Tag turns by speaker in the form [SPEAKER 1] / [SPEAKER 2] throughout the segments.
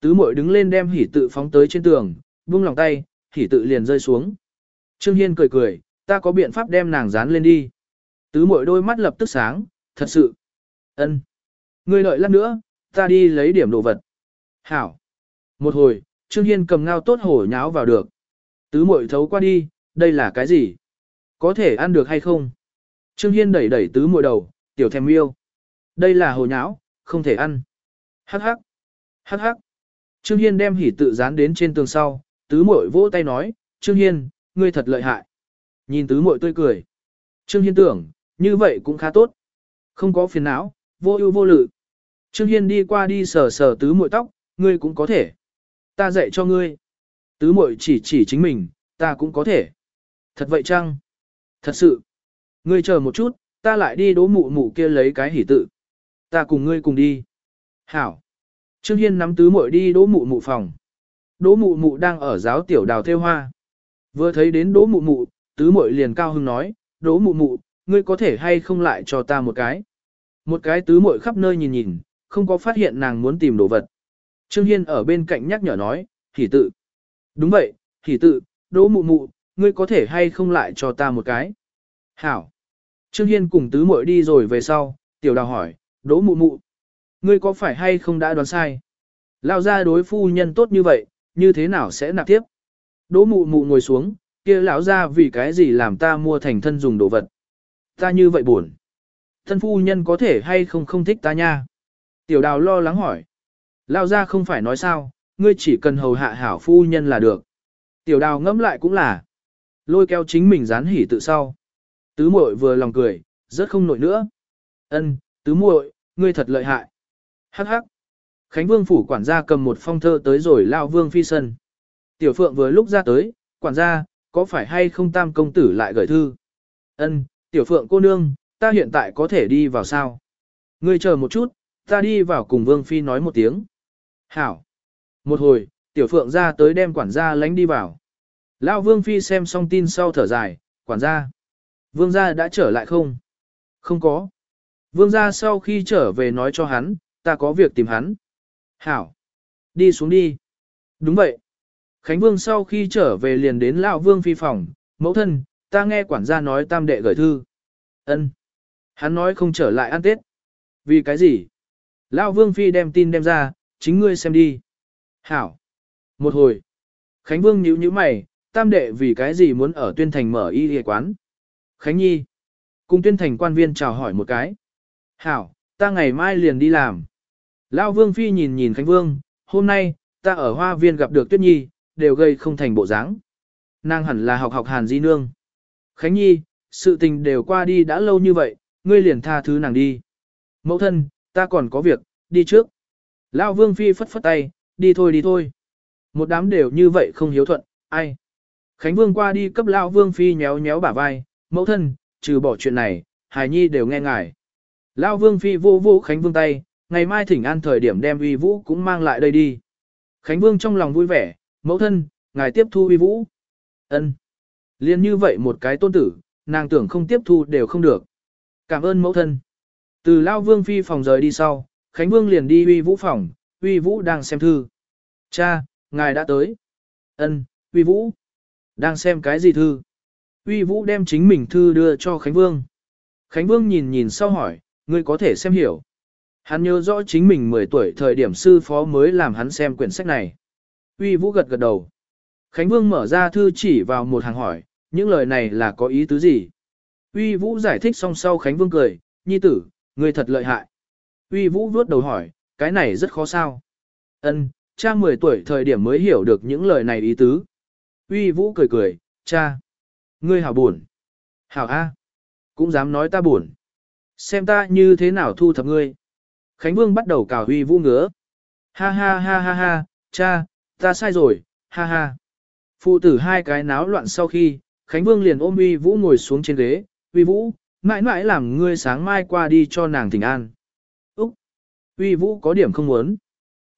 [SPEAKER 1] Tứ muội đứng lên đem hỉ tự phóng tới trên tường, buông lòng tay, hỉ tự liền rơi xuống. Trương Hiên cười cười, ta có biện pháp đem nàng dán lên đi. Tứ muội đôi mắt lập tức sáng, thật sự. ân, Ngươi đợi lát nữa, ta đi lấy điểm đồ vật. Hảo. Một hồi, Trương Hiên cầm ngao tốt hổ nháo vào được. Tứ muội thấu qua đi, đây là cái gì? Có thể ăn được hay không? Trương Hiên đẩy đẩy tứ muội đầu, tiểu thèm yêu. Đây là hồ nháo, không thể ăn. Hắc hắc. Hắc hắc. Trương Hiên đem hỉ tự dán đến trên tường sau, tứ muội vỗ tay nói, Trương Hiên, ngươi thật lợi hại. Nhìn tứ muội tươi cười. Trương Hiên tưởng, như vậy cũng khá tốt. Không có phiền não, vô ưu vô lự. Trương Hiên đi qua đi sờ sờ tứ muội tóc, ngươi cũng có thể. Ta dạy cho ngươi. Tứ muội chỉ chỉ chính mình, ta cũng có thể. Thật vậy chăng? Thật sự. Ngươi chờ một chút, ta lại đi đố mụ mụ kia lấy cái hỉ tự. Ta cùng ngươi cùng đi. Hảo. Trương Hiên nắm tứ muội đi đỗ mụ mụ phòng. Đỗ mụ mụ đang ở giáo tiểu đào theo hoa. Vừa thấy đến đỗ mụ mụ, tứ muội liền cao hưng nói, đỗ mụ mụ, ngươi có thể hay không lại cho ta một cái. Một cái tứ muội khắp nơi nhìn nhìn, không có phát hiện nàng muốn tìm đồ vật. Trương Hiên ở bên cạnh nhắc nhở nói, hỉ tự. Đúng vậy, hỉ tự, đỗ mụ mụ, ngươi có thể hay không lại cho ta một cái. Hảo. Trương Hiên cùng tứ muội đi rồi về sau, tiểu đào hỏi, đỗ mụ mụ. Ngươi có phải hay không đã đoán sai? Lao ra đối phu nhân tốt như vậy, như thế nào sẽ nạp tiếp? Đỗ mụ mụ ngồi xuống, kia lão ra vì cái gì làm ta mua thành thân dùng đồ vật. Ta như vậy buồn. Thân phu nhân có thể hay không không thích ta nha? Tiểu đào lo lắng hỏi. Lao ra không phải nói sao, ngươi chỉ cần hầu hạ hảo phu nhân là được. Tiểu đào ngẫm lại cũng là. Lôi kéo chính mình dán hỉ tự sau. Tứ muội vừa lòng cười, rất không nổi nữa. Ân, tứ muội, ngươi thật lợi hại. Hắc hắc. Khánh Vương phủ quản gia cầm một phong thơ tới rồi lao Vương phi sân. Tiểu Phượng vừa lúc ra tới, quản gia, có phải hay không tam công tử lại gửi thư? Ân, Tiểu Phượng cô nương, ta hiện tại có thể đi vào sao? Ngươi chờ một chút, ta đi vào cùng Vương phi nói một tiếng. Hảo. Một hồi, Tiểu Phượng ra tới đem quản gia lánh đi vào. Lao Vương phi xem xong tin sau thở dài, quản gia. Vương gia đã trở lại không? Không có. Vương gia sau khi trở về nói cho hắn, ta có việc tìm hắn. Hảo. Đi xuống đi. Đúng vậy. Khánh Vương sau khi trở về liền đến Lão Vương phi phòng, mẫu thân, ta nghe quản gia nói tam đệ gửi thư. Ân. Hắn nói không trở lại ăn Tết. Vì cái gì? Lão Vương phi đem tin đem ra, chính ngươi xem đi. Hảo. Một hồi. Khánh Vương nhíu nhíu mày, tam đệ vì cái gì muốn ở tuyên thành mở y y quán. Khánh Nhi. Cùng tuyên thành quan viên chào hỏi một cái. Hảo, ta ngày mai liền đi làm. Lão Vương Phi nhìn nhìn Khánh Vương, hôm nay, ta ở hoa viên gặp được Tuyết Nhi, đều gây không thành bộ dáng. Nàng hẳn là học học Hàn Di Nương. Khánh Nhi, sự tình đều qua đi đã lâu như vậy, ngươi liền tha thứ nàng đi. Mẫu thân, ta còn có việc, đi trước. Lão Vương Phi phất phất tay, đi thôi đi thôi. Một đám đều như vậy không hiếu thuận, ai. Khánh Vương qua đi cấp Lão Vương Phi nhéo nhéo bả vai, mẫu thân, trừ bỏ chuyện này, Hải Nhi đều nghe ngài. Lão Vương Phi vô vô Khánh Vương tay, ngày mai thỉnh an thời điểm đem uy vũ cũng mang lại đây đi. Khánh Vương trong lòng vui vẻ, mẫu thân, ngài tiếp thu uy vũ. ân Liên như vậy một cái tôn tử, nàng tưởng không tiếp thu đều không được. Cảm ơn mẫu thân. Từ Lao Vương Phi phòng rời đi sau, Khánh Vương liền đi uy vũ phòng, uy vũ đang xem thư. Cha, ngài đã tới. ân uy vũ. Đang xem cái gì thư? Uy vũ đem chính mình thư đưa cho Khánh Vương. Khánh Vương nhìn nhìn sau hỏi, ngươi có thể xem hiểu. Hắn nhớ rõ chính mình 10 tuổi thời điểm sư phó mới làm hắn xem quyển sách này. Uy Vũ gật gật đầu. Khánh Vương mở ra thư chỉ vào một hàng hỏi, những lời này là có ý tứ gì? Uy Vũ giải thích xong sau Khánh Vương cười, nhi tử, ngươi thật lợi hại. Uy Vũ vuốt đầu hỏi, cái này rất khó sao? Ân, cha 10 tuổi thời điểm mới hiểu được những lời này ý tứ. Uy Vũ cười cười, cha. Ngươi hảo buồn. Hảo A. Cũng dám nói ta buồn. Xem ta như thế nào thu thập ngươi. Khánh Vương bắt đầu cào huy vũ ngứa. Ha ha ha ha ha, cha, ta sai rồi, ha ha. Phụ tử hai cái náo loạn sau khi, Khánh Vương liền ôm Uy Vũ ngồi xuống trên ghế, Uy Vũ, mãi mãi làm ngươi sáng mai qua đi cho nàng thỉnh an. Úc! Uy Vũ có điểm không muốn.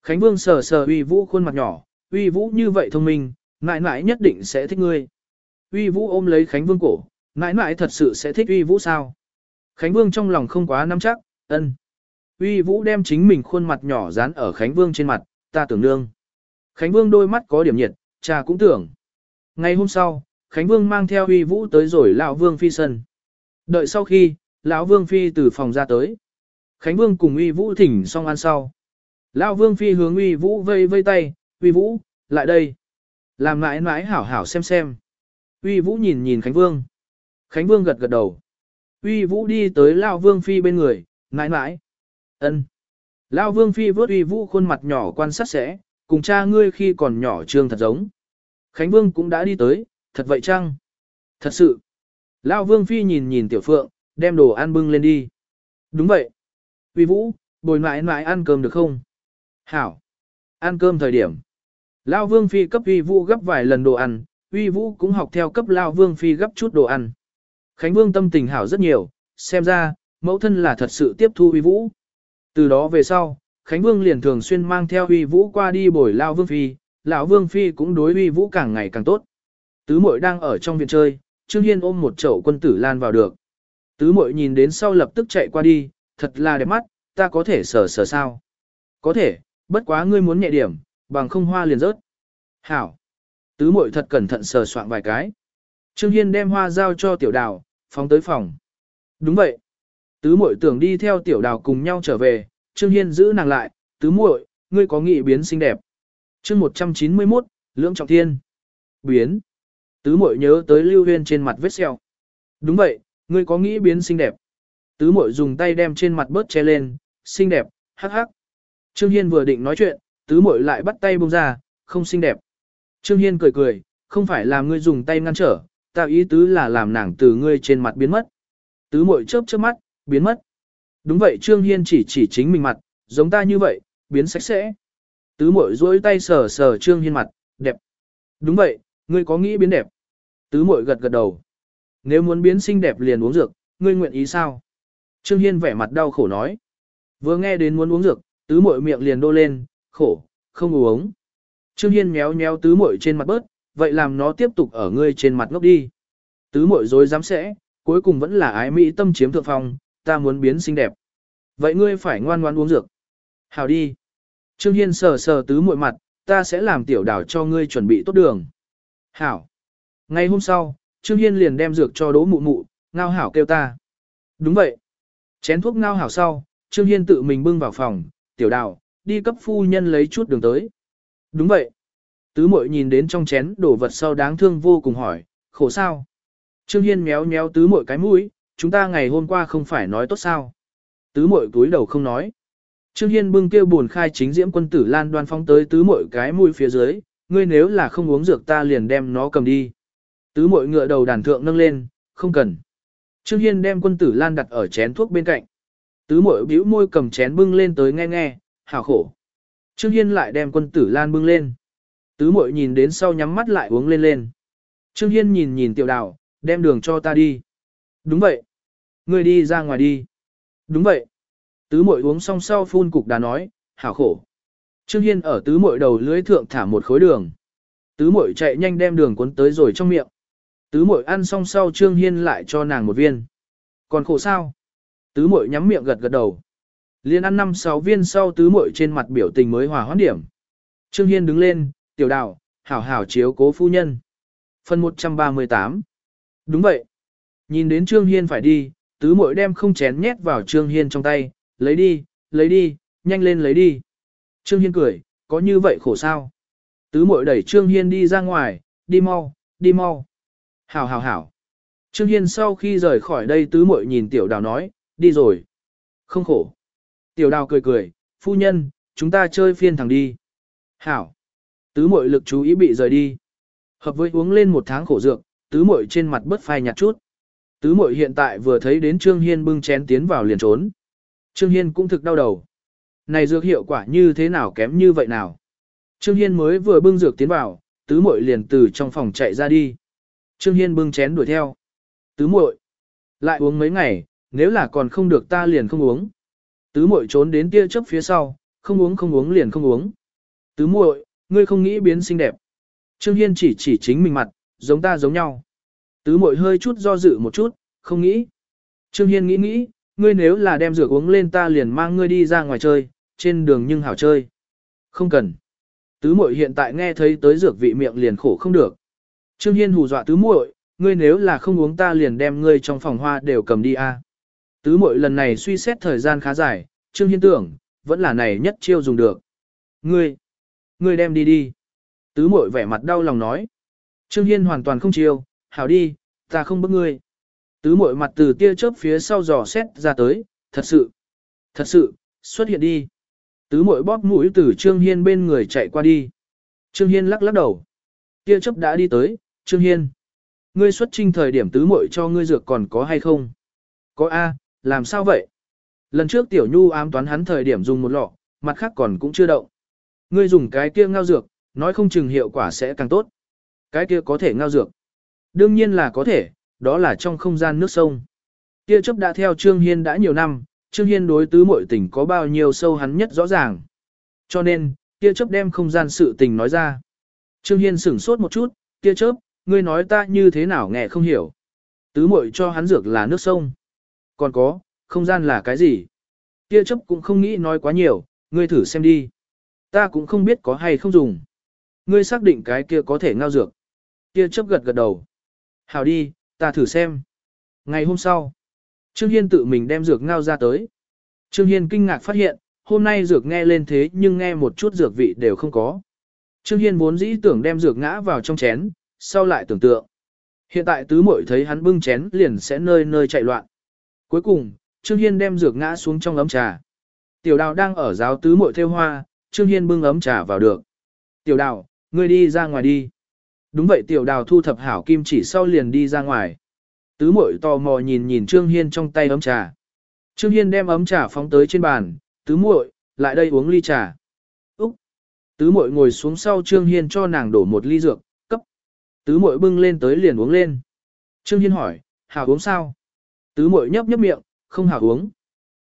[SPEAKER 1] Khánh Vương sờ sờ Uy Vũ khuôn mặt nhỏ, Uy Vũ như vậy thông minh, mãi mãi nhất định sẽ thích ngươi. Uy Vũ ôm lấy Khánh Vương cổ, mãi mãi thật sự sẽ thích Uy Vũ sao? Khánh Vương trong lòng không quá nắm chắc, ân. Uy Vũ đem chính mình khuôn mặt nhỏ dán ở Khánh Vương trên mặt, ta tưởng nương. Khánh Vương đôi mắt có điểm nhiệt, cha cũng tưởng. Ngày hôm sau, Khánh Vương mang theo uy vũ tới rồi lão Vương Phi sân. Đợi sau khi, lão Vương Phi từ phòng ra tới. Khánh Vương cùng uy vũ thỉnh xong ăn sau. Lão Vương Phi hướng uy vũ vây vây tay, uy vũ, lại đây. Làm mãi mãi hảo hảo xem xem. Uy vũ nhìn nhìn Khánh Vương. Khánh Vương gật gật đầu. Uy vũ đi tới lão Vương Phi bên người, mãi mãi ân. Lão Vương Phi vớt uy vũ khuôn mặt nhỏ quan sát sẽ, cùng cha ngươi khi còn nhỏ trương thật giống. Khánh Vương cũng đã đi tới, thật vậy chăng? Thật sự. Lão Vương Phi nhìn nhìn Tiểu Phượng, đem đồ ăn bưng lên đi. Đúng vậy. Uy Vũ, bồi mãi mãi ăn cơm được không? Hảo. Ăn cơm thời điểm. Lão Vương Phi cấp Uy Vũ gấp vài lần đồ ăn, Uy Vũ cũng học theo cấp Lão Vương Phi gấp chút đồ ăn. Khánh Vương tâm tình hảo rất nhiều, xem ra, mẫu thân là thật sự tiếp thu Uy Vũ. Từ đó về sau, Khánh Vương liền thường xuyên mang theo huy Vũ qua đi bồi Lão Vương Phi, Lão Vương Phi cũng đối huy Vũ càng ngày càng tốt. Tứ muội đang ở trong viện chơi, Trương Hiên ôm một chậu quân tử lan vào được. Tứ muội nhìn đến sau lập tức chạy qua đi, thật là đẹp mắt, ta có thể sờ sờ sao? Có thể, bất quá ngươi muốn nhẹ điểm, bằng không hoa liền rớt. Hảo. Tứ muội thật cẩn thận sờ soạn vài cái. Trương Hiên đem hoa giao cho tiểu đào, phóng tới phòng. Đúng vậy. Tứ muội tưởng đi theo tiểu đào cùng nhau trở về, Trương Hiên giữ nàng lại, tứ muội, ngươi có nghị biến xinh đẹp. chương 191, Lưỡng Trọng Thiên. Biến. Tứ muội nhớ tới Lưu Huyên trên mặt vết sẹo. Đúng vậy, ngươi có nghĩ biến xinh đẹp. Tứ muội dùng tay đem trên mặt bớt che lên, xinh đẹp, hắc hắc. Trương Hiên vừa định nói chuyện, tứ muội lại bắt tay buông ra, không xinh đẹp. Trương Hiên cười cười, không phải làm ngươi dùng tay ngăn trở, tạo ý tứ là làm nàng từ ngươi trên mặt biến mất. Tứ muội chớp chớp mắt, biến mất. Đúng vậy Trương Hiên chỉ chỉ chính mình mặt, giống ta như vậy, biến sạch sẽ. Tứ muội duỗi tay sờ sờ Trương Hiên mặt, đẹp. Đúng vậy, ngươi có nghĩ biến đẹp. Tứ muội gật gật đầu. Nếu muốn biến xinh đẹp liền uống dược, ngươi nguyện ý sao? Trương Hiên vẻ mặt đau khổ nói. Vừa nghe đến muốn uống dược, tứ muội miệng liền đô lên, khổ, không uống. Trương Hiên méo méo tứ muội trên mặt bớt, vậy làm nó tiếp tục ở ngươi trên mặt ngốc đi. Tứ muội dối dám sẽ, cuối cùng vẫn là ái mỹ tâm chiếm thượng phong, ta muốn biến xinh đẹp. Vậy ngươi phải ngoan ngoan uống dược. Hào đi. Trương Hiên sờ sờ tứ muội mặt, ta sẽ làm tiểu đảo cho ngươi chuẩn bị tốt đường. Hảo. Ngày hôm sau, Trương Hiên liền đem dược cho đỗ mụ mụ, ngao hảo kêu ta. Đúng vậy. Chén thuốc ngao hảo sau, Trương Hiên tự mình bưng vào phòng, tiểu đào, đi cấp phu nhân lấy chút đường tới. Đúng vậy. Tứ muội nhìn đến trong chén đổ vật sau đáng thương vô cùng hỏi, khổ sao? Trương Hiên méo méo tứ muội cái mũi, chúng ta ngày hôm qua không phải nói tốt sao? Tứ mội túi đầu không nói. Trương Hiên bưng kêu buồn khai chính diễm quân tử lan đoan phong tới tứ mội cái mũi phía dưới, ngươi nếu là không uống dược ta liền đem nó cầm đi. Tứ mội ngựa đầu đàn thượng nâng lên, không cần. Trương Hiên đem quân tử lan đặt ở chén thuốc bên cạnh. Tứ mội bĩu môi cầm chén bưng lên tới nghe nghe, hào khổ. Trương Hiên lại đem quân tử lan bưng lên. Tứ mội nhìn đến sau nhắm mắt lại uống lên lên. Trương Hiên nhìn nhìn tiểu đào, đem đường cho ta đi. Đúng vậy. Ngươi đi ra ngoài đi. Đúng vậy. Tứ mội uống xong sau phun cục đá nói, hảo khổ. Trương Hiên ở tứ mội đầu lưới thượng thả một khối đường. Tứ mội chạy nhanh đem đường cuốn tới rồi trong miệng. Tứ mội ăn xong sau Trương Hiên lại cho nàng một viên. Còn khổ sao? Tứ mội nhắm miệng gật gật đầu. Liên ăn năm sáu viên sau tứ mội trên mặt biểu tình mới hòa hoãn điểm. Trương Hiên đứng lên, tiểu đào, hảo hảo chiếu cố phu nhân. Phần 138 Đúng vậy. Nhìn đến Trương Hiên phải đi, tứ muội đem không chén nhét vào Trương Hiên trong tay, lấy đi, lấy đi, nhanh lên lấy đi. Trương Hiên cười, có như vậy khổ sao? Tứ muội đẩy Trương Hiên đi ra ngoài, đi mau, đi mau. Hảo hảo hảo. Trương Hiên sau khi rời khỏi đây tứ muội nhìn tiểu đào nói, đi rồi. Không khổ. Tiểu đào cười cười, phu nhân, chúng ta chơi phiên thẳng đi. Hảo. Tứ muội lực chú ý bị rời đi. Hợp với uống lên một tháng khổ dược, tứ muội trên mặt bớt phai nhạt chút. Tứ Mội hiện tại vừa thấy đến Trương Hiên bưng chén tiến vào liền trốn. Trương Hiên cũng thực đau đầu. Này dược hiệu quả như thế nào kém như vậy nào? Trương Hiên mới vừa bưng dược tiến vào, tứ muội liền từ trong phòng chạy ra đi. Trương Hiên bưng chén đuổi theo. Tứ muội, lại uống mấy ngày, nếu là còn không được ta liền không uống. Tứ muội trốn đến tia chớp phía sau, không uống không uống liền không uống. Tứ muội, ngươi không nghĩ biến xinh đẹp. Trương Hiên chỉ chỉ chính mình mặt, giống ta giống nhau. Tứ Mội hơi chút do dự một chút, không nghĩ. Trương Hiên nghĩ nghĩ, ngươi nếu là đem rửa uống lên ta liền mang ngươi đi ra ngoài chơi, trên đường nhưng hảo chơi. Không cần. Tứ muội hiện tại nghe thấy tới dược vị miệng liền khổ không được. Trương Hiên hù dọa tứ muội, ngươi nếu là không uống ta liền đem ngươi trong phòng hoa đều cầm đi a. Tứ muội lần này suy xét thời gian khá dài, Trương Hiên tưởng, vẫn là này nhất chiêu dùng được. Ngươi, ngươi đem đi đi. Tứ muội vẻ mặt đau lòng nói. Trương Hiên hoàn toàn không chiêu, hảo đi, ta không bức ngươi. Tứ mội mặt từ tia chớp phía sau dò xét ra tới, thật sự, thật sự, xuất hiện đi. Tứ mội bóp mũi từ Trương Hiên bên người chạy qua đi. Trương Hiên lắc lắc đầu. Tia chớp đã đi tới, Trương Hiên. Ngươi xuất trinh thời điểm tứ mội cho ngươi dược còn có hay không? Có A, làm sao vậy? Lần trước tiểu nhu ám toán hắn thời điểm dùng một lọ, mặt khác còn cũng chưa động. Ngươi dùng cái kia ngao dược, nói không chừng hiệu quả sẽ càng tốt. Cái kia có thể ngao dược. Đương nhiên là có thể, đó là trong không gian nước sông. Kia chấp đã theo Trương Hiên đã nhiều năm, Trương Hiên đối tứ muội tình có bao nhiêu sâu hắn nhất rõ ràng. Cho nên, kia chấp đem không gian sự tình nói ra. Trương Hiên sửng sốt một chút, kia chớp, ngươi nói ta như thế nào nghe không hiểu. Tứ muội cho hắn dược là nước sông. Còn có, không gian là cái gì? Kia chấp cũng không nghĩ nói quá nhiều, ngươi thử xem đi. Ta cũng không biết có hay không dùng. Ngươi xác định cái kia có thể ngao dược. Kia chấp gật gật đầu. Hảo đi, ta thử xem. Ngày hôm sau, Trương Hiên tự mình đem dược ngao ra tới. Trương Hiên kinh ngạc phát hiện, hôm nay dược nghe lên thế nhưng nghe một chút dược vị đều không có. Trương Hiên vốn dĩ tưởng đem dược ngã vào trong chén, sau lại tưởng tượng. Hiện tại tứ muội thấy hắn bưng chén liền sẽ nơi nơi chạy loạn. Cuối cùng, Trương Hiên đem dược ngã xuống trong ấm trà. Tiểu đào đang ở giáo tứ muội theo hoa, Trương Hiên bưng ấm trà vào được. Tiểu đào, ngươi đi ra ngoài đi. Đúng vậy tiểu đào thu thập hảo kim chỉ sau liền đi ra ngoài. Tứ muội tò mò nhìn nhìn Trương Hiên trong tay ấm trà. Trương Hiên đem ấm trà phóng tới trên bàn, tứ muội, lại đây uống ly trà. Úc! Tứ muội ngồi xuống sau Trương Hiên cho nàng đổ một ly dược, cấp. Tứ muội bưng lên tới liền uống lên. Trương Hiên hỏi, hảo uống sao? Tứ muội nhấp nhấp miệng, không hảo uống.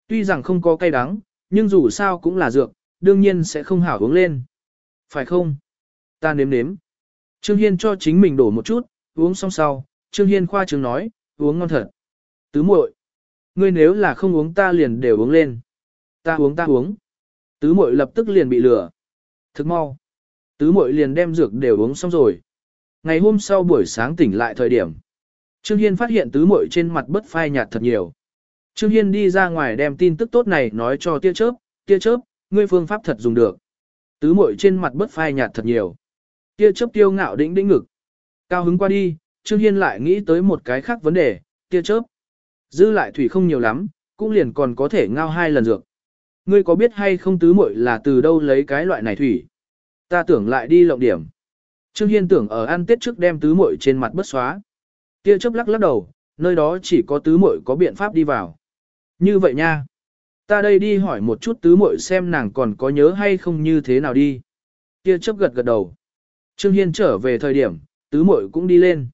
[SPEAKER 1] Tuy rằng không có cay đắng, nhưng dù sao cũng là dược, đương nhiên sẽ không hảo uống lên. Phải không? Ta nếm nếm. Trương Hiên cho chính mình đổ một chút, uống xong sau, Trương Hiên khoa trương nói, uống ngon thật. Tứ muội, ngươi nếu là không uống ta liền đều uống lên. Ta uống ta uống. Tứ muội lập tức liền bị lừa. Thức mau. Tứ muội liền đem dược đều uống xong rồi. Ngày hôm sau buổi sáng tỉnh lại thời điểm. Trương Hiên phát hiện tứ muội trên mặt bất phai nhạt thật nhiều. Trương Hiên đi ra ngoài đem tin tức tốt này nói cho tia chớp, tia chớp, ngươi phương pháp thật dùng được. Tứ muội trên mặt bất phai nhạt thật nhiều. Tia chớp tiêu ngạo đĩnh đĩnh ngực. Cao hứng qua đi, Trương Hiên lại nghĩ tới một cái khác vấn đề, tia chớp. Dư lại thủy không nhiều lắm, cũng liền còn có thể ngao hai lần dược. Ngươi có biết hay không tứ muội là từ đâu lấy cái loại này thủy? Ta tưởng lại đi lộng điểm. Trương Hiên tưởng ở ăn tết trước đem tứ muội trên mặt bất xóa. Tia chớp lắc lắc đầu, nơi đó chỉ có tứ muội có biện pháp đi vào. Như vậy nha. Ta đây đi hỏi một chút tứ muội xem nàng còn có nhớ hay không như thế nào đi. Tia chớp gật gật đầu. Trương Hiên trở về thời điểm, tứ muội cũng đi lên.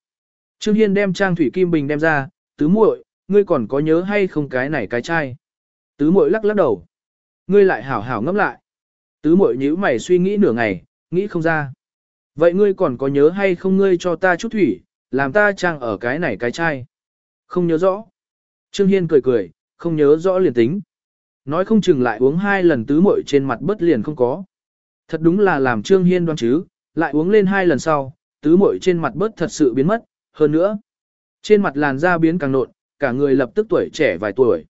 [SPEAKER 1] Trương Hiên đem trang thủy kim bình đem ra, tứ muội, ngươi còn có nhớ hay không cái này cái chai? Tứ muội lắc lắc đầu. Ngươi lại hảo hảo ngẫm lại. Tứ muội nhíu mày suy nghĩ nửa ngày, nghĩ không ra. Vậy ngươi còn có nhớ hay không ngươi cho ta chút thủy, làm ta trang ở cái này cái chai? Không nhớ rõ. Trương Hiên cười cười, không nhớ rõ liền tính. Nói không chừng lại uống hai lần tứ muội trên mặt bất liền không có. Thật đúng là làm Trương Hiên đoan chứ, lại uống lên hai lần sau, tứ muội trên mặt bớt thật sự biến mất, hơn nữa. Trên mặt làn da biến càng nộn, cả người lập tức tuổi trẻ vài tuổi.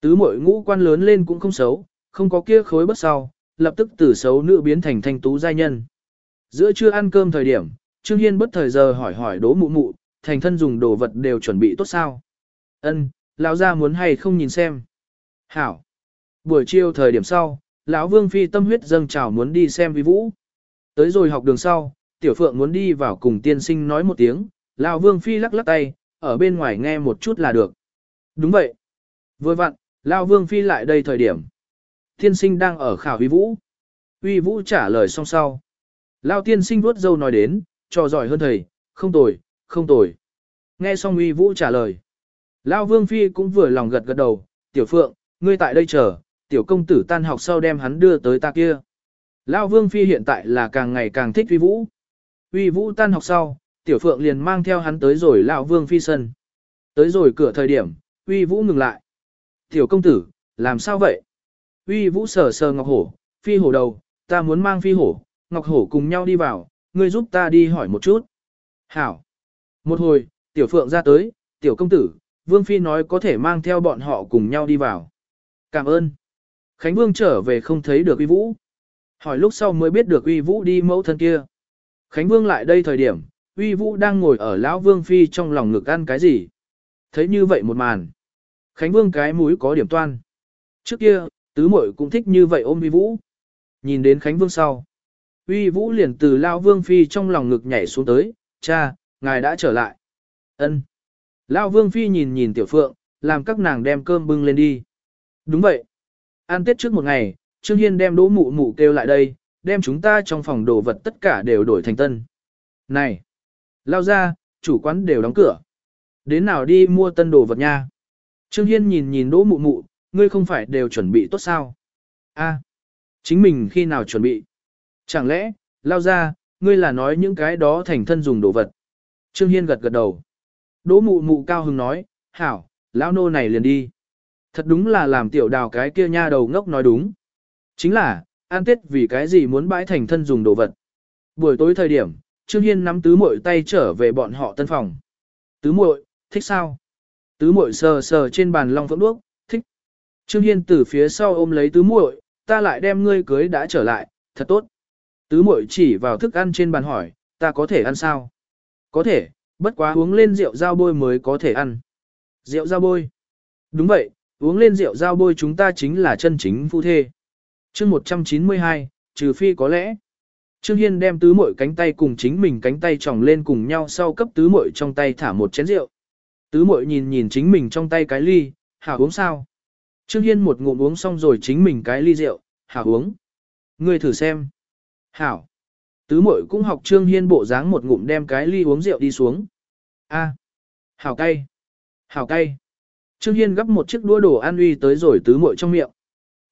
[SPEAKER 1] Tứ muội ngũ quan lớn lên cũng không xấu, không có kia khối bất sau, lập tức từ xấu nữ biến thành thanh tú giai nhân. Giữa trưa ăn cơm thời điểm, Trương Hiên bất thời giờ hỏi hỏi đố mụ mụ, thành thân dùng đồ vật đều chuẩn bị tốt sao. Ân, lão gia muốn hay không nhìn xem. Hảo. Buổi chiều thời điểm sau, lão Vương Phi tâm huyết dâng trào muốn đi xem vi vũ. Tới rồi học đường sau, Tiểu Phượng muốn đi vào cùng tiên sinh nói một tiếng, lão Vương Phi lắc lắc tay, ở bên ngoài nghe một chút là được. Đúng vậy. Vừa vặn, lão Vương Phi lại đây thời điểm. Tiên sinh đang ở khảo uy vũ. Uy vũ trả lời xong sau. Lão tiên sinh vuốt dâu nói đến, trò giỏi hơn thầy, không tồi, không tồi. Nghe xong uy vũ trả lời. Lão Vương Phi cũng vừa lòng gật gật đầu, Tiểu Phượng, ngươi tại đây chờ, tiểu công tử tan học sau đem hắn đưa tới ta kia. Lão Vương Phi hiện tại là càng ngày càng thích Uy Vũ. Uy Vũ tan học sau, Tiểu Phượng liền mang theo hắn tới rồi Lão Vương Phi sân. Tới rồi cửa thời điểm, Uy Vũ ngừng lại. Tiểu công tử, làm sao vậy? Uy Vũ sờ sờ ngọc hổ, phi hổ đầu, ta muốn mang phi hổ, Ngọc Hổ cùng nhau đi vào, ngươi giúp ta đi hỏi một chút. Hảo. Một hồi, tiểu phượng ra tới, tiểu công tử, Vương Phi nói có thể mang theo bọn họ cùng nhau đi vào. Cảm ơn. Khánh Vương trở về không thấy được uy vũ. Hỏi lúc sau mới biết được uy vũ đi mẫu thân kia. Khánh Vương lại đây thời điểm, uy vũ đang ngồi ở lão Vương Phi trong lòng ngực ăn cái gì. Thấy như vậy một màn. Khánh Vương cái mũi có điểm toan. Trước kia, tứ muội cũng thích như vậy ôm uy vũ. Nhìn đến Khánh Vương sau. Uy vũ liền từ lão Vương Phi trong lòng ngực nhảy xuống tới, cha, ngài đã trở lại. ân Lão Vương Phi nhìn nhìn tiểu phượng, làm các nàng đem cơm bưng lên đi. Đúng vậy. Ăn tết trước một ngày, Trương Hiên đem đỗ mụ mụ kêu lại đây, đem chúng ta trong phòng đồ vật tất cả đều đổi thành tân. Này! Lao ra, chủ quán đều đóng cửa. Đến nào đi mua tân đồ vật nha? Trương Hiên nhìn nhìn đỗ mụ mụ, ngươi không phải đều chuẩn bị tốt sao? a chính mình khi nào chuẩn bị? Chẳng lẽ, lao ra, ngươi là nói những cái đó thành thân dùng đồ vật? Trương Hiên gật gật đầu. Đỗ mụ mụ cao hứng nói, hảo, lão nô này liền đi. Thật đúng là làm tiểu đào cái kia nha đầu ngốc nói đúng. Chính là, an tết vì cái gì muốn bãi thành thân dùng đồ vật. Buổi tối thời điểm, Trương Hiên nắm tứ muội tay trở về bọn họ tân phòng. Tứ muội, thích sao? Tứ muội sờ sờ trên bàn long phượng đuốc, thích. Trương Hiên từ phía sau ôm lấy tứ muội, ta lại đem ngươi cưới đã trở lại, thật tốt. Tứ muội chỉ vào thức ăn trên bàn hỏi, ta có thể ăn sao? Có thể, bất quá uống lên rượu dao bôi mới có thể ăn. Rượu dao bôi. Đúng vậy, uống lên rượu dao bôi chúng ta chính là chân chính phu thê chương 192, trừ phi có lẽ. Trương Hiên đem tứ muội cánh tay cùng chính mình cánh tay tròng lên cùng nhau sau cấp tứ muội trong tay thả một chén rượu. Tứ muội nhìn nhìn chính mình trong tay cái ly, hảo uống sao? Trương Hiên một ngụm uống xong rồi chính mình cái ly rượu, hảo uống. Ngươi thử xem. Hảo. Tứ muội cũng học Trương Hiên bộ dáng một ngụm đem cái ly uống rượu đi xuống. A. Hảo cay. Hảo cay. Trương Hiên gấp một chiếc đũa đồ ăn uy tới rồi tứ muội trong miệng.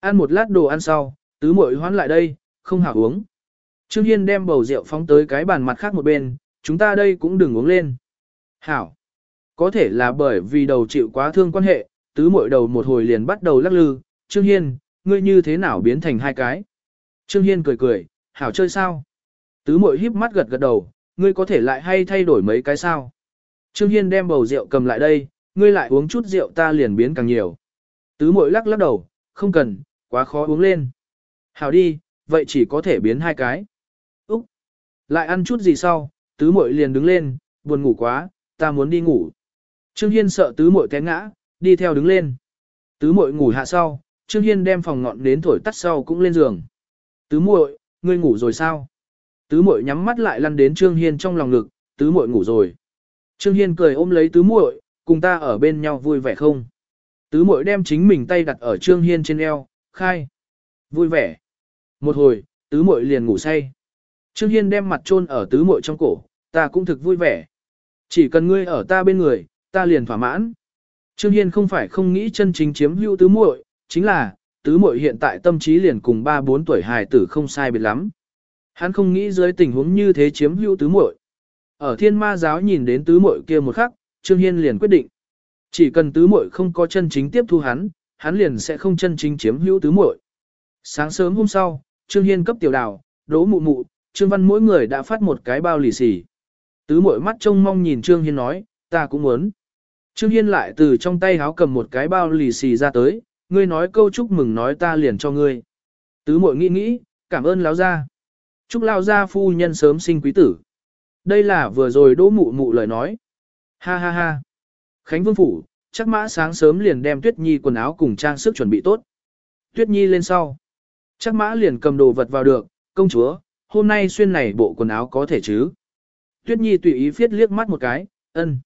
[SPEAKER 1] Ăn một lát đồ ăn sau, tứ muội hoán lại đây, không hảo uống. Trương Hiên đem bầu rượu phóng tới cái bàn mặt khác một bên, chúng ta đây cũng đừng uống lên. Hảo. Có thể là bởi vì đầu chịu quá thương quan hệ, tứ muội đầu một hồi liền bắt đầu lắc lư. Trương Hiên, ngươi như thế nào biến thành hai cái? Trương Hiên cười cười, hảo chơi sao? Tứ muội híp mắt gật gật đầu, ngươi có thể lại hay thay đổi mấy cái sao? Trương Hiên đem bầu rượu cầm lại đây, ngươi lại uống chút rượu ta liền biến càng nhiều. Tứ muội lắc lắc đầu, không cần, quá khó uống lên. Hảo đi, vậy chỉ có thể biến hai cái. Úc! Lại ăn chút gì sau, tứ mội liền đứng lên, buồn ngủ quá, ta muốn đi ngủ. Trương Hiên sợ tứ mội té ngã, đi theo đứng lên. Tứ mội ngủ hạ sau, Trương Hiên đem phòng ngọn đến thổi tắt sau cũng lên giường. Tứ muội, ngươi ngủ rồi sao? Tứ muội nhắm mắt lại lăn đến Trương Hiên trong lòng ngực, tứ muội ngủ rồi. Trương Hiên cười ôm lấy tứ muội, cùng ta ở bên nhau vui vẻ không? Tứ mội đem chính mình tay đặt ở Trương Hiên trên eo, khai. Vui vẻ. Một hồi, tứ muội liền ngủ say. Trương Hiên đem mặt chôn ở tứ muội trong cổ, ta cũng thực vui vẻ. Chỉ cần ngươi ở ta bên người, ta liền thỏa mãn. Trương Hiên không phải không nghĩ chân chính chiếm hữu tứ muội, chính là, tứ muội hiện tại tâm trí liền cùng 3-4 tuổi hài tử không sai biệt lắm. Hắn không nghĩ dưới tình huống như thế chiếm hữu tứ muội. Ở thiên ma giáo nhìn đến tứ muội kia một khắc, Trương Hiên liền quyết định. Chỉ cần tứ muội không có chân chính tiếp thu hắn, hắn liền sẽ không chân chính chiếm hữu tứ muội. Sáng sớm hôm sau, Trương Hiên cấp tiểu đào, đỗ mụ mụ, Trương Văn mỗi người đã phát một cái bao lì xì. Tứ muội mắt trông mong nhìn Trương Hiên nói, ta cũng muốn. Trương Hiên lại từ trong tay háo cầm một cái bao lì xì ra tới, ngươi nói câu chúc mừng nói ta liền cho ngươi. Tứ muội nghĩ nghĩ, cảm ơn lão gia. Chúc lão gia phu nhân sớm sinh quý tử. Đây là vừa rồi đỗ mụ mụ lời nói. Ha ha ha. Khánh Vương Phủ, chắc mã sáng sớm liền đem Tuyết Nhi quần áo cùng trang sức chuẩn bị tốt. Tuyết Nhi lên sau. Chắc mã liền cầm đồ vật vào được, công chúa, hôm nay xuyên này bộ quần áo có thể chứ. Tuyết Nhi tùy ý phiết liếc mắt một cái, ân.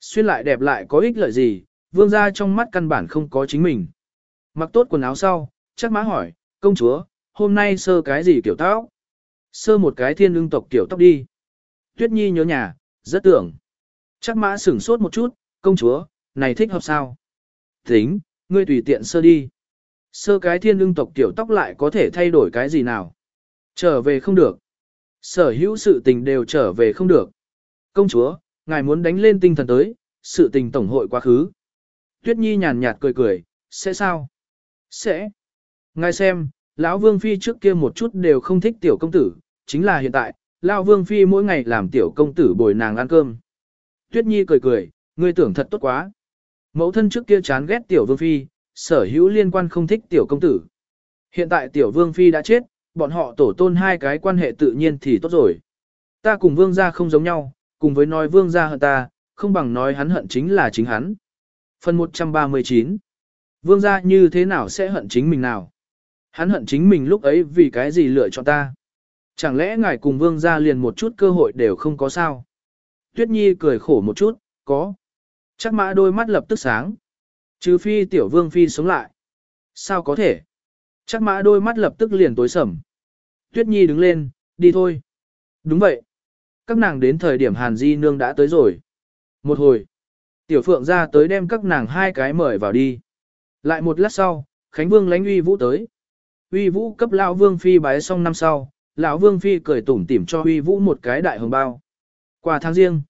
[SPEAKER 1] Xuyên lại đẹp lại có ích lợi gì, vương ra trong mắt căn bản không có chính mình. Mặc tốt quần áo sau, chắc mã hỏi, công chúa, hôm nay sơ cái gì kiểu tóc? Sơ một cái thiên lương tộc kiểu tóc đi. Tuyết Nhi nhớ nhà, rất tưởng. Chắc mã sửng sốt một chút, công chúa, này thích hợp sao? Tính, ngươi tùy tiện sơ đi. Sơ cái thiên lương tộc tiểu tóc lại có thể thay đổi cái gì nào? Trở về không được. Sở hữu sự tình đều trở về không được. Công chúa, ngài muốn đánh lên tinh thần tới, sự tình tổng hội quá khứ. Tuyết Nhi nhàn nhạt cười cười, sẽ sao? Sẽ. Ngài xem, lão Vương Phi trước kia một chút đều không thích tiểu công tử, chính là hiện tại, lão Vương Phi mỗi ngày làm tiểu công tử bồi nàng ăn cơm. Tuyết Nhi cười cười, ngươi tưởng thật tốt quá. Mẫu thân trước kia chán ghét tiểu Vương Phi, sở hữu liên quan không thích tiểu công tử. Hiện tại tiểu Vương Phi đã chết, bọn họ tổ tôn hai cái quan hệ tự nhiên thì tốt rồi. Ta cùng Vương gia không giống nhau, cùng với nói Vương gia hận ta, không bằng nói hắn hận chính là chính hắn. Phần 139 Vương gia như thế nào sẽ hận chính mình nào? Hắn hận chính mình lúc ấy vì cái gì lựa chọn ta? Chẳng lẽ ngài cùng vương gia liền một chút cơ hội đều không có sao? Tuyết Nhi cười khổ một chút, có. Chắc mã đôi mắt lập tức sáng. Trừ phi tiểu vương phi sống lại. Sao có thể? Chắc mã đôi mắt lập tức liền tối sầm. Tuyết Nhi đứng lên, đi thôi. Đúng vậy. Các nàng đến thời điểm Hàn Di Nương đã tới rồi. Một hồi. Tiểu Phượng ra tới đem các nàng hai cái mời vào đi. Lại một lát sau, Khánh Vương lánh uy vũ tới. Uy vũ cấp lão Vương Phi bái xong năm sau, lão Vương Phi cười tủm tỉm cho Uy vũ một cái đại hồng bao. Qua tháng riêng,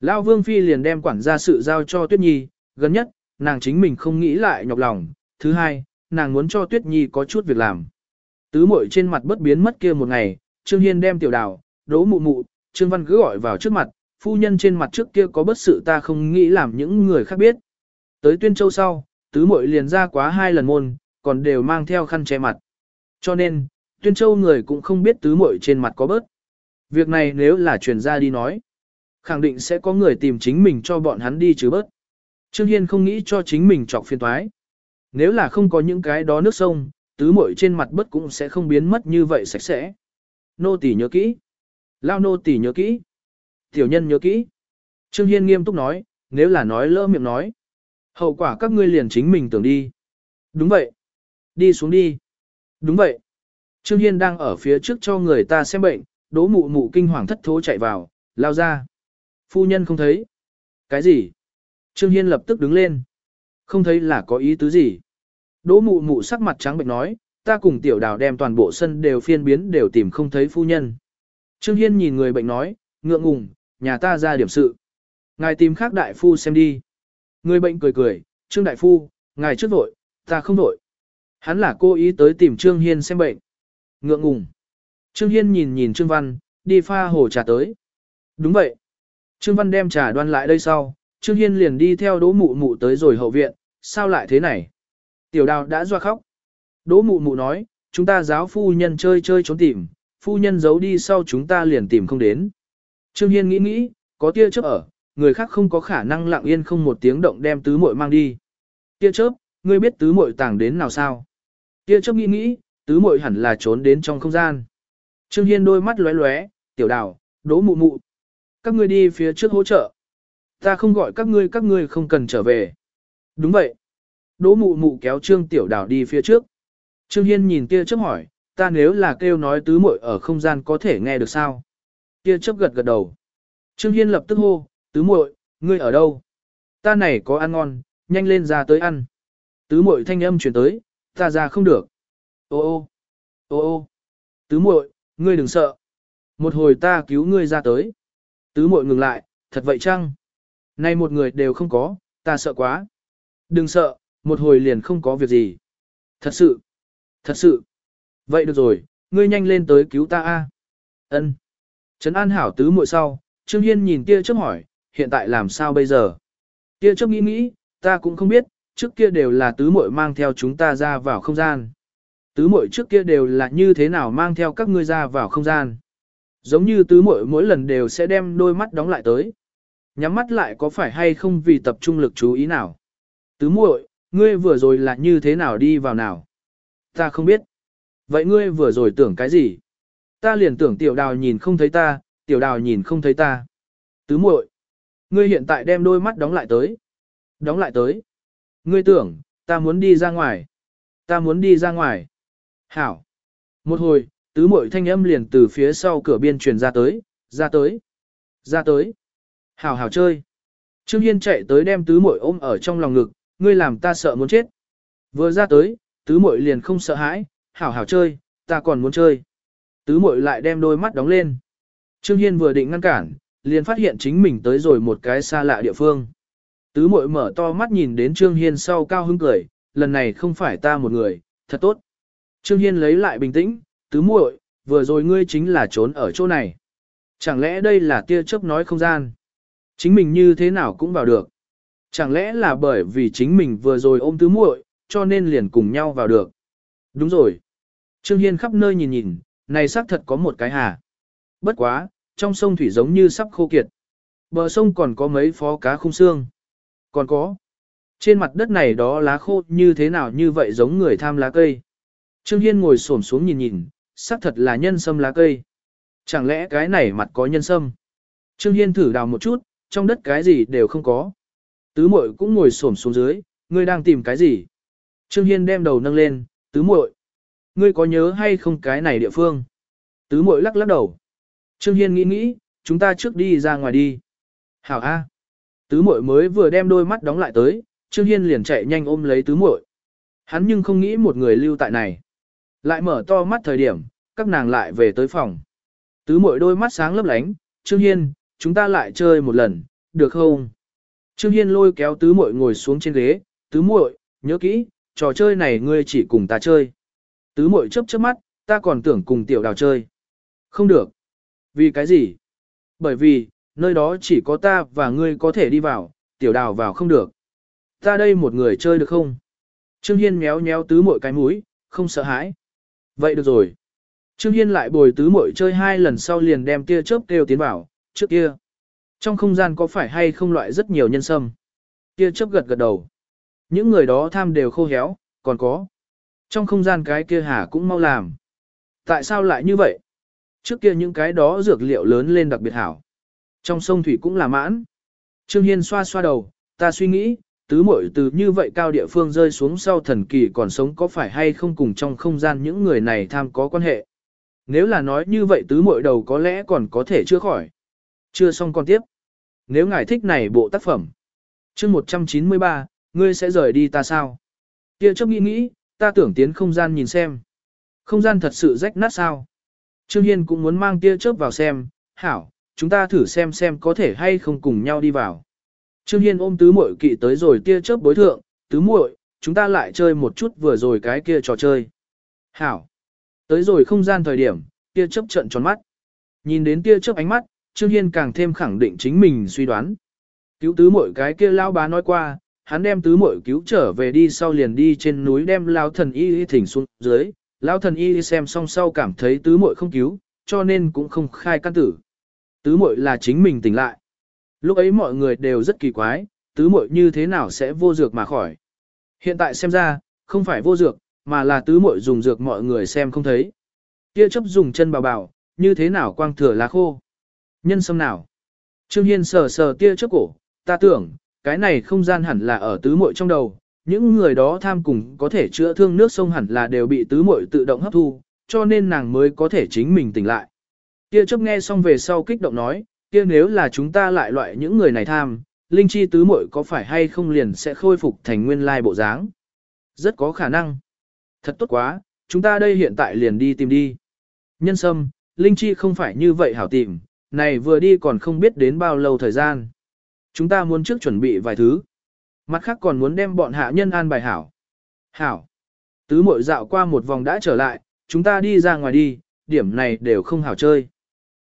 [SPEAKER 1] lão Vương Phi liền đem quản gia sự giao cho Tuyết Nhi, gần nhất, nàng chính mình không nghĩ lại nhọc lòng. Thứ hai, nàng muốn cho Tuyết Nhi có chút việc làm. Tứ muội trên mặt bất biến mất kia một ngày, Trương Hiên đem tiểu đào, đỗ mụ mụ, Trương Văn cứ gọi vào trước mặt, phu nhân trên mặt trước kia có bất sự ta không nghĩ làm những người khác biết. Tới Tuyên Châu sau, tứ muội liền ra quá hai lần môn, còn đều mang theo khăn che mặt. Cho nên, Tuyên Châu người cũng không biết tứ muội trên mặt có bớt. Việc này nếu là truyền ra đi nói, khẳng định sẽ có người tìm chính mình cho bọn hắn đi chứ bớt. Trương Hiên không nghĩ cho chính mình chọc phiên toái. Nếu là không có những cái đó nước sông, tứ muội trên mặt bớt cũng sẽ không biến mất như vậy sạch sẽ. Nô tỳ nhớ kỹ. Lao nô tỳ nhớ kỹ. Tiểu nhân nhớ kỹ. Trương Hiên nghiêm túc nói, nếu là nói lỡ miệng nói. Hậu quả các ngươi liền chính mình tưởng đi. Đúng vậy. Đi xuống đi. Đúng vậy. Trương Hiên đang ở phía trước cho người ta xem bệnh, đố mụ mụ kinh hoàng thất thố chạy vào, lao ra. Phu nhân không thấy. Cái gì? Trương Hiên lập tức đứng lên. Không thấy là có ý tứ gì. Đỗ mụ mụ sắc mặt trắng bệnh nói, ta cùng tiểu đào đem toàn bộ sân đều phiên biến đều tìm không thấy phu nhân. Trương Hiên nhìn người bệnh nói, ngượng ngùng, nhà ta ra điểm sự. Ngài tìm khác đại phu xem đi. Người bệnh cười cười, Trương đại phu, ngài trước vội, ta không vội. Hắn là cô ý tới tìm Trương Hiên xem bệnh. Ngượng ngùng. Trương Hiên nhìn nhìn Trương Văn, đi pha hồ trà tới. Đúng vậy. Trương Văn đem trà đoan lại đây sau, Trương Hiên liền đi theo đỗ mụ mụ tới rồi hậu viện, sao lại thế này? Tiểu đào đã doa khóc. Đỗ mụ mụ nói, chúng ta giáo phu nhân chơi chơi trốn tìm, phu nhân giấu đi sau chúng ta liền tìm không đến. Trương Hiên nghĩ nghĩ, có tia chớp ở, người khác không có khả năng lặng yên không một tiếng động đem tứ muội mang đi. Tia chớp, ngươi biết tứ muội tàng đến nào sao? Tia chớp nghĩ nghĩ, tứ muội hẳn là trốn đến trong không gian. Trương Hiên đôi mắt lóe lóe, tiểu đào, đỗ mụ mụ. Các ngươi đi phía trước hỗ trợ. Ta không gọi các ngươi các ngươi không cần trở về. Đúng vậy. Đỗ mụ mụ kéo Trương tiểu đào đi phía trước. Trương Hiên nhìn tia Chấp hỏi, ta nếu là kêu nói tứ muội ở không gian có thể nghe được sao? Tia Chấp gật gật đầu. Trương Hiên lập tức hô, tứ muội, ngươi ở đâu? Ta này có ăn ngon, nhanh lên ra tới ăn. Tứ muội thanh âm truyền tới, ta ra không được. Ô ô, ô ô, tứ muội, ngươi đừng sợ. Một hồi ta cứu ngươi ra tới. Tứ muội ngừng lại, thật vậy chăng? Nay một người đều không có, ta sợ quá. Đừng sợ, một hồi liền không có việc gì. Thật sự, thật sự. Vậy được rồi, ngươi nhanh lên tới cứu ta a. Ân. Trấn An hảo tứ muội sau, Trương Hiên nhìn tia chớp hỏi, hiện tại làm sao bây giờ? Tia chớp nghĩ nghĩ, ta cũng không biết, trước kia đều là tứ muội mang theo chúng ta ra vào không gian. Tứ muội trước kia đều là như thế nào mang theo các ngươi ra vào không gian. Giống như tứ muội mỗi lần đều sẽ đem đôi mắt đóng lại tới. Nhắm mắt lại có phải hay không vì tập trung lực chú ý nào. Tứ muội, ngươi vừa rồi là như thế nào đi vào nào? Ta không biết. Vậy ngươi vừa rồi tưởng cái gì? Ta liền tưởng tiểu đào nhìn không thấy ta, tiểu đào nhìn không thấy ta. Tứ muội, ngươi hiện tại đem đôi mắt đóng lại tới. Đóng lại tới. Ngươi tưởng, ta muốn đi ra ngoài. Ta muốn đi ra ngoài. Hảo. Một hồi, tứ muội thanh âm liền từ phía sau cửa biên truyền ra tới, ra tới, ra tới. Hảo hảo chơi. Trương Hiên chạy tới đem tứ muội ôm ở trong lòng ngực, ngươi làm ta sợ muốn chết. Vừa ra tới, tứ muội liền không sợ hãi, hảo hảo chơi, ta còn muốn chơi. Tứ muội lại đem đôi mắt đóng lên. Trương Hiên vừa định ngăn cản, liền phát hiện chính mình tới rồi một cái xa lạ địa phương. Tứ muội mở to mắt nhìn đến Trương Hiên sau cao hứng cười, lần này không phải ta một người, thật tốt. Trương Hiên lấy lại bình tĩnh, tứ muội, vừa rồi ngươi chính là trốn ở chỗ này. Chẳng lẽ đây là tia chớp nói không gian? Chính mình như thế nào cũng vào được. Chẳng lẽ là bởi vì chính mình vừa rồi ôm tứ muội, cho nên liền cùng nhau vào được. Đúng rồi. Trương Hiên khắp nơi nhìn nhìn, này xác thật có một cái hà. Bất quá, trong sông thủy giống như sắp khô kiệt. Bờ sông còn có mấy phó cá khung xương. Còn có. Trên mặt đất này đó lá khô như thế nào như vậy giống người tham lá cây. Trương Hiên ngồi xổm xuống nhìn nhìn, xác thật là nhân sâm lá cây. Chẳng lẽ cái này mặt có nhân sâm? Trương Hiên thử đào một chút, trong đất cái gì đều không có. Tứ muội cũng ngồi xổm xuống dưới, ngươi đang tìm cái gì? Trương Hiên đem đầu nâng lên, tứ muội, ngươi có nhớ hay không cái này địa phương? Tứ muội lắc lắc đầu. Trương Hiên nghĩ nghĩ, chúng ta trước đi ra ngoài đi. Hảo A. Tứ muội mới vừa đem đôi mắt đóng lại tới, Trương Hiên liền chạy nhanh ôm lấy tứ muội. Hắn nhưng không nghĩ một người lưu tại này. Lại mở to mắt thời điểm, các nàng lại về tới phòng. Tứ muội đôi mắt sáng lấp lánh, Trương Hiên, chúng ta lại chơi một lần, được không? Trương Hiên lôi kéo tứ muội ngồi xuống trên ghế, tứ muội, nhớ kỹ, trò chơi này ngươi chỉ cùng ta chơi. Tứ muội chớp chớp mắt, ta còn tưởng cùng tiểu đào chơi. Không được. Vì cái gì? Bởi vì, nơi đó chỉ có ta và ngươi có thể đi vào, tiểu đào vào không được. Ta đây một người chơi được không? Trương Hiên méo méo tứ muội cái mũi, không sợ hãi. Vậy được rồi. Trương Hiên lại bồi tứ muội chơi hai lần sau liền đem tia chớp kêu tiến vào, trước kia. Trong không gian có phải hay không loại rất nhiều nhân sâm? Tia chớp gật gật đầu. Những người đó tham đều khô héo, còn có. Trong không gian cái kia hả cũng mau làm. Tại sao lại như vậy? Trước kia những cái đó dược liệu lớn lên đặc biệt hảo. Trong sông thủy cũng là mãn. Trương Hiên xoa xoa đầu, ta suy nghĩ, tứ muội từ như vậy cao địa phương rơi xuống sau thần kỳ còn sống có phải hay không cùng trong không gian những người này tham có quan hệ. Nếu là nói như vậy tứ muội đầu có lẽ còn có thể chưa khỏi. Chưa xong còn tiếp. Nếu ngài thích này bộ tác phẩm. chương 193, ngươi sẽ rời đi ta sao? Kia chấp nghĩ nghĩ, ta tưởng tiến không gian nhìn xem. Không gian thật sự rách nát sao? Trương Hiên cũng muốn mang tia chớp vào xem, hảo, chúng ta thử xem xem có thể hay không cùng nhau đi vào. Trương Hiên ôm tứ muội kỵ tới rồi tia chớp bối thượng, tứ muội, chúng ta lại chơi một chút vừa rồi cái kia trò chơi. Hảo. Tới rồi không gian thời điểm, tia chớp trận tròn mắt. Nhìn đến tia chớp ánh mắt, Trương Hiên càng thêm khẳng định chính mình suy đoán. Cứu tứ muội cái kia lao bá nói qua, hắn đem tứ muội cứu trở về đi sau liền đi trên núi đem lao thần y thỉnh xuống dưới, lao thần y xem xong sau cảm thấy tứ muội không cứu, cho nên cũng không khai căn tử. Tứ muội là chính mình tỉnh lại. Lúc ấy mọi người đều rất kỳ quái, tứ muội như thế nào sẽ vô dược mà khỏi. Hiện tại xem ra, không phải vô dược, mà là tứ muội dùng dược mọi người xem không thấy. Kia chấp dùng chân bào bào, như thế nào quang thừa lá khô. Nhân sâm nào? Trương Hiên sờ sờ tia chớp cổ, ta tưởng, cái này không gian hẳn là ở tứ muội trong đầu, những người đó tham cùng có thể chữa thương nước sông hẳn là đều bị tứ muội tự động hấp thu, cho nên nàng mới có thể chính mình tỉnh lại. Tia chấp nghe xong về sau kích động nói, kia nếu là chúng ta lại loại những người này tham, linh chi tứ muội có phải hay không liền sẽ khôi phục thành nguyên lai bộ dáng? Rất có khả năng. Thật tốt quá, chúng ta đây hiện tại liền đi tìm đi. Nhân sâm, linh chi không phải như vậy hảo tìm, này vừa đi còn không biết đến bao lâu thời gian. Chúng ta muốn trước chuẩn bị vài thứ. Mặt khác còn muốn đem bọn hạ nhân an bài hảo. Hảo. Tứ mội dạo qua một vòng đã trở lại, chúng ta đi ra ngoài đi, điểm này đều không hảo chơi.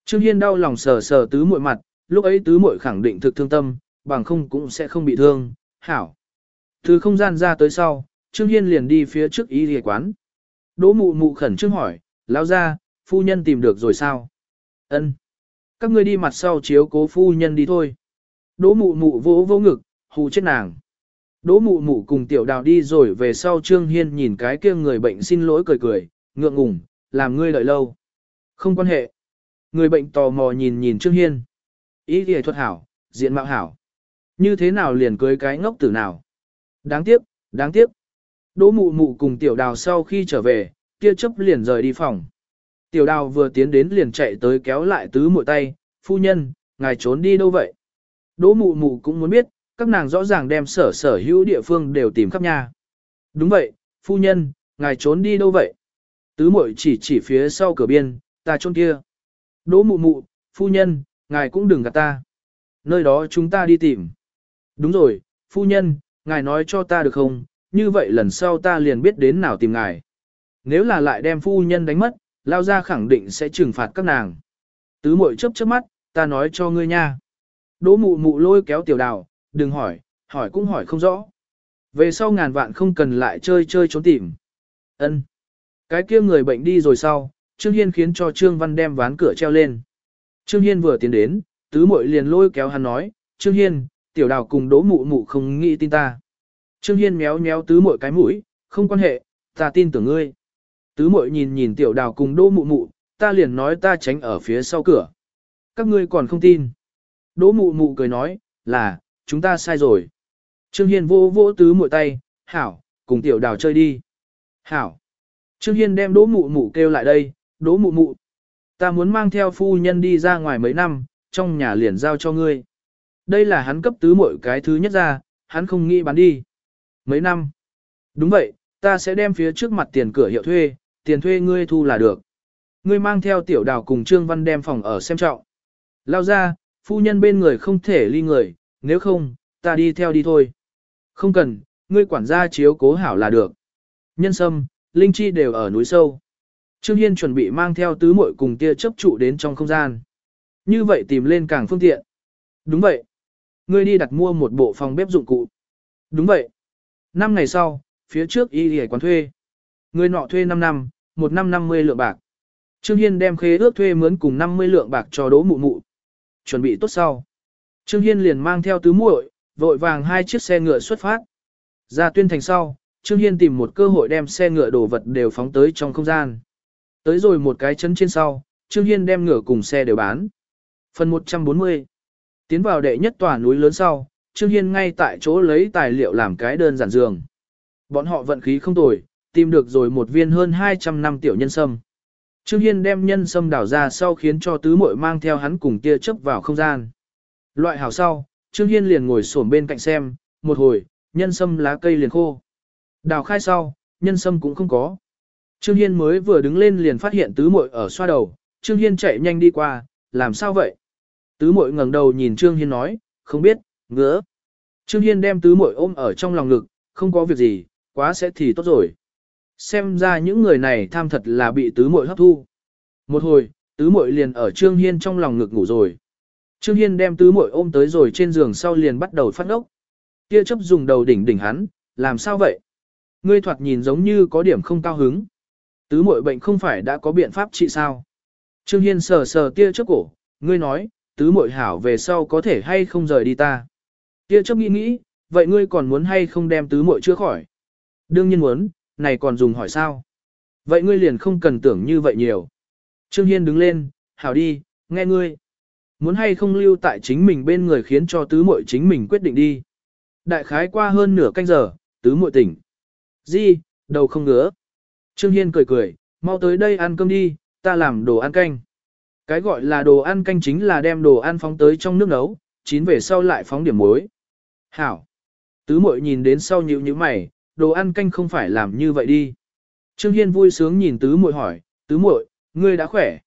[SPEAKER 1] Trương Hiên đau lòng sờ sờ tứ muội mặt, lúc ấy tứ muội khẳng định thực thương tâm, bằng không cũng sẽ không bị thương, hảo. Từ không gian ra tới sau, Trương Hiên liền đi phía trước y ghề quán. Đỗ mụ mụ khẩn trương hỏi, lão ra, phu nhân tìm được rồi sao? Ân. Các ngươi đi mặt sau chiếu cố phu nhân đi thôi. Đỗ mụ mụ vỗ vỗ ngực, hù chết nàng. Đỗ mụ mụ cùng tiểu đào đi rồi về sau Trương Hiên nhìn cái kia người bệnh xin lỗi cười cười, ngượng ngùng, làm ngươi đợi lâu. Không quan hệ. Người bệnh tò mò nhìn nhìn Trương Hiên. Ý thì thuật hảo, diện mạo hảo. Như thế nào liền cưới cái ngốc tử nào? Đáng tiếc, đáng tiếc. Đỗ mụ mụ cùng tiểu đào sau khi trở về, kia chấp liền rời đi phòng. Tiểu đào vừa tiến đến liền chạy tới kéo lại tứ muội tay, phu nhân, ngài trốn đi đâu vậy? Đỗ mụ mụ cũng muốn biết, các nàng rõ ràng đem sở sở hữu địa phương đều tìm khắp nhà. Đúng vậy, phu nhân, ngài trốn đi đâu vậy? Tứ muội chỉ chỉ phía sau cửa biên, ta trốn kia. Đỗ mụ mụ, phu nhân, ngài cũng đừng gạt ta. Nơi đó chúng ta đi tìm. Đúng rồi, phu nhân, ngài nói cho ta được không, như vậy lần sau ta liền biết đến nào tìm ngài. Nếu là lại đem phu nhân đánh mất, lao ra khẳng định sẽ trừng phạt các nàng. Tứ muội chớp chớp mắt, ta nói cho ngươi nha. Đỗ mụ mụ lôi kéo tiểu đào, đừng hỏi, hỏi cũng hỏi không rõ. Về sau ngàn vạn không cần lại chơi chơi trốn tìm. Ân. Cái kia người bệnh đi rồi sau, Trương Hiên khiến cho Trương Văn đem ván cửa treo lên. Trương Hiên vừa tiến đến, tứ muội liền lôi kéo hắn nói, Trương Hiên, tiểu đào cùng đỗ mụ mụ không nghĩ tin ta. Trương Hiên méo méo tứ muội cái mũi, không quan hệ, ta tin tưởng ngươi. Tứ muội nhìn nhìn tiểu đào cùng đỗ mụ mụ, ta liền nói ta tránh ở phía sau cửa. Các ngươi còn không tin. Đỗ mụ mụ cười nói, là, chúng ta sai rồi. Trương Hiên vô vỗ tứ muội tay, hảo, cùng tiểu đào chơi đi. Hảo. Trương Hiên đem đỗ mụ mụ kêu lại đây, đỗ mụ mụ. Ta muốn mang theo phu nhân đi ra ngoài mấy năm, trong nhà liền giao cho ngươi. Đây là hắn cấp tứ mỗi cái thứ nhất ra, hắn không nghĩ bán đi. Mấy năm? Đúng vậy, ta sẽ đem phía trước mặt tiền cửa hiệu thuê, tiền thuê ngươi thu là được. Ngươi mang theo tiểu đào cùng Trương Văn đem phòng ở xem trọng. Lao ra, phu nhân bên người không thể ly người, nếu không, ta đi theo đi thôi. Không cần, ngươi quản gia chiếu cố hảo là được. Nhân sâm, linh chi đều ở núi sâu. Trương Hiên chuẩn bị mang theo tứ muội cùng tia chấp trụ đến trong không gian. Như vậy tìm lên càng phương tiện. Đúng vậy. Ngươi đi đặt mua một bộ phòng bếp dụng cụ. Đúng vậy. Năm ngày sau, phía trước y hề quán thuê. Người nọ thuê 5 năm, một năm 50 lượng bạc. Trương Hiên đem khế ước thuê mướn cùng 50 lượng bạc cho đố mụ mụ. Chuẩn bị tốt sau. Trương Hiên liền mang theo tứ muội, vội vàng hai chiếc xe ngựa xuất phát. Ra tuyên thành sau, Trương Hiên tìm một cơ hội đem xe ngựa đồ vật đều phóng tới trong không gian. Tới rồi một cái chân trên sau, Trương Hiên đem ngựa cùng xe đều bán. Phần 140 Tiến vào đệ nhất tòa núi lớn sau, Trương Hiên ngay tại chỗ lấy tài liệu làm cái đơn giản giường. Bọn họ vận khí không tồi, tìm được rồi một viên hơn 200 năm tiểu nhân sâm. Trương Hiên đem nhân sâm đảo ra sau khiến cho tứ muội mang theo hắn cùng tia chớp vào không gian. Loại hảo sau, Trương Hiên liền ngồi xổm bên cạnh xem, một hồi, nhân sâm lá cây liền khô. Đào khai sau, nhân sâm cũng không có. Trương Hiên mới vừa đứng lên liền phát hiện tứ muội ở xoa đầu, Trương Hiên chạy nhanh đi qua, làm sao vậy? Tứ muội ngẩng đầu nhìn Trương Hiên nói, không biết, ngứa. Trương Hiên đem tứ muội ôm ở trong lòng ngực, không có việc gì, quá sẽ thì tốt rồi. Xem ra những người này tham thật là bị tứ muội hấp thu. Một hồi, tứ muội liền ở Trương Hiên trong lòng ngực ngủ rồi. Trương Hiên đem tứ muội ôm tới rồi trên giường sau liền bắt đầu phát ốc. Kia chấp dùng đầu đỉnh đỉnh hắn, làm sao vậy? Ngươi thoạt nhìn giống như có điểm không cao hứng. Tứ muội bệnh không phải đã có biện pháp trị sao? Trương Hiên sờ sờ tia trước cổ, ngươi nói, tứ muội hảo về sau có thể hay không rời đi ta. Tia chấp nghĩ nghĩ, vậy ngươi còn muốn hay không đem tứ muội chữa khỏi? Đương nhiên muốn, này còn dùng hỏi sao? Vậy ngươi liền không cần tưởng như vậy nhiều. Trương Hiên đứng lên, hảo đi, nghe ngươi. Muốn hay không lưu tại chính mình bên người khiến cho tứ muội chính mình quyết định đi. Đại khái qua hơn nửa canh giờ, tứ muội tỉnh. Di, đầu không ngứa. Trương Hiên cười cười, mau tới đây ăn cơm đi, ta làm đồ ăn canh. Cái gọi là đồ ăn canh chính là đem đồ ăn phóng tới trong nước nấu, chín về sau lại phóng điểm muối. Hảo. Tứ muội nhìn đến sau nhịu như mày, đồ ăn canh không phải làm như vậy đi. Trương Hiên vui sướng nhìn tứ muội hỏi, tứ muội, ngươi đã khỏe.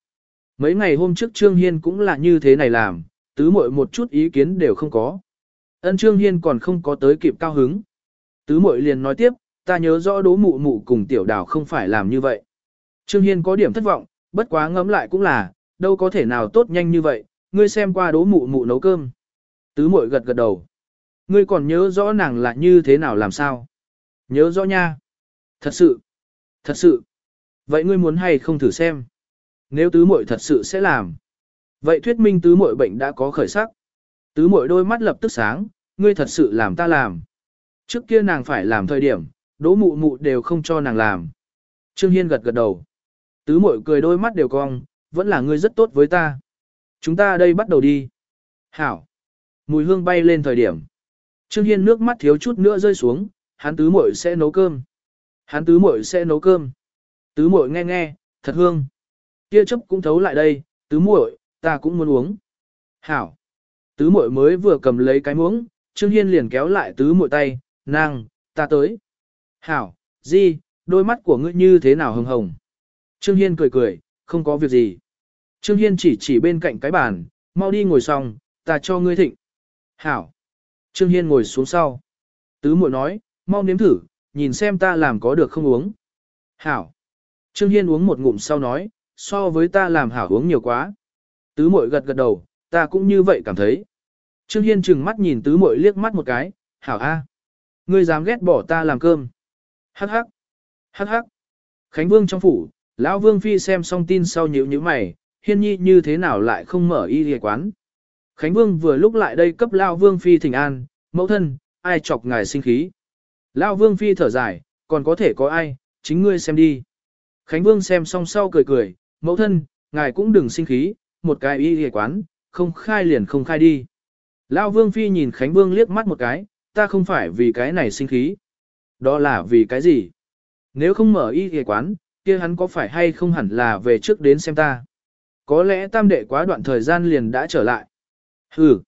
[SPEAKER 1] Mấy ngày hôm trước Trương Hiên cũng là như thế này làm, tứ muội một chút ý kiến đều không có. Ân Trương Hiên còn không có tới kịp cao hứng. Tứ muội liền nói tiếp, ta nhớ rõ đố mụ mụ cùng tiểu đào không phải làm như vậy. Trương Hiên có điểm thất vọng, bất quá ngẫm lại cũng là, đâu có thể nào tốt nhanh như vậy, ngươi xem qua đố mụ mụ nấu cơm. Tứ muội gật gật đầu. Ngươi còn nhớ rõ nàng là như thế nào làm sao? Nhớ rõ nha. Thật sự. Thật sự. Vậy ngươi muốn hay không thử xem? Nếu tứ muội thật sự sẽ làm. Vậy thuyết minh tứ muội bệnh đã có khởi sắc. Tứ muội đôi mắt lập tức sáng, ngươi thật sự làm ta làm. Trước kia nàng phải làm thời điểm, đỗ mụ mụ đều không cho nàng làm. Trương Hiên gật gật đầu. Tứ muội cười đôi mắt đều cong, vẫn là ngươi rất tốt với ta. Chúng ta đây bắt đầu đi. Hảo. Mùi hương bay lên thời điểm. Trương Hiên nước mắt thiếu chút nữa rơi xuống, hắn tứ muội sẽ nấu cơm. Hắn tứ muội sẽ nấu cơm. Tứ muội nghe nghe, thật hương. Kia chấp cũng thấu lại đây, tứ muội, ta cũng muốn uống. Hảo. Tứ muội mới vừa cầm lấy cái muỗng, Trương Hiên liền kéo lại tứ muội tay, nàng, ta tới. Hảo, gì, đôi mắt của ngươi như thế nào hồng hồng. Trương Hiên cười cười, không có việc gì. Trương Hiên chỉ chỉ bên cạnh cái bàn, mau đi ngồi xong, ta cho ngươi thịnh. Hảo. Trương Hiên ngồi xuống sau. Tứ muội nói, mau nếm thử, nhìn xem ta làm có được không uống. Hảo. Trương Hiên uống một ngụm sau nói, so với ta làm hảo uống nhiều quá. Tứ muội gật gật đầu, ta cũng như vậy cảm thấy. Trương Hiên trừng mắt nhìn tứ muội liếc mắt một cái, hảo a, Ngươi dám ghét bỏ ta làm cơm. Hắc hắc, hắc hắc. Khánh Vương trong phủ, lão Vương Phi xem xong tin sau nhíu nhíu mày, hiên nhi như thế nào lại không mở y y quán. Khánh Vương vừa lúc lại đây cấp lão Vương Phi thỉnh an, mẫu thân, ai chọc ngài sinh khí. Lão Vương Phi thở dài, còn có thể có ai, chính ngươi xem đi. Khánh Vương xem xong sau cười cười, mẫu thân, ngài cũng đừng sinh khí, một cái y y quán, không khai liền không khai đi. Lão Vương Phi nhìn Khánh Vương liếc mắt một cái, ta không phải vì cái này sinh khí. Đó là vì cái gì? Nếu không mở y y quán, kia hắn có phải hay không hẳn là về trước đến xem ta. Có lẽ tam đệ quá đoạn thời gian liền đã trở lại. Ừ,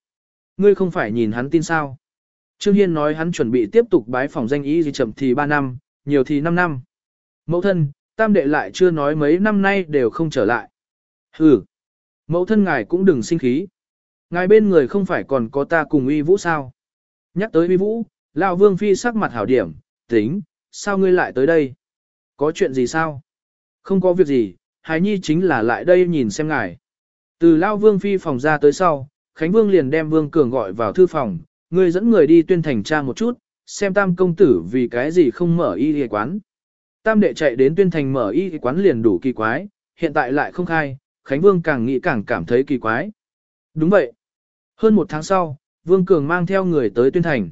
[SPEAKER 1] ngươi không phải nhìn hắn tin sao. Trương Hiên nói hắn chuẩn bị tiếp tục bái phòng danh y gì chậm thì 3 năm, nhiều thì 5 năm. Mẫu thân, tam đệ lại chưa nói mấy năm nay đều không trở lại. Ừ, mẫu thân ngài cũng đừng sinh khí. Ngài bên người không phải còn có ta cùng uy vũ sao. Nhắc tới uy vũ, lão vương phi sắc mặt hảo điểm, tính, sao ngươi lại tới đây? Có chuyện gì sao? Không có việc gì, Hải Nhi chính là lại đây nhìn xem ngài. Từ Lao Vương Phi phòng ra tới sau, Khánh Vương liền đem Vương Cường gọi vào thư phòng, ngươi dẫn người đi tuyên thành tra một chút, xem tam công tử vì cái gì không mở y y quán. Tam đệ chạy đến tuyên thành mở y y quán liền đủ kỳ quái, hiện tại lại không khai, Khánh Vương càng nghĩ càng cảm thấy kỳ quái. Đúng vậy. Hơn một tháng sau, Vương Cường mang theo người tới tuyên thành.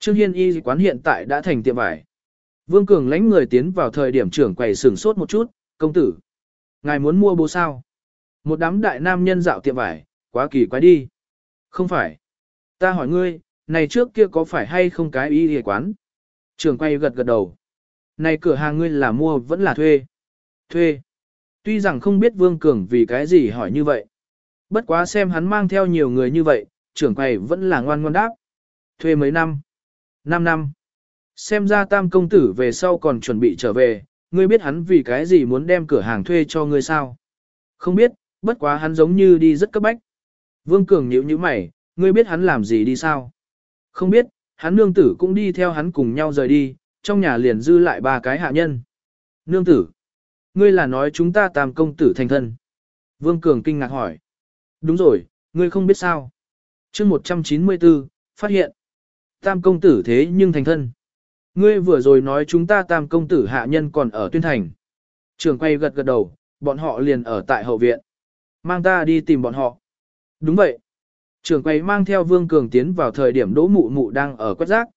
[SPEAKER 1] Trương Hiên y quán hiện tại đã thành tiệm vải. Vương Cường lãnh người tiến vào thời điểm trưởng quầy sửng sốt một chút, công tử. Ngài muốn mua bố sao? Một đám đại nam nhân dạo tiệm vải, quá kỳ quái đi. Không phải. Ta hỏi ngươi, này trước kia có phải hay không cái y y quán? Trưởng quầy gật gật đầu. Này cửa hàng ngươi là mua vẫn là thuê. Thuê. Tuy rằng không biết Vương Cường vì cái gì hỏi như vậy. Bất quá xem hắn mang theo nhiều người như vậy, trưởng quầy vẫn là ngoan ngoan đáp. Thuê mấy năm? 5 năm. Xem ra tam công tử về sau còn chuẩn bị trở về, ngươi biết hắn vì cái gì muốn đem cửa hàng thuê cho ngươi sao? Không biết, bất quá hắn giống như đi rất cấp bách. Vương Cường nhíu nhíu mày, ngươi biết hắn làm gì đi sao? Không biết, hắn nương tử cũng đi theo hắn cùng nhau rời đi, trong nhà liền dư lại ba cái hạ nhân. Nương tử, ngươi là nói chúng ta tam công tử thành thân. Vương Cường kinh ngạc hỏi. Đúng rồi, ngươi không biết sao. chương 194, phát hiện. Tam công tử thế nhưng thành thân. Ngươi vừa rồi nói chúng ta tam công tử hạ nhân còn ở tuyên thành. Trường quay gật gật đầu, bọn họ liền ở tại hậu viện. Mang ta đi tìm bọn họ. Đúng vậy. Trường quay mang theo Vương Cường tiến vào thời điểm đỗ mụ mụ đang ở quét rác.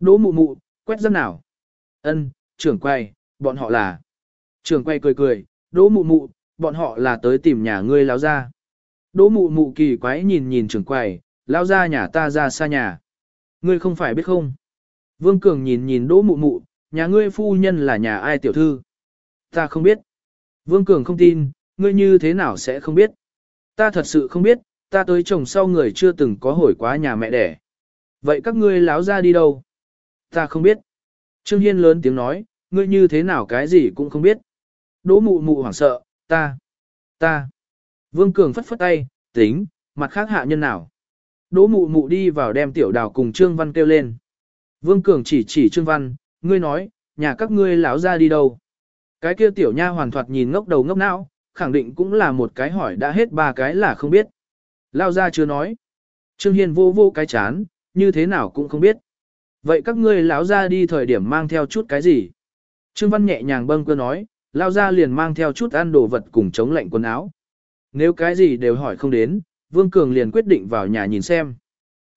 [SPEAKER 1] Đỗ mụ mụ, quét rác nào? Ân, trưởng quay, bọn họ là. Trường quay cười cười, đỗ mụ mụ, bọn họ là tới tìm nhà ngươi láo ra. Đỗ mụ mụ kỳ quái nhìn nhìn trường quay, lão ra nhà ta ra xa nhà. Ngươi không phải biết không? Vương Cường nhìn nhìn đỗ mụ mụ, nhà ngươi phu nhân là nhà ai tiểu thư? Ta không biết. Vương Cường không tin, ngươi như thế nào sẽ không biết? Ta thật sự không biết, ta tới chồng sau người chưa từng có hồi quá nhà mẹ đẻ. Vậy các ngươi láo ra đi đâu? Ta không biết. Trương Hiên lớn tiếng nói, ngươi như thế nào cái gì cũng không biết. Đỗ mụ mụ hoảng sợ, ta, ta. Vương Cường phất phất tay, tính, mặt khác hạ nhân nào. Đỗ mụ mụ đi vào đem tiểu đào cùng Trương Văn kêu lên. Vương Cường chỉ chỉ Trương Văn, ngươi nói, nhà các ngươi lão ra đi đâu? Cái kia tiểu nha hoàn thoạt nhìn ngốc đầu ngốc não, khẳng định cũng là một cái hỏi đã hết ba cái là không biết. Lao ra chưa nói. Trương Hiên vô vô cái chán, như thế nào cũng không biết. Vậy các ngươi lão ra đi thời điểm mang theo chút cái gì? Trương Văn nhẹ nhàng bâng cơ nói, lao ra liền mang theo chút ăn đồ vật cùng chống lạnh quần áo. Nếu cái gì đều hỏi không đến, Vương Cường liền quyết định vào nhà nhìn xem.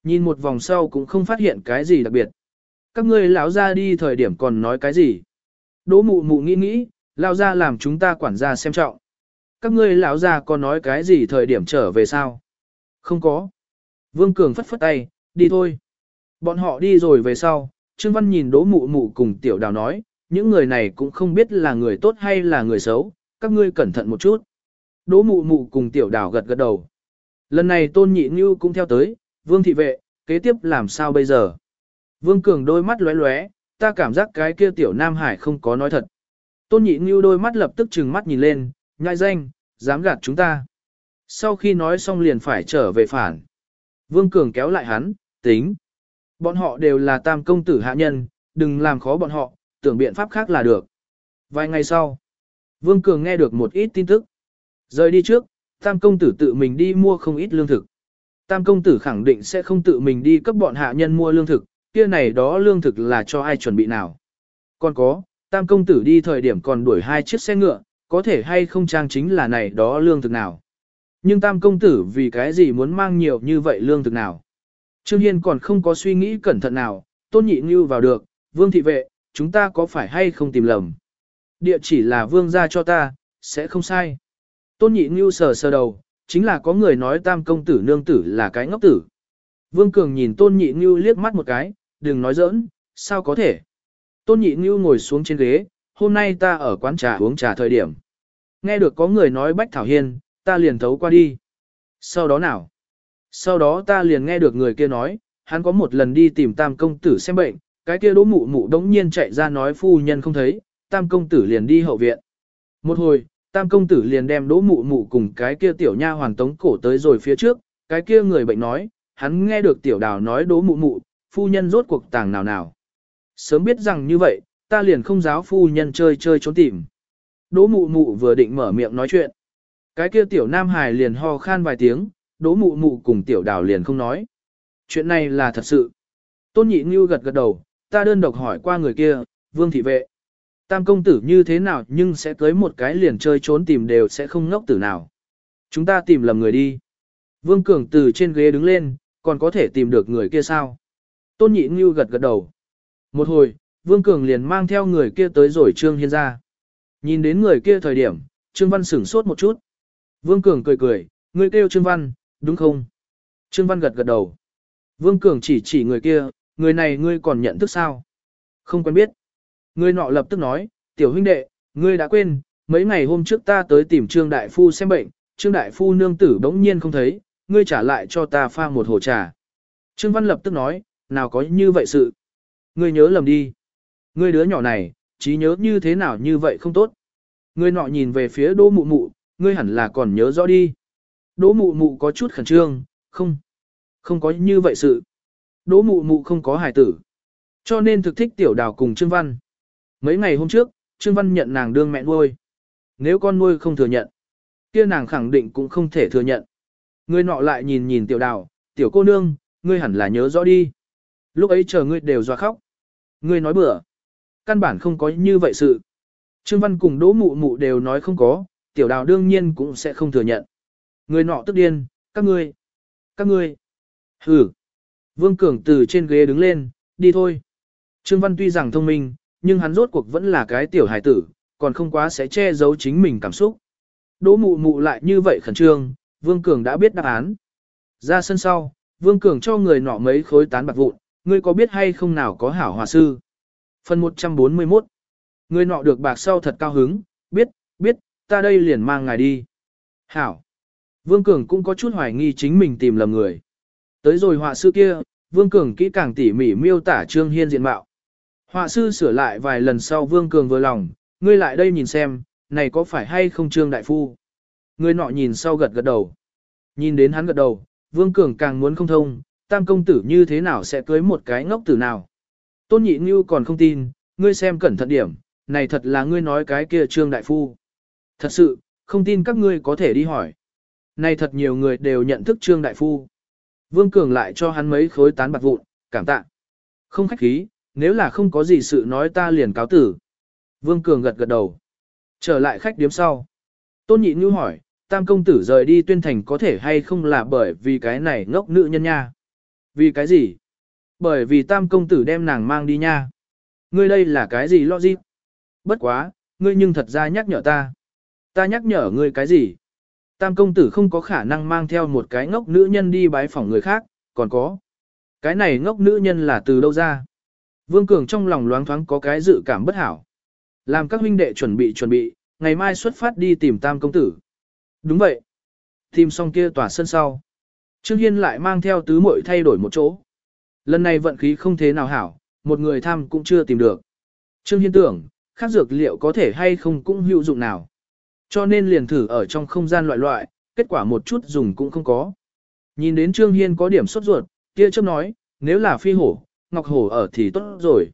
[SPEAKER 1] Nhìn một vòng sau cũng không phát hiện cái gì đặc biệt. Các ngươi lão ra đi thời điểm còn nói cái gì? Đỗ mụ mụ nghĩ nghĩ, lão ra làm chúng ta quản gia xem trọng. Các ngươi lão ra có nói cái gì thời điểm trở về sao? Không có. Vương Cường phất phất tay, đi thôi. Bọn họ đi rồi về sau, Trương Văn nhìn đỗ mụ mụ cùng tiểu đào nói, những người này cũng không biết là người tốt hay là người xấu, các ngươi cẩn thận một chút. Đỗ mụ mụ cùng tiểu đào gật gật đầu. Lần này tôn nhị như cũng theo tới, vương thị vệ, kế tiếp làm sao bây giờ? Vương Cường đôi mắt lóe lóe, ta cảm giác cái kia tiểu Nam Hải không có nói thật. Tôn nhị như đôi mắt lập tức trừng mắt nhìn lên, nhai danh, dám gạt chúng ta. Sau khi nói xong liền phải trở về phản. Vương Cường kéo lại hắn, tính. Bọn họ đều là tam công tử hạ nhân, đừng làm khó bọn họ, tưởng biện pháp khác là được. Vài ngày sau, Vương Cường nghe được một ít tin tức. Rời đi trước, Tam công tử tự mình đi mua không ít lương thực. Tam công tử khẳng định sẽ không tự mình đi cấp bọn hạ nhân mua lương thực, kia này đó lương thực là cho ai chuẩn bị nào. Còn có, Tam công tử đi thời điểm còn đuổi hai chiếc xe ngựa, có thể hay không trang chính là này đó lương thực nào. Nhưng Tam công tử vì cái gì muốn mang nhiều như vậy lương thực nào. Trương Hiên còn không có suy nghĩ cẩn thận nào, tôn nhị như vào được, vương thị vệ, chúng ta có phải hay không tìm lầm. Địa chỉ là vương gia cho ta, sẽ không sai. Tôn nhị như sờ sờ đầu, chính là có người nói tam công tử nương tử là cái ngốc tử. Vương Cường nhìn tôn nhị như liếc mắt một cái, đừng nói giỡn, sao có thể. Tôn nhị như ngồi xuống trên ghế, hôm nay ta ở quán trà uống trà thời điểm. Nghe được có người nói Bách Thảo Hiên, ta liền thấu qua đi. Sau đó nào? Sau đó ta liền nghe được người kia nói, hắn có một lần đi tìm tam công tử xem bệnh, cái kia đỗ mụ mụ đống nhiên chạy ra nói phu nhân không thấy, tam công tử liền đi hậu viện. Một hồi, tam công tử liền đem đỗ mụ mụ cùng cái kia tiểu nha hoàn tống cổ tới rồi phía trước, cái kia người bệnh nói, hắn nghe được tiểu đào nói đỗ mụ mụ, phu nhân rốt cuộc tàng nào nào. Sớm biết rằng như vậy, ta liền không giáo phu nhân chơi chơi trốn tìm. Đỗ mụ mụ vừa định mở miệng nói chuyện. Cái kia tiểu nam hài liền ho khan vài tiếng, đỗ mụ mụ cùng tiểu đào liền không nói. Chuyện này là thật sự. Tôn nhị như gật gật đầu, ta đơn độc hỏi qua người kia, vương thị vệ. Tam công tử như thế nào nhưng sẽ tới một cái liền chơi trốn tìm đều sẽ không ngốc tử nào. Chúng ta tìm lầm người đi. Vương Cường từ trên ghế đứng lên, còn có thể tìm được người kia sao? Tôn nhị Ngưu gật gật đầu. Một hồi, Vương Cường liền mang theo người kia tới rồi Trương Hiên ra. Nhìn đến người kia thời điểm, Trương Văn sửng sốt một chút. Vương Cường cười cười, người kêu Trương Văn, đúng không? Trương Văn gật gật đầu. Vương Cường chỉ chỉ người kia, người này ngươi còn nhận thức sao? Không quen biết. Người nọ lập tức nói, tiểu huynh đệ, ngươi đã quên, mấy ngày hôm trước ta tới tìm Trương Đại Phu xem bệnh, Trương Đại Phu nương tử bỗng nhiên không thấy, ngươi trả lại cho ta pha một hồ trà. Trương Văn lập tức nói, nào có như vậy sự. Ngươi nhớ lầm đi. Ngươi đứa nhỏ này, trí nhớ như thế nào như vậy không tốt. Ngươi nọ nhìn về phía đỗ mụ mụ, ngươi hẳn là còn nhớ rõ đi. Đỗ mụ mụ có chút khẩn trương, không. Không có như vậy sự. Đỗ mụ mụ không có hài tử. Cho nên thực thích tiểu đào cùng Trương Văn. Mấy ngày hôm trước, Trương Văn nhận nàng đương mẹ nuôi. Nếu con nuôi không thừa nhận, kia nàng khẳng định cũng không thể thừa nhận. Ngươi nọ lại nhìn nhìn tiểu đào, tiểu cô nương, ngươi hẳn là nhớ rõ đi. Lúc ấy chờ ngươi đều doa khóc. Ngươi nói bừa. Căn bản không có như vậy sự. Trương Văn cùng Đỗ Mụ Mụ đều nói không có, tiểu đào đương nhiên cũng sẽ không thừa nhận. Người nọ tức điên, các ngươi, các ngươi. Hừ. Vương Cường từ trên ghế đứng lên, đi thôi. Trương Văn tuy rằng thông minh, nhưng hắn rốt cuộc vẫn là cái tiểu hài tử, còn không quá sẽ che giấu chính mình cảm xúc. Đỗ mụ mụ lại như vậy khẩn trương, Vương Cường đã biết đáp án. Ra sân sau, Vương Cường cho người nọ mấy khối tán bạc vụn, ngươi có biết hay không nào có hảo hòa sư. Phần 141 Người nọ được bạc sau thật cao hứng, biết, biết, ta đây liền mang ngài đi. Hảo. Vương Cường cũng có chút hoài nghi chính mình tìm lầm người. Tới rồi họa sư kia, Vương Cường kỹ càng tỉ mỉ miêu tả Trương Hiên diện mạo. Họa sư sửa lại vài lần sau Vương Cường vừa lòng, ngươi lại đây nhìn xem, này có phải hay không Trương Đại Phu. Người nọ nhìn sau gật gật đầu. Nhìn đến hắn gật đầu, Vương Cường càng muốn không thông, tam công tử như thế nào sẽ cưới một cái ngốc tử nào. Tôn nhị như còn không tin, ngươi xem cẩn thận điểm, này thật là ngươi nói cái kia Trương Đại Phu. Thật sự, không tin các ngươi có thể đi hỏi. Này thật nhiều người đều nhận thức Trương Đại Phu. Vương Cường lại cho hắn mấy khối tán bạc vụn, cảm tạ. Không khách khí, nếu là không có gì sự nói ta liền cáo tử. Vương Cường gật gật đầu. Trở lại khách điếm sau. Tôn nhị như hỏi, tam công tử rời đi tuyên thành có thể hay không là bởi vì cái này ngốc nữ nhân nha. Vì cái gì? Bởi vì tam công tử đem nàng mang đi nha. Ngươi đây là cái gì lo gì? Bất quá, ngươi nhưng thật ra nhắc nhở ta. Ta nhắc nhở ngươi cái gì? Tam công tử không có khả năng mang theo một cái ngốc nữ nhân đi bái phỏng người khác, còn có. Cái này ngốc nữ nhân là từ đâu ra? Vương Cường trong lòng loáng thoáng có cái dự cảm bất hảo. Làm các huynh đệ chuẩn bị chuẩn bị, ngày mai xuất phát đi tìm tam công tử. Đúng vậy. Tìm xong kia tòa sân sau. Trương Hiên lại mang theo tứ muội thay đổi một chỗ. Lần này vận khí không thế nào hảo, một người tham cũng chưa tìm được. Trương Hiên tưởng, khác dược liệu có thể hay không cũng hữu dụng nào. Cho nên liền thử ở trong không gian loại loại, kết quả một chút dùng cũng không có. Nhìn đến Trương Hiên có điểm sốt ruột, kia chấp nói, nếu là phi hổ, ngọc hổ ở thì tốt rồi.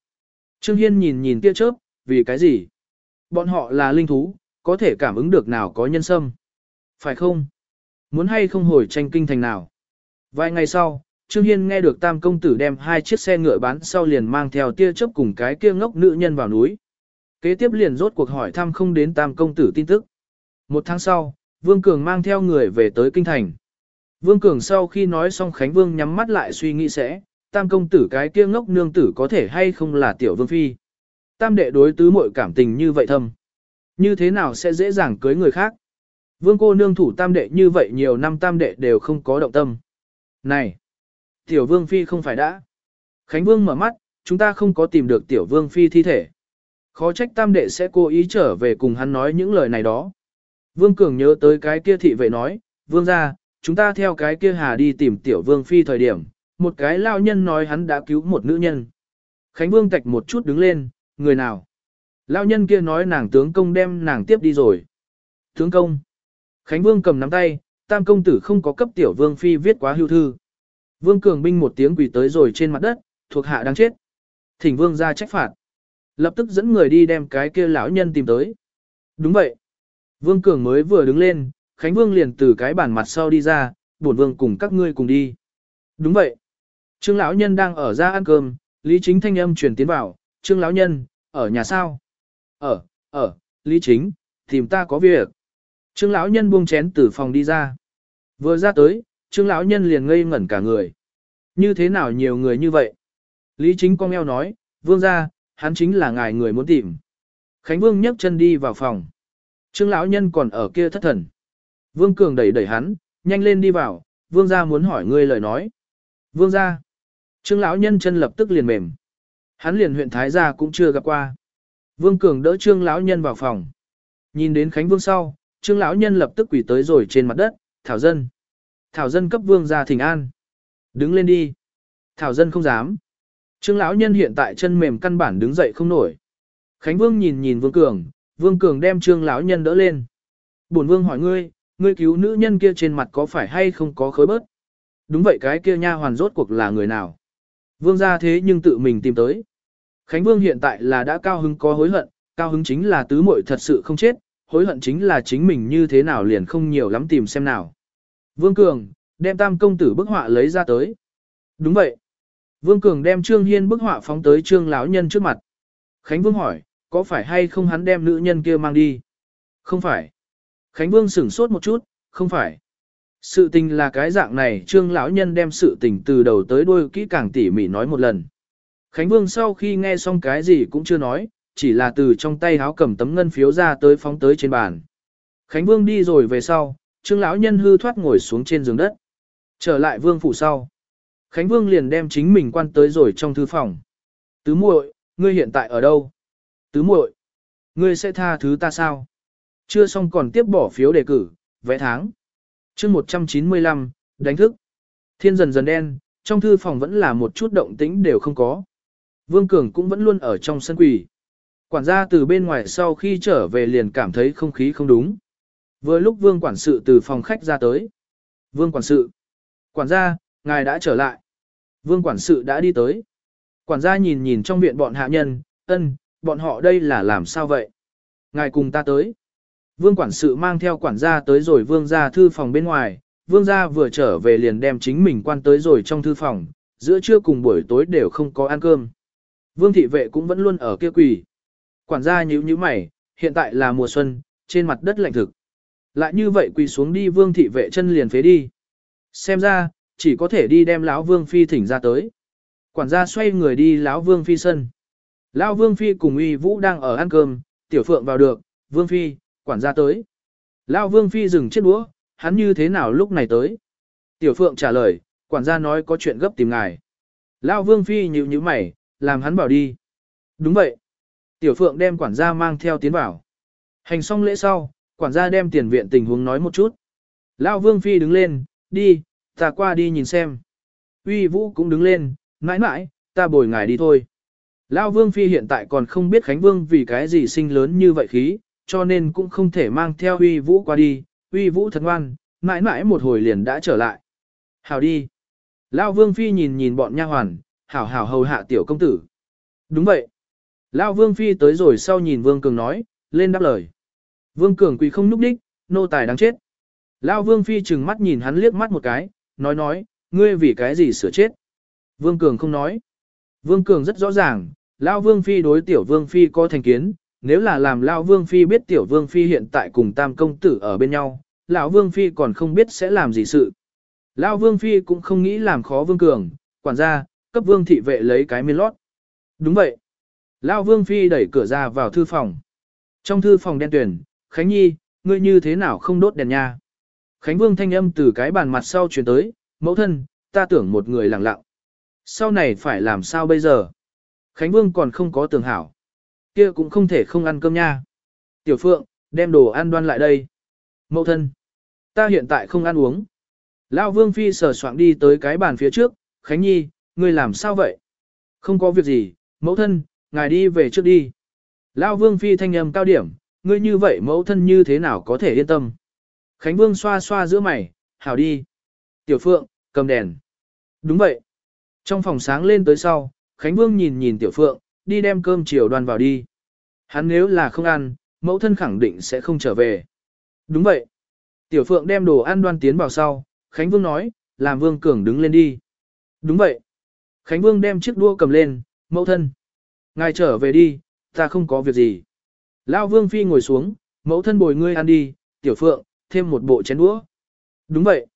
[SPEAKER 1] Trương Hiên nhìn nhìn tia chớp, vì cái gì? Bọn họ là linh thú, có thể cảm ứng được nào có nhân sâm. Phải không? Muốn hay không hồi tranh kinh thành nào? Vài ngày sau, Trương Hiên nghe được tam công tử đem hai chiếc xe ngựa bán sau liền mang theo tia chớp cùng cái kia ngốc nữ nhân vào núi. Kế tiếp liền rốt cuộc hỏi thăm không đến tam công tử tin tức. Một tháng sau, Vương Cường mang theo người về tới kinh thành. Vương Cường sau khi nói xong Khánh Vương nhắm mắt lại suy nghĩ sẽ, tam công tử cái kia ngốc nương tử có thể hay không là tiểu vương phi. Tam đệ đối tứ muội cảm tình như vậy thâm. Như thế nào sẽ dễ dàng cưới người khác? Vương cô nương thủ tam đệ như vậy nhiều năm tam đệ đều không có động tâm. Này! Tiểu vương phi không phải đã. Khánh vương mở mắt, chúng ta không có tìm được tiểu vương phi thi thể. Khó trách tam đệ sẽ cố ý trở về cùng hắn nói những lời này đó. Vương Cường nhớ tới cái kia thị vệ nói, vương ra, chúng ta theo cái kia hà đi tìm tiểu vương phi thời điểm, một cái lao nhân nói hắn đã cứu một nữ nhân. Khánh vương tạch một chút đứng lên, người nào? Lao nhân kia nói nàng tướng công đem nàng tiếp đi rồi. Tướng công. Khánh vương cầm nắm tay, tam công tử không có cấp tiểu vương phi viết quá hưu thư. Vương cường binh một tiếng quỳ tới rồi trên mặt đất, thuộc hạ đang chết. Thỉnh vương ra trách phạt. Lập tức dẫn người đi đem cái kia lão nhân tìm tới. Đúng vậy. Vương cường mới vừa đứng lên, Khánh vương liền từ cái bản mặt sau đi ra, bổn vương cùng các ngươi cùng đi. Đúng vậy. Trương lão nhân đang ở ra ăn cơm, Lý Chính thanh âm truyền tiến vào, "Trương lão nhân, ở nhà sao?" "Ở, ở, Lý Chính, tìm ta có việc." Trương lão nhân buông chén từ phòng đi ra. Vừa ra tới, Trương lão nhân liền ngây ngẩn cả người. Như thế nào nhiều người như vậy? Lý Chính cong eo nói, "Vương gia, hắn chính là ngài người muốn tìm." Khánh Vương nhấc chân đi vào phòng. Trương lão nhân còn ở kia thất thần. Vương Cường đẩy đẩy hắn, nhanh lên đi vào, vương gia muốn hỏi ngươi lời nói. Vương gia. Trương lão nhân chân lập tức liền mềm. Hắn liền huyện Thái gia cũng chưa gặp qua. Vương Cường đỡ Trương lão nhân vào phòng. Nhìn đến Khánh Vương sau, Trương lão nhân lập tức quỳ tới rồi trên mặt đất, "Thảo dân." Thảo dân cấp vương gia thỉnh an. "Đứng lên đi." Thảo dân không dám. Trương lão nhân hiện tại chân mềm căn bản đứng dậy không nổi. Khánh Vương nhìn nhìn Vương Cường, Vương Cường đem Trương lão nhân đỡ lên. "Bổn vương hỏi ngươi, ngươi cứu nữ nhân kia trên mặt có phải hay không có khối bớt?" Đúng vậy cái kia nha hoàn rốt cuộc là người nào? Vương gia thế nhưng tự mình tìm tới. Khánh Vương hiện tại là đã cao hứng có hối hận, cao hứng chính là tứ muội thật sự không chết, hối hận chính là chính mình như thế nào liền không nhiều lắm tìm xem nào. Vương Cường, đem tam công tử bức họa lấy ra tới. Đúng vậy. Vương Cường đem Trương Hiên bức họa phóng tới Trương lão nhân trước mặt. Khánh Vương hỏi, có phải hay không hắn đem nữ nhân kia mang đi? Không phải. Khánh Vương sửng sốt một chút, không phải. Sự tình là cái dạng này, Trương lão nhân đem sự tình từ đầu tới đuôi kỹ càng tỉ mỉ nói một lần. Khánh Vương sau khi nghe xong cái gì cũng chưa nói, chỉ là từ trong tay háo cầm tấm ngân phiếu ra tới phóng tới trên bàn. Khánh Vương đi rồi về sau, Trương lão nhân hư thoát ngồi xuống trên giường đất. Trở lại vương phủ sau. Khánh Vương liền đem chính mình quan tới rồi trong thư phòng. Tứ muội, ngươi hiện tại ở đâu? Tứ muội, ngươi sẽ tha thứ ta sao? Chưa xong còn tiếp bỏ phiếu đề cử, vẽ tháng chương 195, đánh thức. Thiên dần dần đen, trong thư phòng vẫn là một chút động tĩnh đều không có. Vương Cường cũng vẫn luôn ở trong sân quỳ. Quản gia từ bên ngoài sau khi trở về liền cảm thấy không khí không đúng. Vừa lúc vương quản sự từ phòng khách ra tới. Vương quản sự. Quản gia, ngài đã trở lại. Vương quản sự đã đi tới. Quản gia nhìn nhìn trong viện bọn hạ nhân, ân, bọn họ đây là làm sao vậy? Ngài cùng ta tới. Vương quản sự mang theo quản gia tới rồi vương gia thư phòng bên ngoài, vương gia vừa trở về liền đem chính mình quan tới rồi trong thư phòng, giữa trưa cùng buổi tối đều không có ăn cơm. Vương thị vệ cũng vẫn luôn ở kia quỳ. Quản gia nhíu nhíu mày, hiện tại là mùa xuân, trên mặt đất lạnh thực. Lại như vậy quỳ xuống đi vương thị vệ chân liền phế đi. Xem ra, chỉ có thể đi đem lão vương phi thỉnh ra tới. Quản gia xoay người đi lão vương phi sân. Lão vương phi cùng uy vũ đang ở ăn cơm, tiểu phượng vào được, vương phi, quản gia tới. Lão vương phi dừng chiếc đũa, hắn như thế nào lúc này tới. Tiểu phượng trả lời, quản gia nói có chuyện gấp tìm ngài. Lão vương phi nhíu nhíu mày, làm hắn bảo đi. Đúng vậy. Tiểu phượng đem quản gia mang theo tiến vào. Hành xong lễ sau, quản gia đem tiền viện tình huống nói một chút. Lão vương phi đứng lên, đi, ta qua đi nhìn xem. Uy vũ cũng đứng lên, mãi mãi, ta bồi ngài đi thôi. Lão vương phi hiện tại còn không biết Khánh Vương vì cái gì sinh lớn như vậy khí, cho nên cũng không thể mang theo uy vũ qua đi. Uy vũ thật ngoan, mãi mãi một hồi liền đã trở lại. Hảo đi. Lão vương phi nhìn nhìn bọn nha hoàn, hảo hảo hầu hạ tiểu công tử. Đúng vậy. Lão vương phi tới rồi sau nhìn vương cường nói, lên đáp lời. Vương Cường quỳ không núp đích, nô tài đáng chết. Lao Vương Phi chừng mắt nhìn hắn liếc mắt một cái, nói nói, ngươi vì cái gì sửa chết. Vương Cường không nói. Vương Cường rất rõ ràng, Lao Vương Phi đối tiểu Vương Phi có thành kiến, nếu là làm Lão Vương Phi biết tiểu Vương Phi hiện tại cùng tam công tử ở bên nhau, lão Vương Phi còn không biết sẽ làm gì sự. Lão Vương Phi cũng không nghĩ làm khó Vương Cường, quản gia, cấp Vương thị vệ lấy cái miên lót. Đúng vậy. Lão Vương Phi đẩy cửa ra vào thư phòng. Trong thư phòng đen tuyển, Khánh Nhi, ngươi như thế nào không đốt đèn nha? Khánh Vương thanh âm từ cái bàn mặt sau chuyển tới, mẫu thân, ta tưởng một người lặng lặng. Sau này phải làm sao bây giờ? Khánh Vương còn không có tưởng hảo kia cũng không thể không ăn cơm nha. Tiểu Phượng, đem đồ ăn đoan lại đây. Mẫu thân, ta hiện tại không ăn uống. Lão Vương Phi sờ soạng đi tới cái bàn phía trước, Khánh Nhi, ngươi làm sao vậy? Không có việc gì, mẫu thân, ngài đi về trước đi. Lão Vương Phi thanh âm cao điểm, ngươi như vậy mẫu thân như thế nào có thể yên tâm. Khánh Vương xoa xoa giữa mày, hảo đi. Tiểu Phượng, cầm đèn. Đúng vậy. Trong phòng sáng lên tới sau, Khánh Vương nhìn nhìn Tiểu Phượng, đi đem cơm chiều đoan vào đi. Hắn nếu là không ăn, mẫu thân khẳng định sẽ không trở về. Đúng vậy. Tiểu Phượng đem đồ ăn đoan tiến vào sau, Khánh Vương nói, làm Vương Cường đứng lên đi. Đúng vậy. Khánh Vương đem chiếc đua cầm lên, mẫu thân. Ngài trở về đi, ta không có việc gì. Lão Vương Phi ngồi xuống, mẫu thân bồi ngươi ăn đi, Tiểu Phượng, thêm một bộ chén đũa. Đúng vậy.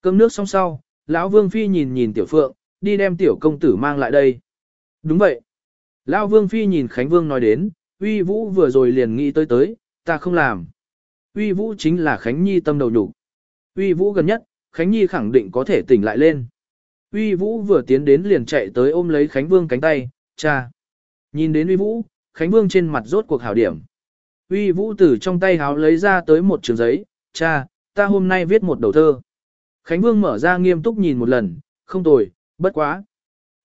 [SPEAKER 1] Cơm nước xong sau, lão Vương Phi nhìn nhìn Tiểu Phượng, đi đem Tiểu Công Tử mang lại đây. Đúng vậy. Lão Vương Phi nhìn Khánh Vương nói đến, uy vũ vừa rồi liền nghĩ tới tới, ta không làm. Uy vũ chính là Khánh Nhi tâm đầu nhục. Uy vũ gần nhất, Khánh Nhi khẳng định có thể tỉnh lại lên. Uy vũ vừa tiến đến liền chạy tới ôm lấy Khánh Vương cánh tay, cha. Nhìn đến Uy vũ, Khánh Vương trên mặt rốt cuộc hảo điểm. Uy vũ từ trong tay háo lấy ra tới một trường giấy, cha, ta hôm nay viết một đầu thơ. Khánh Vương mở ra nghiêm túc nhìn một lần, không tồi, bất quá.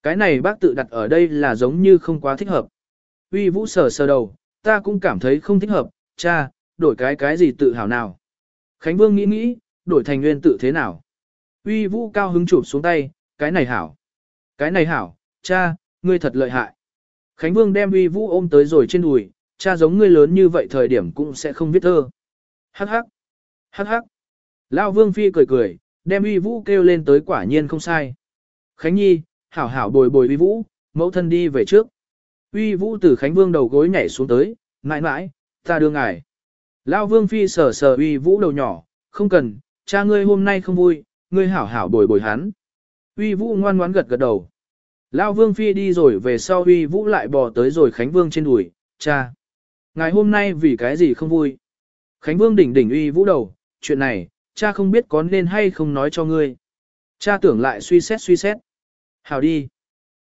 [SPEAKER 1] Cái này bác tự đặt ở đây là giống như không quá thích hợp. Uy vũ sờ sờ đầu, ta cũng cảm thấy không thích hợp, cha, đổi cái cái gì tự hào nào. Khánh Vương nghĩ nghĩ, đổi thành nguyên tự thế nào. Uy vũ cao hứng chụp xuống tay, cái này hảo. Cái này hảo, cha, ngươi thật lợi hại. Khánh Vương đem uy vũ ôm tới rồi trên đùi, cha giống ngươi lớn như vậy thời điểm cũng sẽ không viết thơ. Hắc hắc. Hắc hắc. Lao Vương Phi cười cười, đem uy vũ kêu lên tới quả nhiên không sai. Khánh Nhi, hảo hảo bồi bồi uy vũ, mẫu thân đi về trước. Uy vũ từ Khánh Vương đầu gối nhảy xuống tới, mãi mãi, ta đưa ngài. Lao Vương Phi sờ sờ uy vũ đầu nhỏ, không cần, cha ngươi hôm nay không vui, ngươi hảo hảo bồi bồi hắn. Uy vũ ngoan ngoãn gật gật đầu. Lao Vương Phi đi rồi về sau uy vũ lại bò tới rồi Khánh Vương trên đùi, cha. Ngài hôm nay vì cái gì không vui? Khánh Vương đỉnh đỉnh uy vũ đầu, chuyện này, cha không biết có nên hay không nói cho ngươi. Cha tưởng lại suy xét suy xét. Hảo đi.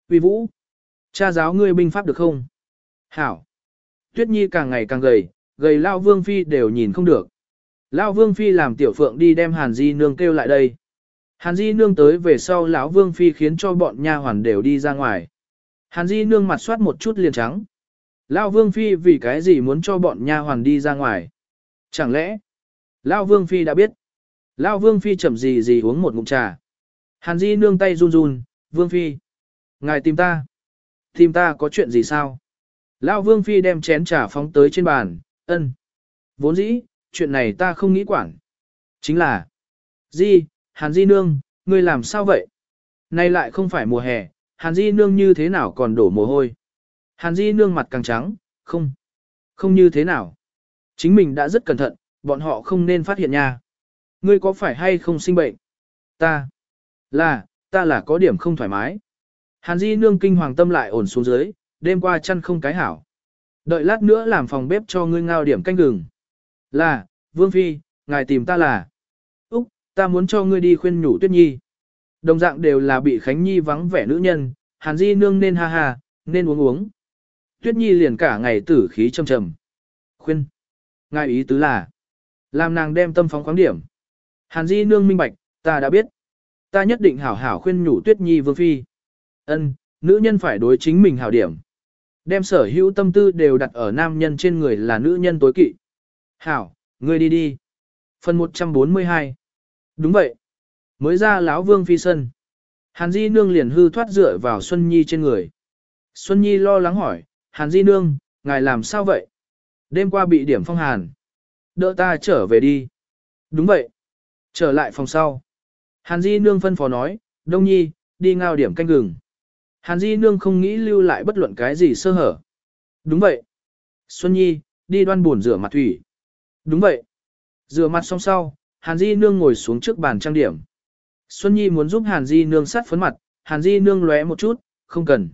[SPEAKER 1] Uy vũ. Cha giáo ngươi binh pháp được không? Hảo. Tuyết Nhi càng ngày càng gầy, gầy Lao Vương Phi đều nhìn không được. Lao Vương Phi làm tiểu phượng đi đem Hàn Di Nương kêu lại đây. Hàn Di Nương tới về sau lão Vương Phi khiến cho bọn nha hoàn đều đi ra ngoài. Hàn Di Nương mặt soát một chút liền trắng. Lao Vương Phi vì cái gì muốn cho bọn nha hoàn đi ra ngoài? Chẳng lẽ, Lao Vương Phi đã biết. Lao Vương Phi chậm gì gì uống một ngụm trà. Hàn Di nương tay run run, Vương Phi. Ngài tìm ta. Tìm ta có chuyện gì sao? Lão Vương Phi đem chén trà phóng tới trên bàn, ân. Vốn dĩ, chuyện này ta không nghĩ quản. Chính là, Di, Hàn Di nương, ngươi làm sao vậy? Nay lại không phải mùa hè, Hàn Di nương như thế nào còn đổ mồ hôi? Hàn Di nương mặt càng trắng, không, không như thế nào. Chính mình đã rất cẩn thận, bọn họ không nên phát hiện nha. Ngươi có phải hay không sinh bệnh? Ta. Là, ta là có điểm không thoải mái. Hàn Di nương kinh hoàng tâm lại ổn xuống dưới, đêm qua chăn không cái hảo. Đợi lát nữa làm phòng bếp cho ngươi ngao điểm canh gừng. Là, Vương Phi, ngài tìm ta là. Úc, ta muốn cho ngươi đi khuyên nhủ Tuyết Nhi. Đồng dạng đều là bị Khánh Nhi vắng vẻ nữ nhân, Hàn Di nương nên ha ha, nên uống uống. Tuyết Nhi liền cả ngày tử khí trầm trầm. Khuyên. Ngài ý tứ là, làm nàng đem tâm phóng khoáng điểm. Hàn Di nương minh bạch, ta đã biết. Ta nhất định hảo hảo khuyên nhủ Tuyết Nhi vương phi. Ân, nữ nhân phải đối chính mình hảo điểm. Đem sở hữu tâm tư đều đặt ở nam nhân trên người là nữ nhân tối kỵ. Hảo, ngươi đi đi. Phần 142. Đúng vậy. Mới ra lão vương phi sân. Hàn Di nương liền hư thoát dựa vào Xuân Nhi trên người. Xuân Nhi lo lắng hỏi, Hàn Di nương, ngài làm sao vậy? Đêm qua bị điểm phong hàn. Đỡ ta trở về đi. Đúng vậy. Trở lại phòng sau. Hàn Di Nương phân phó nói, Đông Nhi, đi ngao điểm canh gừng. Hàn Di Nương không nghĩ lưu lại bất luận cái gì sơ hở. Đúng vậy. Xuân Nhi, đi đoan buồn rửa mặt thủy. Đúng vậy. Rửa mặt xong sau, Hàn Di Nương ngồi xuống trước bàn trang điểm. Xuân Nhi muốn giúp Hàn Di Nương sát phấn mặt, Hàn Di Nương lóe một chút, không cần.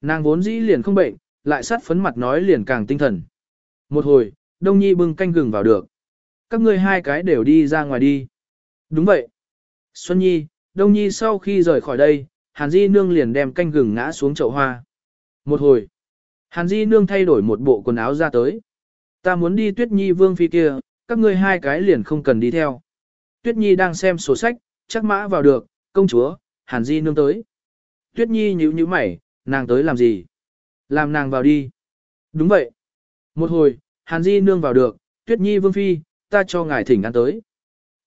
[SPEAKER 1] Nàng vốn dĩ liền không bệnh, lại sát phấn mặt nói liền càng tinh thần. Một hồi, Đông Nhi bưng canh gừng vào được. Các ngươi hai cái đều đi ra ngoài đi. Đúng vậy. Xuân Nhi, Đông Nhi sau khi rời khỏi đây, Hàn Di Nương liền đem canh gừng ngã xuống chậu hoa. Một hồi, Hàn Di Nương thay đổi một bộ quần áo ra tới. Ta muốn đi Tuyết Nhi Vương Phi kia, các ngươi hai cái liền không cần đi theo. Tuyết Nhi đang xem sổ sách, chắc mã vào được, công chúa, Hàn Di Nương tới. Tuyết Nhi nhíu nhíu mày, nàng tới làm gì? Làm nàng vào đi. Đúng vậy. Một hồi, Hàn Di Nương vào được, Tuyết Nhi Vương Phi, ta cho ngài thỉnh ăn tới.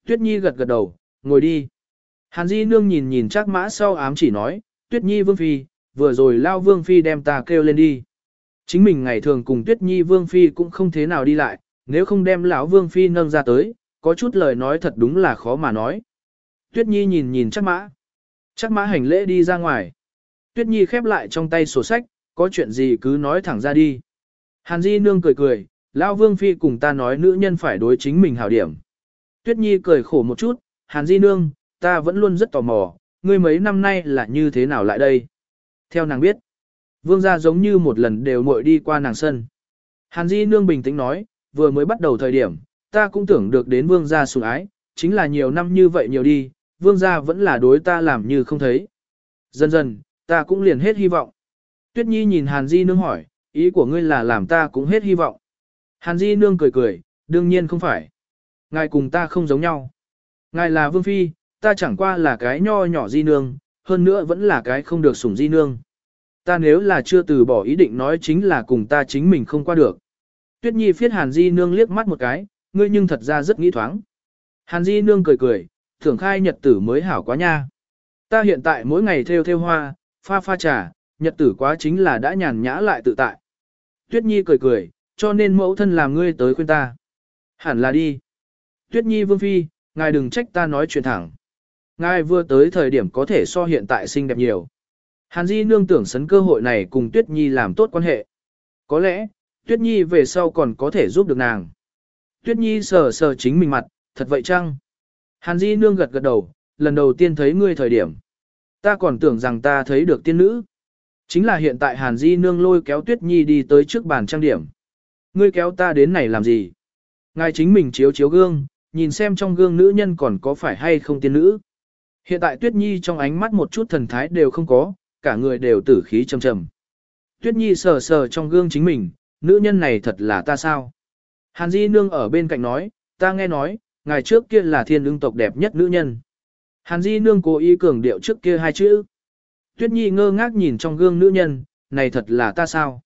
[SPEAKER 1] Tuyết Nhi gật gật đầu, ngồi đi. Hàn Di Nương nhìn nhìn chắc mã sau ám chỉ nói, Tuyết Nhi Vương Phi, vừa rồi lao Vương Phi đem ta kêu lên đi. Chính mình ngày thường cùng Tuyết Nhi Vương Phi cũng không thế nào đi lại, nếu không đem lão Vương Phi nâng ra tới, có chút lời nói thật đúng là khó mà nói. Tuyết Nhi nhìn nhìn chắc mã. Chắc mã hành lễ đi ra ngoài. Tuyết Nhi khép lại trong tay sổ sách, có chuyện gì cứ nói thẳng ra đi. Hàn Di Nương cười cười, lão Vương Phi cùng ta nói nữ nhân phải đối chính mình hảo điểm. Tuyết Nhi cười khổ một chút, Hàn Di Nương, ta vẫn luôn rất tò mò, ngươi mấy năm nay là như thế nào lại đây? Theo nàng biết, vương gia giống như một lần đều muội đi qua nàng sân. Hàn Di Nương bình tĩnh nói, vừa mới bắt đầu thời điểm, ta cũng tưởng được đến vương gia sủng ái, chính là nhiều năm như vậy nhiều đi, vương gia vẫn là đối ta làm như không thấy. Dần dần, ta cũng liền hết hy vọng. Tuyết Nhi nhìn Hàn Di Nương hỏi, ý của ngươi là làm ta cũng hết hy vọng. Hàn Di Nương cười cười, đương nhiên không phải. Ngài cùng ta không giống nhau. Ngài là vương phi, ta chẳng qua là cái nho nhỏ di nương, hơn nữa vẫn là cái không được sủng di nương. Ta nếu là chưa từ bỏ ý định nói chính là cùng ta chính mình không qua được. Tuyết Nhi phiết Hàn Di nương liếc mắt một cái, ngươi nhưng thật ra rất nghĩ thoáng. Hàn Di nương cười cười, thưởng khai nhật tử mới hảo quá nha. Ta hiện tại mỗi ngày theo theo hoa, pha pha trà, nhật tử quá chính là đã nhàn nhã lại tự tại. Tuyết Nhi cười cười, cho nên mẫu thân làm ngươi tới khuyên ta. Hẳn là đi. Tuyết Nhi vương phi, ngài đừng trách ta nói chuyện thẳng. Ngài vừa tới thời điểm có thể so hiện tại xinh đẹp nhiều. Hàn Di nương tưởng sấn cơ hội này cùng Tuyết Nhi làm tốt quan hệ. Có lẽ, Tuyết Nhi về sau còn có thể giúp được nàng. Tuyết Nhi sờ sờ chính mình mặt, thật vậy chăng? Hàn Di nương gật gật đầu, lần đầu tiên thấy ngươi thời điểm. Ta còn tưởng rằng ta thấy được tiên nữ. Chính là hiện tại Hàn Di nương lôi kéo Tuyết Nhi đi tới trước bàn trang điểm. Ngươi kéo ta đến này làm gì? Ngài chính mình chiếu chiếu gương, nhìn xem trong gương nữ nhân còn có phải hay không tiên nữ. Hiện tại Tuyết Nhi trong ánh mắt một chút thần thái đều không có, cả người đều tử khí trầm trầm. Tuyết Nhi sờ sờ trong gương chính mình, nữ nhân này thật là ta sao? Hàn Di Nương ở bên cạnh nói, ta nghe nói, ngày trước kia là thiên ưng tộc đẹp nhất nữ nhân. Hàn Di Nương cố ý cường điệu trước kia hai chữ. Tuyết Nhi ngơ ngác nhìn trong gương nữ nhân, này thật là ta sao?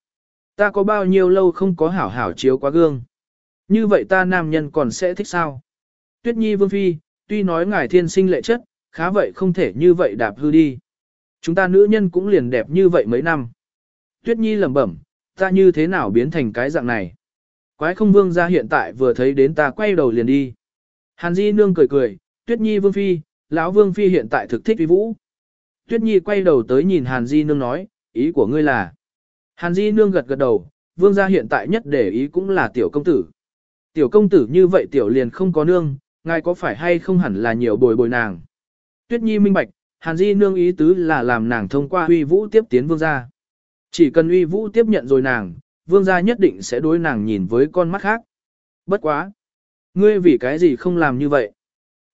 [SPEAKER 1] Ta có bao nhiêu lâu không có hảo hảo chiếu qua gương? Như vậy ta nam nhân còn sẽ thích sao? Tuyết Nhi Vương Phi, tuy nói ngài thiên sinh lệ chất, khá vậy không thể như vậy đạp hư đi. Chúng ta nữ nhân cũng liền đẹp như vậy mấy năm. Tuyết Nhi lẩm bẩm, ta như thế nào biến thành cái dạng này. Quái không vương ra hiện tại vừa thấy đến ta quay đầu liền đi. Hàn Di nương cười cười, Tuyết Nhi vương phi, lão vương phi hiện tại thực thích uy vũ. Tuyết Nhi quay đầu tới nhìn Hàn Di nương nói, ý của ngươi là. Hàn Di nương gật gật đầu, vương gia hiện tại nhất để ý cũng là tiểu công tử. Tiểu công tử như vậy tiểu liền không có nương, ngài có phải hay không hẳn là nhiều bồi bồi nàng. Tuyết Nhi minh bạch, Hàn Di nương ý tứ là làm nàng thông qua uy vũ tiếp tiến vương gia. Chỉ cần uy vũ tiếp nhận rồi nàng, vương gia nhất định sẽ đối nàng nhìn với con mắt khác. Bất quá. Ngươi vì cái gì không làm như vậy?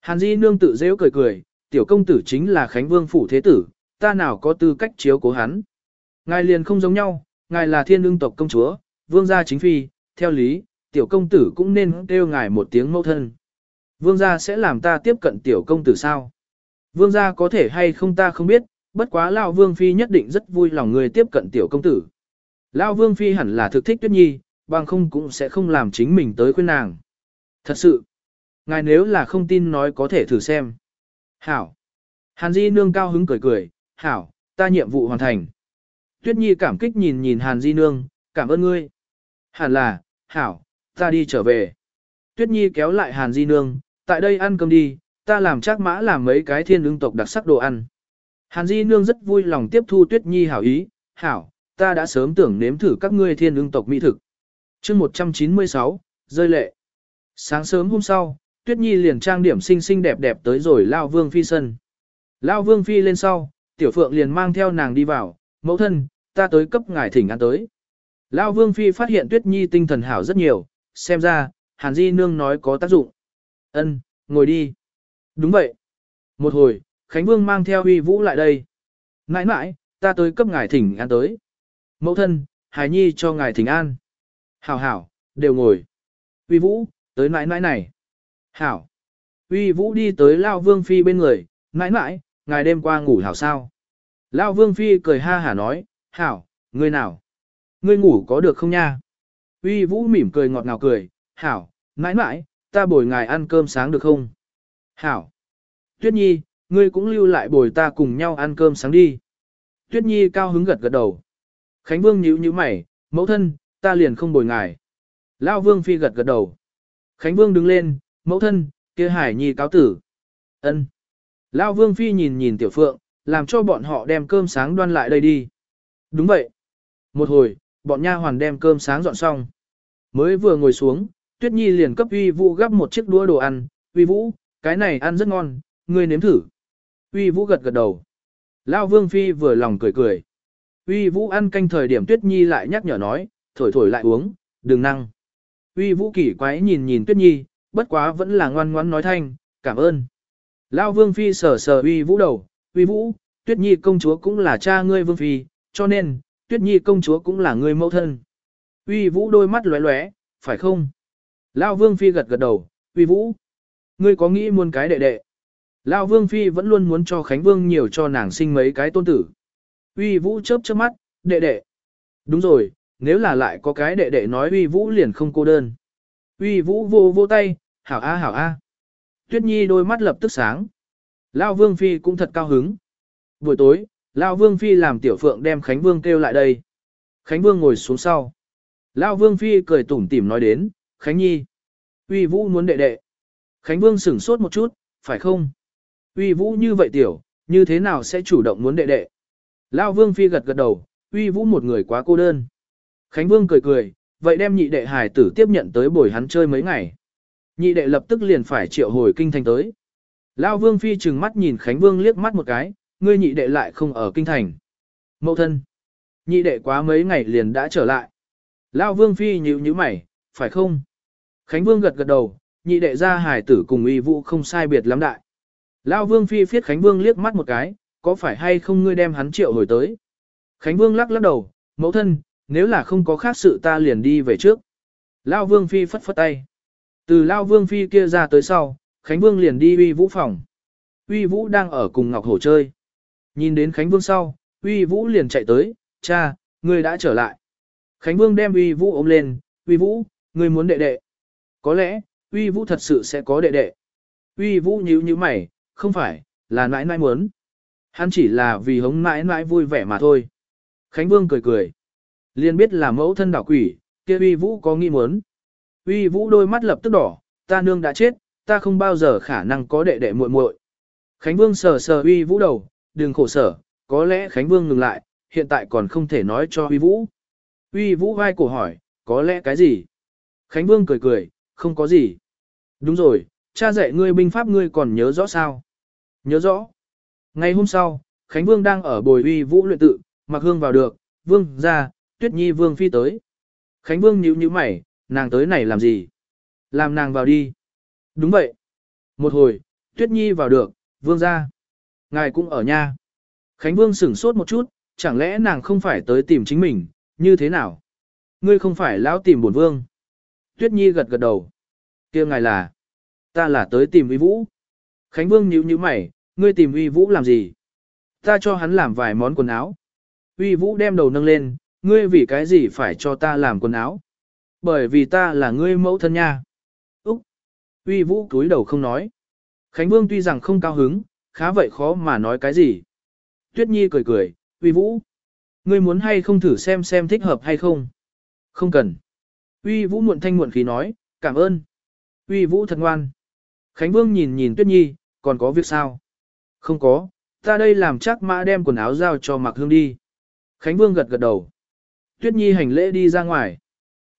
[SPEAKER 1] Hàn Di nương tự dễ cười cười, tiểu công tử chính là Khánh Vương phủ thế tử, ta nào có tư cách chiếu cố hắn. Ngài liền không giống nhau, ngài là thiên lương tộc công chúa, vương gia chính phi, theo lý, tiểu công tử cũng nên kêu ngài một tiếng mẫu thân. Vương gia sẽ làm ta tiếp cận tiểu công tử sao? Vương gia có thể hay không ta không biết, bất quá Lão Vương Phi nhất định rất vui lòng người tiếp cận tiểu công tử. Lão Vương Phi hẳn là thực thích Tuyết Nhi, bằng không cũng sẽ không làm chính mình tới khuyên nàng. Thật sự, ngài nếu là không tin nói có thể thử xem. Hảo. Hàn Di Nương cao hứng cười cười, Hảo, ta nhiệm vụ hoàn thành. Tuyết Nhi cảm kích nhìn nhìn Hàn Di Nương, cảm ơn ngươi. Hẳn là, Hảo, ta đi trở về. Tuyết Nhi kéo lại Hàn Di Nương, tại đây ăn cơm đi, ta làm chắc mã làm mấy cái thiên ương tộc đặc sắc đồ ăn. Hàn Di Nương rất vui lòng tiếp thu Tuyết Nhi hảo ý, hảo, ta đã sớm tưởng nếm thử các ngươi thiên ương tộc mỹ thực. chương 196, rơi lệ. Sáng sớm hôm sau, Tuyết Nhi liền trang điểm xinh xinh đẹp đẹp tới rồi Lao Vương Phi sân. Lao Vương Phi lên sau, Tiểu Phượng liền mang theo nàng đi vào, mẫu thân, ta tới cấp ngài thỉnh ăn tới. Lao Vương Phi phát hiện Tuyết Nhi tinh thần hảo rất nhiều, xem ra, Hàn Di Nương nói có tác dụng. Ân, ngồi đi. Đúng vậy. Một hồi, Khánh Vương mang theo Huy Vũ lại đây. Nãi nãi, ta tới cấp ngài thỉnh an tới. Mẫu thân, Hải Nhi cho ngài thỉnh an. Hảo hảo, đều ngồi. Huy Vũ, tới nãi nãi này. Hảo. Huy Vũ đi tới Lao Vương Phi bên người, nãi nãi, ngài đêm qua ngủ hảo sao. Lao Vương Phi cười ha hả nói, hảo, ngươi nào? Ngươi ngủ có được không nha? Huy Vũ mỉm cười ngọt ngào cười, hảo, nãi nãi, ta bồi ngài ăn cơm sáng được không? Hảo. Tuyết Nhi, ngươi cũng lưu lại bồi ta cùng nhau ăn cơm sáng đi. Tuyết Nhi cao hứng gật gật đầu. Khánh Vương nhíu nhíu mày, mẫu thân, ta liền không bồi ngài. Lao Vương Phi gật gật đầu. Khánh Vương đứng lên, mẫu thân, kia Hải Nhi cáo tử. ân Lao Vương Phi nhìn nhìn Tiểu Phượng, làm cho bọn họ đem cơm sáng đoan lại đây đi. Đúng vậy. Một hồi, bọn nha hoàn đem cơm sáng dọn xong. Mới vừa ngồi xuống, Tuyết Nhi liền cấp Uy Vũ gắp một chiếc đũa đồ ăn. Uy Vũ, cái này ăn rất ngon, ngươi nếm thử. Uy Vũ gật gật đầu. Lao Vương Phi vừa lòng cười cười. Uy Vũ ăn canh thời điểm Tuyết Nhi lại nhắc nhở nói, thổi thổi lại uống, đừng năng. Uy Vũ kỳ quái nhìn nhìn Tuyết Nhi, bất quá vẫn là ngoan ngoãn nói thanh, cảm ơn. Lao Vương Phi sờ sờ Uy Vũ đầu, Uy Vũ, Tuyết Nhi công chúa cũng là cha ngươi Vương Phi, cho nên, Tuyết Nhi công chúa cũng là ngươi mẫu thân. Uy Vũ đôi mắt lóe lóe, phải không? Lao Vương Phi gật gật đầu, Uy Vũ, ngươi có nghĩ muôn cái đệ đệ? Lão Vương Phi vẫn luôn muốn cho Khánh Vương nhiều cho nàng sinh mấy cái tôn tử. Uy Vũ chớp chớp mắt, đệ đệ. Đúng rồi, nếu là lại có cái đệ đệ nói Uy Vũ liền không cô đơn. Uy Vũ vô vô tay, hảo a hảo a. Tuyết Nhi đôi mắt lập tức sáng. Lão Vương Phi cũng thật cao hứng. Buổi tối, Lão Vương Phi làm tiểu phượng đem Khánh Vương kêu lại đây. Khánh Vương ngồi xuống sau. Lão Vương Phi cười tủm tỉm nói đến, Khánh Nhi. Uy Vũ muốn đệ đệ. Khánh Vương sửng sốt một chút, phải không? Uy Vũ như vậy tiểu, như thế nào sẽ chủ động muốn đệ đệ? Lao Vương Phi gật gật đầu, Uy Vũ một người quá cô đơn. Khánh Vương cười cười, vậy đem nhị đệ hải tử tiếp nhận tới bồi hắn chơi mấy ngày. Nhị đệ lập tức liền phải triệu hồi kinh thành tới. Lao Vương Phi trừng mắt nhìn Khánh Vương liếc mắt một cái, ngươi nhị đệ lại không ở kinh thành. Mậu thân. Nhị đệ quá mấy ngày liền đã trở lại. Lao Vương Phi nhíu nhíu mày, phải không? Khánh Vương gật gật đầu, nhị đệ gia hải tử cùng uy vũ không sai biệt lắm đại. Lao Vương Phi phiết Khánh Vương liếc mắt một cái, có phải hay không ngươi đem hắn triệu hồi tới? Khánh Vương lắc lắc đầu, mẫu thân, nếu là không có khác sự ta liền đi về trước. Lao Vương Phi phất phất tay. Từ Lao Vương Phi kia ra tới sau, Khánh Vương liền đi uy vũ phòng. Uy vũ đang ở cùng Ngọc Hổ chơi. Nhìn đến Khánh Vương sau, uy vũ liền chạy tới, cha, ngươi đã trở lại. Khánh Vương đem uy vũ ôm lên, uy vũ, ngươi muốn đệ đệ. Có lẽ, uy vũ thật sự sẽ có đệ đệ. Uy vũ nhíu như mày, không phải, là nãi nãi muốn. Hắn chỉ là vì hống nãi nãi vui vẻ mà thôi. Khánh Vương cười cười. Liên biết là mẫu thân đảo quỷ, kia uy vũ có nghi muốn. Uy vũ đôi mắt lập tức đỏ, ta nương đã chết, ta không bao giờ khả năng có đệ đệ muội muội. Khánh Vương sờ sờ uy vũ đầu, đừng khổ sở, có lẽ Khánh Vương ngừng lại, hiện tại còn không thể nói cho uy vũ. Uy vũ vai cổ hỏi, có lẽ cái gì? Khánh Vương cười cười, không có gì. Đúng rồi, cha dạy ngươi binh pháp ngươi còn nhớ rõ sao? Nhớ rõ. Ngày hôm sau, Khánh Vương đang ở bồi uy vũ luyện tự, mặc hương vào được, Vương ra, Tuyết Nhi Vương phi tới. Khánh Vương nhíu nhíu mày, nàng tới này làm gì? Làm nàng vào đi. Đúng vậy. Một hồi, Tuyết Nhi vào được, Vương ra. Ngài cũng ở nha. Khánh Vương sửng sốt một chút, chẳng lẽ nàng không phải tới tìm chính mình, như thế nào? Ngươi không phải lão tìm bổn vương. Tuyết Nhi gật gật đầu kia ngài là. Ta là tới tìm uy vũ. Khánh Vương nhíu nhíu mày, ngươi tìm uy vũ làm gì? Ta cho hắn làm vài món quần áo. Uy vũ đem đầu nâng lên, ngươi vì cái gì phải cho ta làm quần áo? Bởi vì ta là ngươi mẫu thân nha. Úc! Uy vũ cúi đầu không nói. Khánh Vương tuy rằng không cao hứng, khá vậy khó mà nói cái gì. Tuyết Nhi cười cười, Uy vũ! Ngươi muốn hay không thử xem xem thích hợp hay không? Không cần. Uy vũ muộn thanh muộn khí nói, cảm ơn. Uy Vũ thật ngoan. Khánh Vương nhìn nhìn Tuyết Nhi, còn có việc sao? Không có, ta đây làm chắc mã đem quần áo giao cho Mạc Hương đi. Khánh Vương gật gật đầu. Tuyết Nhi hành lễ đi ra ngoài.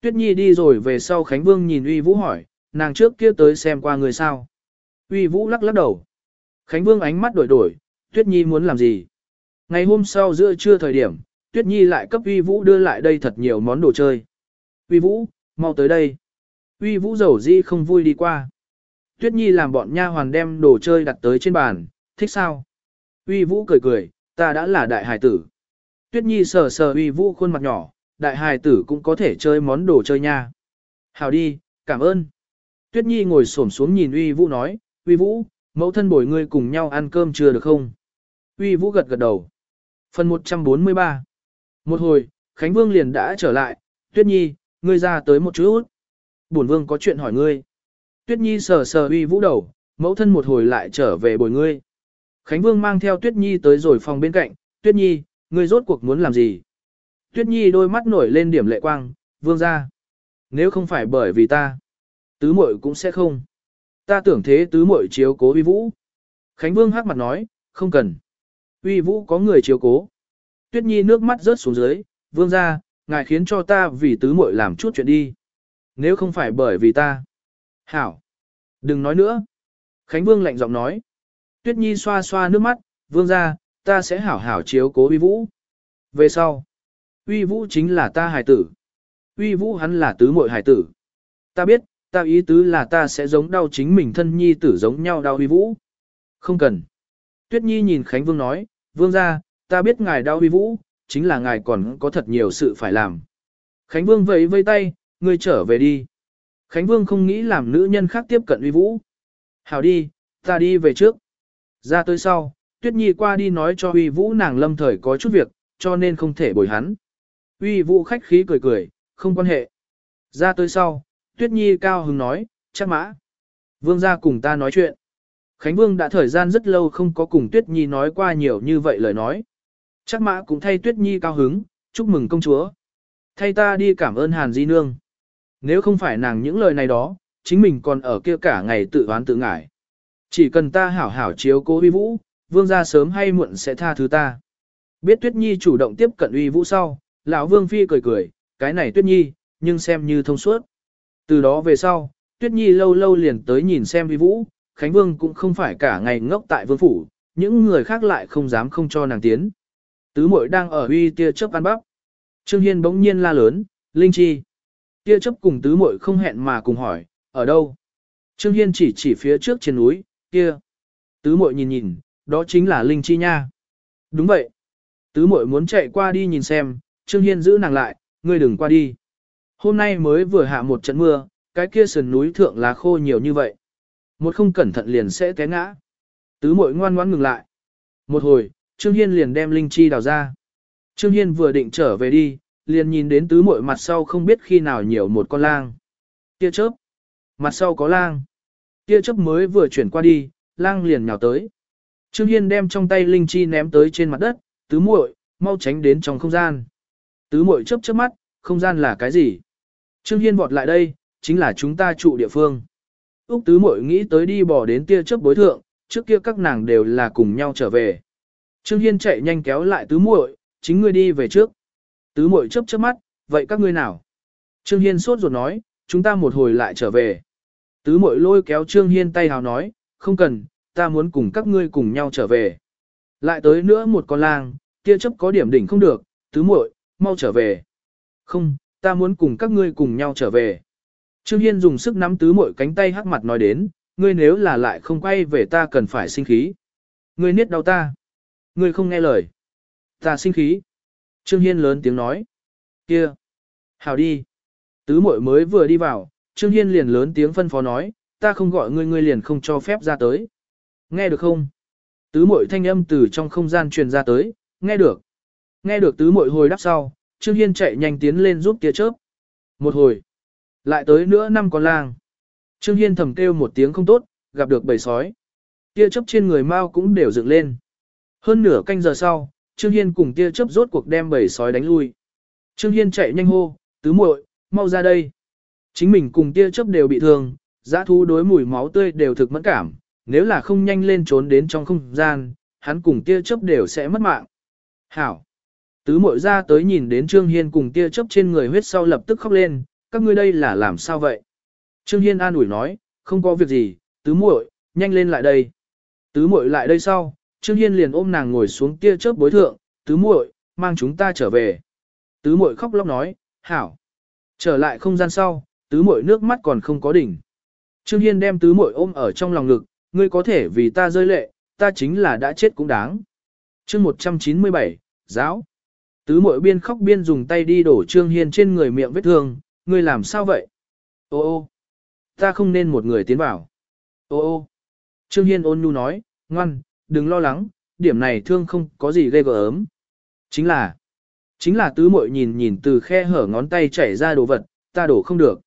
[SPEAKER 1] Tuyết Nhi đi rồi về sau Khánh Vương nhìn Uy Vũ hỏi, nàng trước kia tới xem qua người sao. Uy Vũ lắc lắc đầu. Khánh Vương ánh mắt đổi đổi, Tuyết Nhi muốn làm gì? Ngày hôm sau giữa trưa thời điểm, Tuyết Nhi lại cấp Uy Vũ đưa lại đây thật nhiều món đồ chơi. Uy Vũ, mau tới đây. Uy Vũ dầu dĩ không vui đi qua. Tuyết Nhi làm bọn nha hoàn đem đồ chơi đặt tới trên bàn, thích sao? Uy Vũ cười cười, ta đã là đại hài tử. Tuyết Nhi sờ sờ Uy Vũ khuôn mặt nhỏ, đại hài tử cũng có thể chơi món đồ chơi nha. Hào đi, cảm ơn. Tuyết Nhi ngồi xổm xuống nhìn Uy Vũ nói, Uy Vũ, mẫu thân bồi ngươi cùng nhau ăn cơm chưa được không? Uy Vũ gật gật đầu. Phần 143 Một hồi, Khánh Vương liền đã trở lại, Tuyết Nhi, ngươi ra tới một chút. Bổn Vương có chuyện hỏi ngươi. Tuyết Nhi sờ sờ Uy Vũ đầu, mẫu thân một hồi lại trở về bồi ngươi. Khánh Vương mang theo Tuyết Nhi tới rồi phòng bên cạnh, Tuyết Nhi, ngươi rốt cuộc muốn làm gì? Tuyết Nhi đôi mắt nổi lên điểm lệ quang, Vương ra. Nếu không phải bởi vì ta, tứ muội cũng sẽ không. Ta tưởng thế tứ muội chiếu cố Uy Vũ. Khánh Vương hắc mặt nói, không cần. Uy Vũ có người chiếu cố. Tuyết Nhi nước mắt rớt xuống dưới, Vương ra, ngài khiến cho ta vì tứ muội làm chút chuyện đi. Nếu không phải bởi vì ta. Hảo. Đừng nói nữa. Khánh Vương lạnh giọng nói. Tuyết Nhi xoa xoa nước mắt, Vương ra, ta sẽ hảo hảo chiếu cố Uy Vũ. Về sau. Uy Vũ chính là ta hài tử. Uy Vũ hắn là tứ muội hài tử. Ta biết, ta ý tứ là ta sẽ giống đau chính mình thân nhi tử giống nhau đau Uy Vũ. Không cần. Tuyết Nhi nhìn Khánh Vương nói, Vương ra, ta biết ngài đau Uy Vũ, chính là ngài còn có thật nhiều sự phải làm. Khánh Vương vẫy vây tay, ngươi trở về đi. Khánh Vương không nghĩ làm nữ nhân khác tiếp cận Uy Vũ. Hảo đi, ta đi về trước. Ra tới sau, Tuyết Nhi qua đi nói cho Uy Vũ nàng lâm thời có chút việc, cho nên không thể bồi hắn. Uy Vũ khách khí cười cười, không quan hệ. Ra tới sau, Tuyết Nhi cao hứng nói, chắc mã. Vương ra cùng ta nói chuyện. Khánh Vương đã thời gian rất lâu không có cùng Tuyết Nhi nói qua nhiều như vậy lời nói. Chắc mã cũng thay Tuyết Nhi cao hứng, chúc mừng công chúa. Thay ta đi cảm ơn Hàn Di Nương. Nếu không phải nàng những lời này đó, chính mình còn ở kia cả ngày tự oán tự ngải. Chỉ cần ta hảo hảo chiếu cố uy vũ, vương gia sớm hay muộn sẽ tha thứ ta. Biết Tuyết Nhi chủ động tiếp cận uy vũ sau, lão vương phi cười cười, cái này Tuyết Nhi, nhưng xem như thông suốt. Từ đó về sau, Tuyết Nhi lâu lâu liền tới nhìn xem uy vũ, Khánh Vương cũng không phải cả ngày ngốc tại vương phủ, những người khác lại không dám không cho nàng tiến. Tứ muội đang ở uy tia chớp ăn bắp. Trương Hiên bỗng nhiên la lớn, Linh Chi. Tia chớp cùng tứ muội không hẹn mà cùng hỏi, ở đâu? Trương Hiên chỉ chỉ phía trước trên núi, kia. Tứ muội nhìn nhìn, đó chính là Linh Chi nha. Đúng vậy. Tứ muội muốn chạy qua đi nhìn xem, Trương Hiên giữ nàng lại, ngươi đừng qua đi. Hôm nay mới vừa hạ một trận mưa, cái kia sườn núi thượng lá khô nhiều như vậy. Một không cẩn thận liền sẽ té ngã. Tứ muội ngoan ngoãn ngừng lại. Một hồi, Trương Hiên liền đem Linh Chi đào ra. Trương Hiên vừa định trở về đi, liền nhìn đến tứ muội mặt sau không biết khi nào nhiều một con lang. Tia chớp. Mặt sau có lang. Tia chớp mới vừa chuyển qua đi, lang liền nhào tới. Trương Hiên đem trong tay linh chi ném tới trên mặt đất, tứ muội, mau tránh đến trong không gian. Tứ muội chớp chớp mắt, không gian là cái gì? Trương Hiên vọt lại đây, chính là chúng ta trụ địa phương. Úc tứ muội nghĩ tới đi bỏ đến tia chớp bối thượng, trước kia các nàng đều là cùng nhau trở về. Trương Hiên chạy nhanh kéo lại tứ muội, chính ngươi đi về trước. Tứ muội chớp chớp mắt, vậy các ngươi nào? Trương Hiên sốt ruột nói, chúng ta một hồi lại trở về. Tứ muội lôi kéo Trương Hiên tay hào nói, không cần, ta muốn cùng các ngươi cùng nhau trở về. Lại tới nữa một con lang, kia chấp có điểm đỉnh không được, tứ muội, mau trở về. Không, ta muốn cùng các ngươi cùng nhau trở về. Trương Hiên dùng sức nắm tứ muội cánh tay hắc mặt nói đến, ngươi nếu là lại không quay về ta cần phải sinh khí. Ngươi niết đau ta. Ngươi không nghe lời. Ta sinh khí. Trương Hiên lớn tiếng nói. Kia. Hào đi. Tứ muội mới vừa đi vào, Trương Hiên liền lớn tiếng phân phó nói, ta không gọi ngươi ngươi liền không cho phép ra tới. Nghe được không? Tứ muội thanh âm từ trong không gian truyền ra tới, nghe được. Nghe được tứ muội hồi đáp sau, Trương Hiên chạy nhanh tiến lên giúp tia chớp. Một hồi, lại tới nữa năm con lang. Trương Hiên thầm kêu một tiếng không tốt, gặp được bầy sói. Tia chớp trên người Mao cũng đều dựng lên. Hơn nửa canh giờ sau, Trương Hiên cùng tia chớp rốt cuộc đem bầy sói đánh lui. Trương Hiên chạy nhanh hô, tứ muội, mau ra đây. Chính mình cùng tia chớp đều bị thương, dã thú đối mùi máu tươi đều thực mẫn cảm, nếu là không nhanh lên trốn đến trong không gian, hắn cùng tia chớp đều sẽ mất mạng. Hảo! Tứ muội ra tới nhìn đến Trương Hiên cùng tia chớp trên người huyết sau lập tức khóc lên, các ngươi đây là làm sao vậy? Trương Hiên an ủi nói, không có việc gì, tứ muội, nhanh lên lại đây. Tứ muội lại đây sau, Trương Hiên liền ôm nàng ngồi xuống tia chớp bối thượng, tứ muội, mang chúng ta trở về. Tứ muội khóc lóc nói, hảo. Trở lại không gian sau, tứ muội nước mắt còn không có đỉnh. Trương Hiên đem tứ muội ôm ở trong lòng ngực, ngươi có thể vì ta rơi lệ, ta chính là đã chết cũng đáng. chương 197, giáo. Tứ muội biên khóc biên dùng tay đi đổ Trương Hiên trên người miệng vết thương, ngươi làm sao vậy? Ô ô, ta không nên một người tiến vào. Ô ô, Trương Hiên ôn nhu nói, ngoan, đừng lo lắng, điểm này thương không có gì ghê gớm. Chính là, chính là tứ muội nhìn nhìn từ khe hở ngón tay chảy ra đồ vật, ta đổ không được.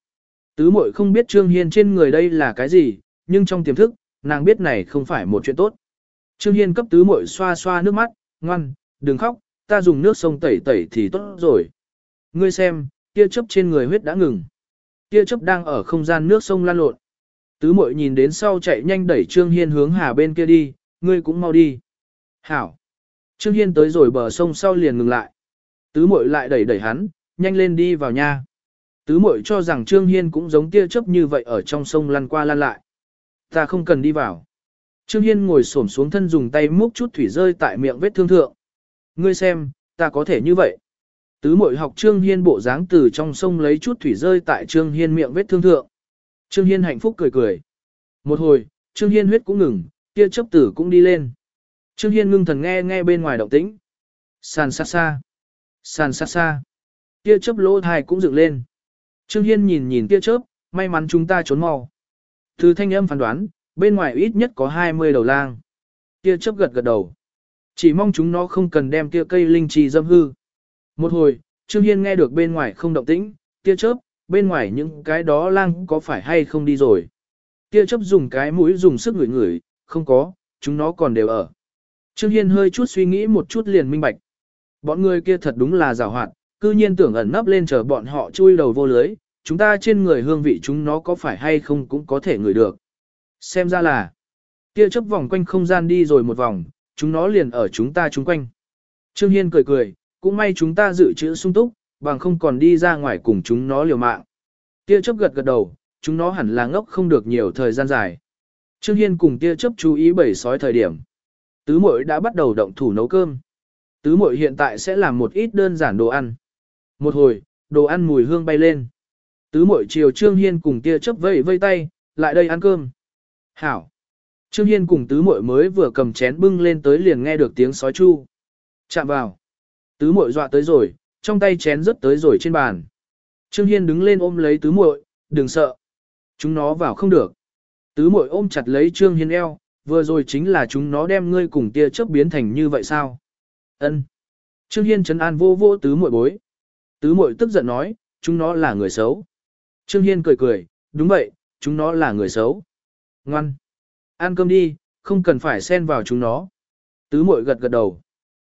[SPEAKER 1] Tứ muội không biết Trương Hiên trên người đây là cái gì, nhưng trong tiềm thức, nàng biết này không phải một chuyện tốt. Trương Hiên cấp tứ muội xoa xoa nước mắt, ngoan, đừng khóc, ta dùng nước sông tẩy tẩy thì tốt rồi. Ngươi xem, tia chớp trên người huyết đã ngừng. Tia chớp đang ở không gian nước sông lan lộn. Tứ muội nhìn đến sau chạy nhanh đẩy Trương Hiên hướng hà bên kia đi, ngươi cũng mau đi. Hảo. Trương Hiên tới rồi bờ sông sau liền ngừng lại. Tứ muội lại đẩy đẩy hắn, nhanh lên đi vào nha. Tứ muội cho rằng Trương Hiên cũng giống tia chớp như vậy ở trong sông lăn qua lăn lại. Ta không cần đi vào. Trương Hiên ngồi xổm xuống thân dùng tay múc chút thủy rơi tại miệng vết thương thượng. Ngươi xem, ta có thể như vậy. Tứ muội học Trương Hiên bộ dáng từ trong sông lấy chút thủy rơi tại Trương Hiên miệng vết thương thượng. Trương Hiên hạnh phúc cười cười. Một hồi, Trương Hiên huyết cũng ngừng, kia chấp tử cũng đi lên. Trương Hiên ngưng thần nghe nghe bên ngoài động tĩnh. Sàn xa xa. Sàn xa xa. Kia chớp lỗ thai cũng dựng lên. Trương Hiên nhìn nhìn kia chớp, may mắn chúng ta trốn mau. Từ thanh âm phán đoán, bên ngoài ít nhất có 20 đầu lang. Kia chớp gật gật đầu. Chỉ mong chúng nó không cần đem kia cây linh trì dâm hư. Một hồi, Trương Hiên nghe được bên ngoài không động tĩnh, kia chớp, bên ngoài những cái đó lang có phải hay không đi rồi. Kia chớp dùng cái mũi dùng sức ngửi ngửi, không có, chúng nó còn đều ở. Trương Hiên hơi chút suy nghĩ một chút liền minh bạch. Bọn người kia thật đúng là rào hoạt, cư nhiên tưởng ẩn nấp lên chờ bọn họ chui đầu vô lưới, chúng ta trên người hương vị chúng nó có phải hay không cũng có thể ngửi được. Xem ra là, kia chấp vòng quanh không gian đi rồi một vòng, chúng nó liền ở chúng ta chung quanh. Trương Hiên cười cười, cũng may chúng ta dự trữ sung túc, bằng không còn đi ra ngoài cùng chúng nó liều mạng. Tia chấp gật gật đầu, chúng nó hẳn là ngốc không được nhiều thời gian dài. Trương Hiên cùng tia chấp chú ý bảy sói thời điểm. Tứ muội đã bắt đầu động thủ nấu cơm. Tứ muội hiện tại sẽ làm một ít đơn giản đồ ăn. Một hồi, đồ ăn mùi hương bay lên. Tứ muội chiều Trương Hiên cùng tia chấp vây vây tay, lại đây ăn cơm. Hảo. Trương Hiên cùng tứ muội mới vừa cầm chén bưng lên tới liền nghe được tiếng sói chu. Chạm vào. Tứ muội dọa tới rồi, trong tay chén rớt tới rồi trên bàn. Trương Hiên đứng lên ôm lấy tứ muội, đừng sợ. Chúng nó vào không được. Tứ muội ôm chặt lấy Trương Hiên eo, vừa rồi chính là chúng nó đem ngươi cùng tia chớp biến thành như vậy sao? Ân. Trương Hiên trấn an vô vô tứ muội bối. Tứ muội tức giận nói, chúng nó là người xấu. Trương Hiên cười cười, đúng vậy, chúng nó là người xấu. Ngoan. Ăn cơm đi, không cần phải xen vào chúng nó. Tứ muội gật gật đầu.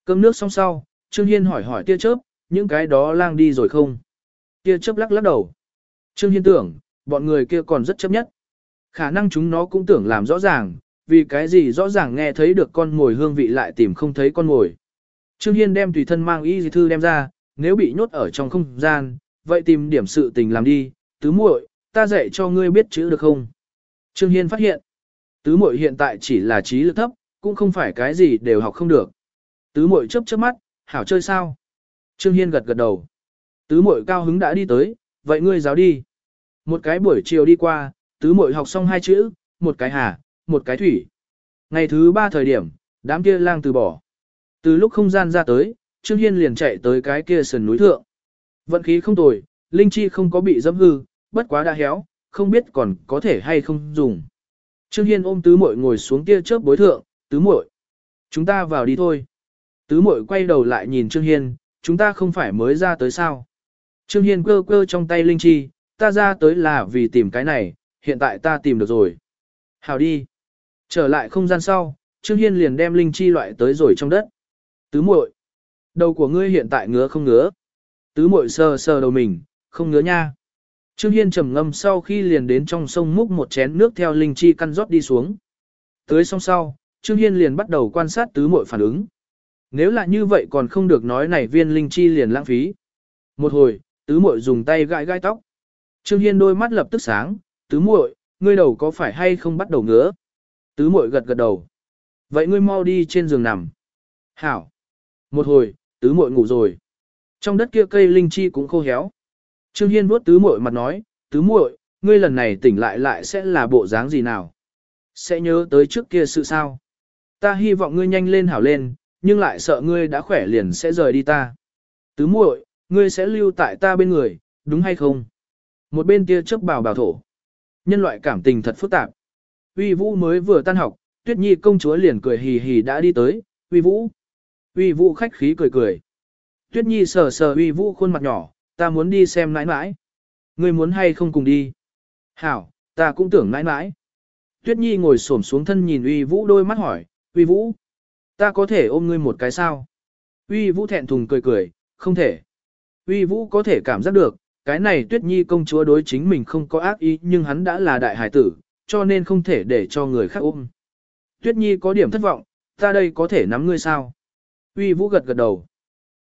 [SPEAKER 1] Cơm nước xong sau, Trương Hiên hỏi hỏi tia chớp, những cái đó lang đi rồi không? Tia chớp lắc lắc đầu. Trương Hiên tưởng, bọn người kia còn rất chấp nhất. Khả năng chúng nó cũng tưởng làm rõ ràng, vì cái gì rõ ràng nghe thấy được con mồi hương vị lại tìm không thấy con mồi. Trương Hiên đem tùy thân mang y thư đem ra, nếu bị nhốt ở trong không gian, vậy tìm điểm sự tình làm đi, tứ muội, ta dạy cho ngươi biết chữ được không? Trương Hiên phát hiện, tứ muội hiện tại chỉ là trí lực thấp, cũng không phải cái gì đều học không được. Tứ muội chớp chớp mắt, hảo chơi sao? Trương Hiên gật gật đầu. Tứ muội cao hứng đã đi tới, vậy ngươi giáo đi. Một cái buổi chiều đi qua, tứ muội học xong hai chữ, một cái hà, một cái thủy. Ngày thứ ba thời điểm, đám kia lang từ bỏ. Từ lúc không gian ra tới, Trương Hiên liền chạy tới cái kia sườn núi thượng. Vận khí không tồi, linh chi không có bị dâm hư, bất quá đã héo, không biết còn có thể hay không dùng. Trương Hiên ôm tứ muội ngồi xuống kia chớp bối thượng, tứ muội, chúng ta vào đi thôi. Tứ muội quay đầu lại nhìn Trương Hiên, chúng ta không phải mới ra tới sao. Trương Hiên cơ cơ trong tay linh chi, ta ra tới là vì tìm cái này, hiện tại ta tìm được rồi. Hào đi. Trở lại không gian sau, Trương Hiên liền đem linh chi loại tới rồi trong đất. Tứ muội, đầu của ngươi hiện tại ngứa không ngứa? Tứ muội sờ sờ đầu mình, không ngứa nha. Trương Hiên trầm ngâm sau khi liền đến trong sông múc một chén nước theo linh chi căn rót đi xuống. Tới sông sau, Trương Hiên liền bắt đầu quan sát tứ muội phản ứng. Nếu là như vậy còn không được nói này viên linh chi liền lãng phí. Một hồi, tứ muội dùng tay gãi gãi tóc. Trương Hiên đôi mắt lập tức sáng, tứ muội, ngươi đầu có phải hay không bắt đầu ngứa? Tứ muội gật gật đầu. Vậy ngươi mau đi trên giường nằm. Hảo. Một hồi, tứ muội ngủ rồi. Trong đất kia cây linh chi cũng khô héo. Trương Hiên vuốt tứ muội mặt nói, tứ muội, ngươi lần này tỉnh lại lại sẽ là bộ dáng gì nào? Sẽ nhớ tới trước kia sự sao? Ta hy vọng ngươi nhanh lên hảo lên, nhưng lại sợ ngươi đã khỏe liền sẽ rời đi ta. Tứ muội, ngươi sẽ lưu tại ta bên người, đúng hay không? Một bên kia chớp bảo bảo thổ. Nhân loại cảm tình thật phức tạp. Uy Vũ mới vừa tan học, Tuyết Nhi công chúa liền cười hì hì đã đi tới, Uy Vũ. Uy Vũ khách khí cười cười. Tuyết Nhi sờ sờ Uy Vũ khuôn mặt nhỏ, ta muốn đi xem nãi nãi. Ngươi muốn hay không cùng đi? Hảo, ta cũng tưởng nãi nãi. Tuyết Nhi ngồi xổm xuống thân nhìn Uy Vũ đôi mắt hỏi, Uy Vũ, ta có thể ôm ngươi một cái sao? Uy Vũ thẹn thùng cười cười, không thể. Uy Vũ có thể cảm giác được, cái này Tuyết Nhi công chúa đối chính mình không có ác ý nhưng hắn đã là đại hải tử, cho nên không thể để cho người khác ôm. Tuyết Nhi có điểm thất vọng, ta đây có thể nắm ngươi sao? Uy Vũ gật gật đầu.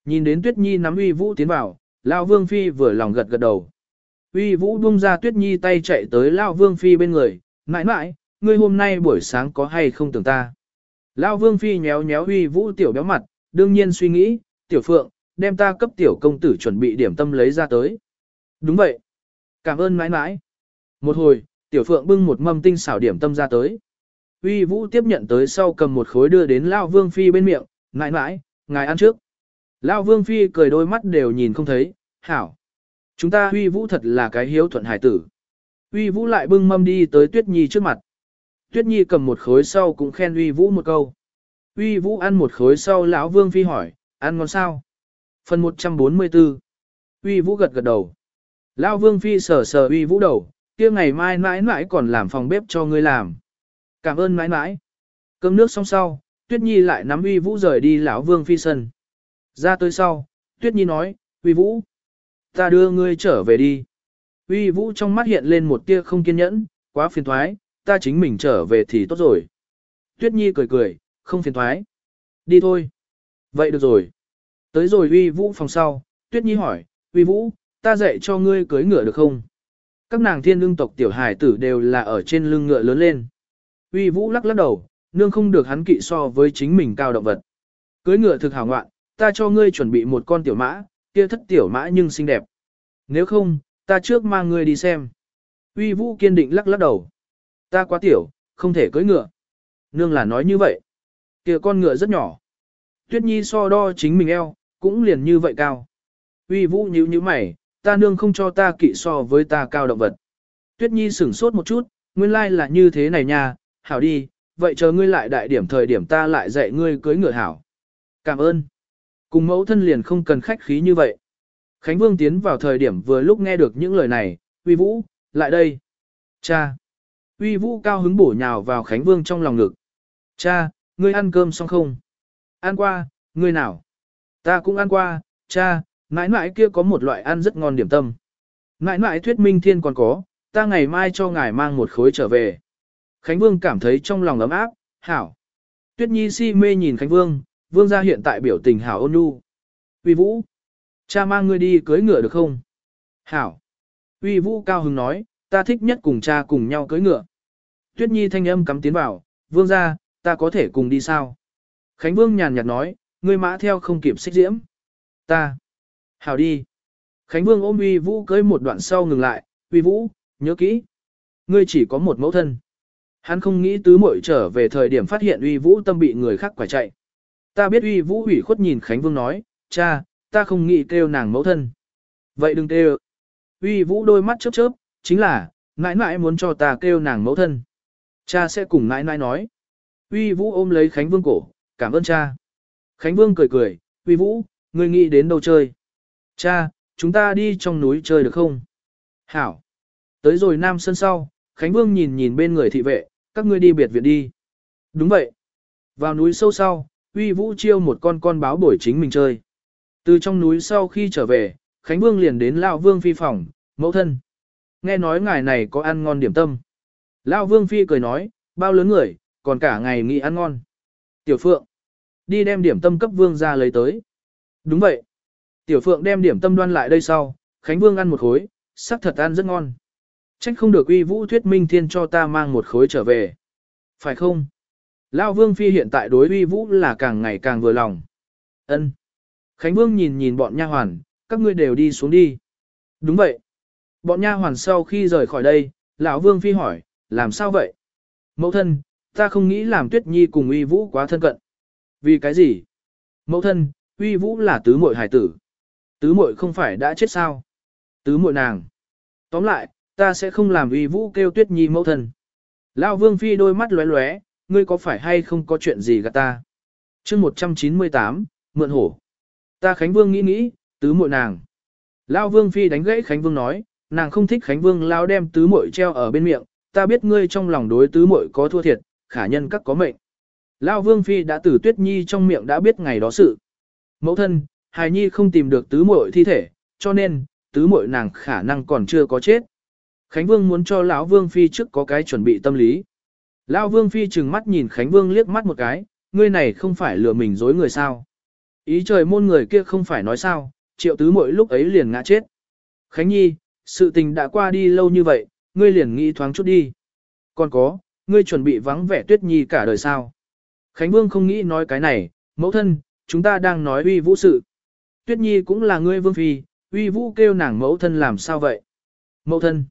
[SPEAKER 1] Nhìn đến Tuyết Nhi nắm Uy Vũ tiến vào, Lão Vương Phi vừa lòng gật gật đầu. Uy Vũ buông ra Tuyết Nhi tay chạy tới Lão Vương Phi bên người, mãi mãi, ngươi hôm nay buổi sáng có hay không tưởng ta? Lão Vương Phi nhéo nhéo Uy Vũ tiểu béo mặt, đương nhiên suy nghĩ, tiểu phượng, đem ta cấp tiểu công tử chuẩn bị điểm tâm lấy ra tới. Đúng vậy. Cảm ơn mãi mãi. Một hồi, tiểu phượng bưng một mâm tinh xảo điểm tâm ra tới. Uy Vũ tiếp nhận tới sau cầm một khối đưa đến lao Vương Phi bên miệng, mãi mãi, ngài ăn trước. lao Vương Phi cười đôi mắt đều nhìn không thấy, hảo. Chúng ta Huy Vũ thật là cái hiếu thuận hải tử. Huy Vũ lại bưng mâm đi tới Tuyết Nhi trước mặt. Tuyết Nhi cầm một khối sau cũng khen Huy Vũ một câu. Huy Vũ ăn một khối sau lão Vương Phi hỏi, ăn ngon sao? Phần 144 Huy Vũ gật gật đầu. Lão Vương Phi sờ sờ uy Vũ đầu, kia ngày mai mãi mãi còn làm phòng bếp cho ngươi làm. Cảm ơn mãi mãi. Cơm nước xong sau, Tuyết Nhi lại nắm uy Vũ rời đi lão Vương Phi sân. Ra tới sau, Tuyết Nhi nói, uy Vũ, ta đưa ngươi trở về đi. Uy Vũ trong mắt hiện lên một tia không kiên nhẫn, quá phiền thoái, ta chính mình trở về thì tốt rồi. Tuyết Nhi cười cười, không phiền thoái. Đi thôi. Vậy được rồi. Tới rồi uy Vũ phòng sau, Tuyết Nhi hỏi, uy Vũ, ta dạy cho ngươi cưới ngựa được không? Các nàng thiên lương tộc tiểu hải tử đều là ở trên lưng ngựa lớn lên. Uy Vũ lắc lắc đầu, nương không được hắn kỵ so với chính mình cao động vật. Cưới ngựa thực hảo ngoạn, ta cho ngươi chuẩn bị một con tiểu mã, kia thất tiểu mã nhưng xinh đẹp. Nếu không, ta trước mang ngươi đi xem. Uy vũ kiên định lắc lắc đầu. Ta quá tiểu, không thể cưỡi ngựa. Nương là nói như vậy. kia con ngựa rất nhỏ. Tuyết nhi so đo chính mình eo, cũng liền như vậy cao. Uy vũ nhíu nhíu mày, ta nương không cho ta kỵ so với ta cao động vật. Tuyết nhi sửng sốt một chút, nguyên lai là như thế này nha, hảo đi, vậy chờ ngươi lại đại điểm thời điểm ta lại dạy ngươi cưới ngựa hảo. Cảm ơn. Cùng mẫu thân liền không cần khách khí như vậy. Khánh Vương tiến vào thời điểm vừa lúc nghe được những lời này, Uy Vũ, lại đây. Cha. Uy Vũ cao hứng bổ nhào vào Khánh Vương trong lòng ngực. Cha, ngươi ăn cơm xong không? Ăn qua, ngươi nào? Ta cũng ăn qua, cha, mãi mãi kia có một loại ăn rất ngon điểm tâm. Mãi mãi thuyết minh thiên còn có, ta ngày mai cho ngài mang một khối trở về. Khánh Vương cảm thấy trong lòng ấm áp, hảo. Tuyết Nhi si mê nhìn Khánh Vương, vương gia hiện tại biểu tình hảo ôn nhu. Uy vũ, cha mang ngươi đi cưới ngựa được không? Hảo. Uy vũ cao hứng nói, ta thích nhất cùng cha cùng nhau cưới ngựa. Tuyết nhi thanh âm cắm tiến vào, vương gia, ta có thể cùng đi sao? Khánh vương nhàn nhạt nói, ngươi mã theo không kịp xích diễm. Ta. Hào đi. Khánh vương ôm uy vũ cưới một đoạn sau ngừng lại, uy vũ, nhớ kỹ. Ngươi chỉ có một mẫu thân. Hắn không nghĩ tứ muội trở về thời điểm phát hiện uy vũ tâm bị người khác quả chạy. Ta biết uy vũ ủy khuất nhìn Khánh Vương nói, cha, ta không nghĩ kêu nàng mẫu thân. Vậy đừng kêu. Uy vũ đôi mắt chớp chớp, chính là, nãi nãi muốn cho ta kêu nàng mẫu thân. Cha sẽ cùng nãi nãi nói. Uy vũ ôm lấy Khánh Vương cổ, cảm ơn cha. Khánh Vương cười cười, Uy vũ, ngươi nghĩ đến đâu chơi? Cha, chúng ta đi trong núi chơi được không? Hảo. Tới rồi Nam Sơn sau, Khánh Vương nhìn nhìn bên người thị vệ, các ngươi đi biệt viện đi. Đúng vậy. Vào núi sâu sau, Uy Vũ chiêu một con con báo bổi chính mình chơi. Từ trong núi sau khi trở về, Khánh Vương liền đến Lão Vương phi phòng, mẫu thân. Nghe nói ngài này có ăn ngon điểm tâm. Lão Vương Phi cười nói, bao lớn người, còn cả ngày nghỉ ăn ngon. Tiểu Phượng, đi đem điểm tâm cấp Vương ra lấy tới. Đúng vậy. Tiểu Phượng đem điểm tâm đoan lại đây sau, Khánh Vương ăn một khối, sắc thật ăn rất ngon. Trách không được uy vũ thuyết minh thiên cho ta mang một khối trở về. Phải không? Lão Vương Phi hiện tại đối uy vũ là càng ngày càng vừa lòng. Ân. Khánh Vương nhìn nhìn bọn nha hoàn, các ngươi đều đi xuống đi. Đúng vậy. Bọn nha hoàn sau khi rời khỏi đây, lão Vương Phi hỏi, làm sao vậy? Mẫu thân, ta không nghĩ làm Tuyết Nhi cùng uy vũ quá thân cận. Vì cái gì? Mẫu thân, uy vũ là tứ muội hải tử. Tứ muội không phải đã chết sao? Tứ muội nàng. Tóm lại, ta sẽ không làm uy vũ kêu Tuyết Nhi mẫu thân. Lão Vương Phi đôi mắt lóe lóe, ngươi có phải hay không có chuyện gì gạt ta? chương 198, mượn hổ. Ta Khánh Vương nghĩ nghĩ, tứ muội nàng. Lao Vương Phi đánh gãy Khánh Vương nói, nàng không thích Khánh Vương lao đem tứ muội treo ở bên miệng, ta biết ngươi trong lòng đối tứ muội có thua thiệt, khả nhân các có mệnh. Lao Vương Phi đã từ Tuyết Nhi trong miệng đã biết ngày đó sự. Mẫu thân, Hài Nhi không tìm được tứ muội thi thể, cho nên, tứ muội nàng khả năng còn chưa có chết. Khánh Vương muốn cho lão Vương Phi trước có cái chuẩn bị tâm lý. Lão Vương Phi trừng mắt nhìn Khánh Vương liếc mắt một cái, ngươi này không phải lừa mình dối người sao. Ý trời môn người kia không phải nói sao, triệu tứ mỗi lúc ấy liền ngã chết. Khánh Nhi, sự tình đã qua đi lâu như vậy, ngươi liền nghĩ thoáng chút đi. Còn có, ngươi chuẩn bị vắng vẻ tuyết nhi cả đời sao. Khánh Vương không nghĩ nói cái này, mẫu thân, chúng ta đang nói uy vũ sự. Tuyết nhi cũng là ngươi vương phi, uy vũ kêu nàng mẫu thân làm sao vậy. Mẫu thân.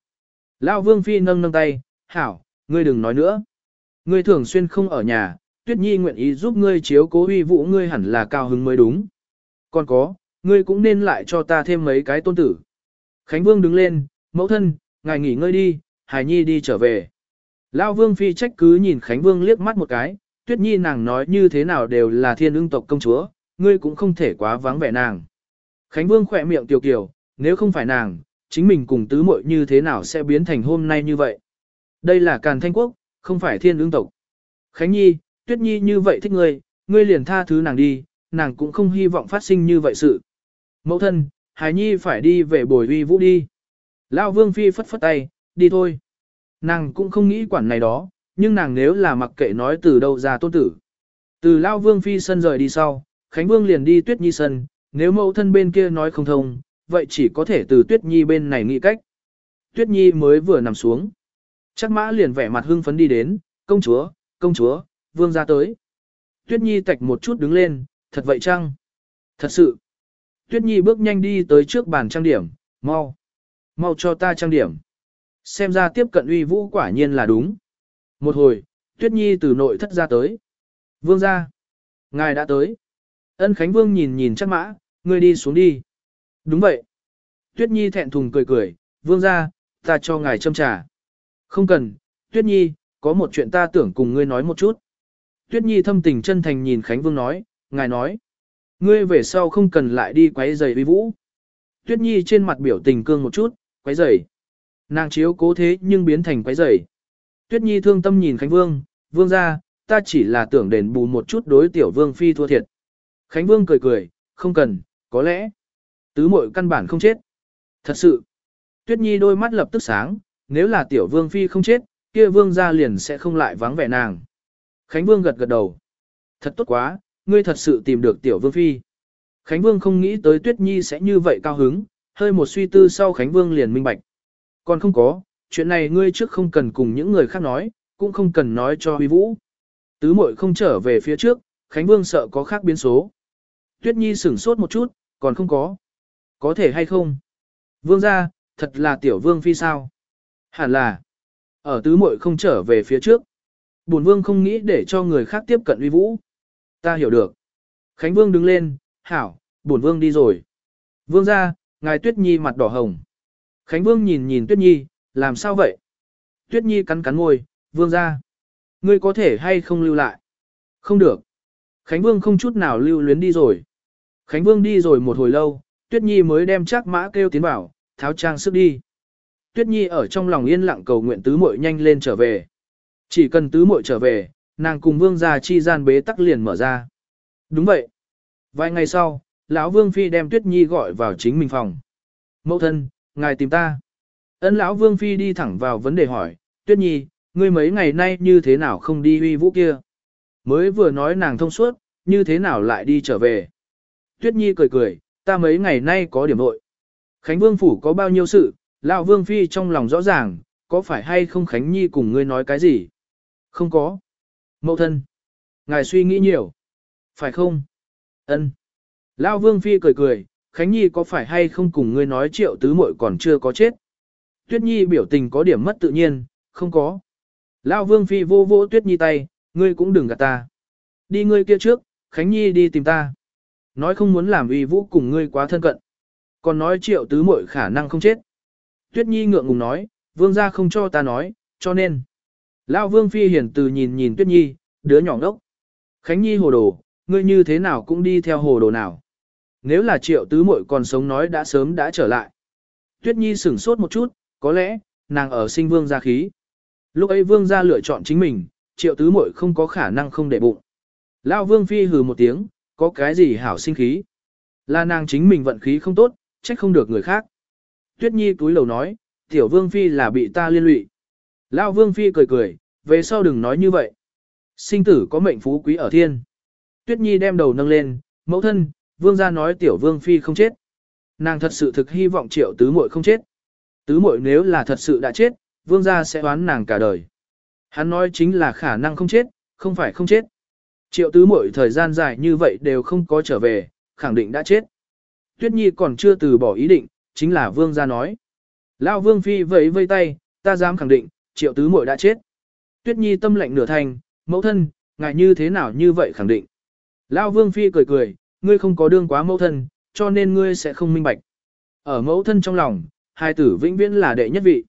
[SPEAKER 1] Lão vương phi nâng nâng tay, hảo, ngươi đừng nói nữa. Ngươi thường xuyên không ở nhà, tuyết nhi nguyện ý giúp ngươi chiếu cố uy vũ ngươi hẳn là cao hứng mới đúng. Còn có, ngươi cũng nên lại cho ta thêm mấy cái tôn tử. Khánh Vương đứng lên, mẫu thân, ngài nghỉ ngơi đi, Hải Nhi đi trở về. Lão Vương phi trách cứ nhìn Khánh Vương liếc mắt một cái, Tuyết Nhi nàng nói như thế nào đều là thiên ưng tộc công chúa, ngươi cũng không thể quá vắng vẻ nàng. Khánh Vương khỏe miệng tiểu kiều, nếu không phải nàng, chính mình cùng tứ muội như thế nào sẽ biến thành hôm nay như vậy. Đây là Càn Thanh Quốc, không phải thiên ưng tộc. Khánh Nhi, Tuyết Nhi như vậy thích ngươi, ngươi liền tha thứ nàng đi, nàng cũng không hy vọng phát sinh như vậy sự. Mẫu thân, Hải Nhi phải đi về bồi uy vũ đi. Lão Vương Phi phất phất tay, đi thôi. Nàng cũng không nghĩ quản này đó, nhưng nàng nếu là mặc kệ nói từ đâu ra tôn tử. Từ Lão Vương Phi sân rời đi sau, Khánh Vương liền đi Tuyết Nhi sân, nếu mẫu thân bên kia nói không thông, vậy chỉ có thể từ Tuyết Nhi bên này nghĩ cách. Tuyết Nhi mới vừa nằm xuống. Chắc mã liền vẻ mặt hưng phấn đi đến, công chúa, công chúa, vương ra tới. Tuyết Nhi tạch một chút đứng lên, thật vậy chăng? Thật sự. Tuyết Nhi bước nhanh đi tới trước bàn trang điểm, mau. Mau cho ta trang điểm. Xem ra tiếp cận uy vũ quả nhiên là đúng. Một hồi, Tuyết Nhi từ nội thất ra tới. Vương ra. Ngài đã tới. Ân Khánh Vương nhìn nhìn chắc mã, ngươi đi xuống đi. Đúng vậy. Tuyết Nhi thẹn thùng cười cười, vương ra, ta cho ngài châm trà. Không cần, Tuyết Nhi, có một chuyện ta tưởng cùng ngươi nói một chút. Tuyết Nhi thâm tình chân thành nhìn Khánh Vương nói, ngài nói. Ngươi về sau không cần lại đi quấy giày uy vũ. Tuyết Nhi trên mặt biểu tình cương một chút, quấy giày. Nàng chiếu cố thế nhưng biến thành quấy giày. Tuyết Nhi thương tâm nhìn Khánh Vương, Vương ra, ta chỉ là tưởng đền bù một chút đối tiểu Vương Phi thua thiệt. Khánh Vương cười cười, không cần, có lẽ. Tứ muội căn bản không chết. Thật sự. Tuyết Nhi đôi mắt lập tức sáng, nếu là tiểu Vương Phi không chết, kia Vương gia liền sẽ không lại vắng vẻ nàng. Khánh Vương gật gật đầu. Thật tốt quá, ngươi thật sự tìm được tiểu Vương Phi. Khánh Vương không nghĩ tới Tuyết Nhi sẽ như vậy cao hứng, hơi một suy tư sau Khánh Vương liền minh bạch. Còn không có, chuyện này ngươi trước không cần cùng những người khác nói, cũng không cần nói cho Huy Vũ. Tứ muội không trở về phía trước, Khánh Vương sợ có khác biến số. Tuyết Nhi sửng sốt một chút, còn không có. Có thể hay không? Vương ra, thật là tiểu vương phi sao? Hẳn là. Ở tứ muội không trở về phía trước. Bổn vương không nghĩ để cho người khác tiếp cận uy vũ. Ta hiểu được. Khánh Vương đứng lên, hảo, bổn vương đi rồi. Vương ra, ngài Tuyết Nhi mặt đỏ hồng. Khánh Vương nhìn nhìn Tuyết Nhi, làm sao vậy? Tuyết Nhi cắn cắn ngôi, vương ra. Ngươi có thể hay không lưu lại? Không được. Khánh Vương không chút nào lưu luyến đi rồi. Khánh Vương đi rồi một hồi lâu, Tuyết Nhi mới đem chắc mã kêu tiến vào, tháo trang sức đi. Tuyết Nhi ở trong lòng yên lặng cầu nguyện tứ muội nhanh lên trở về. Chỉ cần tứ muội trở về, nàng cùng vương gia chi gian bế tắc liền mở ra. Đúng vậy. Vài ngày sau, lão vương phi đem Tuyết Nhi gọi vào chính mình phòng. Mẫu thân, ngài tìm ta. Ân lão Vương Phi đi thẳng vào vấn đề hỏi, Tuyết Nhi, ngươi mấy ngày nay như thế nào không đi uy vũ kia? Mới vừa nói nàng thông suốt, như thế nào lại đi trở về? Tuyết Nhi cười cười, ta mấy ngày nay có điểm nội. Khánh Vương Phủ có bao nhiêu sự, lão Vương Phi trong lòng rõ ràng, có phải hay không Khánh Nhi cùng ngươi nói cái gì? Không có. Mậu thân. Ngài suy nghĩ nhiều. Phải không? Ân. Lão Vương Phi cười cười, Khánh Nhi có phải hay không cùng ngươi nói triệu tứ muội còn chưa có chết? Tuyết Nhi biểu tình có điểm mất tự nhiên, không có. Lão Vương Phi vô vô Tuyết Nhi tay, ngươi cũng đừng gạt ta. Đi ngươi kia trước, Khánh Nhi đi tìm ta. Nói không muốn làm uy vũ cùng ngươi quá thân cận. Còn nói triệu tứ muội khả năng không chết. Tuyết Nhi ngượng ngùng nói, vương gia không cho ta nói, cho nên. Lão Vương Phi hiển từ nhìn nhìn Tuyết Nhi, đứa nhỏ ngốc. Khánh Nhi hồ đồ, ngươi như thế nào cũng đi theo hồ đồ nào. Nếu là triệu tứ muội còn sống nói đã sớm đã trở lại. Tuyết Nhi sửng sốt một chút, có lẽ, nàng ở sinh vương gia khí. Lúc ấy vương gia lựa chọn chính mình, triệu tứ muội không có khả năng không để bụng. Lão vương phi hừ một tiếng, có cái gì hảo sinh khí. Là nàng chính mình vận khí không tốt, trách không được người khác. Tuyết Nhi túi lầu nói, tiểu vương phi là bị ta liên lụy. Lão vương phi cười cười, về sau đừng nói như vậy. Sinh tử có mệnh phú quý ở thiên. Tuyết Nhi đem đầu nâng lên, mẫu thân, vương gia nói tiểu vương phi không chết. Nàng thật sự thực hy vọng triệu tứ muội không chết. Tứ muội nếu là thật sự đã chết, vương gia sẽ đoán nàng cả đời. Hắn nói chính là khả năng không chết, không phải không chết. Triệu tứ muội thời gian dài như vậy đều không có trở về, khẳng định đã chết. Tuyết Nhi còn chưa từ bỏ ý định, chính là vương gia nói. Lão vương phi vẫy vây tay, ta dám khẳng định, triệu tứ muội đã chết. Tuyết Nhi tâm lệnh nửa thành, mẫu thân, ngài như thế nào như vậy khẳng định. Lão vương phi cười cười, ngươi không có đương quá mẫu thân, cho nên ngươi sẽ không minh bạch. Ở mẫu thân trong lòng, hai tử vĩnh viễn là đệ nhất vị.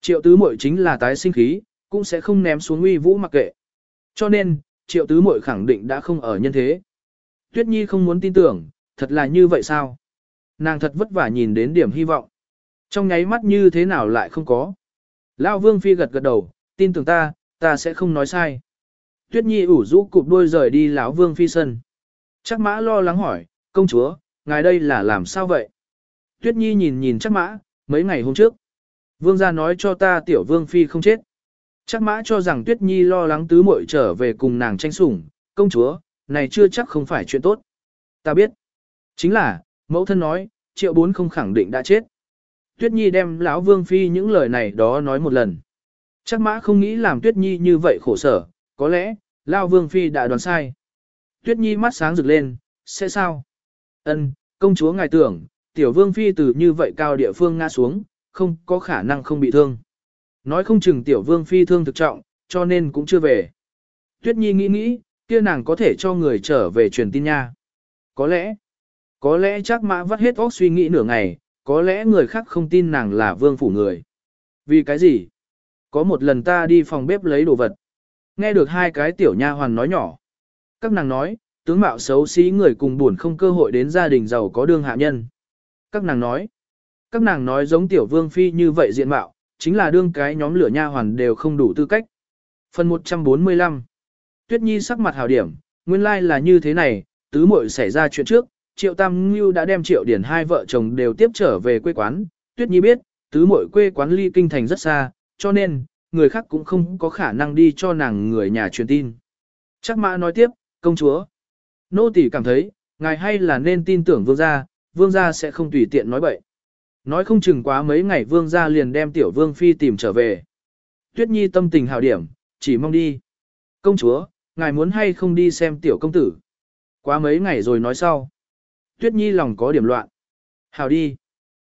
[SPEAKER 1] Triệu tứ muội chính là tái sinh khí, cũng sẽ không ném xuống uy vũ mặc kệ. Cho nên, triệu tứ muội khẳng định đã không ở nhân thế. Tuyết Nhi không muốn tin tưởng, thật là như vậy sao? Nàng thật vất vả nhìn đến điểm hy vọng. Trong nháy mắt như thế nào lại không có. Lão Vương Phi gật gật đầu, tin tưởng ta, ta sẽ không nói sai. Tuyết Nhi ủ rũ cụp đôi rời đi lão Vương Phi sân. Chắc mã lo lắng hỏi, công chúa, ngài đây là làm sao vậy? Tuyết Nhi nhìn nhìn chắc mã, mấy ngày hôm trước. Vương gia nói cho ta tiểu Vương Phi không chết. Chắc mã cho rằng Tuyết Nhi lo lắng tứ muội trở về cùng nàng tranh sủng, công chúa, này chưa chắc không phải chuyện tốt. Ta biết. Chính là, mẫu thân nói, triệu bốn không khẳng định đã chết. Tuyết Nhi đem lão Vương Phi những lời này đó nói một lần. Chắc mã không nghĩ làm Tuyết Nhi như vậy khổ sở, có lẽ, lão Vương Phi đã đoán sai. Tuyết Nhi mắt sáng rực lên, sẽ sao? Ân, công chúa ngài tưởng, tiểu Vương Phi từ như vậy cao địa phương ngã xuống, không có khả năng không bị thương. Nói không chừng tiểu Vương Phi thương thực trọng, cho nên cũng chưa về. Tuyết Nhi nghĩ nghĩ, kia nàng có thể cho người trở về truyền tin nha. Có lẽ, có lẽ chắc mã vắt hết óc suy nghĩ nửa ngày, có lẽ người khác không tin nàng là vương phủ người. Vì cái gì? Có một lần ta đi phòng bếp lấy đồ vật. Nghe được hai cái tiểu nha hoàn nói nhỏ. Các nàng nói, tướng mạo xấu xí người cùng buồn không cơ hội đến gia đình giàu có đương hạ nhân. Các nàng nói, các nàng nói giống tiểu vương phi như vậy diện mạo, chính là đương cái nhóm lửa nha hoàn đều không đủ tư cách. Phần 145 Tuyết Nhi sắc mặt hào điểm, nguyên lai like là như thế này, tứ muội xảy ra chuyện trước, Triệu Tam Ngưu đã đem Triệu Điển hai vợ chồng đều tiếp trở về quê quán, Tuyết Nhi biết, tứ muội quê quán ly kinh thành rất xa, cho nên, người khác cũng không có khả năng đi cho nàng người nhà truyền tin. Chắc mã nói tiếp, công chúa. Nô tỳ cảm thấy, ngài hay là nên tin tưởng vương gia, vương gia sẽ không tùy tiện nói bậy. Nói không chừng quá mấy ngày vương gia liền đem tiểu vương phi tìm trở về. Tuyết Nhi tâm tình hào điểm, chỉ mong đi. Công chúa, ngài muốn hay không đi xem tiểu công tử. Quá mấy ngày rồi nói sau. Tuyết Nhi lòng có điểm loạn. Hào đi.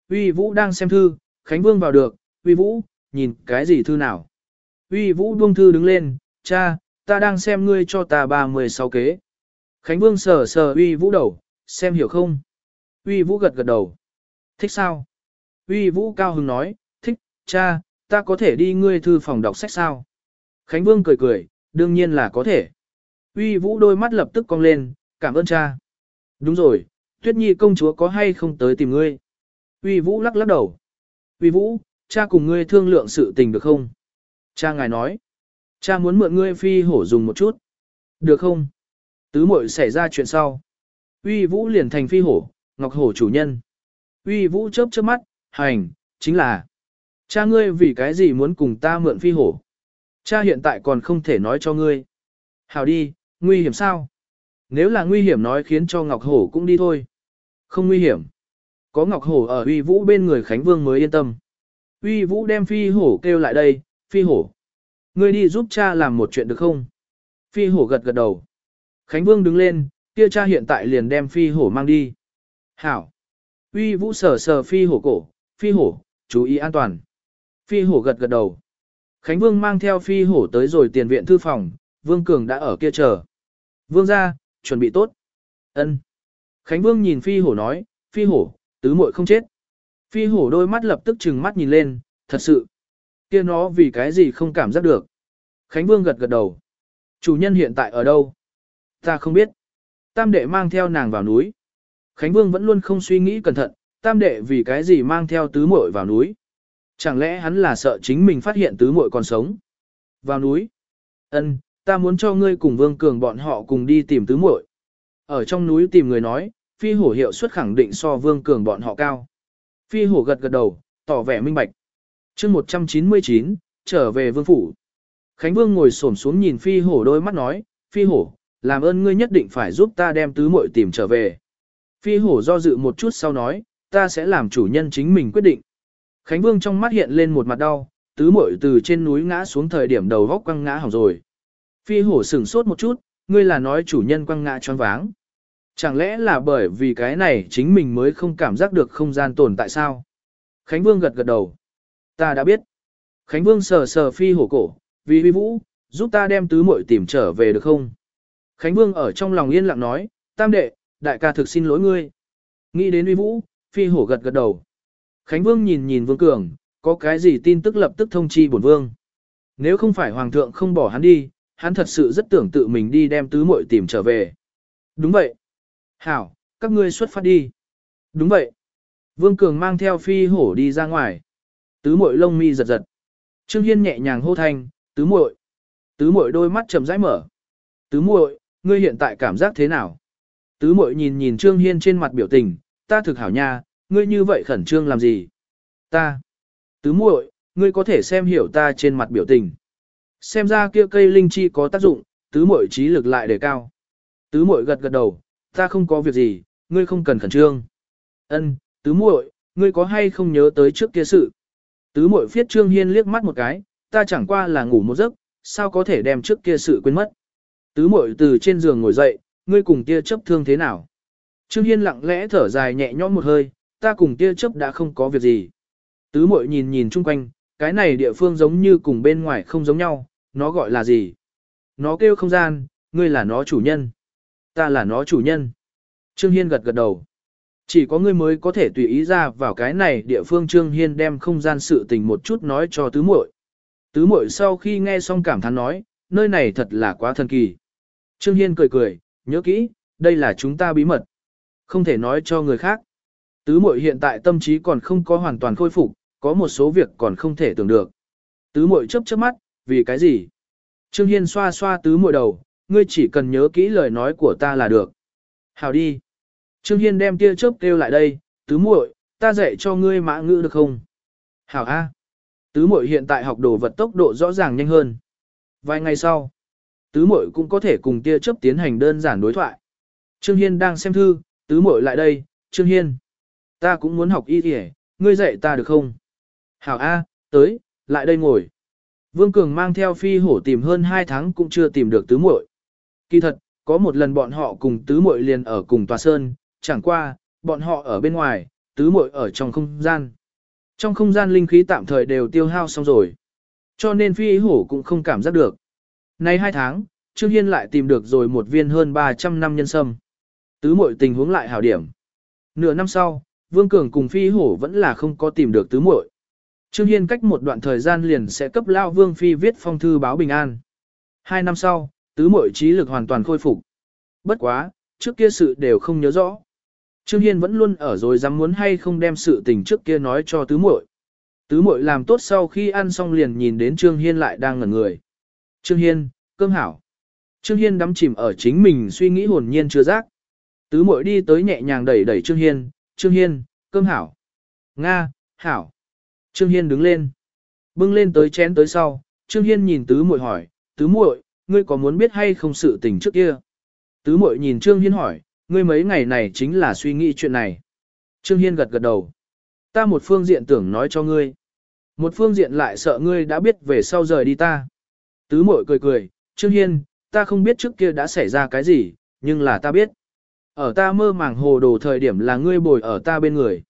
[SPEAKER 1] Uy Vũ đang xem thư, Khánh Vương vào được, Uy Vũ, nhìn cái gì thư nào. Uy Vũ buông thư đứng lên, cha, ta đang xem ngươi cho ta ba mười sáu kế. Khánh Vương sờ sờ Uy Vũ đầu, xem hiểu không? Uy Vũ gật gật đầu. Thích sao? Uy Vũ cao hứng nói, thích, cha, ta có thể đi ngươi thư phòng đọc sách sao? Khánh Vương cười cười, đương nhiên là có thể. Uy Vũ đôi mắt lập tức cong lên, cảm ơn cha. Đúng rồi, Tuyết Nhi công chúa có hay không tới tìm ngươi? Uy Vũ lắc lắc đầu. Uy Vũ, cha cùng ngươi thương lượng sự tình được không? Cha ngài nói. Cha muốn mượn ngươi phi hổ dùng một chút. Được không? Tứ muội xảy ra chuyện sau. Uy Vũ liền thành phi hổ, ngọc hổ chủ nhân. Uy Vũ chớp chớp mắt, hành, chính là. Cha ngươi vì cái gì muốn cùng ta mượn phi hổ? Cha hiện tại còn không thể nói cho ngươi. Hảo đi, nguy hiểm sao? Nếu là nguy hiểm nói khiến cho Ngọc Hổ cũng đi thôi. Không nguy hiểm. Có Ngọc Hổ ở uy vũ bên người Khánh Vương mới yên tâm. Uy vũ đem phi hổ kêu lại đây, phi hổ. Ngươi đi giúp cha làm một chuyện được không? Phi hổ gật gật đầu. Khánh Vương đứng lên, kia cha hiện tại liền đem phi hổ mang đi. Hảo. Uy vũ sờ sờ phi hổ cổ, phi hổ, chú ý an toàn. Phi hổ gật gật đầu. Khánh Vương mang theo phi hổ tới rồi tiền viện thư phòng, Vương Cường đã ở kia chờ. Vương ra, chuẩn bị tốt. ân Khánh Vương nhìn phi hổ nói, phi hổ, tứ muội không chết. Phi hổ đôi mắt lập tức trừng mắt nhìn lên, thật sự. kia nó vì cái gì không cảm giác được. Khánh Vương gật gật đầu. Chủ nhân hiện tại ở đâu? Ta không biết. Tam đệ mang theo nàng vào núi. Khánh Vương vẫn luôn không suy nghĩ cẩn thận, tam đệ vì cái gì mang theo tứ muội vào núi. Chẳng lẽ hắn là sợ chính mình phát hiện tứ muội còn sống? Vào núi. Ân, ta muốn cho ngươi cùng Vương Cường bọn họ cùng đi tìm tứ muội. Ở trong núi tìm người nói, phi hổ hiệu suất khẳng định so Vương Cường bọn họ cao. Phi hổ gật gật đầu, tỏ vẻ minh bạch. chương 199, trở về vương phủ. Khánh Vương ngồi xổm xuống nhìn phi hổ đôi mắt nói, phi hổ, làm ơn ngươi nhất định phải giúp ta đem tứ muội tìm trở về. Phi hổ do dự một chút sau nói, ta sẽ làm chủ nhân chính mình quyết định. Khánh Vương trong mắt hiện lên một mặt đau, tứ muội từ trên núi ngã xuống thời điểm đầu góc quăng ngã hỏng rồi. Phi hổ sửng sốt một chút, ngươi là nói chủ nhân quăng ngã choáng váng. Chẳng lẽ là bởi vì cái này chính mình mới không cảm giác được không gian tồn tại sao? Khánh Vương gật gật đầu. Ta đã biết. Khánh Vương sờ sờ phi hổ cổ, vì huy vũ, giúp ta đem tứ muội tìm trở về được không? Khánh Vương ở trong lòng yên lặng nói, tam đệ, đại ca thực xin lỗi ngươi. Nghĩ đến uy vũ, phi hổ gật gật đầu. Khánh Vương nhìn nhìn Vương Cường, có cái gì tin tức lập tức thông chi bổn Vương. Nếu không phải Hoàng thượng không bỏ hắn đi, hắn thật sự rất tưởng tự mình đi đem tứ muội tìm trở về. Đúng vậy. Hảo, các ngươi xuất phát đi. Đúng vậy. Vương Cường mang theo phi hổ đi ra ngoài. Tứ muội lông mi giật giật. Trương Hiên nhẹ nhàng hô thanh, tứ muội. Tứ muội đôi mắt chậm rãi mở. Tứ muội, ngươi hiện tại cảm giác thế nào? Tứ muội nhìn nhìn Trương Hiên trên mặt biểu tình, ta thực hảo nha, ngươi như vậy khẩn trương làm gì? Ta. Tứ muội, ngươi có thể xem hiểu ta trên mặt biểu tình. Xem ra kia cây linh chi có tác dụng, tứ muội trí lực lại đề cao. Tứ muội gật gật đầu, ta không có việc gì, ngươi không cần khẩn trương. Ân, tứ muội, ngươi có hay không nhớ tới trước kia sự? Tứ muội phiết Trương Hiên liếc mắt một cái, ta chẳng qua là ngủ một giấc, sao có thể đem trước kia sự quên mất? Tứ muội từ trên giường ngồi dậy, ngươi cùng tia chấp thương thế nào? Trương Hiên lặng lẽ thở dài nhẹ nhõm một hơi, ta cùng tia chấp đã không có việc gì. Tứ muội nhìn nhìn chung quanh, cái này địa phương giống như cùng bên ngoài không giống nhau, nó gọi là gì? Nó kêu không gian, ngươi là nó chủ nhân. Ta là nó chủ nhân. Trương Hiên gật gật đầu. Chỉ có ngươi mới có thể tùy ý ra vào cái này địa phương Trương Hiên đem không gian sự tình một chút nói cho tứ muội. Tứ muội sau khi nghe xong cảm thán nói, nơi này thật là quá thần kỳ. Trương Hiên cười cười, nhớ kỹ, đây là chúng ta bí mật. Không thể nói cho người khác. Tứ muội hiện tại tâm trí còn không có hoàn toàn khôi phục, có một số việc còn không thể tưởng được. Tứ muội chớp chớp mắt, vì cái gì? Trương Hiên xoa xoa tứ muội đầu, ngươi chỉ cần nhớ kỹ lời nói của ta là được. Hào đi. Trương Hiên đem tia chớp kêu lại đây, tứ muội, ta dạy cho ngươi mã ngữ được không? Hảo A. Tứ muội hiện tại học đồ vật tốc độ rõ ràng nhanh hơn. Vài ngày sau, tứ muội cũng có thể cùng tia chớp tiến hành đơn giản đối thoại. Trương Hiên đang xem thư, tứ muội lại đây, Trương Hiên. Ta cũng muốn học y kìa, ngươi dạy ta được không? Hảo A, tới, lại đây ngồi. Vương Cường mang theo phi hổ tìm hơn 2 tháng cũng chưa tìm được tứ muội. Kỳ thật, có một lần bọn họ cùng tứ muội liền ở cùng tòa sơn, chẳng qua, bọn họ ở bên ngoài, tứ muội ở trong không gian. Trong không gian linh khí tạm thời đều tiêu hao xong rồi. Cho nên phi hổ cũng không cảm giác được. Nay hai tháng, Trương Hiên lại tìm được rồi một viên hơn 300 năm nhân sâm. Tứ muội tình huống lại hảo điểm. Nửa năm sau, Vương Cường cùng phi hổ vẫn là không có tìm được tứ muội. Trương Hiên cách một đoạn thời gian liền sẽ cấp lao Vương Phi viết phong thư báo bình an. Hai năm sau, tứ muội trí lực hoàn toàn khôi phục. Bất quá, trước kia sự đều không nhớ rõ. Trương Hiên vẫn luôn ở rồi dám muốn hay không đem sự tình trước kia nói cho tứ muội. Tứ muội làm tốt sau khi ăn xong liền nhìn đến Trương Hiên lại đang ngẩn người. Trương Hiên, cơm hảo. Trương Hiên đắm chìm ở chính mình suy nghĩ hồn nhiên chưa giác. Tứ muội đi tới nhẹ nhàng đẩy đẩy Trương Hiên, Trương Hiên, cơm hảo. Nga, hảo. Trương Hiên đứng lên. Bưng lên tới chén tới sau, Trương Hiên nhìn tứ muội hỏi, tứ muội, ngươi có muốn biết hay không sự tình trước kia? Tứ muội nhìn Trương Hiên hỏi, ngươi mấy ngày này chính là suy nghĩ chuyện này. Trương Hiên gật gật đầu. Ta một phương diện tưởng nói cho ngươi. Một phương diện lại sợ ngươi đã biết về sau rời đi ta. Tứ muội cười cười, Trương Hiên, ta không biết trước kia đã xảy ra cái gì, nhưng là ta biết. Ở ta mơ màng hồ đồ thời điểm là ngươi bồi ở ta bên người.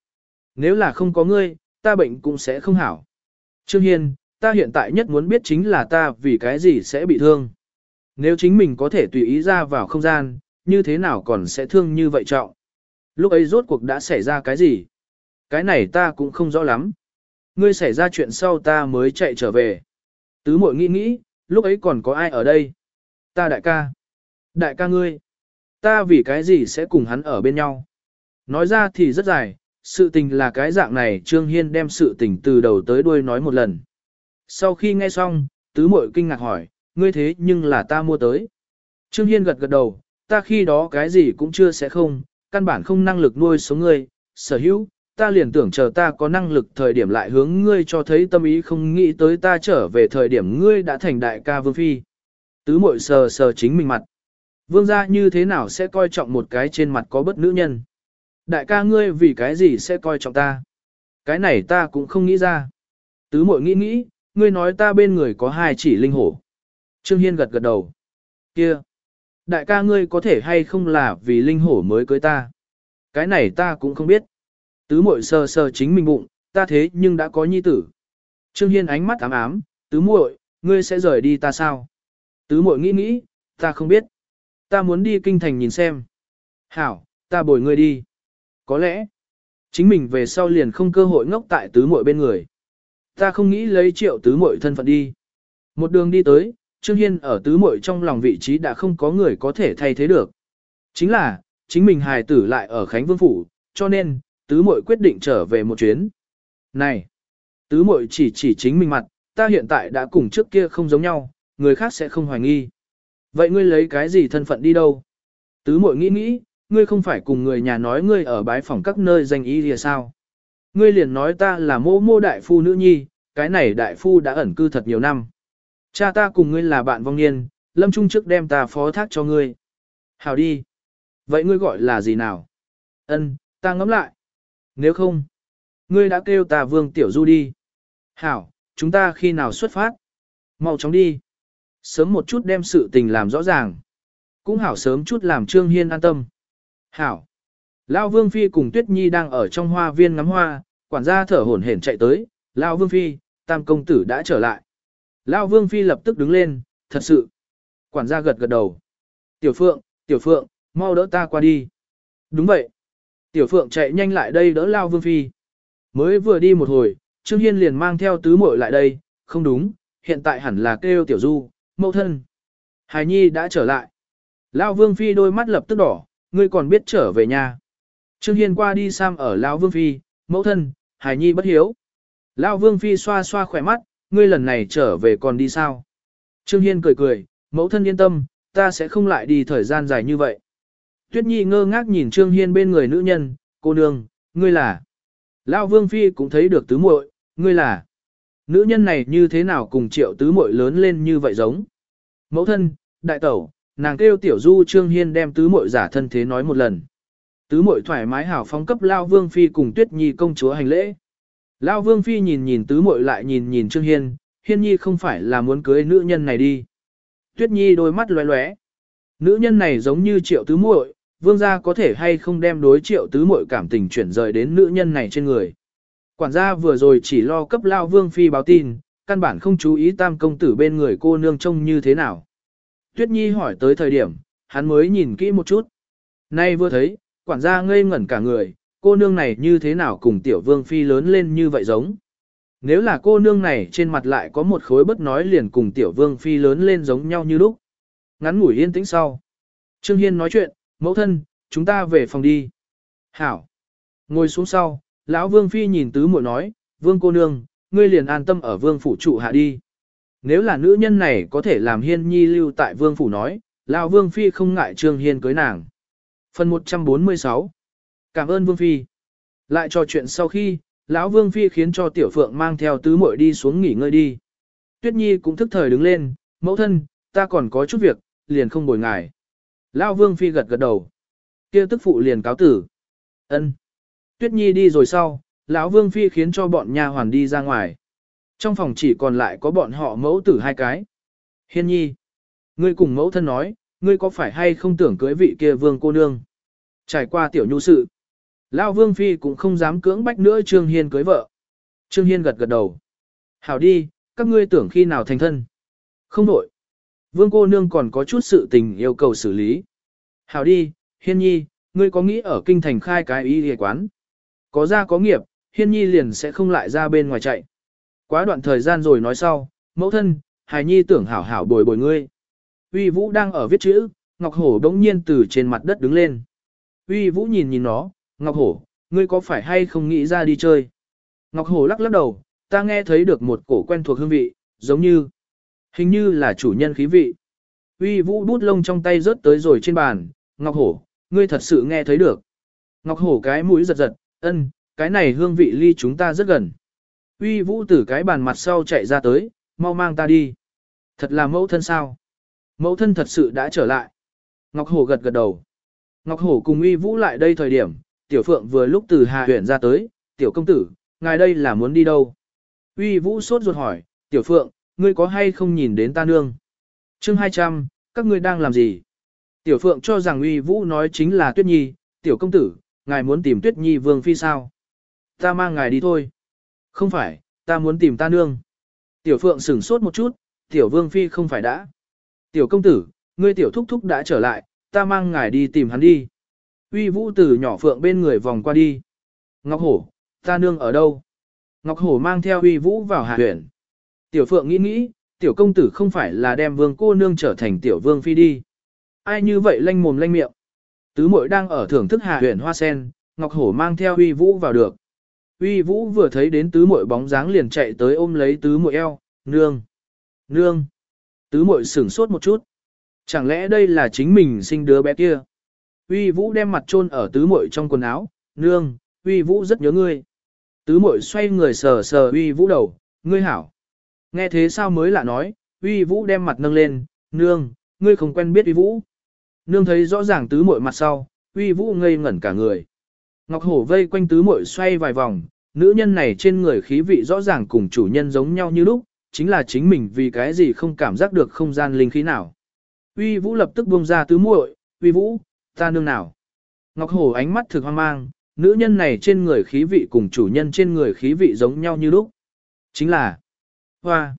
[SPEAKER 1] Nếu là không có ngươi, ta bệnh cũng sẽ không hảo. Trương Hiên, ta hiện tại nhất muốn biết chính là ta vì cái gì sẽ bị thương. Nếu chính mình có thể tùy ý ra vào không gian, như thế nào còn sẽ thương như vậy trọng. Lúc ấy rốt cuộc đã xảy ra cái gì? Cái này ta cũng không rõ lắm. Ngươi xảy ra chuyện sau ta mới chạy trở về. Tứ mội nghĩ nghĩ, lúc ấy còn có ai ở đây? Ta đại ca. Đại ca ngươi. Ta vì cái gì sẽ cùng hắn ở bên nhau? Nói ra thì rất dài, sự tình là cái dạng này Trương Hiên đem sự tình từ đầu tới đuôi nói một lần. Sau khi nghe xong, tứ mội kinh ngạc hỏi, ngươi thế nhưng là ta mua tới. Trương Hiên gật gật đầu, ta khi đó cái gì cũng chưa sẽ không, căn bản không năng lực nuôi sống ngươi, sở hữu, ta liền tưởng chờ ta có năng lực thời điểm lại hướng ngươi cho thấy tâm ý không nghĩ tới ta trở về thời điểm ngươi đã thành đại ca vương phi. Tứ mội sờ sờ chính mình mặt. Vương gia như thế nào sẽ coi trọng một cái trên mặt có bất nữ nhân? Đại ca ngươi vì cái gì sẽ coi trọng ta? Cái này ta cũng không nghĩ ra. Tứ mội nghĩ nghĩ, ngươi nói ta bên người có hai chỉ linh hổ. Trương Hiên gật gật đầu. Kia! Đại ca ngươi có thể hay không là vì linh hổ mới cưới ta? Cái này ta cũng không biết. Tứ muội sờ sờ chính mình bụng, ta thế nhưng đã có nhi tử. Trương Hiên ánh mắt ám ám, tứ muội, ngươi sẽ rời đi ta sao? Tứ muội nghĩ nghĩ, ta không biết. Ta muốn đi kinh thành nhìn xem. Hảo, ta bồi ngươi đi. Có lẽ, chính mình về sau liền không cơ hội ngốc tại tứ muội bên người. Ta không nghĩ lấy triệu tứ muội thân phận đi. Một đường đi tới, Trương Hiên ở tứ muội trong lòng vị trí đã không có người có thể thay thế được. Chính là, chính mình hài tử lại ở Khánh Vương Phủ, cho nên, tứ muội quyết định trở về một chuyến. Này, tứ muội chỉ chỉ chính mình mặt, ta hiện tại đã cùng trước kia không giống nhau, người khác sẽ không hoài nghi. Vậy ngươi lấy cái gì thân phận đi đâu? Tứ muội nghĩ nghĩ, ngươi không phải cùng người nhà nói ngươi ở bái phòng các nơi danh ý thì sao? Ngươi liền nói ta là mô mô đại phu nữ nhi, cái này đại phu đã ẩn cư thật nhiều năm. Cha ta cùng ngươi là bạn vong niên, lâm trung trước đem ta phó thác cho ngươi. Hào đi. Vậy ngươi gọi là gì nào? Ân, ta ngẫm lại. Nếu không, ngươi đã kêu ta vương tiểu du đi. Hảo, chúng ta khi nào xuất phát? Mau chóng đi. Sớm một chút đem sự tình làm rõ ràng. Cũng hảo sớm chút làm Trương Hiên an tâm. Hảo. Lão Vương Phi cùng Tuyết Nhi đang ở trong hoa viên ngắm hoa, quản gia thở hổn hển chạy tới. Lão Vương Phi, tam công tử đã trở lại. Lão Vương Phi lập tức đứng lên, thật sự. Quản gia gật gật đầu. Tiểu Phượng, Tiểu Phượng, mau đỡ ta qua đi. Đúng vậy. Tiểu Phượng chạy nhanh lại đây đỡ Lao Vương Phi. Mới vừa đi một hồi, Trương Hiên liền mang theo tứ muội lại đây, không đúng, hiện tại hẳn là kêu Tiểu Du, mẫu thân. Hải Nhi đã trở lại. Lão Vương Phi đôi mắt lập tức đỏ, ngươi còn biết trở về nhà. Trương Hiên qua đi Sam ở Lão Vương Phi, mẫu thân, Hải Nhi bất hiếu. Lão Vương Phi xoa xoa khỏe mắt, ngươi lần này trở về còn đi sao? Trương Hiên cười cười, mẫu thân yên tâm, ta sẽ không lại đi thời gian dài như vậy. Tuyết Nhi ngơ ngác nhìn Trương Hiên bên người nữ nhân, cô nương, ngươi là. Lão Vương Phi cũng thấy được tứ muội, ngươi là. Nữ nhân này như thế nào cùng triệu tứ muội lớn lên như vậy giống. Mẫu thân, đại tẩu, nàng kêu tiểu du Trương Hiên đem tứ muội giả thân thế nói một lần. Tứ muội thoải mái hảo phóng cấp lao Vương Phi cùng Tuyết Nhi công chúa hành lễ. lao Vương Phi nhìn nhìn tứ muội lại nhìn nhìn Trương Hiên, Hiên Nhi không phải là muốn cưới nữ nhân này đi. Tuyết Nhi đôi mắt lóe lóe. Nữ nhân này giống như triệu tứ muội, vương gia có thể hay không đem đối triệu tứ muội cảm tình chuyển rời đến nữ nhân này trên người. Quản gia vừa rồi chỉ lo cấp lao vương phi báo tin, căn bản không chú ý tam công tử bên người cô nương trông như thế nào. Tuyết Nhi hỏi tới thời điểm, hắn mới nhìn kỹ một chút. Nay vừa thấy, quản gia ngây ngẩn cả người, cô nương này như thế nào cùng tiểu vương phi lớn lên như vậy giống. Nếu là cô nương này trên mặt lại có một khối bất nói liền cùng tiểu vương phi lớn lên giống nhau như lúc. Ngắn ngủi yên tĩnh sau. Trương Hiên nói chuyện, Mẫu thân, chúng ta về phòng đi. Hảo. Ngồi xuống sau, lão Vương Phi nhìn tứ muội nói, Vương cô nương, ngươi liền an tâm ở Vương phủ trụ hạ đi. Nếu là nữ nhân này có thể làm hiên nhi lưu tại Vương phủ nói, lão Vương Phi không ngại Trương Hiên cưới nàng. Phần 146 Cảm ơn Vương Phi. Lại trò chuyện sau khi, Lão Vương Phi khiến cho Tiểu Phượng mang theo tứ muội đi xuống nghỉ ngơi đi. Tuyết Nhi cũng thức thời đứng lên, mẫu thân, ta còn có chút việc, liền không bồi ngài. Lão Vương Phi gật gật đầu. kia tức phụ liền cáo tử. ân Tuyết Nhi đi rồi sau, lão Vương Phi khiến cho bọn nha hoàn đi ra ngoài. Trong phòng chỉ còn lại có bọn họ mẫu tử hai cái. Hiên Nhi. Ngươi cùng mẫu thân nói, ngươi có phải hay không tưởng cưới vị kia vương cô nương? Trải qua tiểu nhu sự. Lão Vương Phi cũng không dám cưỡng bách nữa Trương Hiên cưới vợ. Trương Hiên gật gật đầu. Hảo đi, các ngươi tưởng khi nào thành thân. Không đổi. Vương cô nương còn có chút sự tình yêu cầu xử lý. Hảo đi, Hiên Nhi, ngươi có nghĩ ở kinh thành khai cái y y quán? Có ra có nghiệp, Hiên Nhi liền sẽ không lại ra bên ngoài chạy. Quá đoạn thời gian rồi nói sau, mẫu thân, Hải Nhi tưởng hảo hảo bồi bồi ngươi. Uy Vũ đang ở viết chữ, Ngọc Hổ đống nhiên từ trên mặt đất đứng lên. Uy Vũ nhìn nhìn nó, Ngọc Hổ, ngươi có phải hay không nghĩ ra đi chơi? Ngọc Hổ lắc lắc đầu, ta nghe thấy được một cổ quen thuộc hương vị, giống như, hình như là chủ nhân khí vị. Uy Vũ bút lông trong tay rớt tới rồi trên bàn, Ngọc Hổ, ngươi thật sự nghe thấy được. Ngọc Hổ cái mũi giật giật, ân, cái này hương vị ly chúng ta rất gần. Uy Vũ từ cái bàn mặt sau chạy ra tới, mau mang ta đi. Thật là mẫu thân sao? Mẫu thân thật sự đã trở lại. Ngọc Hổ gật gật đầu. Ngọc Hổ cùng Uy Vũ lại đây thời điểm, Tiểu Phượng vừa lúc từ Hà huyện ra tới, Tiểu công tử, ngài đây là muốn đi đâu? Uy Vũ sốt ruột hỏi, Tiểu Phượng, ngươi có hay không nhìn đến ta nương? chương 200, các ngươi đang làm gì? Tiểu Phượng cho rằng Uy Vũ nói chính là Tuyết Nhi, Tiểu công tử, ngài muốn tìm Tuyết Nhi vương phi sao? Ta mang ngài đi thôi. Không phải, ta muốn tìm ta nương. Tiểu Phượng sửng sốt một chút, Tiểu Vương Phi không phải đã. Tiểu công tử, ngươi Tiểu Thúc Thúc đã trở lại, ta mang ngài đi tìm hắn đi. Uy Vũ từ nhỏ Phượng bên người vòng qua đi. Ngọc Hổ, ta nương ở đâu? Ngọc Hổ mang theo Uy Vũ vào hạ huyện. Tiểu Phượng nghĩ nghĩ, Tiểu công tử không phải là đem Vương cô nương trở thành Tiểu Vương Phi đi. Ai như vậy lanh mồm lanh miệng? Tứ muội đang ở thưởng thức hạ huyện hoa sen, Ngọc Hổ mang theo Uy Vũ vào được. Uy Vũ vừa thấy đến tứ muội bóng dáng liền chạy tới ôm lấy tứ muội eo, nương, nương. Tứ muội sửng sốt một chút. Chẳng lẽ đây là chính mình sinh đứa bé kia? Uy Vũ đem mặt chôn ở tứ muội trong quần áo, nương, Uy Vũ rất nhớ ngươi. Tứ muội xoay người sờ sờ Uy Vũ đầu, ngươi hảo. Nghe thế sao mới lạ nói, Uy Vũ đem mặt nâng lên, nương, ngươi không quen biết Uy Vũ. Nương thấy rõ ràng tứ muội mặt sau, Uy Vũ ngây ngẩn cả người. Ngọc Hổ vây quanh tứ muội xoay vài vòng, nữ nhân này trên người khí vị rõ ràng cùng chủ nhân giống nhau như lúc, chính là chính mình vì cái gì không cảm giác được không gian linh khí nào. Uy Vũ lập tức buông ra tứ muội, "Uy Vũ, ta nương nào?" Ngọc Hổ ánh mắt thực hoang mang, nữ nhân này trên người khí vị cùng chủ nhân trên người khí vị giống nhau như lúc. Chính là Hoa.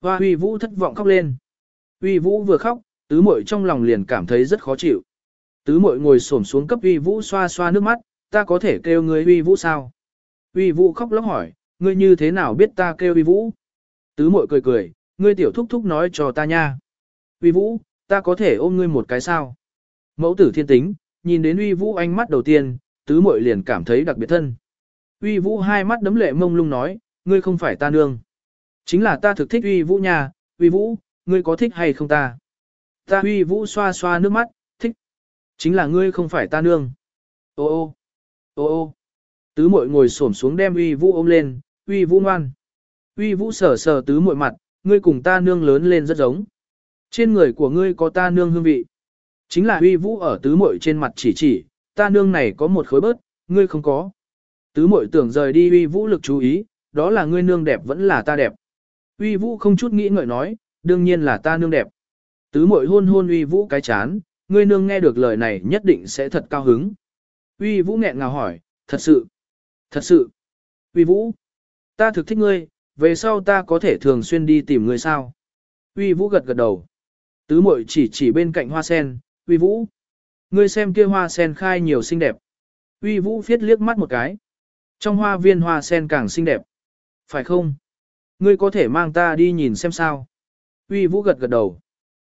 [SPEAKER 1] Hoa Uy Vũ thất vọng khóc lên. Uy Vũ vừa khóc, tứ muội trong lòng liền cảm thấy rất khó chịu. Tứ muội ngồi xổm xuống cấp Uy Vũ xoa xoa nước mắt, ta có thể kêu ngươi uy vũ sao? Uy vũ khóc lóc hỏi, ngươi như thế nào biết ta kêu uy vũ? Tứ mội cười cười, ngươi tiểu thúc thúc nói cho ta nha. Uy vũ, ta có thể ôm ngươi một cái sao? Mẫu tử thiên tính, nhìn đến uy vũ ánh mắt đầu tiên, tứ mội liền cảm thấy đặc biệt thân. Uy vũ hai mắt đấm lệ mông lung nói, ngươi không phải ta nương. Chính là ta thực thích uy vũ nha, uy vũ, ngươi có thích hay không ta? Ta huy vũ xoa xoa nước mắt, thích. Chính là ngươi không phải ta nương. Ô ô. Ô ô, tứ muội ngồi xổm xuống đem uy vũ ôm lên, uy vũ ngoan. Uy vũ sờ sờ tứ muội mặt, ngươi cùng ta nương lớn lên rất giống. Trên người của ngươi có ta nương hương vị. Chính là uy vũ ở tứ muội trên mặt chỉ chỉ, ta nương này có một khối bớt, ngươi không có. Tứ muội tưởng rời đi uy vũ lực chú ý, đó là ngươi nương đẹp vẫn là ta đẹp. Uy vũ không chút nghĩ ngợi nói, đương nhiên là ta nương đẹp. Tứ muội hôn hôn uy vũ cái chán, ngươi nương nghe được lời này nhất định sẽ thật cao hứng. Uy Vũ nghẹn ngào hỏi, thật sự, thật sự, Uy Vũ, ta thực thích ngươi, về sau ta có thể thường xuyên đi tìm ngươi sao? Uy Vũ gật gật đầu. Tứ muội chỉ chỉ bên cạnh hoa sen, Uy Vũ, ngươi xem kia hoa sen khai nhiều xinh đẹp. Uy Vũ phiết liếc mắt một cái. Trong hoa viên hoa sen càng xinh đẹp. Phải không? Ngươi có thể mang ta đi nhìn xem sao? Uy Vũ gật gật đầu.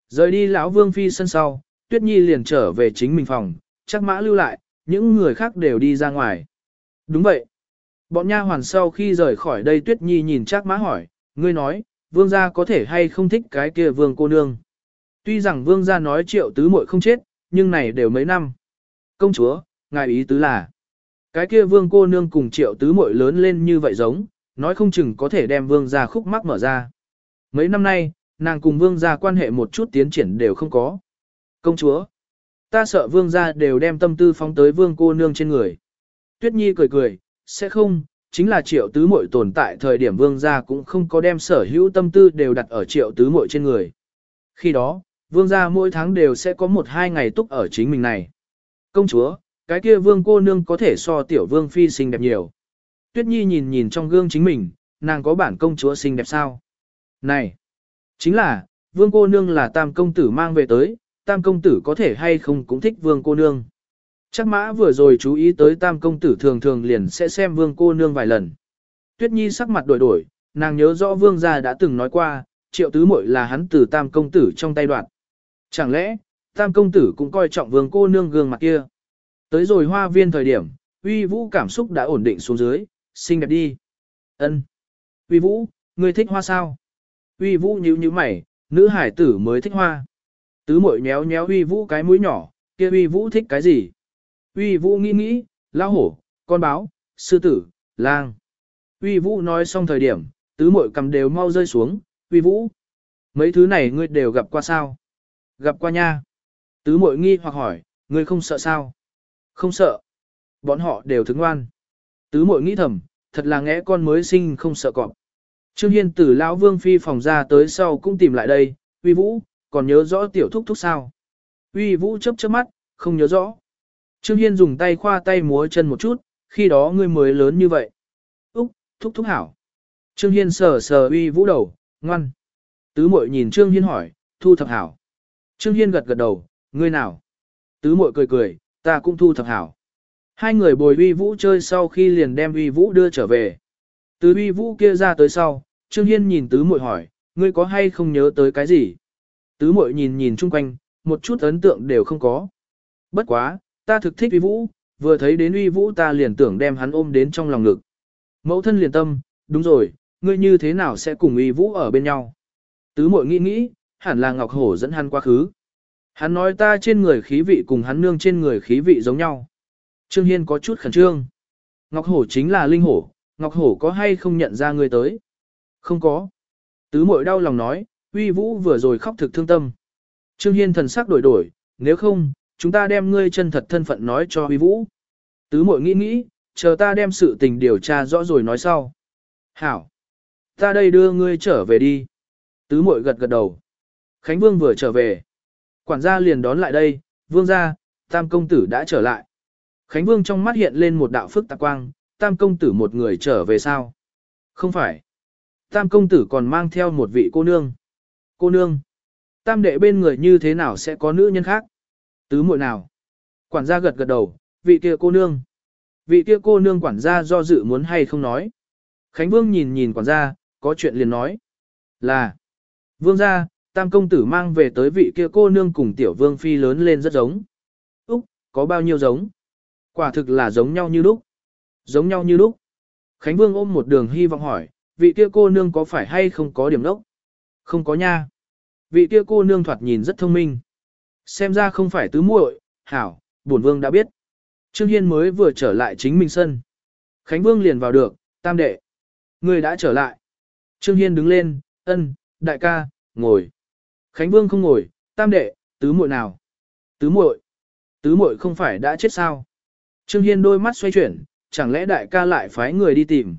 [SPEAKER 1] Rời đi lão Vương phi sân sau, Tuyết Nhi liền trở về chính mình phòng, chắc mã lưu lại, những người khác đều đi ra ngoài. Đúng vậy. Bọn nha hoàn sau khi rời khỏi đây Tuyết Nhi nhìn Trác Mã hỏi, ngươi nói, vương gia có thể hay không thích cái kia vương cô nương. Tuy rằng vương gia nói triệu tứ muội không chết, nhưng này đều mấy năm. Công chúa, ngài ý tứ là, Cái kia vương cô nương cùng triệu tứ muội lớn lên như vậy giống, nói không chừng có thể đem vương gia khúc mắc mở ra. Mấy năm nay, nàng cùng vương gia quan hệ một chút tiến triển đều không có. Công chúa, ta sợ vương gia đều đem tâm tư phóng tới vương cô nương trên người. Tuyết Nhi cười cười, sẽ không, chính là triệu tứ muội tồn tại thời điểm vương gia cũng không có đem sở hữu tâm tư đều đặt ở triệu tứ muội trên người. Khi đó, vương gia mỗi tháng đều sẽ có một hai ngày túc ở chính mình này. Công chúa, cái kia vương cô nương có thể so tiểu vương phi xinh đẹp nhiều. Tuyết Nhi nhìn nhìn trong gương chính mình, nàng có bản công chúa xinh đẹp sao? Này, chính là, vương cô nương là tam công tử mang về tới, tam công tử có thể hay không cũng thích vương cô nương. Chắc mã vừa rồi chú ý tới tam công tử thường thường liền sẽ xem vương cô nương vài lần. Tuyết Nhi sắc mặt đổi đổi, nàng nhớ rõ vương gia đã từng nói qua, triệu tứ muội là hắn từ tam công tử trong tay đoạn. Chẳng lẽ, tam công tử cũng coi trọng vương cô nương gương mặt kia. Tới rồi hoa viên thời điểm, uy vũ cảm xúc đã ổn định xuống dưới, xinh đẹp đi. ân Uy vũ, ngươi thích hoa sao? Uy vũ nhíu nhíu mày, nữ hải tử mới thích hoa. Tứ muội nhéo nhéo uy vũ cái mũi nhỏ, kia uy vũ thích cái gì? Uy vũ nghĩ nghĩ, lao hổ, con báo, sư tử, lang. Uy vũ nói xong thời điểm, tứ muội cầm đều mau rơi xuống, uy vũ. Mấy thứ này ngươi đều gặp qua sao? Gặp qua nha. Tứ muội nghi hoặc hỏi, ngươi không sợ sao? Không sợ. Bọn họ đều thức ngoan. Tứ muội nghĩ thầm, thật là ngẽ con mới sinh không sợ cọp. Trương Hiên từ lão vương phi phòng ra tới sau cũng tìm lại đây, uy vũ, còn nhớ rõ tiểu thúc thúc sao? Uy vũ chớp chớp mắt, không nhớ rõ. Trương Hiên dùng tay khoa tay múa chân một chút, khi đó ngươi mới lớn như vậy. Úc, thúc thúc hảo. Trương Hiên sờ sờ uy vũ đầu, ngoan. Tứ mội nhìn Trương Hiên hỏi, thu thập hảo. Trương Hiên gật gật đầu, ngươi nào? Tứ mội cười cười, ta cũng thu thập hảo. Hai người bồi uy vũ chơi sau khi liền đem uy vũ đưa trở về. Từ uy vũ kia ra tới sau, Trương Hiên nhìn tứ muội hỏi, ngươi có hay không nhớ tới cái gì? Tứ muội nhìn nhìn chung quanh, một chút ấn tượng đều không có. Bất quá, ta thực thích uy vũ, vừa thấy đến uy vũ ta liền tưởng đem hắn ôm đến trong lòng ngực. Mẫu thân liền tâm, đúng rồi, ngươi như thế nào sẽ cùng uy vũ ở bên nhau? Tứ muội nghĩ nghĩ, hẳn là Ngọc Hổ dẫn hắn quá khứ. Hắn nói ta trên người khí vị cùng hắn nương trên người khí vị giống nhau. Trương Hiên có chút khẩn trương. Ngọc Hổ chính là linh hổ, Ngọc Hổ có hay không nhận ra ngươi tới? Không có. Tứ mội đau lòng nói, uy vũ vừa rồi khóc thực thương tâm. Trương Hiên thần sắc đổi đổi, nếu không, chúng ta đem ngươi chân thật thân phận nói cho uy vũ. Tứ mội nghĩ nghĩ, chờ ta đem sự tình điều tra rõ rồi nói sau. Hảo. Ta đây đưa ngươi trở về đi. Tứ mội gật gật đầu. Khánh Vương vừa trở về. Quản gia liền đón lại đây, Vương gia, Tam công tử đã trở lại. Khánh Vương trong mắt hiện lên một đạo phức tạp quang, Tam công tử một người trở về sao? Không phải. Tam công tử còn mang theo một vị cô nương. Cô nương. Tam đệ bên người như thế nào sẽ có nữ nhân khác? Tứ muội nào? Quản gia gật gật đầu, vị kia cô nương. Vị kia cô nương quản gia do dự muốn hay không nói. Khánh Vương nhìn nhìn quản gia, có chuyện liền nói. Là. Vương gia, tam công tử mang về tới vị kia cô nương cùng tiểu vương phi lớn lên rất giống. Úc, có bao nhiêu giống? Quả thực là giống nhau như lúc. Giống nhau như lúc. Khánh Vương ôm một đường hy vọng hỏi, vị kia cô nương có phải hay không có điểm đốc? Không có nha. Vị kia cô nương thoạt nhìn rất thông minh. Xem ra không phải tứ muội, hảo, bổn vương đã biết. Trương Hiên mới vừa trở lại chính mình sân. Khánh Vương liền vào được, tam đệ. Người đã trở lại. Trương Hiên đứng lên, ân, đại ca, ngồi. Khánh Vương không ngồi, tam đệ, tứ muội nào? Tứ muội, Tứ muội không phải đã chết sao? Trương Hiên đôi mắt xoay chuyển, chẳng lẽ đại ca lại phái người đi tìm?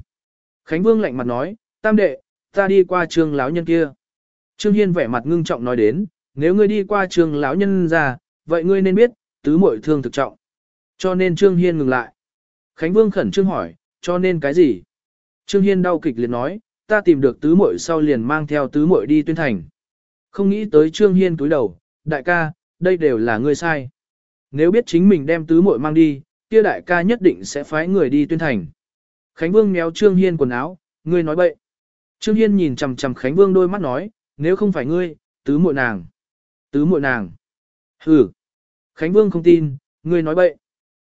[SPEAKER 1] Khánh Vương lạnh mặt nói, tam đệ, ta đi qua trương lão nhân kia. Trương Hiên vẻ mặt ngưng trọng nói đến, nếu ngươi đi qua trương lão nhân ra, vậy ngươi nên biết, tứ muội thương thực trọng. Cho nên Trương Hiên ngừng lại. Khánh Vương khẩn trương hỏi, cho nên cái gì? Trương Hiên đau kịch liền nói, ta tìm được tứ muội sau liền mang theo tứ muội đi tuyên thành. Không nghĩ tới Trương Hiên túi đầu, đại ca, đây đều là ngươi sai. Nếu biết chính mình đem tứ muội mang đi, kia đại ca nhất định sẽ phái người đi tuyên thành. Khánh Vương méo Trương Hiên quần áo, ngươi nói bậy. Trương Hiên nhìn chằm chằm Khánh Vương đôi mắt nói, nếu không phải ngươi, tứ muội nàng. Tứ muội nàng. Hừ. Khánh Vương không tin, ngươi nói bậy.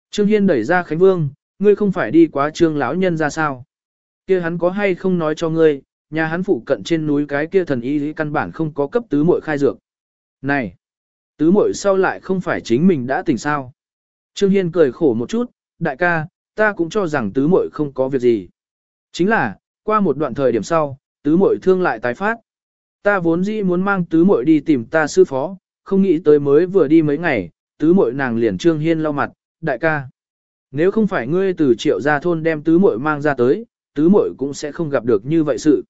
[SPEAKER 1] Trương Hiên đẩy ra Khánh Vương, ngươi không phải đi quá trương lão nhân ra sao? Kia hắn có hay không nói cho ngươi, nhà hắn phụ cận trên núi cái kia thần y căn bản không có cấp tứ muội khai dược. Này, tứ muội sau lại không phải chính mình đã tỉnh sao? Trương Hiên cười khổ một chút, đại ca, ta cũng cho rằng tứ muội không có việc gì. Chính là, qua một đoạn thời điểm sau, tứ muội thương lại tái phát. Ta vốn dĩ muốn mang tứ muội đi tìm ta sư phó, không nghĩ tới mới vừa đi mấy ngày, tứ muội nàng liền trương hiên lau mặt, đại ca. Nếu không phải ngươi từ triệu gia thôn đem tứ muội mang ra tới, tứ muội cũng sẽ không gặp được như vậy sự.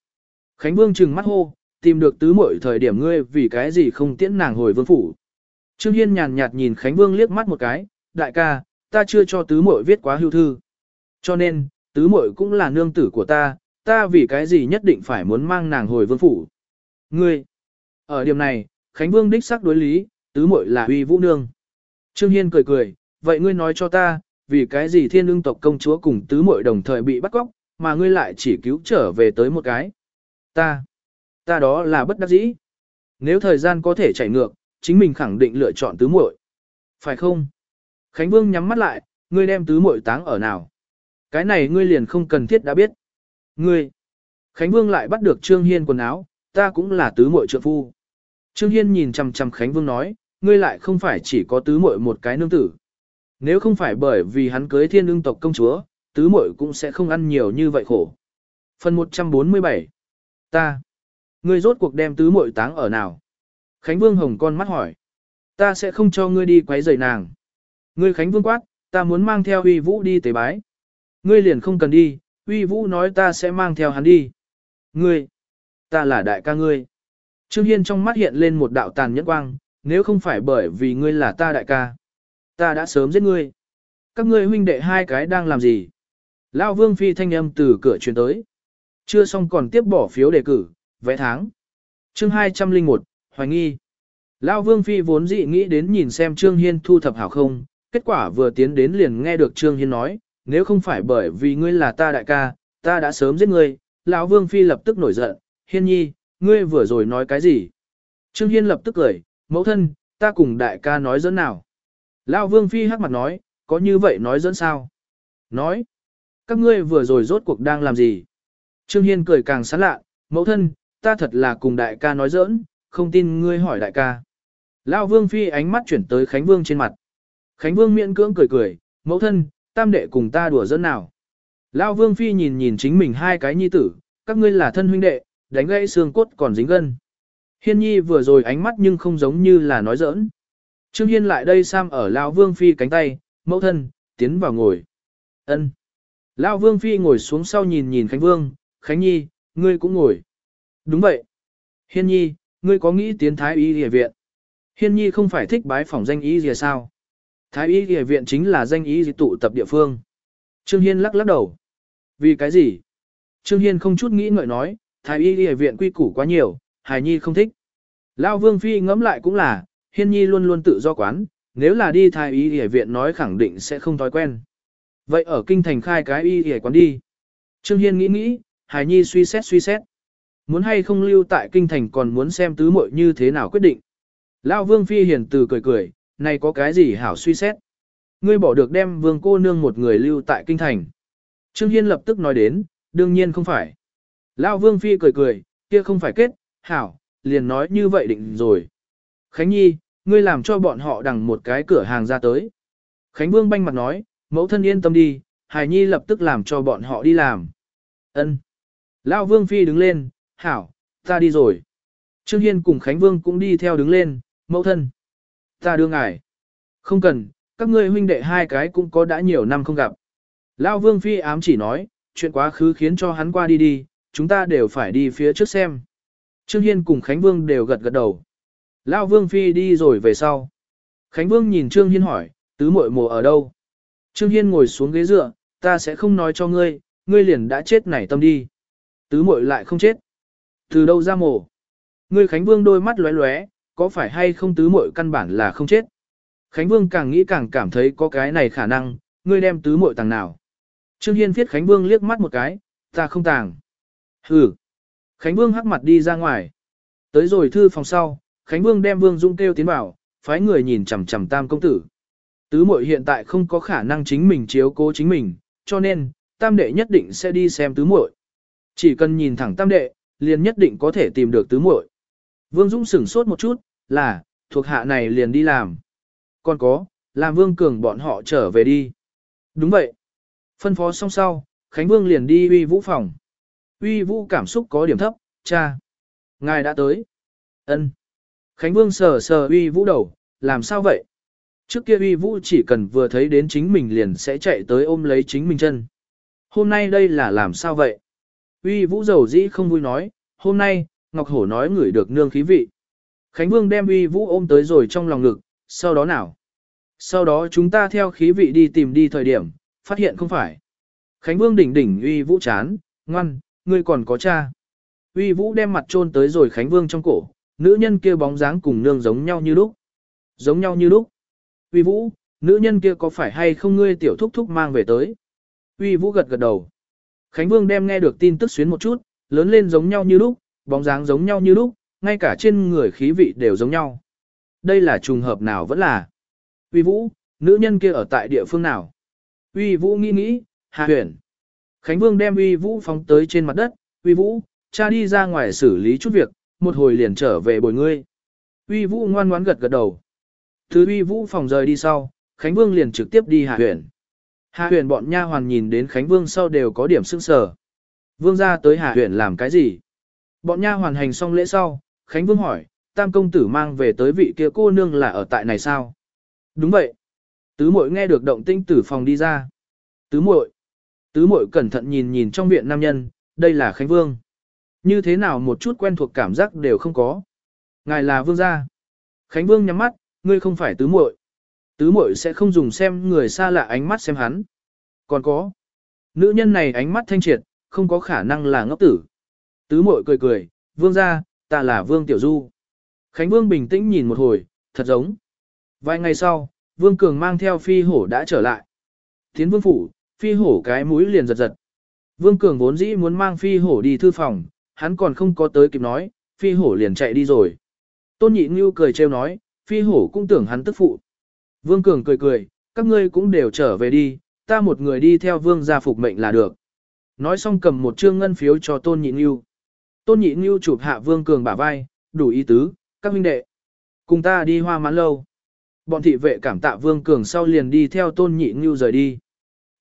[SPEAKER 1] Khánh Vương trừng mắt hô, tìm được tứ muội thời điểm ngươi vì cái gì không tiễn nàng hồi vương phủ. Trương Hiên nhàn nhạt nhìn Khánh Vương liếc mắt một cái, đại ca, ta chưa cho tứ muội viết quá hưu thư. Cho nên, tứ muội cũng là nương tử của ta, ta vì cái gì nhất định phải muốn mang nàng hồi vương phủ. Ngươi, ở điểm này, Khánh Vương đích xác đối lý, tứ muội là uy vũ nương. Trương Hiên cười cười, vậy ngươi nói cho ta, vì cái gì thiên lương tộc công chúa cùng tứ muội đồng thời bị bắt cóc, mà ngươi lại chỉ cứu trở về tới một cái. Ta, ta đó là bất đắc dĩ. Nếu thời gian có thể chạy ngược, chính mình khẳng định lựa chọn tứ muội. Phải không? Khánh Vương nhắm mắt lại, ngươi đem tứ muội táng ở nào? Cái này ngươi liền không cần thiết đã biết. Ngươi. Khánh Vương lại bắt được Trương Hiên quần áo, ta cũng là tứ muội trượng phu. Trương Hiên nhìn chằm chằm Khánh Vương nói, ngươi lại không phải chỉ có tứ muội một cái nương tử. Nếu không phải bởi vì hắn cưới thiên ương tộc công chúa, tứ muội cũng sẽ không ăn nhiều như vậy khổ. Phần 147 Ta Ngươi rốt cuộc đem tứ muội táng ở nào? Khánh Vương hồng con mắt hỏi. Ta sẽ không cho ngươi đi quấy rầy nàng. Ngươi Khánh Vương quát, ta muốn mang theo Uy Vũ đi tế bái. Ngươi liền không cần đi, Uy Vũ nói ta sẽ mang theo hắn đi. Ngươi, ta là đại ca ngươi. Trương Hiên trong mắt hiện lên một đạo tàn nhẫn quang, nếu không phải bởi vì ngươi là ta đại ca. Ta đã sớm giết ngươi. Các ngươi huynh đệ hai cái đang làm gì? Lão Vương Phi thanh âm từ cửa truyền tới. Chưa xong còn tiếp bỏ phiếu đề cử, vẽ tháng. Chương 201, Hoài nghi. Lão Vương Phi vốn dị nghĩ đến nhìn xem Trương Hiên thu thập hảo không, kết quả vừa tiến đến liền nghe được Trương Hiên nói, nếu không phải bởi vì ngươi là ta đại ca, ta đã sớm giết ngươi. Lão Vương Phi lập tức nổi giận, Hiên nhi, ngươi vừa rồi nói cái gì? Trương Hiên lập tức cười, mẫu thân, ta cùng đại ca nói dẫn nào? Lão Vương Phi hắc mặt nói, có như vậy nói dẫn sao? Nói, các ngươi vừa rồi rốt cuộc đang làm gì? Trương Hiên cười càng sán lạ, mẫu thân, ta thật là cùng đại ca nói giỡn, không tin ngươi hỏi đại ca. Lão Vương Phi ánh mắt chuyển tới Khánh Vương trên mặt. Khánh Vương miễn cưỡng cười cười, mẫu thân, tam đệ cùng ta đùa giỡn nào. Lão Vương Phi nhìn nhìn chính mình hai cái nhi tử, các ngươi là thân huynh đệ, đánh gãy xương cốt còn dính gân. Hiên nhi vừa rồi ánh mắt nhưng không giống như là nói giỡn. Trương Hiên lại đây Sam ở Lão Vương Phi cánh tay, mẫu thân, tiến vào ngồi. ân Lão Vương Phi ngồi xuống sau nhìn nhìn Khánh Vương, Khánh Nhi, ngươi cũng ngồi. Đúng vậy. Hiên Nhi, ngươi có nghĩ tiến Thái Y Y viện? Hiên Nhi không phải thích bái phỏng danh Y gì sao? Thái Y Y viện chính là danh Y tụ tập địa phương. Trương Hiên lắc lắc đầu. Vì cái gì? Trương Hiên không chút nghĩ ngợi nói, Thái Y Y viện quy củ quá nhiều, Hải Nhi không thích. Lão Vương Phi ngẫm lại cũng là, Hiên Nhi luôn luôn tự do quán, nếu là đi Thái Y Y viện nói khẳng định sẽ không thói quen. Vậy ở kinh thành khai cái Y Y quán đi. Trương Hiên nghĩ nghĩ, Hải Nhi suy xét suy xét. Muốn hay không lưu tại kinh thành còn muốn xem tứ muội như thế nào quyết định. Lão Vương Phi hiền từ cười cười, này có cái gì hảo suy xét. Ngươi bỏ được đem vương cô nương một người lưu tại kinh thành. Trương Hiên lập tức nói đến, đương nhiên không phải. Lão Vương Phi cười cười, kia không phải kết, hảo, liền nói như vậy định rồi. Khánh Nhi, ngươi làm cho bọn họ đằng một cái cửa hàng ra tới. Khánh Vương banh mặt nói, mẫu thân yên tâm đi, Hải Nhi lập tức làm cho bọn họ đi làm. Ân. Lão Vương Phi đứng lên, hảo, ta đi rồi. Trương Hiên cùng Khánh Vương cũng đi theo đứng lên, mẫu thân. Ta đưa ngài. Không cần, các ngươi huynh đệ hai cái cũng có đã nhiều năm không gặp. Lão Vương Phi ám chỉ nói, chuyện quá khứ khiến cho hắn qua đi đi, chúng ta đều phải đi phía trước xem. Trương Hiên cùng Khánh Vương đều gật gật đầu. Lão Vương Phi đi rồi về sau. Khánh Vương nhìn Trương Hiên hỏi, tứ muội mùa ở đâu? Trương Hiên ngồi xuống ghế dựa, ta sẽ không nói cho ngươi, ngươi liền đã chết nảy tâm đi. Tứ muội lại không chết. Từ đâu ra mổ? Ngươi Khánh Vương đôi mắt lóe lóe, có phải hay không tứ muội căn bản là không chết? Khánh Vương càng nghĩ càng cảm thấy có cái này khả năng, ngươi đem tứ muội tàng nào? Trương Hiên viết Khánh Vương liếc mắt một cái, ta không tàng. Hừ. Khánh Vương hắc mặt đi ra ngoài. Tới rồi thư phòng sau, Khánh Vương đem Vương Dung kêu tiến vào, phái người nhìn chằm chằm tam công tử. Tứ muội hiện tại không có khả năng chính mình chiếu cố chính mình, cho nên, tam đệ nhất định sẽ đi xem tứ muội. Chỉ cần nhìn thẳng tam đệ, liền nhất định có thể tìm được tứ muội. Vương dung sửng sốt một chút, là, thuộc hạ này liền đi làm. Còn có, làm Vương Cường bọn họ trở về đi. Đúng vậy. Phân phó xong sau, Khánh Vương liền đi uy vũ phòng. Uy vũ cảm xúc có điểm thấp, cha. Ngài đã tới. ân Khánh Vương sờ sờ uy vũ đầu, làm sao vậy? Trước kia uy vũ chỉ cần vừa thấy đến chính mình liền sẽ chạy tới ôm lấy chính mình chân. Hôm nay đây là làm sao vậy? Uy vũ dầu dĩ không vui nói, hôm nay, Ngọc Hổ nói ngửi được nương khí vị. Khánh Vương đem uy vũ ôm tới rồi trong lòng ngực, sau đó nào? Sau đó chúng ta theo khí vị đi tìm đi thời điểm, phát hiện không phải. Khánh Vương đỉnh đỉnh uy vũ chán, ngoan, ngươi còn có cha. Uy vũ đem mặt trôn tới rồi Khánh Vương trong cổ, nữ nhân kia bóng dáng cùng nương giống nhau như lúc. Giống nhau như lúc. Uy vũ, nữ nhân kia có phải hay không ngươi tiểu thúc thúc mang về tới? Uy vũ gật gật đầu. Khánh Vương đem nghe được tin tức xuyến một chút, lớn lên giống nhau như lúc, bóng dáng giống nhau như lúc, ngay cả trên người khí vị đều giống nhau. Đây là trùng hợp nào vẫn là. Uy vũ, nữ nhân kia ở tại địa phương nào? Uy vũ nghĩ nghĩ, Hà huyền. Khánh Vương đem uy vũ phóng tới trên mặt đất, uy vũ, cha đi ra ngoài xử lý chút việc, một hồi liền trở về bồi ngươi. Uy vũ ngoan ngoãn gật gật đầu. Thứ uy vũ phòng rời đi sau, Khánh Vương liền trực tiếp đi Hà huyền. Hà huyền bọn nha hoàn nhìn đến Khánh Vương sau đều có điểm sưng sờ. Vương ra tới Hà huyền làm cái gì? Bọn nha hoàn hành xong lễ sau, Khánh Vương hỏi, tam công tử mang về tới vị kia cô nương là ở tại này sao? Đúng vậy. Tứ muội nghe được động tinh tử phòng đi ra. Tứ muội. Tứ muội cẩn thận nhìn nhìn trong viện nam nhân, đây là Khánh Vương. Như thế nào một chút quen thuộc cảm giác đều không có. Ngài là vương gia. Khánh Vương nhắm mắt, ngươi không phải tứ muội. Tứ muội sẽ không dùng xem người xa lạ ánh mắt xem hắn. Còn có. Nữ nhân này ánh mắt thanh triệt, không có khả năng là ngốc tử. Tứ muội cười cười, vương gia, ta là vương tiểu du. Khánh Vương bình tĩnh nhìn một hồi, thật giống. Vài ngày sau, Vương Cường mang theo phi hổ đã trở lại. Tiến vương phủ, phi hổ cái mũi liền giật giật. Vương Cường vốn dĩ muốn mang phi hổ đi thư phòng, hắn còn không có tới kịp nói, phi hổ liền chạy đi rồi. Tôn nhị ngưu cười trêu nói, phi hổ cũng tưởng hắn tức phụ. Vương Cường cười cười, các ngươi cũng đều trở về đi, ta một người đi theo vương gia phục mệnh là được. Nói xong cầm một trương ngân phiếu cho tôn nhị ngưu. Tôn nhị ngưu chụp hạ vương cường bả vai, đủ ý tứ, các huynh đệ. Cùng ta đi hoa mãn lâu. Bọn thị vệ cảm tạ vương cường sau liền đi theo tôn nhị ngưu rời đi.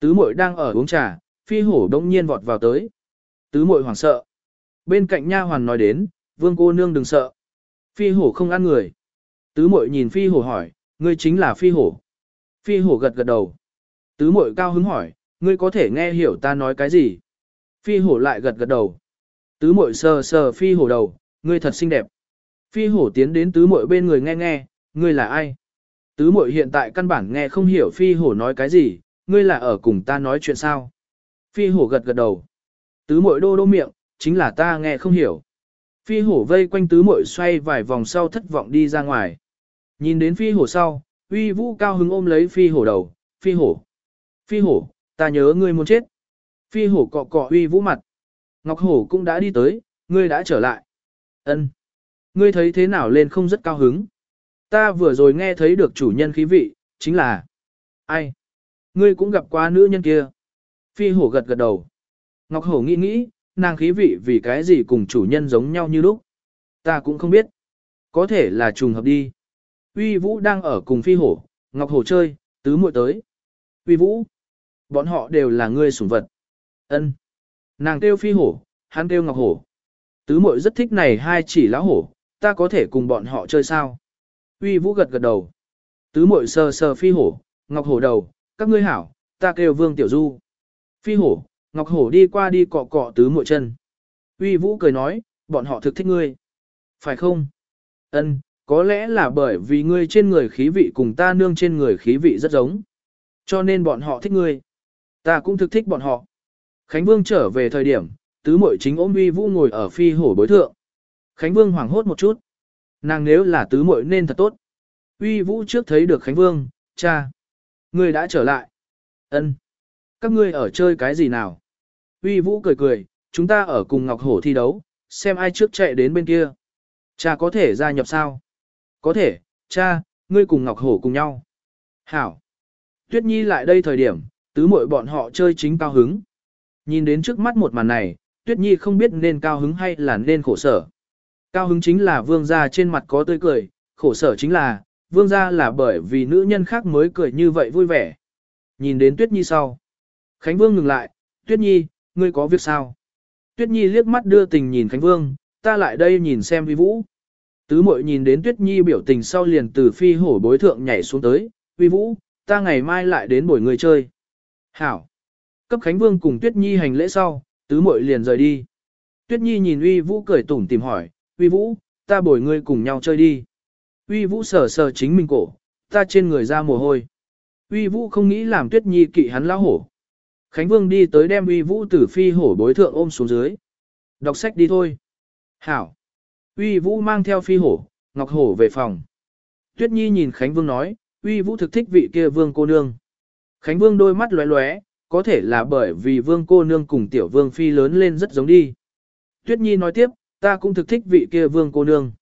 [SPEAKER 1] Tứ muội đang ở uống trà, phi hổ đông nhiên vọt vào tới. Tứ muội hoảng sợ. Bên cạnh nha hoàn nói đến, vương cô nương đừng sợ. Phi hổ không ăn người. Tứ muội nhìn phi hổ hỏi, ngươi chính là phi hổ. Phi hổ gật gật đầu. Tứ muội cao hứng hỏi, ngươi có thể nghe hiểu ta nói cái gì? Phi hổ lại gật gật đầu. Tứ Mội sờ sờ phi hổ đầu, ngươi thật xinh đẹp. Phi hổ tiến đến tứ Mội bên người nghe nghe, ngươi là ai? Tứ Mội hiện tại căn bản nghe không hiểu phi hổ nói cái gì, ngươi là ở cùng ta nói chuyện sao? Phi hổ gật gật đầu. Tứ Mội đô đô miệng, chính là ta nghe không hiểu. Phi hổ vây quanh tứ Mội xoay vài vòng sau thất vọng đi ra ngoài. Nhìn đến phi hổ sau, uy vũ cao hứng ôm lấy phi hổ đầu, phi hổ. Phi hổ, ta nhớ ngươi muốn chết. Phi hổ cọ cọ uy vũ mặt. Ngọc hổ cũng đã đi tới, ngươi đã trở lại. Ân, Ngươi thấy thế nào lên không rất cao hứng. Ta vừa rồi nghe thấy được chủ nhân khí vị, chính là... Ai? Ngươi cũng gặp qua nữ nhân kia. Phi hổ gật gật đầu. Ngọc hổ nghĩ nghĩ, nàng khí vị vì cái gì cùng chủ nhân giống nhau như lúc. Ta cũng không biết. Có thể là trùng hợp đi. Uy Vũ đang ở cùng Phi Hổ, Ngọc Hổ chơi, tứ muội tới. Uy Vũ, bọn họ đều là ngươi sủng vật. Ân. Nàng kêu Phi Hổ, hắn kêu Ngọc Hổ. Tứ muội rất thích này hai chỉ lão hổ, ta có thể cùng bọn họ chơi sao? Uy Vũ gật gật đầu. Tứ muội sờ sờ Phi Hổ, Ngọc Hổ đầu, các ngươi hảo, ta kêu Vương Tiểu Du. Phi Hổ, Ngọc Hổ đi qua đi cọ cọ tứ muội chân. Uy Vũ cười nói, bọn họ thực thích ngươi. Phải không? Ân, có lẽ là bởi vì ngươi trên người khí vị cùng ta nương trên người khí vị rất giống. Cho nên bọn họ thích ngươi. Ta cũng thực thích bọn họ. Khánh Vương trở về thời điểm, tứ muội chính ôm uy vũ ngồi ở phi hổ bối thượng. Khánh Vương hoảng hốt một chút. Nàng nếu là tứ muội nên thật tốt. Uy vũ trước thấy được Khánh Vương, cha. Ngươi đã trở lại. Ân. Các ngươi ở chơi cái gì nào? Uy vũ cười cười, chúng ta ở cùng Ngọc Hổ thi đấu, xem ai trước chạy đến bên kia. Cha có thể gia nhập sao? Có thể, cha, ngươi cùng Ngọc Hổ cùng nhau. Hảo. Tuyết Nhi lại đây thời điểm, tứ muội bọn họ chơi chính cao hứng. Nhìn đến trước mắt một màn này, Tuyết Nhi không biết nên cao hứng hay là nên khổ sở. Cao hứng chính là vương gia trên mặt có tươi cười, khổ sở chính là, vương gia là bởi vì nữ nhân khác mới cười như vậy vui vẻ. Nhìn đến Tuyết Nhi sau. Khánh Vương ngừng lại, Tuyết Nhi, ngươi có việc sao? Tuyết Nhi liếc mắt đưa tình nhìn Khánh Vương, ta lại đây nhìn xem vi vũ. Tứ mội nhìn đến Tuyết Nhi biểu tình sau liền từ phi hổ bối thượng nhảy xuống tới, vi vũ, ta ngày mai lại đến buổi người chơi. Hảo. Cấp Khánh Vương cùng Tuyết Nhi hành lễ sau, tứ muội liền rời đi. Tuyết Nhi nhìn uy vũ cười tủm tìm hỏi, uy vũ, ta bồi ngươi cùng nhau chơi đi. Uy vũ sờ sờ chính mình cổ, ta trên người ra mồ hôi. Uy vũ không nghĩ làm Tuyết Nhi kỵ hắn lão hổ. Khánh Vương đi tới đem uy vũ tử phi hổ bối thượng ôm xuống dưới. Đọc sách đi thôi. Hảo. Uy vũ mang theo phi hổ, ngọc hổ về phòng. Tuyết Nhi nhìn Khánh Vương nói, uy vũ thực thích vị kia vương cô nương. Khánh Vương đôi mắt lóe lóe, có thể là bởi vì vương cô nương cùng tiểu vương phi lớn lên rất giống đi. Tuyết Nhi nói tiếp, ta cũng thực thích vị kia vương cô nương.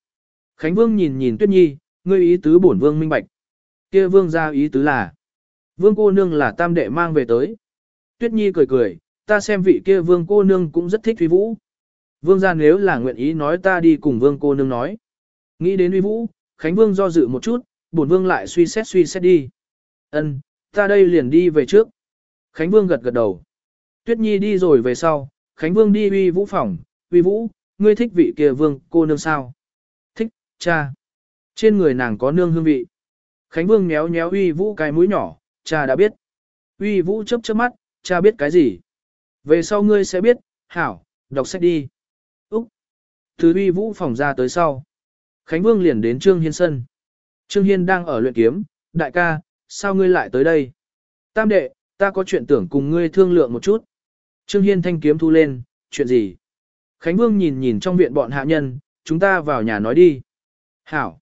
[SPEAKER 1] Khánh Vương nhìn nhìn Tuyết Nhi, ngươi ý tứ bổn vương minh bạch. Kia vương ra ý tứ là, vương cô nương là tam đệ mang về tới. Tuyết Nhi cười cười, ta xem vị kia vương cô nương cũng rất thích Uy Vũ. Vương gia nếu là nguyện ý nói ta đi cùng vương cô nương nói. Nghĩ đến Uy Vũ, Khánh Vương do dự một chút, bổn vương lại suy xét suy xét đi. Ân, ta đây liền đi về trước. Khánh Vương gật gật đầu. Tuyết Nhi đi rồi về sau, Khánh Vương đi Uy Vũ phòng, Uy Vũ, ngươi thích vị kia vương cô nương sao? Thích, cha. Trên người nàng có nương hương vị. Khánh Vương méo méo Uy Vũ cái mũi nhỏ, cha đã biết. Uy Vũ chớp chớp mắt, cha biết cái gì? Về sau ngươi sẽ biết, hảo, đọc sách đi. Úc. Từ uy vũ phòng ra tới sau. Khánh Vương liền đến Trương Hiên sân. Trương Hiên đang ở luyện kiếm, đại ca, sao ngươi lại tới đây? Tam đệ, ta có chuyện tưởng cùng ngươi thương lượng một chút. Trương Hiên thanh kiếm thu lên, chuyện gì? Khánh Vương nhìn nhìn trong viện bọn hạ nhân, chúng ta vào nhà nói đi. Hảo.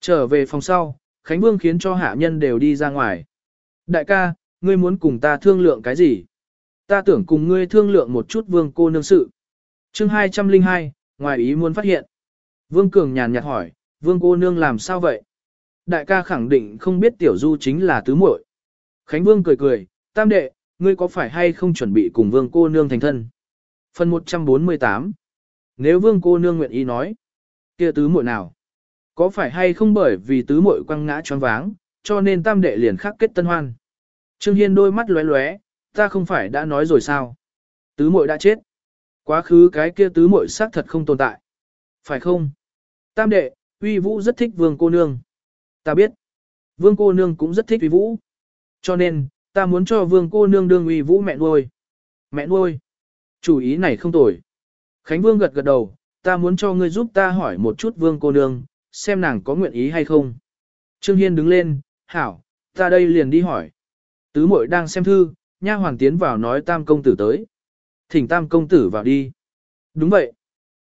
[SPEAKER 1] Trở về phòng sau, Khánh Vương khiến cho hạ nhân đều đi ra ngoài. Đại ca, ngươi muốn cùng ta thương lượng cái gì? Ta tưởng cùng ngươi thương lượng một chút vương cô nương sự. chương 202, ngoài ý muốn phát hiện. Vương Cường nhàn nhạt hỏi, vương cô nương làm sao vậy? Đại ca khẳng định không biết tiểu du chính là tứ muội. Khánh Vương cười cười, tam đệ, ngươi có phải hay không chuẩn bị cùng vương cô nương thành thân? Phần 148 Nếu vương cô nương nguyện ý nói, kia tứ muội nào? Có phải hay không bởi vì tứ muội quăng ngã choáng váng, cho nên tam đệ liền khắc kết tân hoan? Trương Hiên đôi mắt lóe lóe, ta không phải đã nói rồi sao? Tứ muội đã chết. Quá khứ cái kia tứ muội xác thật không tồn tại. Phải không? Tam đệ, uy vũ rất thích vương cô nương. Ta biết. Vương cô nương cũng rất thích uy vũ. Cho nên, ta muốn cho vương cô nương đương uy vũ mẹ nuôi. Mẹ nuôi. Chủ ý này không tồi. Khánh vương gật gật đầu, ta muốn cho ngươi giúp ta hỏi một chút vương cô nương, xem nàng có nguyện ý hay không. Trương Hiên đứng lên, hảo, ta đây liền đi hỏi. Tứ muội đang xem thư, nha hoàng tiến vào nói tam công tử tới. Thỉnh tam công tử vào đi. Đúng vậy.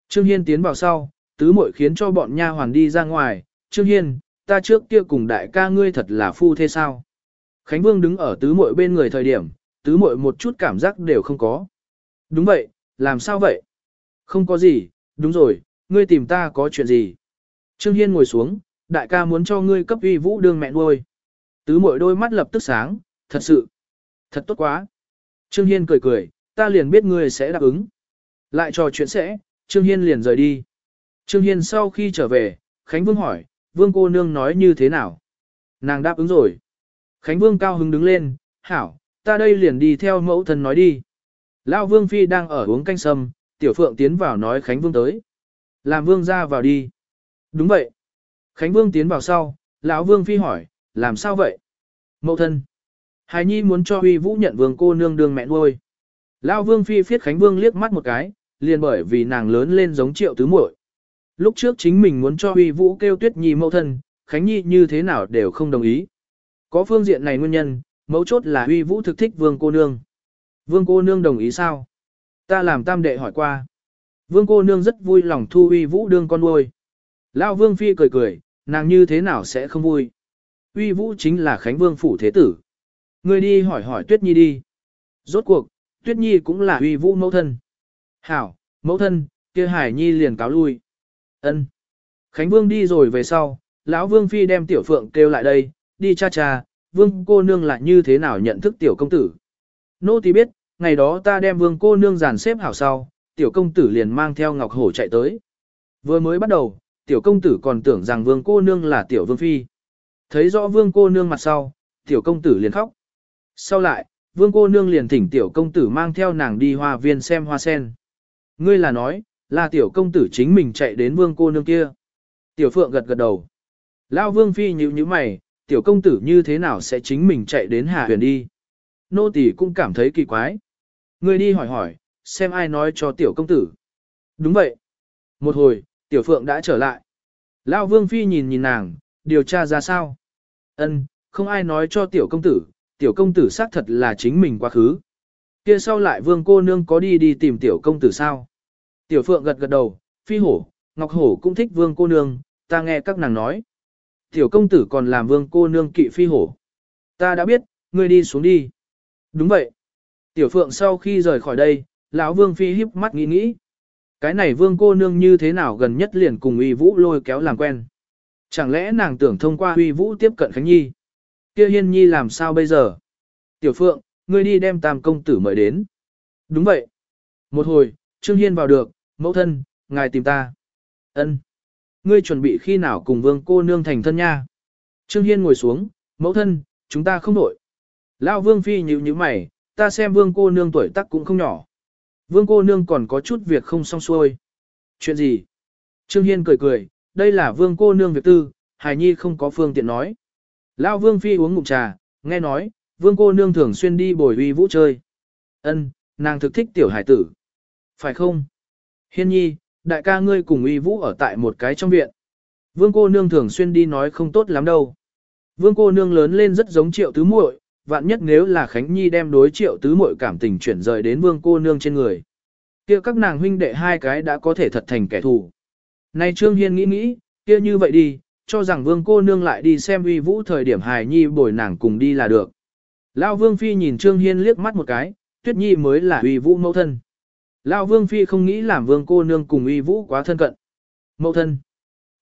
[SPEAKER 1] Trương Hiên tiến vào sau, tứ muội khiến cho bọn nha hoàn đi ra ngoài. Trương Hiên, ta trước kia cùng đại ca ngươi thật là phu thế sao? Khánh Vương đứng ở tứ muội bên người thời điểm, tứ muội một chút cảm giác đều không có. Đúng vậy, làm sao vậy? Không có gì, đúng rồi, ngươi tìm ta có chuyện gì? Trương Hiên ngồi xuống, đại ca muốn cho ngươi cấp uy vũ đương mẹ nuôi. Tứ muội đôi mắt lập tức sáng, thật sự, thật tốt quá. Trương Hiên cười cười, ta liền biết ngươi sẽ đáp ứng. Lại trò chuyện sẽ, Trương Hiên liền rời đi. Trương Hiên sau khi trở về, Khánh Vương hỏi, Vương cô nương nói như thế nào? Nàng đáp ứng rồi. Khánh Vương cao hứng đứng lên, hảo, ta đây liền đi theo mẫu thân nói đi. Lão Vương Phi đang ở uống canh sâm, Tiểu Phượng tiến vào nói Khánh Vương tới. Làm Vương ra vào đi. Đúng vậy. Khánh Vương tiến vào sau, lão Vương Phi hỏi, làm sao vậy? Mẫu thân. Hải Nhi muốn cho Huy Vũ nhận vương cô nương đương mẹ nuôi. Lão Vương Phi phiết Khánh Vương liếc mắt một cái, liền bởi vì nàng lớn lên giống triệu tứ muội. Lúc trước chính mình muốn cho Huy Vũ kêu Tuyết Nhi mẫu thân, Khánh Nhi như thế nào đều không đồng ý. Có phương diện này nguyên nhân, mấu chốt là Huy Vũ thực thích vương cô nương. Vương cô nương đồng ý sao? Ta làm tam đệ hỏi qua. Vương cô nương rất vui lòng thu Huy Vũ đương con nuôi. Lão Vương Phi cười cười, nàng như thế nào sẽ không vui. Huy Vũ chính là Khánh Vương phủ thế tử. Ngươi đi hỏi hỏi Tuyết Nhi đi. Rốt cuộc, Tuyết Nhi cũng là uy vũ mẫu thân. Hảo, mẫu thân, kia Hải Nhi liền cáo lui. Ân. Khánh Vương đi rồi về sau, lão Vương Phi đem Tiểu Phượng kêu lại đây, đi cha cha, Vương cô nương lại như thế nào nhận thức Tiểu Công Tử. Nô tỳ biết, ngày đó ta đem Vương cô nương dàn xếp hảo sau, Tiểu Công Tử liền mang theo Ngọc Hổ chạy tới. Vừa mới bắt đầu, Tiểu Công Tử còn tưởng rằng Vương cô nương là Tiểu Vương Phi. Thấy rõ Vương cô nương mặt sau, Tiểu Công Tử liền khóc. Sau lại, vương cô nương liền thỉnh tiểu công tử mang theo nàng đi hoa viên xem hoa sen. Ngươi là nói, là tiểu công tử chính mình chạy đến vương cô nương kia. Tiểu phượng gật gật đầu. Lao vương phi nhíu nhíu mày, tiểu công tử như thế nào sẽ chính mình chạy đến Hà Huyền đi. Nô tỳ cũng cảm thấy kỳ quái. người đi hỏi hỏi, xem ai nói cho tiểu công tử. Đúng vậy. Một hồi, tiểu phượng đã trở lại. Lao vương phi nhìn nhìn nàng, điều tra ra sao. Ân, không ai nói cho tiểu công tử, tiểu công tử xác thật là chính mình quá khứ. Kia sau lại vương cô nương có đi đi tìm tiểu công tử sao? Tiểu phượng gật gật đầu, phi hổ, ngọc hổ cũng thích vương cô nương, ta nghe các nàng nói. Tiểu công tử còn làm vương cô nương kỵ phi hổ. Ta đã biết, ngươi đi xuống đi. Đúng vậy. Tiểu phượng sau khi rời khỏi đây, lão vương phi híp mắt nghĩ nghĩ. Cái này vương cô nương như thế nào gần nhất liền cùng uy vũ lôi kéo làm quen. Chẳng lẽ nàng tưởng thông qua uy vũ tiếp cận Khánh Nhi? kia hiên nhi làm sao bây giờ? Tiểu phượng, ngươi đi đem tam công tử mời đến. Đúng vậy. Một hồi, Trương Hiên vào được, mẫu thân, ngài tìm ta. Ân. Ngươi chuẩn bị khi nào cùng vương cô nương thành thân nha? Trương Hiên ngồi xuống, mẫu thân, chúng ta không đổi. Lão vương phi nhíu nhíu mày, ta xem vương cô nương tuổi tác cũng không nhỏ. Vương cô nương còn có chút việc không xong xuôi. Chuyện gì? Trương Hiên cười cười, đây là vương cô nương việc tư, hài nhi không có phương tiện nói. Lão vương phi uống ngụm trà, nghe nói, vương cô nương thường xuyên đi bồi uy vũ chơi. Ân, nàng thực thích tiểu hải tử. Phải không? Hiên nhi, đại ca ngươi cùng uy vũ ở tại một cái trong viện. Vương cô nương thường xuyên đi nói không tốt lắm đâu. Vương cô nương lớn lên rất giống triệu tứ muội, vạn nhất nếu là Khánh Nhi đem đối triệu tứ muội cảm tình chuyển rời đến vương cô nương trên người. kia các nàng huynh đệ hai cái đã có thể thật thành kẻ thù. Nay Trương Hiên nghĩ nghĩ, kia như vậy đi, cho rằng vương cô nương lại đi xem uy vũ thời điểm hài nhi bồi nàng cùng đi là được. Lão vương phi nhìn Trương Hiên liếc mắt một cái, tuyết nhi mới là uy vũ mẫu thân. Lão vương phi không nghĩ làm vương cô nương cùng uy vũ quá thân cận. Mẫu thân.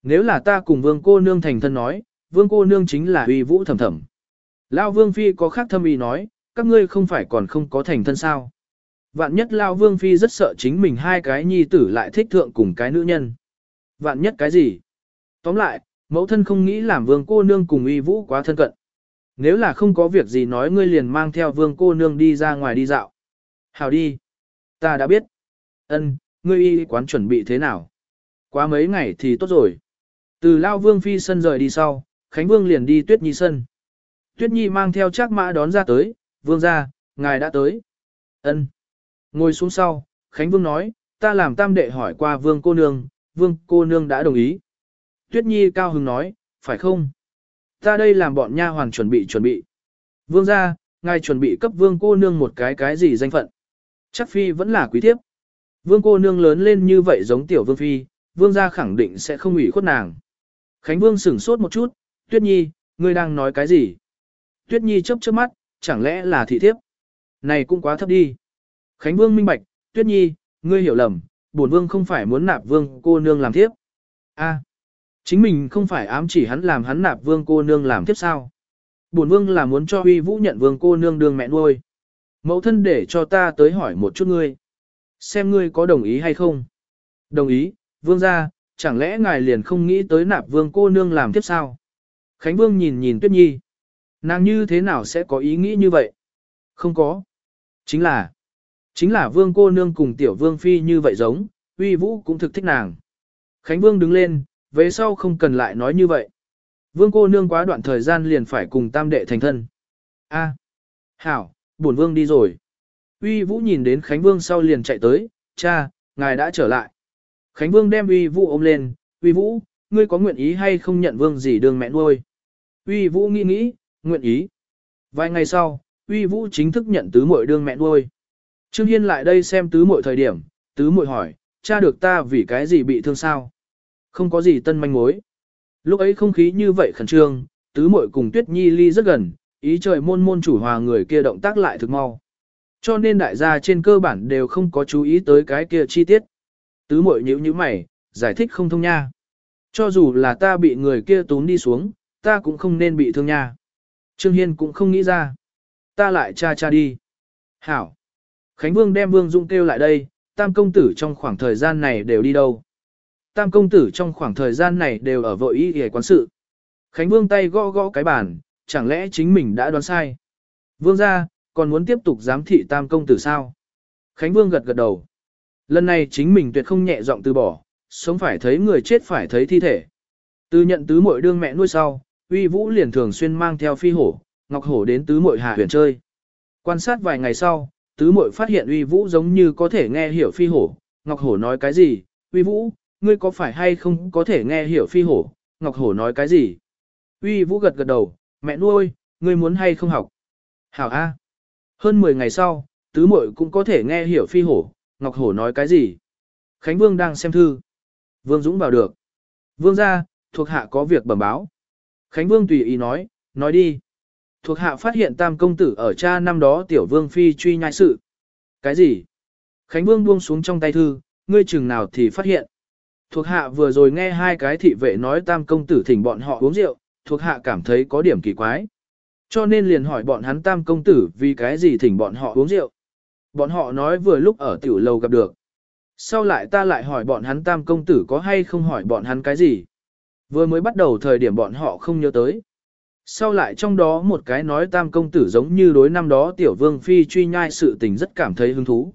[SPEAKER 1] Nếu là ta cùng vương cô nương thành thân nói, vương cô nương chính là uy vũ thầm thầm. Lão vương phi có khác thâm ý nói, các ngươi không phải còn không có thành thân sao. Vạn nhất Lão vương phi rất sợ chính mình hai cái nhi tử lại thích thượng cùng cái nữ nhân. Vạn nhất cái gì? Tóm lại, mẫu thân không nghĩ làm vương cô nương cùng uy vũ quá thân cận. Nếu là không có việc gì nói ngươi liền mang theo vương cô nương đi ra ngoài đi dạo. Hào đi. Ta đã biết. Ân, ngươi y quán chuẩn bị thế nào? Quá mấy ngày thì tốt rồi. Từ Lao Vương Phi sân rời đi sau, Khánh Vương liền đi Tuyết Nhi sân. Tuyết Nhi mang theo chắc mã đón ra tới, Vương ra, ngài đã tới. Ân. Ngồi xuống sau, Khánh Vương nói, ta làm tam đệ hỏi qua Vương cô nương, Vương cô nương đã đồng ý. Tuyết Nhi cao hứng nói, phải không? Ta đây làm bọn nha hoàn chuẩn bị chuẩn bị. Vương ra, ngài chuẩn bị cấp vương cô nương một cái cái gì danh phận. Chắc phi vẫn là quý thiếp. Vương cô nương lớn lên như vậy giống tiểu vương phi, vương gia khẳng định sẽ không ủy khuất nàng. Khánh vương sửng sốt một chút, tuyết nhi, ngươi đang nói cái gì? Tuyết nhi chớp chớp mắt, chẳng lẽ là thị thiếp? Này cũng quá thấp đi. Khánh vương minh bạch, tuyết nhi, ngươi hiểu lầm, bổn vương không phải muốn nạp vương cô nương làm thiếp. A. Chính mình không phải ám chỉ hắn làm hắn nạp vương cô nương làm thiếp sao. Bổn vương là muốn cho huy vũ nhận vương cô nương đương mẹ nuôi. Mẫu thân để cho ta tới hỏi một chút ngươi. Xem ngươi có đồng ý hay không. Đồng ý, vương ra, chẳng lẽ ngài liền không nghĩ tới nạp vương cô nương làm tiếp sao? Khánh vương nhìn nhìn tuyết nhi. Nàng như thế nào sẽ có ý nghĩ như vậy? Không có. Chính là, chính là vương cô nương cùng tiểu vương phi như vậy giống, uy vũ cũng thực thích nàng. Khánh vương đứng lên, về sau không cần lại nói như vậy. Vương cô nương quá đoạn thời gian liền phải cùng tam đệ thành thân. A, hảo, bổn vương đi rồi. Uy Vũ nhìn đến Khánh Vương sau liền chạy tới, cha, ngài đã trở lại. Khánh Vương đem Uy Vũ ôm lên, Uy Vũ, ngươi có nguyện ý hay không nhận Vương gì đường mẹ nuôi? Uy Vũ nghĩ nghĩ, nguyện ý. Vài ngày sau, Uy Vũ chính thức nhận tứ muội đương mẹ nuôi. Trương Hiên lại đây xem tứ muội thời điểm, tứ muội hỏi, cha được ta vì cái gì bị thương sao? Không có gì tân manh mối. Lúc ấy không khí như vậy khẩn trương, tứ muội cùng Tuyết Nhi ly rất gần, ý trời môn môn chủ hòa người kia động tác lại thực mau. Cho nên đại gia trên cơ bản đều không có chú ý tới cái kia chi tiết. Tứ muội nhữ như mày, giải thích không thông nha. Cho dù là ta bị người kia tún đi xuống, ta cũng không nên bị thương nha. Trương Hiên cũng không nghĩ ra. Ta lại cha cha đi. Hảo. Khánh Vương đem Vương Dung kêu lại đây, tam công tử trong khoảng thời gian này đều đi đâu. Tam công tử trong khoảng thời gian này đều ở vội ý hề quán sự. Khánh Vương tay gõ gõ cái bàn, chẳng lẽ chính mình đã đoán sai. Vương gia còn muốn tiếp tục giám thị tam công tử sao? Khánh Vương gật gật đầu. Lần này chính mình tuyệt không nhẹ giọng từ bỏ, sống phải thấy người chết phải thấy thi thể. Từ nhận tứ muội đương mẹ nuôi sau, uy vũ liền thường xuyên mang theo phi hổ, ngọc hổ đến tứ muội hạ huyền chơi. Quan sát vài ngày sau, tứ muội phát hiện uy vũ giống như có thể nghe hiểu phi hổ, ngọc hổ nói cái gì, uy vũ, ngươi có phải hay không có thể nghe hiểu phi hổ, ngọc hổ nói cái gì. Uy vũ gật gật đầu, mẹ nuôi, ngươi muốn hay không học. Hảo A. Hơn 10 ngày sau, tứ muội cũng có thể nghe hiểu phi hổ, ngọc hổ nói cái gì. Khánh Vương đang xem thư. Vương Dũng vào được. Vương ra, thuộc hạ có việc bẩm báo. Khánh Vương tùy ý nói, nói đi. Thuộc hạ phát hiện tam công tử ở cha năm đó tiểu vương phi truy nhai sự. Cái gì? Khánh Vương buông xuống trong tay thư, ngươi chừng nào thì phát hiện. Thuộc hạ vừa rồi nghe hai cái thị vệ nói tam công tử thỉnh bọn họ uống rượu, thuộc hạ cảm thấy có điểm kỳ quái. Cho nên liền hỏi bọn hắn tam công tử vì cái gì thỉnh bọn họ uống rượu. Bọn họ nói vừa lúc ở tiểu lầu gặp được. Sau lại ta lại hỏi bọn hắn tam công tử có hay không hỏi bọn hắn cái gì. Vừa mới bắt đầu thời điểm bọn họ không nhớ tới. Sau lại trong đó một cái nói tam công tử giống như đối năm đó tiểu vương phi truy nhai sự tình rất cảm thấy hứng thú.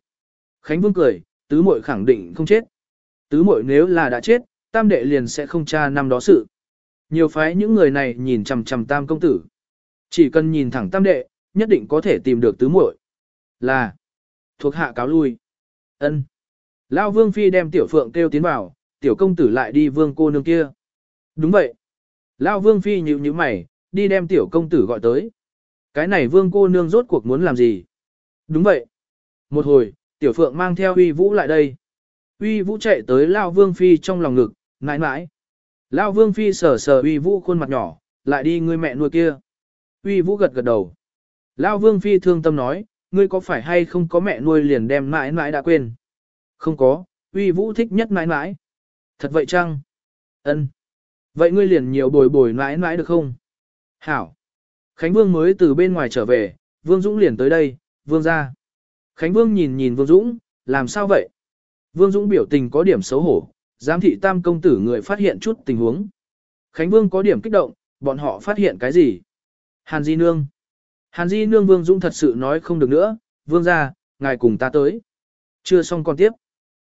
[SPEAKER 1] Khánh Vương cười, tứ muội khẳng định không chết. Tứ muội nếu là đã chết, tam đệ liền sẽ không tra năm đó sự. Nhiều phái những người này nhìn chằm chằm tam công tử. Chỉ cần nhìn thẳng tam đệ, nhất định có thể tìm được tứ muội. Là, thuộc hạ cáo lui. ân Lao vương phi đem tiểu phượng kêu tiến vào, tiểu công tử lại đi vương cô nương kia. Đúng vậy. Lao vương phi nhíu nhíu mày, đi đem tiểu công tử gọi tới. Cái này vương cô nương rốt cuộc muốn làm gì? Đúng vậy. Một hồi, tiểu phượng mang theo uy vũ lại đây. Uy vũ chạy tới Lao vương phi trong lòng ngực, mãi mãi. Lao vương phi sờ sờ uy vũ khuôn mặt nhỏ, lại đi người mẹ nuôi kia. Uy vũ gật gật đầu. Lao vương phi thương tâm nói, ngươi có phải hay không có mẹ nuôi liền đem mãi mãi đã quên? Không có, uy vũ thích nhất mãi mãi. Thật vậy chăng? Ân. Vậy ngươi liền nhiều bồi bồi mãi mãi được không? Hảo. Khánh Vương mới từ bên ngoài trở về, Vương Dũng liền tới đây, Vương ra. Khánh Vương nhìn nhìn Vương Dũng, làm sao vậy? Vương Dũng biểu tình có điểm xấu hổ, giám thị tam công tử người phát hiện chút tình huống. Khánh Vương có điểm kích động, bọn họ phát hiện cái gì? Hàn Di Nương. Hàn Di Nương Vương Dũng thật sự nói không được nữa, Vương ra, ngài cùng ta tới. Chưa xong còn tiếp.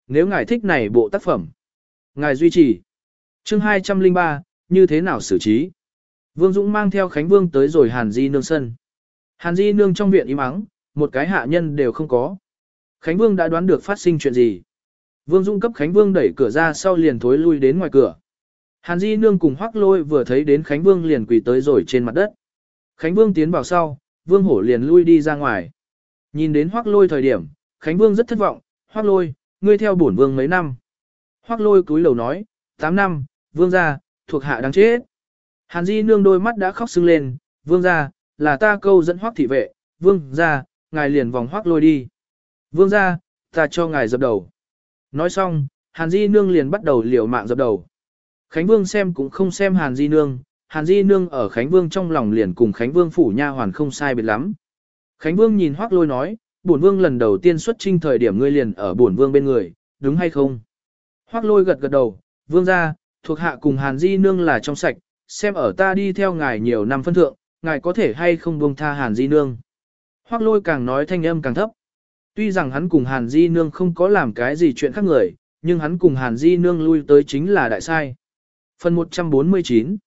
[SPEAKER 1] Nếu ngài thích này bộ tác phẩm, ngài duy trì. Chương 203, như thế nào xử trí? Vương Dũng mang theo Khánh Vương tới rồi Hàn Di Nương sân. Hàn Di Nương trong viện im ắng, một cái hạ nhân đều không có. Khánh Vương đã đoán được phát sinh chuyện gì. Vương Dung cấp Khánh Vương đẩy cửa ra sau liền thối lui đến ngoài cửa. Hàn Di Nương cùng Hoắc Lôi vừa thấy đến Khánh Vương liền quỳ tới rồi trên mặt đất. Khánh Vương tiến vào sau, Vương Hổ liền lui đi ra ngoài. Nhìn đến Hoắc Lôi thời điểm, Khánh Vương rất thất vọng, Hoắc Lôi, ngươi theo bổn vương mấy năm. Hoắc Lôi cúi đầu nói, 8 năm, vương gia, thuộc hạ đáng chết. Hàn Di nương đôi mắt đã khóc sưng lên, vương gia, là ta câu dẫn Hoắc thị vệ, vương gia, ngài liền vòng Hoắc Lôi đi. Vương gia, ta cho ngài dập đầu. Nói xong, Hàn Di nương liền bắt đầu liều mạng dập đầu. Khánh Vương xem cũng không xem Hàn Di nương, Hàn Di nương ở Khánh Vương trong lòng liền cùng Khánh Vương phủ nha hoàn không sai biệt lắm. Khánh Vương nhìn Hoắc Lôi nói, bổn vương lần đầu tiên xuất trinh thời điểm ngươi liền ở bổn vương bên người, đúng hay không? Hoắc Lôi gật gật đầu, vương gia, thuộc hạ cùng Hàn Di nương là trong sạch, xem ở ta đi theo ngài nhiều năm phân thượng, ngài có thể hay không buông tha Hàn Di nương. Hoắc Lôi càng nói thanh âm càng thấp. Tuy rằng hắn cùng Hàn Di nương không có làm cái gì chuyện khác người, nhưng hắn cùng Hàn Di nương lui tới chính là đại sai. Phần 149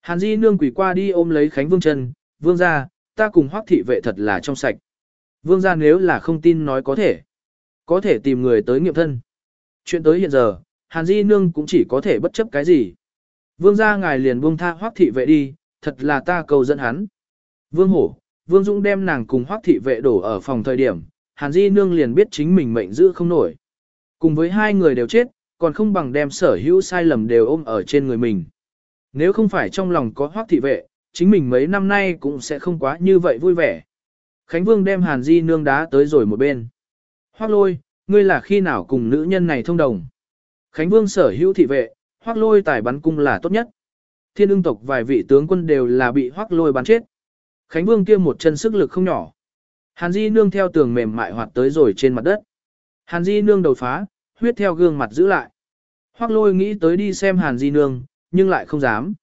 [SPEAKER 1] Hàn Di nương quỷ qua đi ôm lấy Khánh Vương Trần vương gia, ta cùng hoắc thị vệ thật là trong sạch. Vương gia nếu là không tin nói có thể. Có thể tìm người tới nghiệm thân. Chuyện tới hiện giờ, Hàn Di nương cũng chỉ có thể bất chấp cái gì. Vương gia ngài liền buông tha hoắc thị vệ đi, thật là ta cầu dẫn hắn. Vương hổ, Vương Dũng đem nàng cùng hoắc thị vệ đổ ở phòng thời điểm, Hàn Di nương liền biết chính mình mệnh giữ không nổi. Cùng với hai người đều chết, còn không bằng đem sở hữu sai lầm đều ôm ở trên người mình. Nếu không phải trong lòng có hoác thị vệ, chính mình mấy năm nay cũng sẽ không quá như vậy vui vẻ. Khánh Vương đem Hàn Di nương đá tới rồi một bên. Hoác lôi, ngươi là khi nào cùng nữ nhân này thông đồng? Khánh Vương sở hữu thị vệ, hoác lôi tài bắn cung là tốt nhất. Thiên ưng tộc vài vị tướng quân đều là bị hoác lôi bắn chết. Khánh Vương kia một chân sức lực không nhỏ. Hàn Di nương theo tường mềm mại hoạt tới rồi trên mặt đất. Hàn Di nương đầu phá, huyết theo gương mặt giữ lại. Hoắc lôi nghĩ tới đi xem Hàn Di nương, nhưng lại không dám.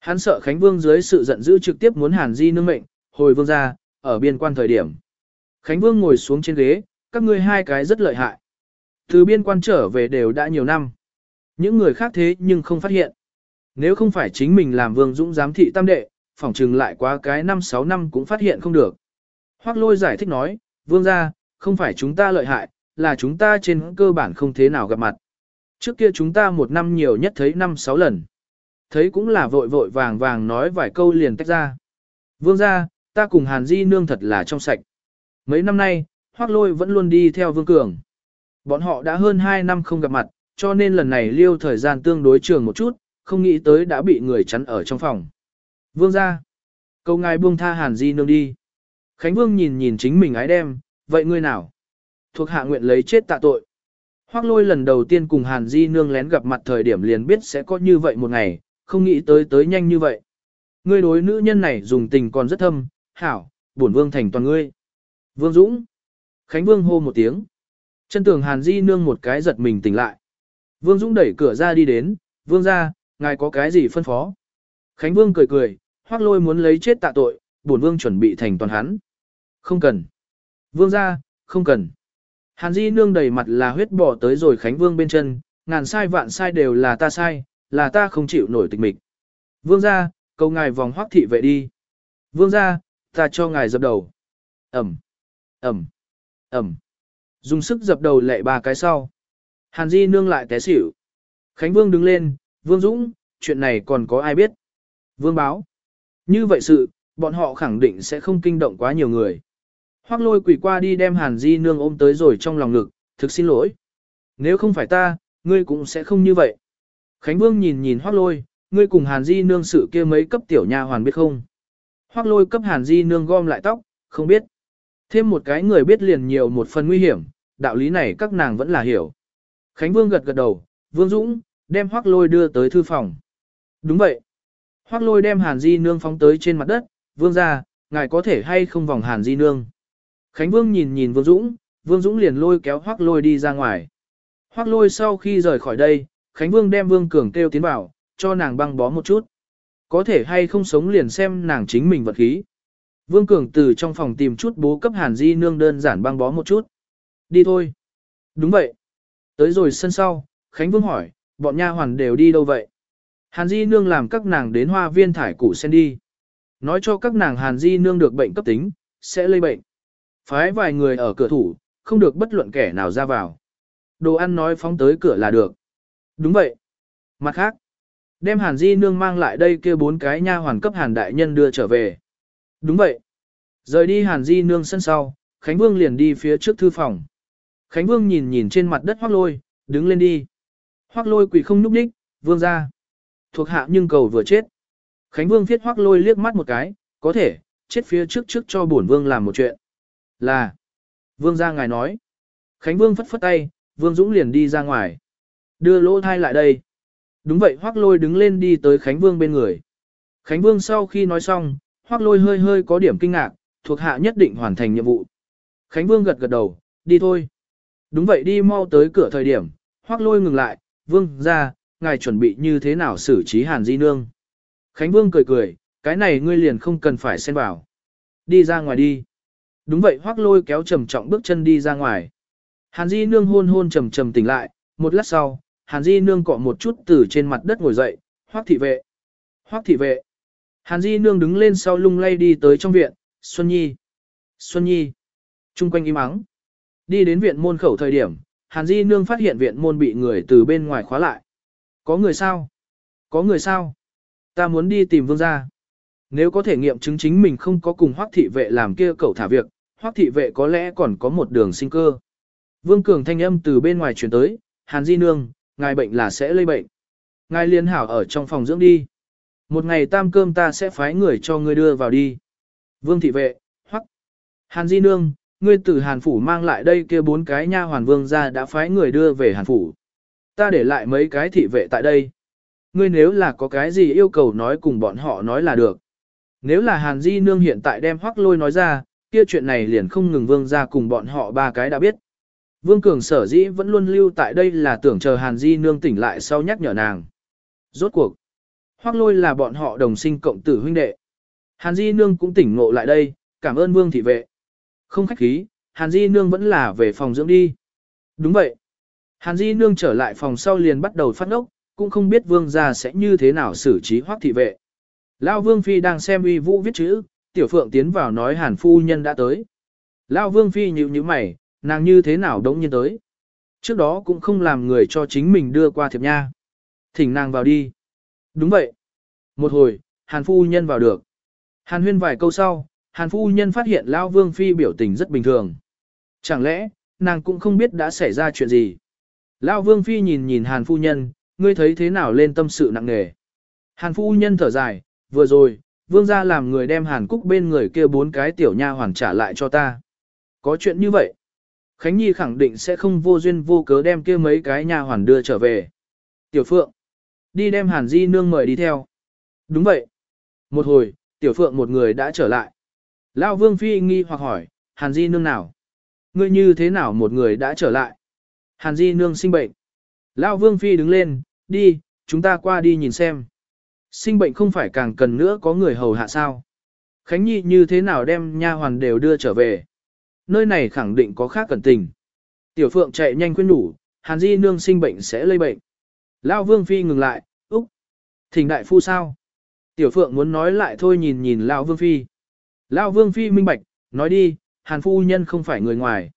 [SPEAKER 1] Hắn sợ Khánh Vương dưới sự giận dữ trực tiếp muốn Hàn Di nương mệnh, hồi vương ra, ở biên quan thời điểm. Khánh Vương ngồi xuống trên ghế, các ngươi hai cái rất lợi hại. Từ biên quan trở về đều đã nhiều năm. Những người khác thế nhưng không phát hiện. Nếu không phải chính mình làm Vương Dũng giám thị tam đệ, phỏng trừng lại quá cái 5-6 năm cũng phát hiện không được. Hoác lôi giải thích nói, Vương ra, không phải chúng ta lợi hại, là chúng ta trên cơ bản không thế nào gặp mặt. Trước kia chúng ta một năm nhiều nhất thấy 5-6 lần. Thấy cũng là vội vội vàng vàng nói vài câu liền tách ra. Vương ra, ta cùng Hàn Di nương thật là trong sạch. Mấy năm nay, Hoác Lôi vẫn luôn đi theo Vương Cường. Bọn họ đã hơn 2 năm không gặp mặt, cho nên lần này liêu thời gian tương đối trường một chút, không nghĩ tới đã bị người chắn ở trong phòng. Vương ra. Câu ngài buông tha Hàn Di nương đi. Khánh Vương nhìn nhìn chính mình ái đem, vậy ngươi nào? Thuộc hạ nguyện lấy chết tạ tội. Hoác lôi lần đầu tiên cùng Hàn Di nương lén gặp mặt thời điểm liền biết sẽ có như vậy một ngày, không nghĩ tới tới nhanh như vậy. Ngươi đối nữ nhân này dùng tình còn rất thâm, hảo, bổn vương thành toàn ngươi. Vương Dũng. Khánh Vương hô một tiếng. Chân tường Hàn Di nương một cái giật mình tỉnh lại. Vương Dũng đẩy cửa ra đi đến, vương ra, ngài có cái gì phân phó. Khánh Vương cười cười, hoác lôi muốn lấy chết tạ tội, bổn vương chuẩn bị thành toàn hắn. Không cần. Vương ra, không cần. Hàn Di nương đầy mặt là huyết bỏ tới rồi Khánh Vương bên chân, ngàn sai vạn sai đều là ta sai, là ta không chịu nổi tịch mịch. Vương ra, cầu ngài vòng hoác thị vệ đi. Vương ra, ta cho ngài dập đầu. Ẩm, Ẩm, Ẩm. Dùng sức dập đầu lệ ba cái sau. Hàn Di nương lại té xỉu. Khánh Vương đứng lên, Vương Dũng, chuyện này còn có ai biết? Vương báo. Như vậy sự, bọn họ khẳng định sẽ không kinh động quá nhiều người. Hoác lôi quỷ qua đi đem Hàn Di nương ôm tới rồi trong lòng ngực, thực xin lỗi. Nếu không phải ta, ngươi cũng sẽ không như vậy. Khánh Vương nhìn nhìn Hoác lôi, ngươi cùng Hàn Di nương sự kia mấy cấp tiểu nha hoàn biết không? Hoác lôi cấp Hàn Di nương gom lại tóc, không biết. Thêm một cái người biết liền nhiều một phần nguy hiểm, đạo lý này các nàng vẫn là hiểu. Khánh Vương gật gật đầu, Vương Dũng, đem Hoác lôi đưa tới thư phòng. Đúng vậy. Hoác lôi đem Hàn Di nương phóng tới trên mặt đất, Vương ra, ngài có thể hay không vòng Hàn Di nương. Khánh Vương nhìn nhìn Vương Dũng, Vương Dũng liền lôi kéo Hoác lôi đi ra ngoài. Hoác lôi sau khi rời khỏi đây, Khánh Vương đem Vương Cường kêu tiến vào, cho nàng băng bó một chút. Có thể hay không sống liền xem nàng chính mình vật khí. Vương Cường từ trong phòng tìm chút bố cấp Hàn Di nương đơn giản băng bó một chút. Đi thôi. Đúng vậy. Tới rồi sân sau, Khánh Vương hỏi, bọn nha hoàn đều đi đâu vậy? Hàn Di nương làm các nàng đến hoa viên thải củ sen đi. Nói cho các nàng Hàn Di nương được bệnh cấp tính, sẽ lây bệnh. Phái vài người ở cửa thủ, không được bất luận kẻ nào ra vào. Đồ ăn nói phóng tới cửa là được. Đúng vậy. Mặt khác, đem Hàn Di nương mang lại đây kia bốn cái nha hoàn cấp Hàn đại nhân đưa trở về. Đúng vậy. Rời đi Hàn Di nương sân sau, Khánh Vương liền đi phía trước thư phòng. Khánh Vương nhìn nhìn trên mặt đất hoác lôi, đứng lên đi. Hoác lôi quỷ không nhúc đích, vương ra. Thuộc hạ nhưng cầu vừa chết. Khánh Vương viết hoắc lôi liếc mắt một cái, có thể, chết phía trước trước cho bổn vương làm một chuyện. Là. Vương ra ngài nói. Khánh Vương phất phất tay, Vương Dũng liền đi ra ngoài. Đưa lỗ thai lại đây. Đúng vậy hoắc lôi đứng lên đi tới Khánh Vương bên người. Khánh Vương sau khi nói xong, hoắc lôi hơi hơi có điểm kinh ngạc, thuộc hạ nhất định hoàn thành nhiệm vụ. Khánh Vương gật gật đầu, đi thôi. Đúng vậy đi mau tới cửa thời điểm, Hoắc lôi ngừng lại, Vương ra, ngài chuẩn bị như thế nào xử trí Hàn Di Nương. Khánh Vương cười cười, cái này ngươi liền không cần phải xen vào. Đi ra ngoài đi. Đúng vậy hoác lôi kéo trầm trọng bước chân đi ra ngoài. Hàn Di Nương hôn hôn trầm trầm tỉnh lại, một lát sau, Hàn Di Nương cọ một chút từ trên mặt đất ngồi dậy, hoác thị vệ. Hoác thị vệ. Hàn Di Nương đứng lên sau lung lay đi tới trong viện, Xuân Nhi. Xuân Nhi. Trung quanh im ắng. Đi đến viện môn khẩu thời điểm, Hàn Di Nương phát hiện viện môn bị người từ bên ngoài khóa lại. Có người sao? Có người sao? Ta muốn đi tìm vương gia. Nếu có thể nghiệm chứng chính mình không có cùng hoác thị vệ làm kia cậu thả việc, hoác thị vệ có lẽ còn có một đường sinh cơ. Vương Cường thanh âm từ bên ngoài chuyển tới, Hàn Di Nương, ngài bệnh là sẽ lây bệnh. Ngài liên hảo ở trong phòng dưỡng đi. Một ngày tam cơm ta sẽ phái người cho ngươi đưa vào đi. Vương thị vệ, hoắc. Hàn Di Nương, ngươi từ Hàn Phủ mang lại đây kia bốn cái nha hoàn vương ra đã phái người đưa về Hàn Phủ. Ta để lại mấy cái thị vệ tại đây. Ngươi nếu là có cái gì yêu cầu nói cùng bọn họ nói là được. Nếu là Hàn Di Nương hiện tại đem hoắc lôi nói ra, kia chuyện này liền không ngừng vương ra cùng bọn họ ba cái đã biết. Vương Cường sở dĩ vẫn luôn lưu tại đây là tưởng chờ Hàn Di Nương tỉnh lại sau nhắc nhở nàng. Rốt cuộc, hoắc lôi là bọn họ đồng sinh cộng tử huynh đệ. Hàn Di Nương cũng tỉnh ngộ lại đây, cảm ơn Vương thị vệ. Không khách khí, Hàn Di Nương vẫn là về phòng dưỡng đi. Đúng vậy. Hàn Di Nương trở lại phòng sau liền bắt đầu phát ngốc, cũng không biết vương gia sẽ như thế nào xử trí hoắc thị vệ. Lao vương phi đang xem uy vũ viết chữ, tiểu phượng tiến vào nói hàn phu nhân đã tới. Lao vương phi nhíu nhíu mày, nàng như thế nào đống nhiên tới. Trước đó cũng không làm người cho chính mình đưa qua thiệp nha. Thỉnh nàng vào đi. Đúng vậy. Một hồi, hàn phu nhân vào được. Hàn huyên vài câu sau, hàn phu nhân phát hiện Lao vương phi biểu tình rất bình thường. Chẳng lẽ, nàng cũng không biết đã xảy ra chuyện gì. Lao vương phi nhìn nhìn hàn phu nhân, ngươi thấy thế nào lên tâm sự nặng nề. Hàn phu nhân thở dài, vừa rồi, vương gia làm người đem hàn cúc bên người kia bốn cái tiểu nha hoàn trả lại cho ta. Có chuyện như vậy. Khánh Nhi khẳng định sẽ không vô duyên vô cớ đem kia mấy cái nha hoàn đưa trở về. Tiểu Phượng, đi đem hàn di nương mời đi theo. Đúng vậy. Một hồi, Tiểu Phượng một người đã trở lại. Lao Vương Phi nghi hoặc hỏi, hàn di nương nào? Ngươi như thế nào một người đã trở lại? Hàn di nương sinh bệnh. Lão Vương Phi đứng lên, đi, chúng ta qua đi nhìn xem. Sinh bệnh không phải càng cần nữa có người hầu hạ sao. Khánh Nhi như thế nào đem nha hoàn đều đưa trở về. Nơi này khẳng định có khác cẩn tình. Tiểu Phượng chạy nhanh khuyên đủ, Hàn Di nương sinh bệnh sẽ lây bệnh. Lão Vương Phi ngừng lại, Úc, thỉnh đại phu sao? Tiểu Phượng muốn nói lại thôi nhìn nhìn Lão Vương Phi. Lão Vương Phi minh bạch, nói đi, Hàn Phu Nhân không phải người ngoài.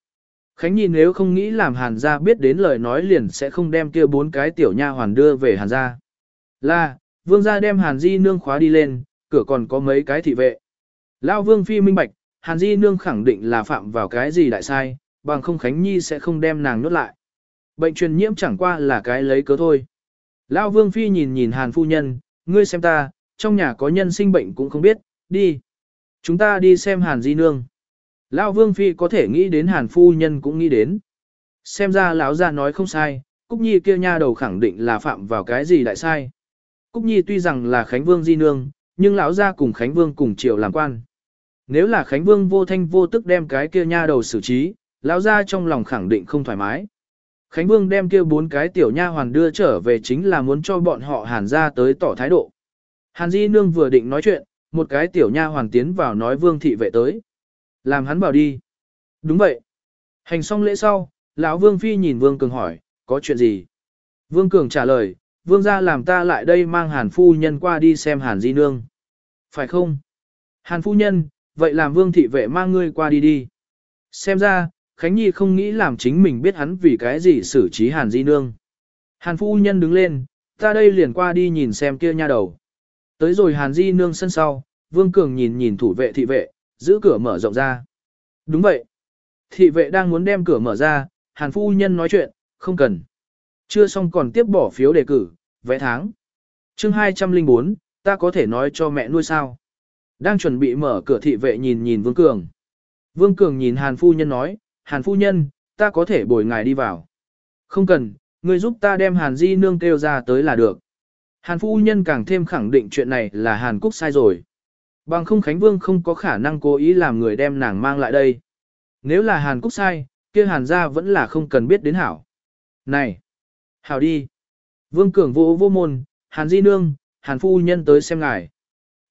[SPEAKER 1] Khánh Nhi nếu không nghĩ làm Hàn gia biết đến lời nói liền sẽ không đem kia bốn cái tiểu nha hoàn đưa về Hàn gia. Là, vương gia đem Hàn Di nương khóa đi lên, cửa còn có mấy cái thị vệ. Lão vương phi minh bạch, Hàn Di nương khẳng định là phạm vào cái gì đại sai, bằng không Khánh Nhi sẽ không đem nàng nhốt lại. Bệnh truyền nhiễm chẳng qua là cái lấy cớ thôi. Lão vương phi nhìn nhìn Hàn phu nhân, ngươi xem ta, trong nhà có nhân sinh bệnh cũng không biết, đi. Chúng ta đi xem Hàn Di nương. Lão Vương Phi có thể nghĩ đến Hàn Phu Nhân cũng nghĩ đến. Xem ra lão gia nói không sai, Cúc Nhi kia nha đầu khẳng định là phạm vào cái gì đại sai. Cúc Nhi tuy rằng là Khánh Vương di nương, nhưng lão gia cùng Khánh Vương cùng triều làm quan. Nếu là Khánh Vương vô thanh vô tức đem cái kia nha đầu xử trí, lão gia trong lòng khẳng định không thoải mái. Khánh Vương đem kia bốn cái tiểu nha hoàn đưa trở về chính là muốn cho bọn họ Hàn gia tới tỏ thái độ. Hàn Di nương vừa định nói chuyện, một cái tiểu nha hoàn tiến vào nói Vương thị vệ tới. Làm hắn bảo đi. Đúng vậy. Hành xong lễ sau, lão Vương Phi nhìn Vương Cường hỏi, có chuyện gì? Vương Cường trả lời, Vương gia làm ta lại đây mang Hàn Phu Nhân qua đi xem Hàn Di Nương. Phải không? Hàn Phu Nhân, vậy làm Vương Thị Vệ mang ngươi qua đi đi. Xem ra, Khánh Nhi không nghĩ làm chính mình biết hắn vì cái gì xử trí Hàn Di Nương. Hàn Phu Nhân đứng lên, ta đây liền qua đi nhìn xem kia nha đầu. Tới rồi Hàn Di Nương sân sau, Vương Cường nhìn nhìn thủ vệ thị vệ, giữ cửa mở rộng ra. Đúng vậy. Thị vệ đang muốn đem cửa mở ra, Hàn Phu Nhân nói chuyện, không cần. Chưa xong còn tiếp bỏ phiếu đề cử, vẽ tháng. chương 204, ta có thể nói cho mẹ nuôi sao. Đang chuẩn bị mở cửa thị vệ nhìn nhìn Vương Cường. Vương Cường nhìn Hàn Phu Nhân nói, Hàn Phu Nhân, ta có thể bồi ngài đi vào. Không cần, người giúp ta đem Hàn Di Nương kêu ra tới là được. Hàn Phu Nhân càng thêm khẳng định chuyện này là Hàn Cúc sai rồi. Bằng không Khánh Vương không có khả năng cố ý làm người đem nàng mang lại đây. Nếu là Hàn Cúc sai, kia Hàn gia vẫn là không cần biết đến hảo. Này! Hảo đi! Vương Cường vô vô môn, Hàn Di Nương, Hàn Phu Nhân tới xem ngài.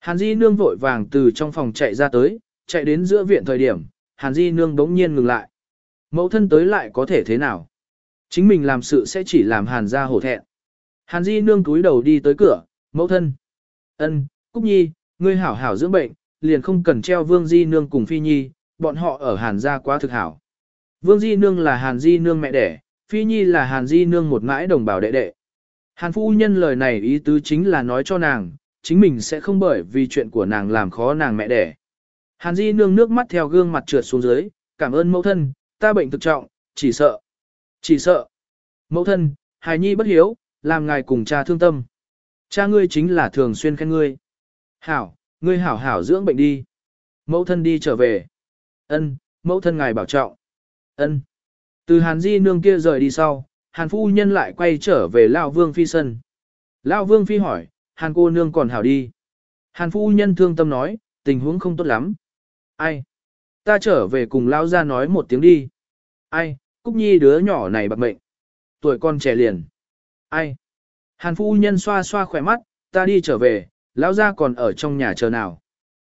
[SPEAKER 1] Hàn Di Nương vội vàng từ trong phòng chạy ra tới, chạy đến giữa viện thời điểm, Hàn Di Nương đống nhiên ngừng lại. Mẫu thân tới lại có thể thế nào? Chính mình làm sự sẽ chỉ làm Hàn gia hổ thẹn. Hàn Di Nương túi đầu đi tới cửa, mẫu thân. ân, Cúc Nhi, ngươi hảo hảo dưỡng bệnh, liền không cần treo Vương Di Nương cùng Phi Nhi, bọn họ ở Hàn gia quá thực hảo. Vương Di Nương là Hàn Di Nương mẹ đẻ, Phi Nhi là Hàn Di Nương một mãi đồng bào đệ đệ. Hàn phu nhân lời này ý tứ chính là nói cho nàng, chính mình sẽ không bởi vì chuyện của nàng làm khó nàng mẹ đẻ. Hàn Di nương nước mắt theo gương mặt trượt xuống dưới, cảm ơn mẫu thân, ta bệnh thực trọng, chỉ sợ. Chỉ sợ. Mẫu thân, hài nhi bất hiếu, làm ngài cùng cha thương tâm. Cha ngươi chính là thường xuyên khen ngươi. Hảo, ngươi hảo hảo dưỡng bệnh đi. Mẫu thân đi trở về. Ân, mẫu thân ngài bảo trọng. Ân. Từ Hàn Di nương kia rời đi sau, Hàn phu nhân lại quay trở về Lão Vương Phi sân. Lão Vương Phi hỏi, Hàn cô nương còn hảo đi. Hàn phu nhân thương tâm nói, tình huống không tốt lắm. Ai? Ta trở về cùng Lão gia nói một tiếng đi. Ai? Cúc Nhi đứa nhỏ này bạc mệnh. Tuổi con trẻ liền. Ai? Hàn phu nhân xoa xoa khỏe mắt, ta đi trở về, Lão gia còn ở trong nhà chờ nào.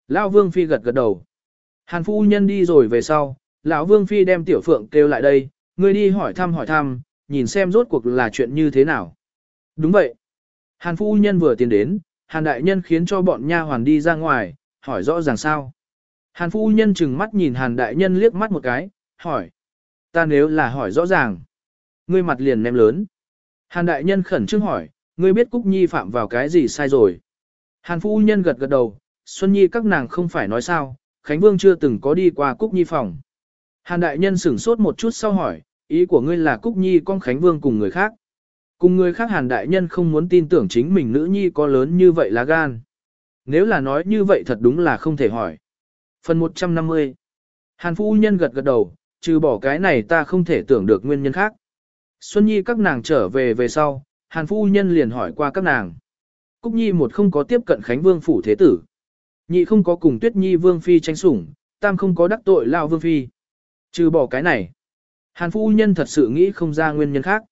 [SPEAKER 1] Lão Vương Phi gật gật đầu. Hàn phu nhân đi rồi về sau, lão Vương Phi đem Tiểu Phượng kêu lại đây, ngươi đi hỏi thăm hỏi thăm, nhìn xem rốt cuộc là chuyện như thế nào. Đúng vậy. Hàn phu nhân vừa tiến đến, Hàn đại nhân khiến cho bọn nha hoàn đi ra ngoài, hỏi rõ ràng sao. Hàn phu nhân chừng mắt nhìn Hàn đại nhân liếc mắt một cái, hỏi. Ta nếu là hỏi rõ ràng. Ngươi mặt liền ném lớn. Hàn đại nhân khẩn trương hỏi, ngươi biết Cúc Nhi phạm vào cái gì sai rồi. Hàn phu nhân gật gật đầu, Xuân Nhi các nàng không phải nói sao, Khánh Vương chưa từng có đi qua Cúc Nhi phòng. Hàn đại nhân sửng sốt một chút sau hỏi, ý của ngươi là Cúc Nhi con Khánh Vương cùng người khác. Cùng người khác Hàn đại nhân không muốn tin tưởng chính mình nữ nhi có lớn như vậy là gan. Nếu là nói như vậy thật đúng là không thể hỏi. Phần 150 Hàn phu nhân gật gật đầu, trừ bỏ cái này ta không thể tưởng được nguyên nhân khác. Xuân Nhi các nàng trở về về sau, Hàn phu nhân liền hỏi qua các nàng. Cúc Nhi một không có tiếp cận Khánh Vương phủ thế tử. Nhị không có cùng Tuyết Nhi Vương Phi tranh sủng, tam không có đắc tội Lao Vương Phi. Trừ bỏ cái này. Hàn phu nhân thật sự nghĩ không ra nguyên nhân khác.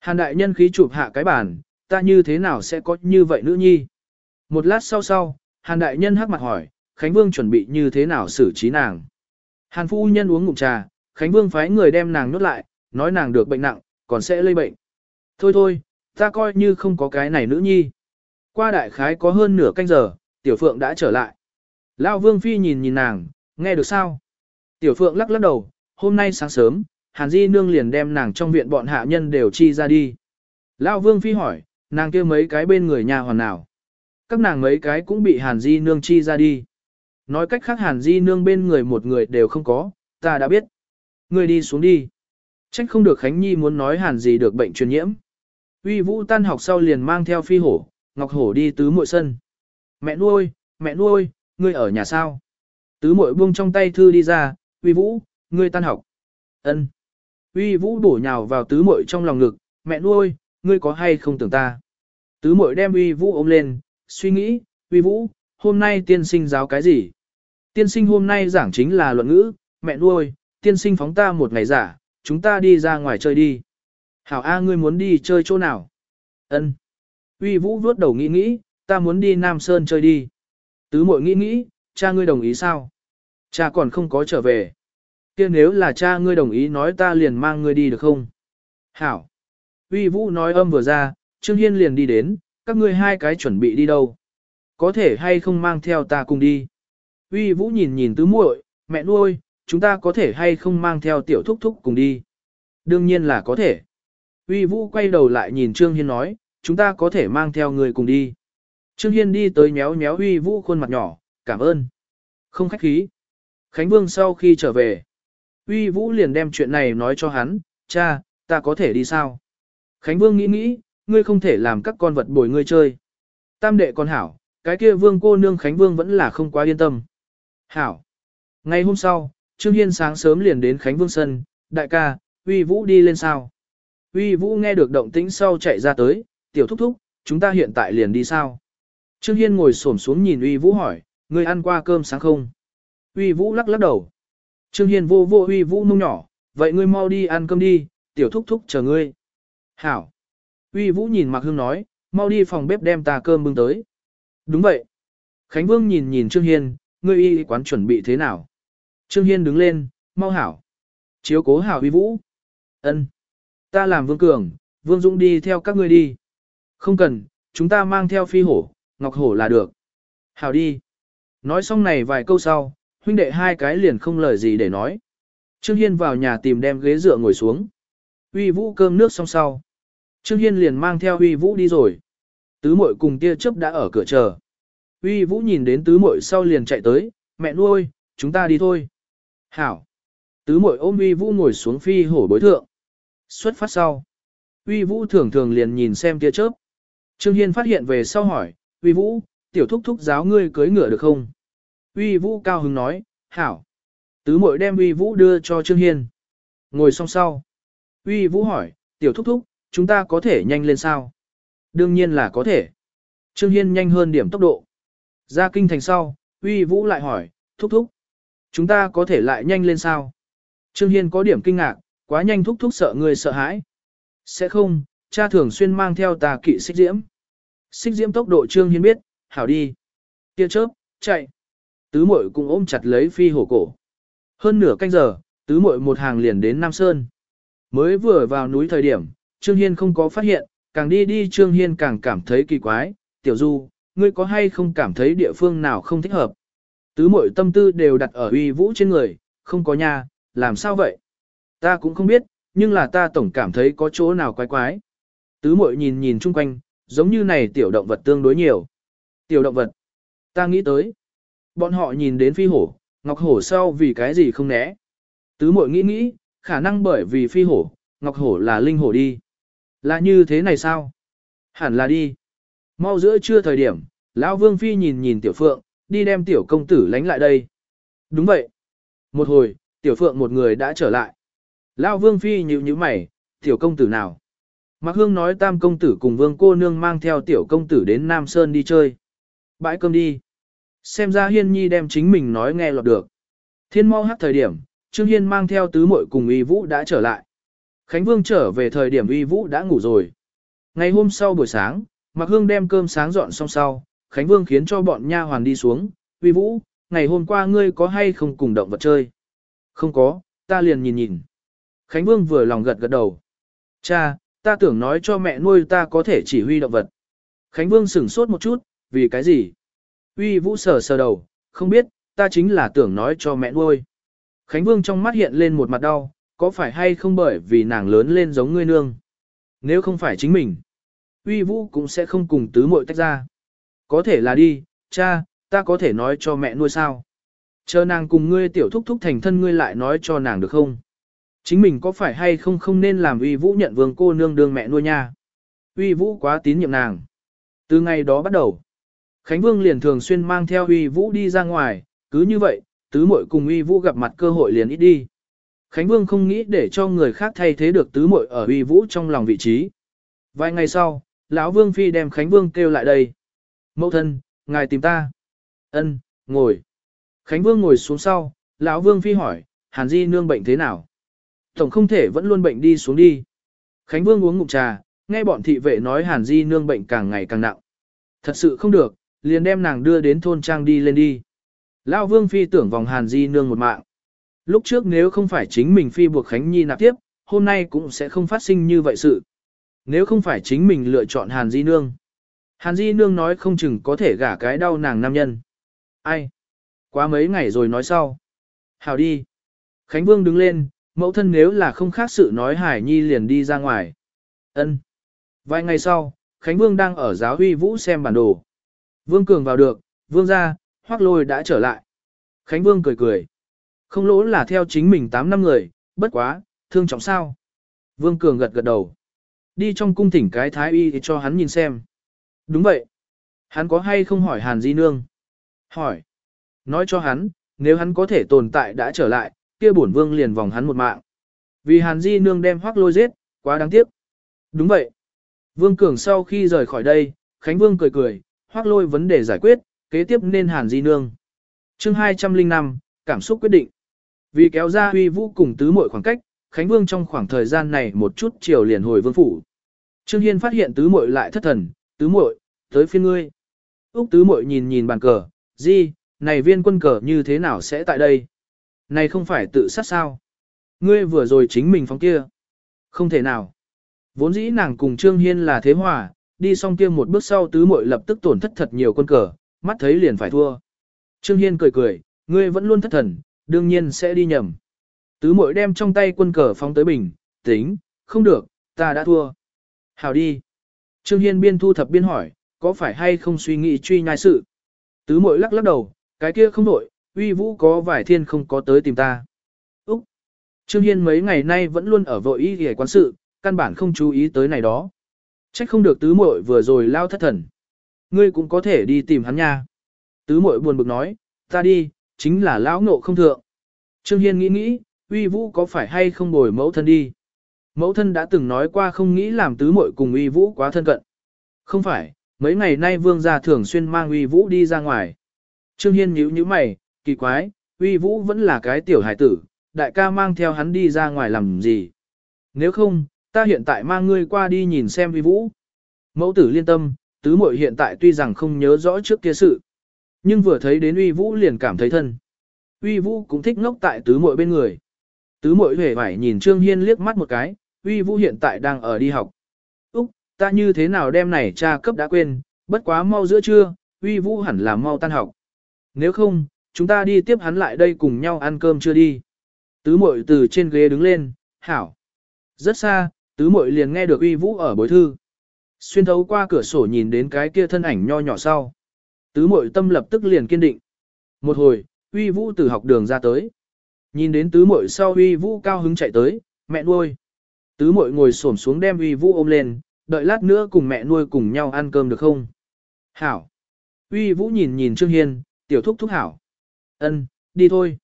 [SPEAKER 1] Hàn đại nhân khí chụp hạ cái bàn, ta như thế nào sẽ có như vậy nữ nhi? Một lát sau sau, Hàn đại nhân hắc mặt hỏi, Khánh Vương chuẩn bị như thế nào xử trí nàng? Hàn phu nhân uống ngụm trà, Khánh Vương phái người đem nàng nhốt lại, nói nàng được bệnh nặng, còn sẽ lây bệnh. Thôi thôi, ta coi như không có cái này nữ nhi. Qua đại khái có hơn nửa canh giờ, Tiểu Phượng đã trở lại. Lão Vương Phi nhìn nhìn nàng, nghe được sao? Tiểu Phượng lắc lắc đầu, hôm nay sáng sớm, Hàn Di Nương liền đem nàng trong viện bọn hạ nhân đều chi ra đi. Lão Vương Phi hỏi, nàng kia mấy cái bên người nhà hoàn nào? Các nàng mấy cái cũng bị Hàn Di Nương chi ra đi. Nói cách khác Hàn Di Nương bên người một người đều không có, ta đã biết. Người đi xuống đi. Trách không được Khánh Nhi muốn nói Hàn gì được bệnh truyền nhiễm. Uy Vũ tan học sau liền mang theo phi hổ, Ngọc Hổ đi tứ muội sân. Mẹ nuôi, mẹ nuôi, ngươi ở nhà sao? Tứ muội buông trong tay thư đi ra, Uy Vũ, ngươi tan học. Ân. Uy Vũ bổ nhào vào tứ muội trong lòng ngực, mẹ nuôi, ngươi có hay không tưởng ta? Tứ muội đem Uy Vũ ôm lên, suy nghĩ, Uy Vũ, hôm nay tiên sinh giáo cái gì? Tiên sinh hôm nay giảng chính là luận ngữ, mẹ nuôi, tiên sinh phóng ta một ngày giả, chúng ta đi ra ngoài chơi đi. Hảo A ngươi muốn đi chơi chỗ nào? Ân. Uy Vũ vuốt đầu nghĩ nghĩ, ta muốn đi Nam Sơn chơi đi. Tứ muội nghĩ nghĩ, cha ngươi đồng ý sao? Cha còn không có trở về. kia nếu là cha ngươi đồng ý nói ta liền mang ngươi đi được không? Hảo. Uy Vũ nói âm vừa ra, Trương Hiên liền đi đến, các ngươi hai cái chuẩn bị đi đâu? Có thể hay không mang theo ta cùng đi? Uy Vũ nhìn nhìn tứ muội, mẹ nuôi, chúng ta có thể hay không mang theo tiểu thúc thúc cùng đi? Đương nhiên là có thể. Uy Vũ quay đầu lại nhìn Trương Hiên nói, chúng ta có thể mang theo người cùng đi. Trương Hiên đi tới méo méo huy Vũ khuôn mặt nhỏ, cảm ơn. Không khách khí. Khánh Vương sau khi trở về, Uy Vũ liền đem chuyện này nói cho hắn, cha, ta có thể đi sao? Khánh Vương nghĩ nghĩ, ngươi không thể làm các con vật bồi ngươi chơi. Tam đệ con hảo, cái kia vương cô nương Khánh Vương vẫn là không quá yên tâm. Hảo. Ngày hôm sau, Trương Hiên sáng sớm liền đến Khánh Vương Sân, đại ca, Uy Vũ đi lên sao? Uy Vũ nghe được động tĩnh sau chạy ra tới, tiểu thúc thúc, chúng ta hiện tại liền đi sao? Trương Hiên ngồi xổm xuống nhìn Uy Vũ hỏi, ngươi ăn qua cơm sáng không? Uy Vũ lắc lắc đầu. Trương Hiên vô vô Uy Vũ nung nhỏ, vậy ngươi mau đi ăn cơm đi, tiểu thúc thúc chờ ngươi. Hảo. Uy Vũ nhìn Mạc Hương nói, mau đi phòng bếp đem ta cơm bưng tới. Đúng vậy. Khánh Vương nhìn nhìn Trương Hiên, ngươi y quán chuẩn bị thế nào? Trương Hiên đứng lên, mau hảo. Chiếu cố hảo Uy Vũ. Ân. Ta làm Vương Cường, Vương Dũng đi theo các ngươi đi. Không cần, chúng ta mang theo phi hổ, ngọc hổ là được. Hảo đi. Nói xong này vài câu sau, huynh đệ hai cái liền không lời gì để nói. Trương Hiên vào nhà tìm đem ghế dựa ngồi xuống. Uy Vũ cơm nước xong sau. Trương Hiên liền mang theo Uy Vũ đi rồi. Tứ muội cùng tia chớp đã ở cửa chờ. Uy Vũ nhìn đến tứ muội sau liền chạy tới, mẹ nuôi, chúng ta đi thôi. Hảo. Tứ muội ôm Uy Vũ ngồi xuống phi hổ bối thượng. Xuất phát sau. Uy Vũ thường thường liền nhìn xem tia chớp. Trương Hiên phát hiện về sau hỏi, Uy Vũ, tiểu thúc thúc giáo ngươi cưới ngựa được không? Uy Vũ cao hứng nói, hảo. Tứ mội đem Uy Vũ đưa cho Trương Hiên. Ngồi song sau. Uy Vũ hỏi, tiểu thúc thúc, chúng ta có thể nhanh lên sao? Đương nhiên là có thể. Trương Hiên nhanh hơn điểm tốc độ. Ra kinh thành sau, Uy Vũ lại hỏi, thúc thúc. Chúng ta có thể lại nhanh lên sao? Trương Hiên có điểm kinh ngạc, quá nhanh thúc thúc sợ người sợ hãi. Sẽ không, cha thường xuyên mang theo tà kỵ xích diễm. Xích diễm tốc độ Trương Hiên biết, hảo đi. Tia chớp, chạy. Tứ mội cũng ôm chặt lấy phi hổ cổ. Hơn nửa canh giờ, tứ muội một hàng liền đến Nam Sơn. Mới vừa vào núi thời điểm, Trương Hiên không có phát hiện, càng đi đi Trương Hiên càng cảm thấy kỳ quái, tiểu du, ngươi có hay không cảm thấy địa phương nào không thích hợp. Tứ muội tâm tư đều đặt ở uy vũ trên người, không có nhà, làm sao vậy? Ta cũng không biết, nhưng là ta tổng cảm thấy có chỗ nào quái quái. Tứ muội nhìn nhìn chung quanh, giống như này tiểu động vật tương đối nhiều. Tiểu động vật. Ta nghĩ tới. Bọn họ nhìn đến phi hổ, ngọc hổ sau vì cái gì không né. Tứ muội nghĩ nghĩ, khả năng bởi vì phi hổ, ngọc hổ là linh hổ đi. Là như thế này sao? Hẳn là đi. Mau giữa trưa thời điểm, lão vương phi nhìn nhìn tiểu phượng, đi đem tiểu công tử lánh lại đây. Đúng vậy. Một hồi, tiểu phượng một người đã trở lại. Lão vương phi nhíu nhíu mày, tiểu công tử nào? Mạc Hương nói tam công tử cùng vương cô nương mang theo tiểu công tử đến Nam Sơn đi chơi. Bãi cơm đi. Xem ra Hiên Nhi đem chính mình nói nghe lọt được. Thiên mau hát thời điểm, Trương Hiên mang theo tứ muội cùng Y Vũ đã trở lại. Khánh Vương trở về thời điểm Y Vũ đã ngủ rồi. Ngày hôm sau buổi sáng, Mạc Hương đem cơm sáng dọn xong sau, Khánh Vương khiến cho bọn nha hoàn đi xuống, "Y Vũ, ngày hôm qua ngươi có hay không cùng động vật chơi?" "Không có, ta liền nhìn nhìn." Khánh Vương vừa lòng gật gật đầu. "Cha, ta tưởng nói cho mẹ nuôi ta có thể chỉ huy động vật." Khánh Vương sửng sốt một chút, "Vì cái gì?" Uy Vũ sờ sờ đầu, "Không biết, ta chính là tưởng nói cho mẹ nuôi." Khánh Vương trong mắt hiện lên một mặt đau, có phải hay không bởi vì nàng lớn lên giống ngươi nương? Nếu không phải chính mình, uy vũ cũng sẽ không cùng tứ muội tách ra. Có thể là đi, cha, ta có thể nói cho mẹ nuôi sao? Chờ nàng cùng ngươi tiểu thúc thúc thành thân ngươi lại nói cho nàng được không? Chính mình có phải hay không không nên làm uy vũ nhận vương cô nương đương mẹ nuôi nha? Uy vũ quá tín nhiệm nàng. Từ ngày đó bắt đầu, Khánh Vương liền thường xuyên mang theo uy vũ đi ra ngoài, cứ như vậy, tứ muội cùng uy vũ gặp mặt cơ hội liền ít đi. Khánh Vương không nghĩ để cho người khác thay thế được tứ muội ở uy vũ trong lòng vị trí. Vài ngày sau, lão Vương Phi đem Khánh Vương kêu lại đây. Mẫu thân, ngài tìm ta. Ân, ngồi. Khánh Vương ngồi xuống sau, lão Vương Phi hỏi, Hàn Di nương bệnh thế nào? Tổng không thể vẫn luôn bệnh đi xuống đi. Khánh Vương uống ngụm trà, nghe bọn thị vệ nói Hàn Di nương bệnh càng ngày càng nặng. Thật sự không được, liền đem nàng đưa đến thôn trang đi lên đi. Lão Vương Phi tưởng vòng Hàn Di nương một mạng. Lúc trước nếu không phải chính mình Phi buộc Khánh Nhi nạp tiếp, hôm nay cũng sẽ không phát sinh như vậy sự. Nếu không phải chính mình lựa chọn Hàn Di nương. Hàn Di nương nói không chừng có thể gả cái đau nàng nam nhân. Ai? Quá mấy ngày rồi nói sau. Hào đi. Khánh Vương đứng lên, mẫu thân nếu là không khác sự nói Hải Nhi liền đi ra ngoài. Ân. Vài ngày sau, Khánh Vương đang ở giáo huy vũ xem bản đồ. Vương Cường vào được, Vương ra, hoác lôi đã trở lại. Khánh Vương cười cười. Không lỗ là theo chính mình 8 năm người, bất quá, thương trọng sao. Vương Cường gật gật đầu. Đi trong cung thỉnh cái thái y cho hắn nhìn xem. Đúng vậy. Hắn có hay không hỏi Hàn Di Nương? Hỏi. Nói cho hắn, nếu hắn có thể tồn tại đã trở lại, kia bổn vương liền vòng hắn một mạng. Vì Hàn Di Nương đem hoác lôi giết, quá đáng tiếc. Đúng vậy. Vương Cường sau khi rời khỏi đây, Khánh Vương cười cười, hoác lôi vấn đề giải quyết, kế tiếp nên Hàn Di Nương. chương 205, cảm xúc quyết định. Vì kéo ra huy vũ cùng tứ muội khoảng cách, Khánh Vương trong khoảng thời gian này một chút chiều liền hồi vương phủ. Trương Hiên phát hiện tứ muội lại thất thần, tứ muội, tới phiên ngươi. Úc tứ muội nhìn nhìn bàn cờ, gì, này viên quân cờ như thế nào sẽ tại đây? Này không phải tự sát sao? Ngươi vừa rồi chính mình phóng kia. Không thể nào. Vốn dĩ nàng cùng Trương Hiên là thế hòa, đi xong kia một bước sau tứ muội lập tức tổn thất thật nhiều quân cờ, mắt thấy liền phải thua. Trương Hiên cười cười, ngươi vẫn luôn thất thần, đương nhiên sẽ đi nhầm. Tứ muội đem trong tay quân cờ phóng tới bình, tính, không được, ta đã thua. Hào đi. Trương Hiên biên thu thập biên hỏi, có phải hay không suy nghĩ truy nhai sự? Tứ muội lắc lắc đầu, cái kia không nổi, uy vũ có vài thiên không có tới tìm ta. Úc! Trương Hiên mấy ngày nay vẫn luôn ở vội ý hề quan sự, căn bản không chú ý tới này đó. Trách không được tứ muội vừa rồi lao thất thần. Ngươi cũng có thể đi tìm hắn nha. Tứ muội buồn bực nói, ta đi, chính là lão ngộ không thượng. Trương Hiên nghĩ nghĩ, uy vũ có phải hay không bồi mẫu thân đi. Mẫu thân đã từng nói qua không nghĩ làm tứ muội cùng uy vũ quá thân cận. Không phải, mấy ngày nay vương gia thường xuyên mang uy vũ đi ra ngoài. Trương Hiên nhíu nhíu mày, kỳ quái, uy vũ vẫn là cái tiểu hải tử, đại ca mang theo hắn đi ra ngoài làm gì. Nếu không, ta hiện tại mang ngươi qua đi nhìn xem uy vũ. Mẫu tử liên tâm, tứ muội hiện tại tuy rằng không nhớ rõ trước kia sự. Nhưng vừa thấy đến uy vũ liền cảm thấy thân. Uy vũ cũng thích ngốc tại tứ muội bên người. Tứ muội hề phải nhìn Trương Hiên liếc mắt một cái, uy vũ hiện tại đang ở đi học. Úc, ta như thế nào đem này cha cấp đã quên, bất quá mau giữa trưa, uy vũ hẳn là mau tan học. Nếu không, chúng ta đi tiếp hắn lại đây cùng nhau ăn cơm chưa đi. Tứ muội từ trên ghế đứng lên, hảo. Rất xa, tứ muội liền nghe được uy vũ ở bối thư. Xuyên thấu qua cửa sổ nhìn đến cái kia thân ảnh nho nhỏ sau. Tứ muội tâm lập tức liền kiên định. Một hồi, uy vũ từ học đường ra tới. Nhìn đến tứ muội sau uy vũ cao hứng chạy tới, mẹ nuôi. Tứ muội ngồi xổm xuống đem uy vũ ôm lên, đợi lát nữa cùng mẹ nuôi cùng nhau ăn cơm được không? Hảo. Uy vũ nhìn nhìn Trương Hiên, tiểu thúc thúc hảo. Ân, đi thôi.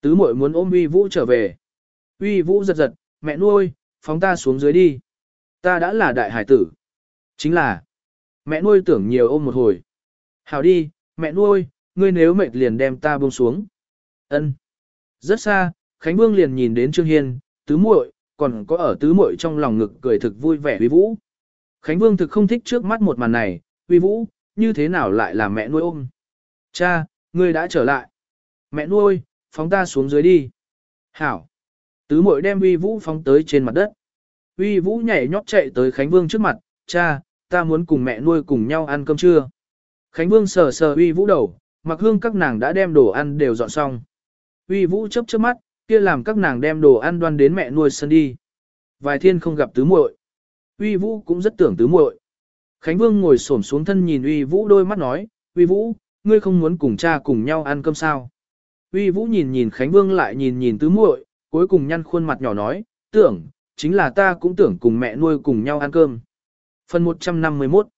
[SPEAKER 1] Tứ muội muốn ôm uy vũ trở về. Uy vũ giật giật, mẹ nuôi, phóng ta xuống dưới đi. Ta đã là đại hải tử. Chính là, mẹ nuôi tưởng nhiều ôm một hồi. Hảo đi, mẹ nuôi, ngươi nếu mệt liền đem ta buông xuống. Ân. Rất xa, Khánh Vương liền nhìn đến Trương Hiên, tứ muội, còn có ở tứ muội trong lòng ngực cười thực vui vẻ uy vũ. Khánh Vương thực không thích trước mắt một màn này, uy vũ, như thế nào lại là mẹ nuôi ôm. Cha, ngươi đã trở lại. Mẹ nuôi, phóng ta xuống dưới đi. Hảo. Tứ muội đem uy vũ phóng tới trên mặt đất. Uy vũ nhảy nhót chạy tới Khánh Vương trước mặt, cha, ta muốn cùng mẹ nuôi cùng nhau ăn cơm trưa. Khánh Vương sờ sờ uy vũ đầu, mặc hương các nàng đã đem đồ ăn đều dọn xong. Uy vũ chớp chớp mắt, kia làm các nàng đem đồ ăn đoan đến mẹ nuôi sân đi. Vài thiên không gặp tứ muội. Uy vũ cũng rất tưởng tứ muội. Khánh Vương ngồi xổm xuống thân nhìn Uy Vũ đôi mắt nói, Uy Vũ, ngươi không muốn cùng cha cùng nhau ăn cơm sao? Uy Vũ nhìn nhìn Khánh Vương lại nhìn nhìn tứ muội, cuối cùng nhăn khuôn mặt nhỏ nói, tưởng, chính là ta cũng tưởng cùng mẹ nuôi cùng nhau ăn cơm. Phần 151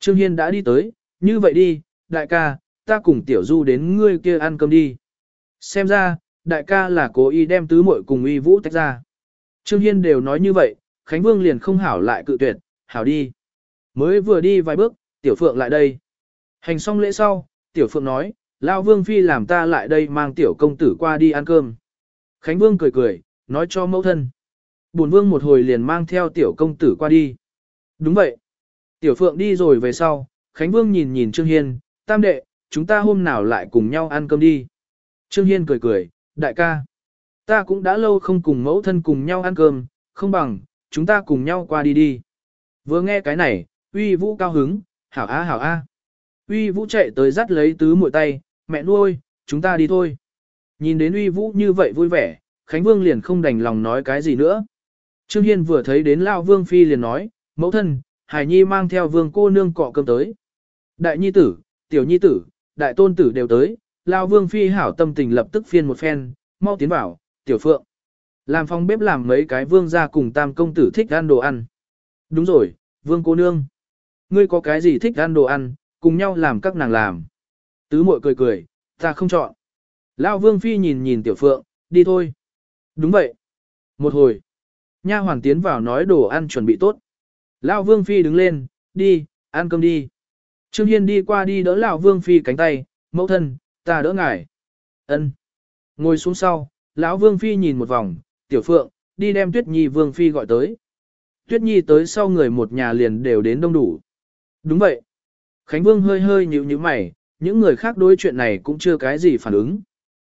[SPEAKER 1] Trương Hiên đã đi tới, như vậy đi, đại ca, ta cùng Tiểu Du đến ngươi kia ăn cơm đi. Xem ra, đại ca là cố ý đem tứ muội cùng Uy Vũ tách ra. Trương Hiên đều nói như vậy, Khánh Vương liền không hảo lại cự tuyệt, hảo đi. Mới vừa đi vài bước, Tiểu Phượng lại đây. Hành xong lễ sau, Tiểu Phượng nói, Lão Vương Phi làm ta lại đây mang Tiểu Công Tử qua đi ăn cơm. Khánh Vương cười cười, nói cho mẫu thân. Bổn Vương một hồi liền mang theo Tiểu Công Tử qua đi. Đúng vậy. Tiểu Phượng đi rồi về sau, Khánh Vương nhìn nhìn Trương Hiên, tam đệ, chúng ta hôm nào lại cùng nhau ăn cơm đi. Trương Hiên cười cười, đại ca. Ta cũng đã lâu không cùng mẫu thân cùng nhau ăn cơm, không bằng, chúng ta cùng nhau qua đi đi. Vừa nghe cái này, uy vũ cao hứng, hảo a hảo a. Uy vũ chạy tới dắt lấy tứ muội tay, mẹ nuôi, chúng ta đi thôi. Nhìn đến uy vũ như vậy vui vẻ, Khánh Vương liền không đành lòng nói cái gì nữa. Trương Hiên vừa thấy đến Lao Vương Phi liền nói, mẫu thân, Hải Nhi mang theo vương cô nương cọ cơm tới. Đại Nhi tử, Tiểu Nhi tử, Đại Tôn tử đều tới, Lao Vương Phi hảo tâm tình lập tức phiên một phen, mau tiến vào, Tiểu Phượng. Làm phòng bếp làm mấy cái vương ra cùng tam công tử thích ăn đồ ăn. Đúng rồi, vương cô nương. Ngươi có cái gì thích ăn đồ ăn, cùng nhau làm các nàng làm. Tứ muội cười cười, ta không chọn. Lão vương phi nhìn nhìn tiểu phượng, đi thôi. Đúng vậy. Một hồi. Nha Hoàn tiến vào nói đồ ăn chuẩn bị tốt. Lão vương phi đứng lên, đi, ăn cơm đi. Trương Hiên đi qua đi đỡ lão vương phi cánh tay, mẫu thân, ta đỡ ngài. Ân. Ngồi xuống sau, lão vương phi nhìn một vòng, tiểu phượng, đi đem tuyết nhi vương phi gọi tới. Tuyết nhi tới sau người một nhà liền đều đến đông đủ. Đúng vậy. Khánh Vương hơi hơi nhíu nhíu mày, những người khác đối chuyện này cũng chưa cái gì phản ứng.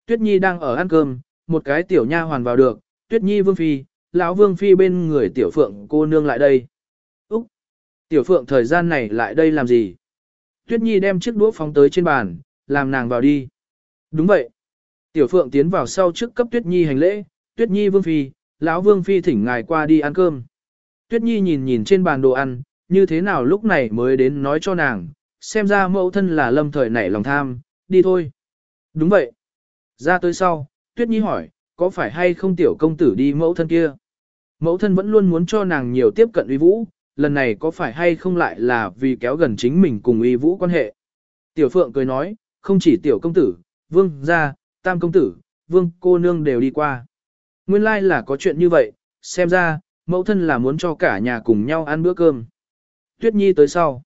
[SPEAKER 1] Tuyết Nhi đang ở ăn cơm, một cái tiểu nha hoàn vào được, Tuyết Nhi Vương Phi, lão Vương Phi bên người tiểu phượng cô nương lại đây. Úc! Tiểu phượng thời gian này lại đây làm gì? Tuyết Nhi đem chiếc đũa phóng tới trên bàn, làm nàng vào đi. Đúng vậy. Tiểu phượng tiến vào sau trước cấp Tuyết Nhi hành lễ, Tuyết Nhi Vương Phi, lão Vương Phi thỉnh ngài qua đi ăn cơm. Tuyết Nhi nhìn nhìn trên bàn đồ ăn, như thế nào lúc này mới đến nói cho nàng, xem ra mẫu thân là lâm thời nảy lòng tham, đi thôi. Đúng vậy. Ra tới sau, Tuyết Nhi hỏi, có phải hay không tiểu công tử đi mẫu thân kia? Mẫu thân vẫn luôn muốn cho nàng nhiều tiếp cận uy vũ, lần này có phải hay không lại là vì kéo gần chính mình cùng uy vũ quan hệ? Tiểu Phượng cười nói, không chỉ tiểu công tử, vương gia, tam công tử, vương cô nương đều đi qua. Nguyên lai like là có chuyện như vậy, xem ra, mẫu thân là muốn cho cả nhà cùng nhau ăn bữa cơm. Tuyết Nhi tới sau.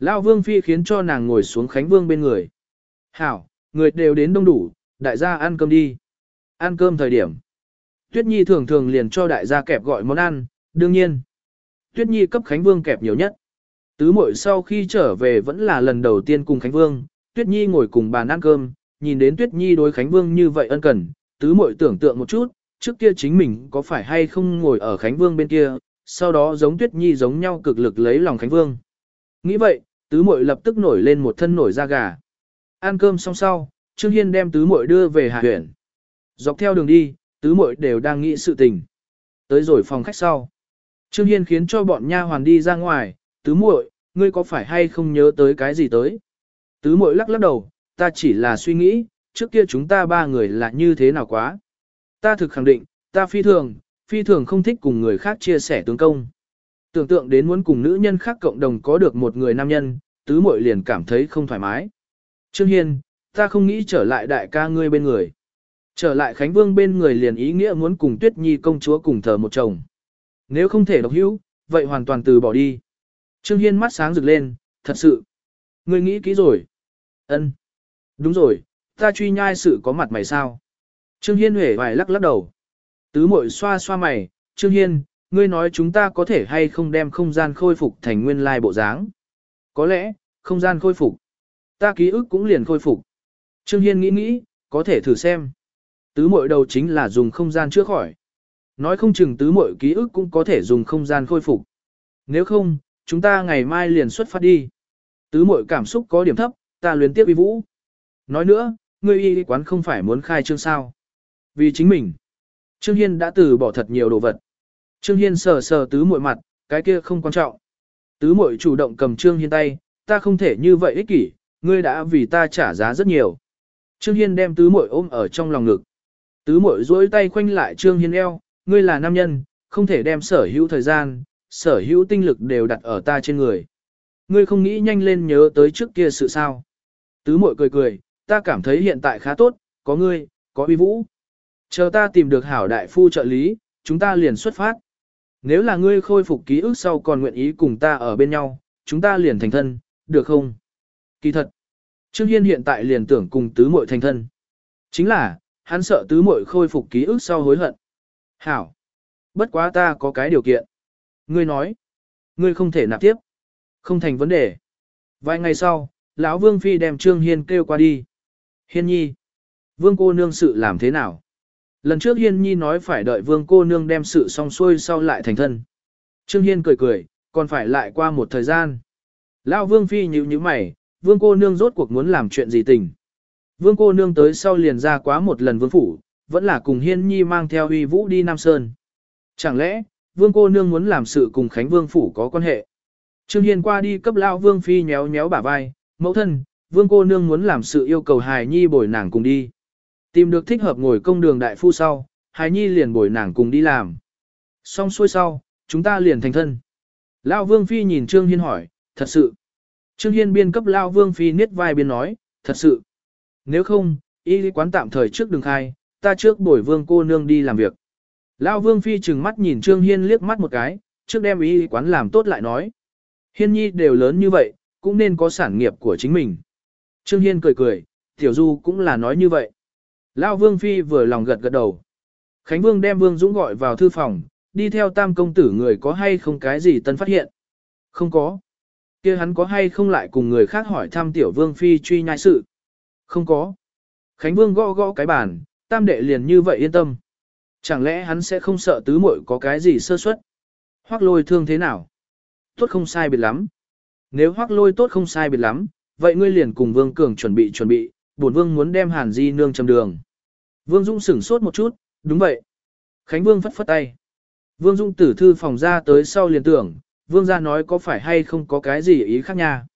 [SPEAKER 1] Lão Vương Phi khiến cho nàng ngồi xuống Khánh Vương bên người. Hảo, người đều đến đông đủ, đại gia ăn cơm đi. Ăn cơm thời điểm. Tuyết Nhi thường thường liền cho đại gia kẹp gọi món ăn, đương nhiên. Tuyết Nhi cấp Khánh Vương kẹp nhiều nhất. Tứ Mội sau khi trở về vẫn là lần đầu tiên cùng Khánh Vương, Tuyết Nhi ngồi cùng bàn ăn cơm, nhìn đến Tuyết Nhi đối Khánh Vương như vậy ân cần, tứ Mội tưởng tượng một chút, trước kia chính mình có phải hay không ngồi ở Khánh Vương bên kia, sau đó giống Tuyết Nhi giống nhau cực lực lấy lòng Khánh Vương. Nghĩ vậy, tứ muội lập tức nổi lên một thân nổi da gà. Ăn cơm xong sau, Trương Hiên đem tứ muội đưa về Hà huyện. Dọc theo đường đi, tứ muội đều đang nghĩ sự tình. Tới rồi phòng khách sau. Trương Hiên khiến cho bọn nha hoàn đi ra ngoài, tứ muội, ngươi có phải hay không nhớ tới cái gì tới? Tứ muội lắc lắc đầu, ta chỉ là suy nghĩ, trước kia chúng ta ba người là như thế nào quá. Ta thực khẳng định, ta phi thường, phi thường không thích cùng người khác chia sẻ tướng công. Tưởng tượng đến muốn cùng nữ nhân khác cộng đồng có được một người nam nhân, tứ muội liền cảm thấy không thoải mái. Trương Hiên, ta không nghĩ trở lại đại ca ngươi bên người. Trở lại Khánh Vương bên người liền ý nghĩa muốn cùng Tuyết Nhi công chúa cùng thờ một chồng. Nếu không thể độc hữu, vậy hoàn toàn từ bỏ đi. Trương Hiên mắt sáng rực lên, thật sự. Ngươi nghĩ kỹ rồi. Ân, Đúng rồi, ta truy nhai sự có mặt mày sao? Trương Hiên huệ vài lắc lắc đầu. Tứ mội xoa xoa mày, Trương Hiên, ngươi nói chúng ta có thể hay không đem không gian khôi phục thành nguyên lai bộ dáng. Có lẽ, không gian khôi phục. Ta ký ức cũng liền khôi phục. Trương Hiên nghĩ nghĩ, có thể thử xem. Tứ mội đầu chính là dùng không gian chữa khỏi. Nói không chừng tứ mội ký ức cũng có thể dùng không gian khôi phục. Nếu không, chúng ta ngày mai liền xuất phát đi. Tứ mội cảm xúc có điểm thấp, ta luyến tiếp uy vũ. Nói nữa, ngươi y quán không phải muốn khai trương sao. Vì chính mình. Trương Hiên đã từ bỏ thật nhiều đồ vật. Trương Hiên sờ sờ tứ muội mặt, cái kia không quan trọng. Tứ muội chủ động cầm Trương Hiên tay, ta không thể như vậy ích kỷ, ngươi đã vì ta trả giá rất nhiều. Trương Hiên đem tứ muội ôm ở trong lòng ngực. Tứ muội duỗi tay khoanh lại Trương Hiên eo, ngươi là nam nhân, không thể đem sở hữu thời gian, sở hữu tinh lực đều đặt ở ta trên người. Ngươi không nghĩ nhanh lên nhớ tới trước kia sự sao. Tứ muội cười cười, ta cảm thấy hiện tại khá tốt, có ngươi, có uy vũ. Chờ ta tìm được hảo đại phu trợ lý, chúng ta liền xuất phát. Nếu là ngươi khôi phục ký ức sau còn nguyện ý cùng ta ở bên nhau, chúng ta liền thành thân, được không? Kỳ thật, Trương Hiên hiện tại liền tưởng cùng tứ muội thành thân. Chính là, hắn sợ tứ muội khôi phục ký ức sau hối hận. Hảo, bất quá ta có cái điều kiện. Ngươi nói, ngươi không thể nạp tiếp. Không thành vấn đề. Vài ngày sau, lão Vương Phi đem Trương Hiên kêu qua đi. Hiên nhi, Vương cô nương sự làm thế nào? Lần trước Hiên Nhi nói phải đợi vương cô nương đem sự xong xuôi sau lại thành thân. Trương Hiên cười cười, còn phải lại qua một thời gian. Lão vương phi nhíu nhíu mày, vương cô nương rốt cuộc muốn làm chuyện gì tình. Vương cô nương tới sau liền ra quá một lần vương phủ, vẫn là cùng Hiên Nhi mang theo uy vũ đi Nam Sơn. Chẳng lẽ, vương cô nương muốn làm sự cùng Khánh Vương phủ có quan hệ? Trương Hiên qua đi cấp lão vương phi nhéo nhéo bả vai, mẫu thân, vương cô nương muốn làm sự yêu cầu hài nhi bồi nàng cùng đi. Tìm được thích hợp ngồi công đường đại phu sau, Hải Nhi liền bồi nàng cùng đi làm. Xong xuôi sau, chúng ta liền thành thân. Lão Vương Phi nhìn Trương Hiên hỏi, thật sự. Trương Hiên biên cấp Lão Vương Phi niết vai biên nói, thật sự. Nếu không, y quán tạm thời trước đường khai, ta trước bồi Vương cô nương đi làm việc. Lão Vương Phi trừng mắt nhìn Trương Hiên liếc mắt một cái, trước đem y quán làm tốt lại nói. Hiên Nhi đều lớn như vậy, cũng nên có sản nghiệp của chính mình. Trương Hiên cười cười, Tiểu Du cũng là nói như vậy. Lão Vương Phi vừa lòng gật gật đầu. Khánh Vương đem Vương Dũng gọi vào thư phòng, đi theo tam công tử người có hay không cái gì tân phát hiện. Không có. kia hắn có hay không lại cùng người khác hỏi thăm tiểu Vương Phi truy nhai sự. Không có. Khánh Vương gõ gõ cái bàn, tam đệ liền như vậy yên tâm. Chẳng lẽ hắn sẽ không sợ tứ muội có cái gì sơ suất? Hoác lôi thương thế nào? Tốt không sai biệt lắm. Nếu hoác lôi tốt không sai biệt lắm, vậy ngươi liền cùng Vương Cường chuẩn bị chuẩn bị, bổn vương muốn đem Hàn Di nương châm đường. Vương Dung sửng sốt một chút, đúng vậy. Khánh Vương phất phất tay. Vương Dung tử thư phòng ra tới sau liền tưởng, Vương gia nói có phải hay không có cái gì ý khác nha.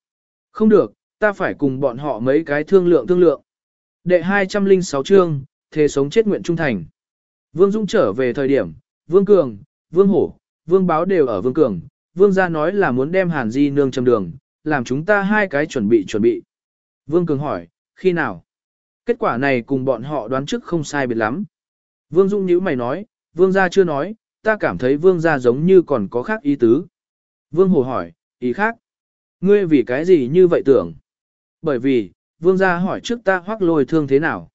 [SPEAKER 1] Không được, ta phải cùng bọn họ mấy cái thương lượng thương lượng. Đệ 206 chương, thế sống chết nguyện trung thành. Vương Dung trở về thời điểm, Vương Cường, Vương Hổ, Vương Báo đều ở Vương Cường. Vương gia nói là muốn đem Hàn Di nương châm đường, làm chúng ta hai cái chuẩn bị chuẩn bị. Vương Cường hỏi, khi nào? Kết quả này cùng bọn họ đoán trước không sai biệt lắm. Vương Dung nhíu mày nói, Vương gia chưa nói, ta cảm thấy Vương gia giống như còn có khác ý tứ. Vương Hồ hỏi, ý khác? Ngươi vì cái gì như vậy tưởng? Bởi vì, Vương gia hỏi trước ta hoắc lôi thương thế nào?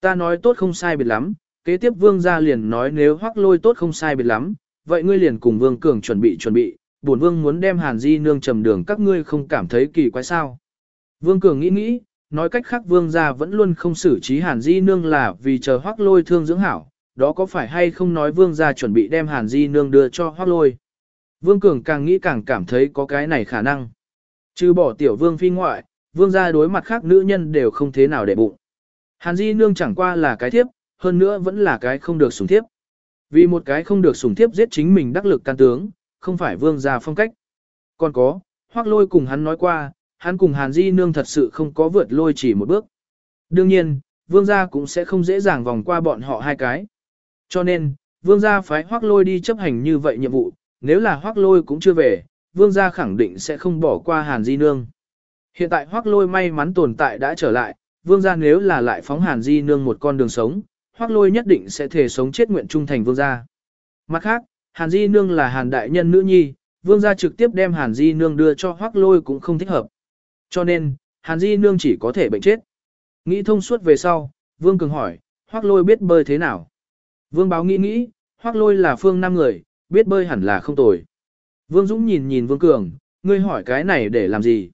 [SPEAKER 1] Ta nói tốt không sai biệt lắm, kế tiếp Vương gia liền nói nếu hoắc lôi tốt không sai biệt lắm, vậy ngươi liền cùng Vương Cường chuẩn bị chuẩn bị, bổn Vương muốn đem Hàn Di nương trầm đường các ngươi không cảm thấy kỳ quái sao? Vương Cường nghĩ nghĩ, nói cách khác vương gia vẫn luôn không xử trí hàn di nương là vì chờ hoác lôi thương dưỡng hảo, đó có phải hay không nói vương gia chuẩn bị đem Hàn Di Nương đưa cho hoác lôi. Vương Cường càng nghĩ càng cảm thấy có cái này khả năng. Trừ bỏ tiểu vương phi ngoại, vương gia đối mặt khác nữ nhân đều không thế nào để bụng. Hàn Di Nương chẳng qua là cái thiếp, hơn nữa vẫn là cái không được sủng thiếp. Vì một cái không được sủng thiếp giết chính mình đắc lực can tướng, không phải vương gia phong cách. Còn có, hoác lôi cùng hắn nói qua, hắn cùng Hàn Di Nương thật sự không có vượt lôi chỉ một bước. Đương nhiên, vương gia cũng sẽ không dễ dàng vòng qua bọn họ hai cái. Cho nên, vương gia phái hoác lôi đi chấp hành như vậy nhiệm vụ, nếu là hoác lôi cũng chưa về, vương gia khẳng định sẽ không bỏ qua Hàn Di Nương. Hiện tại hoác lôi may mắn tồn tại đã trở lại, vương gia nếu là lại phóng Hàn Di Nương một con đường sống, hoác lôi nhất định sẽ thể sống chết nguyện trung thành vương gia. Mặt khác, Hàn Di Nương là Hàn Đại Nhân nữ nhi, vương gia trực tiếp đem Hàn Di Nương đưa cho hoác lôi cũng không thích hợp. Cho nên, Hàn Di Nương chỉ có thể bệnh chết. Nghĩ thông suốt về sau, vương cường hỏi, hoác lôi biết bơi thế nào? Vương báo nghĩ nghĩ, hoác lôi là phương năm người, biết bơi hẳn là không tồi. Vương Dũng nhìn nhìn Vương Cường, ngươi hỏi cái này để làm gì?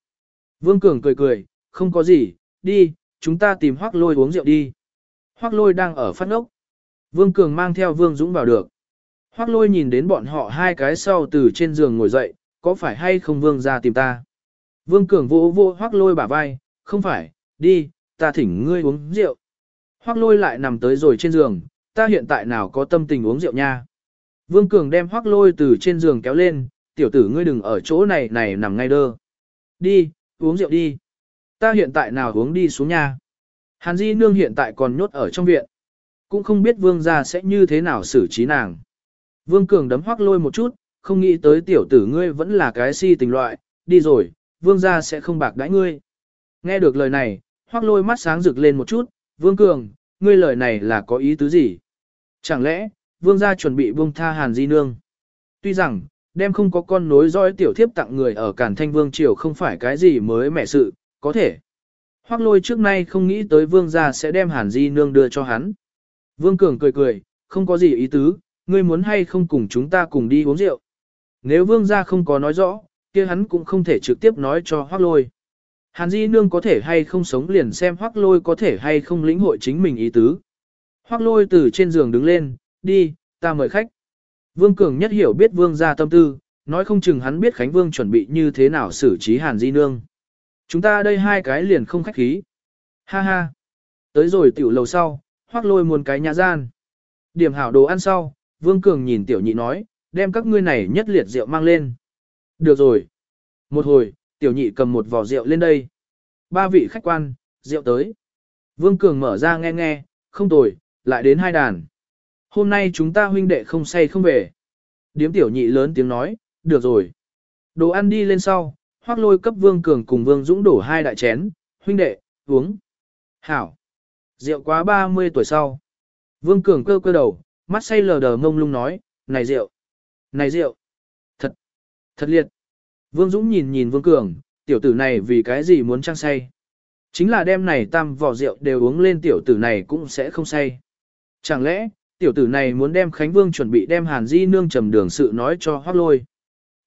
[SPEAKER 1] Vương Cường cười cười, không có gì, đi, chúng ta tìm hoác lôi uống rượu đi. Hoác lôi đang ở phát ốc. Vương Cường mang theo Vương Dũng vào được. Hoác lôi nhìn đến bọn họ hai cái sau từ trên giường ngồi dậy, có phải hay không Vương ra tìm ta? Vương Cường vô vô hoác lôi bả vai, không phải, đi, ta thỉnh ngươi uống rượu. Hoác lôi lại nằm tới rồi trên giường, ta hiện tại nào có tâm tình uống rượu nha. Vương Cường đem hoác lôi từ trên giường kéo lên, tiểu tử ngươi đừng ở chỗ này này nằm ngay đơ. Đi, uống rượu đi. Ta hiện tại nào uống đi xuống nha. Hàn Di Nương hiện tại còn nhốt ở trong viện. Cũng không biết vương gia sẽ như thế nào xử trí nàng. Vương Cường đấm hoác lôi một chút, không nghĩ tới tiểu tử ngươi vẫn là cái si tình loại, đi rồi, vương gia sẽ không bạc đãi ngươi. Nghe được lời này, hoác lôi mắt sáng rực lên một chút, vương cường, ngươi lời này là có ý tứ gì? Chẳng lẽ, vương gia chuẩn bị buông tha hàn di nương? Tuy rằng, đem không có con nối dõi tiểu thiếp tặng người ở Cản Thanh Vương Triều không phải cái gì mới mẻ sự, có thể. Hoác lôi trước nay không nghĩ tới vương gia sẽ đem hàn di nương đưa cho hắn. Vương Cường cười cười, không có gì ý tứ, ngươi muốn hay không cùng chúng ta cùng đi uống rượu. Nếu vương gia không có nói rõ, kia hắn cũng không thể trực tiếp nói cho hoác lôi. Hàn Di Nương có thể hay không sống liền xem hoác lôi có thể hay không lĩnh hội chính mình ý tứ. Hoác lôi từ trên giường đứng lên, đi, ta mời khách. Vương Cường nhất hiểu biết vương gia tâm tư, nói không chừng hắn biết Khánh Vương chuẩn bị như thế nào xử trí Hàn Di Nương. Chúng ta đây hai cái liền không khách khí. Ha ha. Tới rồi tiểu lầu sau, hoác lôi muốn cái nhà gian. Điểm hảo đồ ăn sau, Vương Cường nhìn tiểu nhị nói, đem các ngươi này nhất liệt rượu mang lên. Được rồi. Một hồi, tiểu nhị cầm một vò rượu lên đây. Ba vị khách quan, rượu tới. Vương Cường mở ra nghe nghe, không tồi, lại đến hai đàn. Hôm nay chúng ta huynh đệ không say không về. Điếm tiểu nhị lớn tiếng nói, được rồi. Đồ ăn đi lên sau, hoác lôi cấp Vương Cường cùng Vương Dũng đổ hai đại chén, huynh đệ, uống. Hảo. Rượu quá 30 tuổi sau. Vương Cường cơ cơ đầu, mắt say lờ đờ ngông lung nói, này rượu, này rượu. Thật, liệt. Vương Dũng nhìn nhìn Vương Cường, tiểu tử này vì cái gì muốn trang say. Chính là đêm này tam vỏ rượu đều uống lên tiểu tử này cũng sẽ không say. Chẳng lẽ, tiểu tử này muốn đem Khánh Vương chuẩn bị đem Hàn Di nương trầm đường sự nói cho hoác lôi.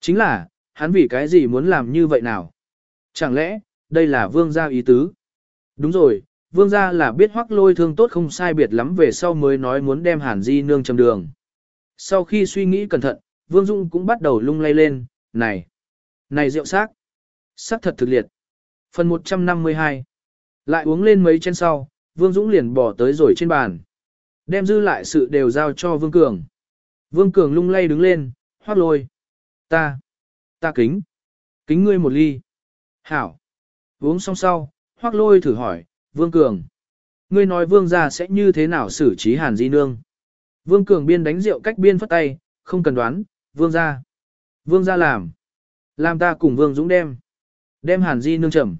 [SPEAKER 1] Chính là, hắn vì cái gì muốn làm như vậy nào? Chẳng lẽ, đây là Vương gia ý tứ? Đúng rồi, Vương gia là biết hoác lôi thương tốt không sai biệt lắm về sau mới nói muốn đem Hàn Di nương trầm đường. Sau khi suy nghĩ cẩn thận, Vương Dung cũng bắt đầu lung lay lên, này, này rượu xác, sắc thật thực liệt. Phần 152 Lại uống lên mấy chén sau, Vương Dũng liền bỏ tới rồi trên bàn. Đem dư lại sự đều giao cho Vương Cường. Vương Cường lung lay đứng lên, hoác lôi. Ta, ta kính, kính ngươi một ly. Hảo. Uống xong sau, hoác lôi thử hỏi, Vương Cường. Ngươi nói Vương gia sẽ như thế nào xử trí Hàn Di Nương? Vương Cường biên đánh rượu cách biên phất tay, không cần đoán, Vương gia. Vương ra làm. Làm ta cùng Vương Dũng đem. Đem Hàn Di Nương trầm.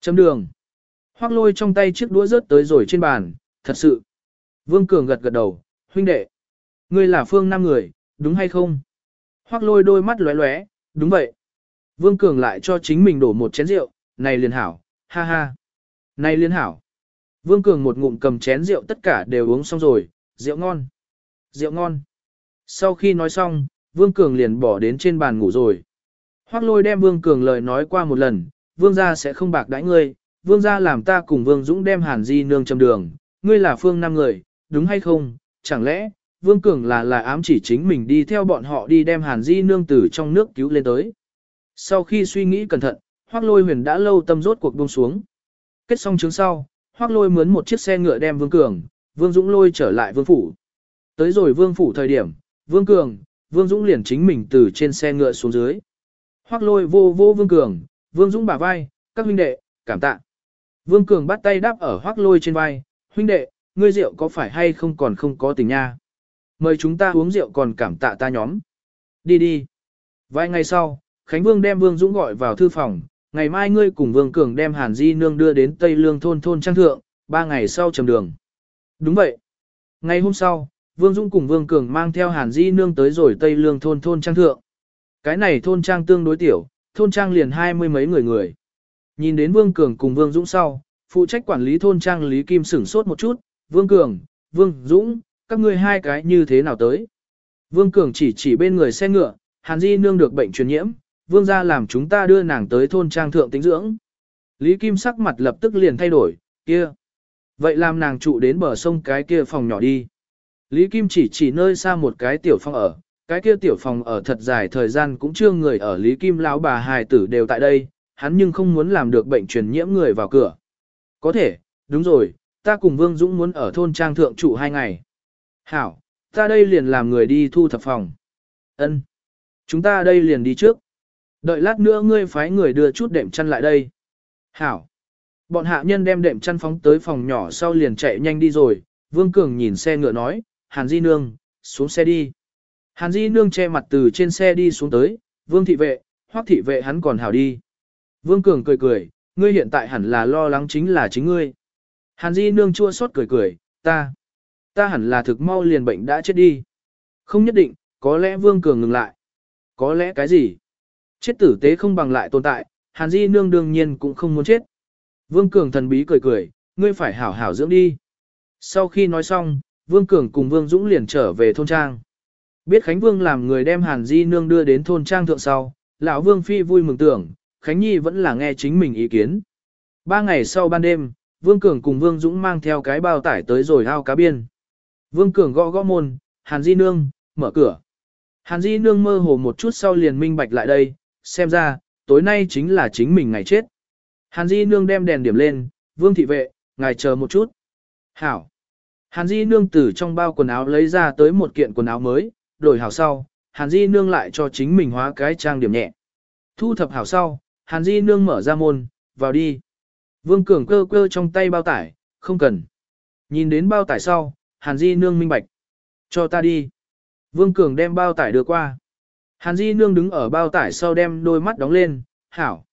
[SPEAKER 1] Chấm đường. Hoác lôi trong tay chiếc đũa rớt tới rồi trên bàn, thật sự. Vương Cường gật gật đầu, huynh đệ. Ngươi là phương Nam người, đúng hay không? Hoác lôi đôi mắt lóe lóe, đúng vậy. Vương Cường lại cho chính mình đổ một chén rượu, này liền hảo, ha ha. Này liên hảo. Vương Cường một ngụm cầm chén rượu tất cả đều uống xong rồi, rượu ngon. Rượu ngon. Sau khi nói xong, Vương Cường liền bỏ đến trên bàn ngủ rồi. Hoác lôi đem Vương Cường lời nói qua một lần, Vương gia sẽ không bạc đãi ngươi, Vương gia làm ta cùng Vương Dũng đem Hàn Di nương châm đường, ngươi là phương Nam người, đúng hay không, chẳng lẽ, Vương Cường là là ám chỉ chính mình đi theo bọn họ đi đem Hàn Di nương từ trong nước cứu lên tới. Sau khi suy nghĩ cẩn thận, Hoắc Lôi Huyền đã lâu tâm rốt cuộc buông xuống. Kết xong chứng sau, Hoắc Lôi mướn một chiếc xe ngựa đem Vương Cường, Vương Dũng lôi trở lại Vương phủ. Tới rồi Vương phủ thời điểm, Vương Cường, Vương Dũng liền chính mình từ trên xe ngựa xuống dưới. Hoắc Lôi vô vô Vương Cường, Vương Dũng bả vai, các huynh đệ, cảm tạ. Vương Cường bắt tay đáp ở Hoắc Lôi trên vai, huynh đệ, ngươi rượu có phải hay không còn không có tình nha. Mời chúng ta uống rượu còn cảm tạ ta nhóm. Đi đi. Vài ngày sau, Khánh Vương đem Vương Dũng gọi vào thư phòng, ngày mai ngươi cùng Vương Cường đem Hàn Di Nương đưa đến Tây Lương thôn thôn trang thượng, ba ngày sau trầm đường. Đúng vậy. Ngày hôm sau, Vương Dung cùng Vương Cường mang theo Hàn Di Nương tới rồi Tây Lương thôn thôn trang thượng. Cái này thôn trang tương đối tiểu, thôn trang liền hai mươi mấy người người. Nhìn đến Vương Cường cùng Vương Dũng sau, phụ trách quản lý thôn trang Lý Kim sửng sốt một chút, Vương Cường, Vương Dũng, các ngươi hai cái như thế nào tới? Vương Cường chỉ chỉ bên người xe ngựa, Hàn Di nương được bệnh truyền nhiễm, Vương gia làm chúng ta đưa nàng tới thôn trang thượng tính dưỡng. Lý Kim sắc mặt lập tức liền thay đổi, kia. Vậy làm nàng trụ đến bờ sông cái kia phòng nhỏ đi. Lý Kim chỉ chỉ nơi xa một cái tiểu phòng ở, cái kia tiểu phòng ở thật dài thời gian cũng chưa người ở Lý Kim lão bà hài tử đều tại đây, hắn nhưng không muốn làm được bệnh truyền nhiễm người vào cửa. Có thể, đúng rồi, ta cùng Vương Dũng muốn ở thôn trang thượng trụ hai ngày. Hảo, ta đây liền làm người đi thu thập phòng. Ân, Chúng ta đây liền đi trước. Đợi lát nữa ngươi phái người đưa chút đệm chăn lại đây. Hảo. Bọn hạ nhân đem đệm chăn phóng tới phòng nhỏ sau liền chạy nhanh đi rồi. Vương Cường nhìn xe ngựa nói, Hàn Di Nương, xuống xe đi. Hàn Di Nương che mặt từ trên xe đi xuống tới, Vương thị vệ, hoắc thị vệ hắn còn hảo đi. Vương Cường cười cười, ngươi hiện tại hẳn là lo lắng chính là chính ngươi. Hàn Di Nương chua xót cười cười, ta. Ta hẳn là thực mau liền bệnh đã chết đi. Không nhất định, có lẽ Vương Cường ngừng lại. Có lẽ cái gì? Chết tử tế không bằng lại tồn tại, Hàn Di Nương đương nhiên cũng không muốn chết. Vương Cường thần bí cười cười, ngươi phải hảo hảo dưỡng đi. Sau khi nói xong, Vương Cường cùng Vương Dũng liền trở về thôn trang. Biết Khánh Vương làm người đem Hàn Di Nương đưa đến thôn trang thượng sau, lão Vương Phi vui mừng tưởng, Khánh Nhi vẫn là nghe chính mình ý kiến. Ba ngày sau ban đêm, Vương Cường cùng Vương Dũng mang theo cái bao tải tới rồi ao cá biên. Vương Cường gõ gõ môn, Hàn Di Nương, mở cửa. Hàn Di Nương mơ hồ một chút sau liền minh bạch lại đây, xem ra, tối nay chính là chính mình ngày chết. Hàn Di Nương đem đèn điểm lên, Vương Thị Vệ, ngài chờ một chút. Hảo. Hàn Di Nương từ trong bao quần áo lấy ra tới một kiện quần áo mới, đổi hảo sau, Hàn Di Nương lại cho chính mình hóa cái trang điểm nhẹ. Thu thập hảo sau, Hàn Di Nương mở ra môn, vào đi. Vương Cường cơ cơ trong tay bao tải, không cần. Nhìn đến bao tải sau, Hàn Di Nương minh bạch. Cho ta đi. Vương Cường đem bao tải đưa qua. Hàn Di Nương đứng ở bao tải sau đem đôi mắt đóng lên, hảo.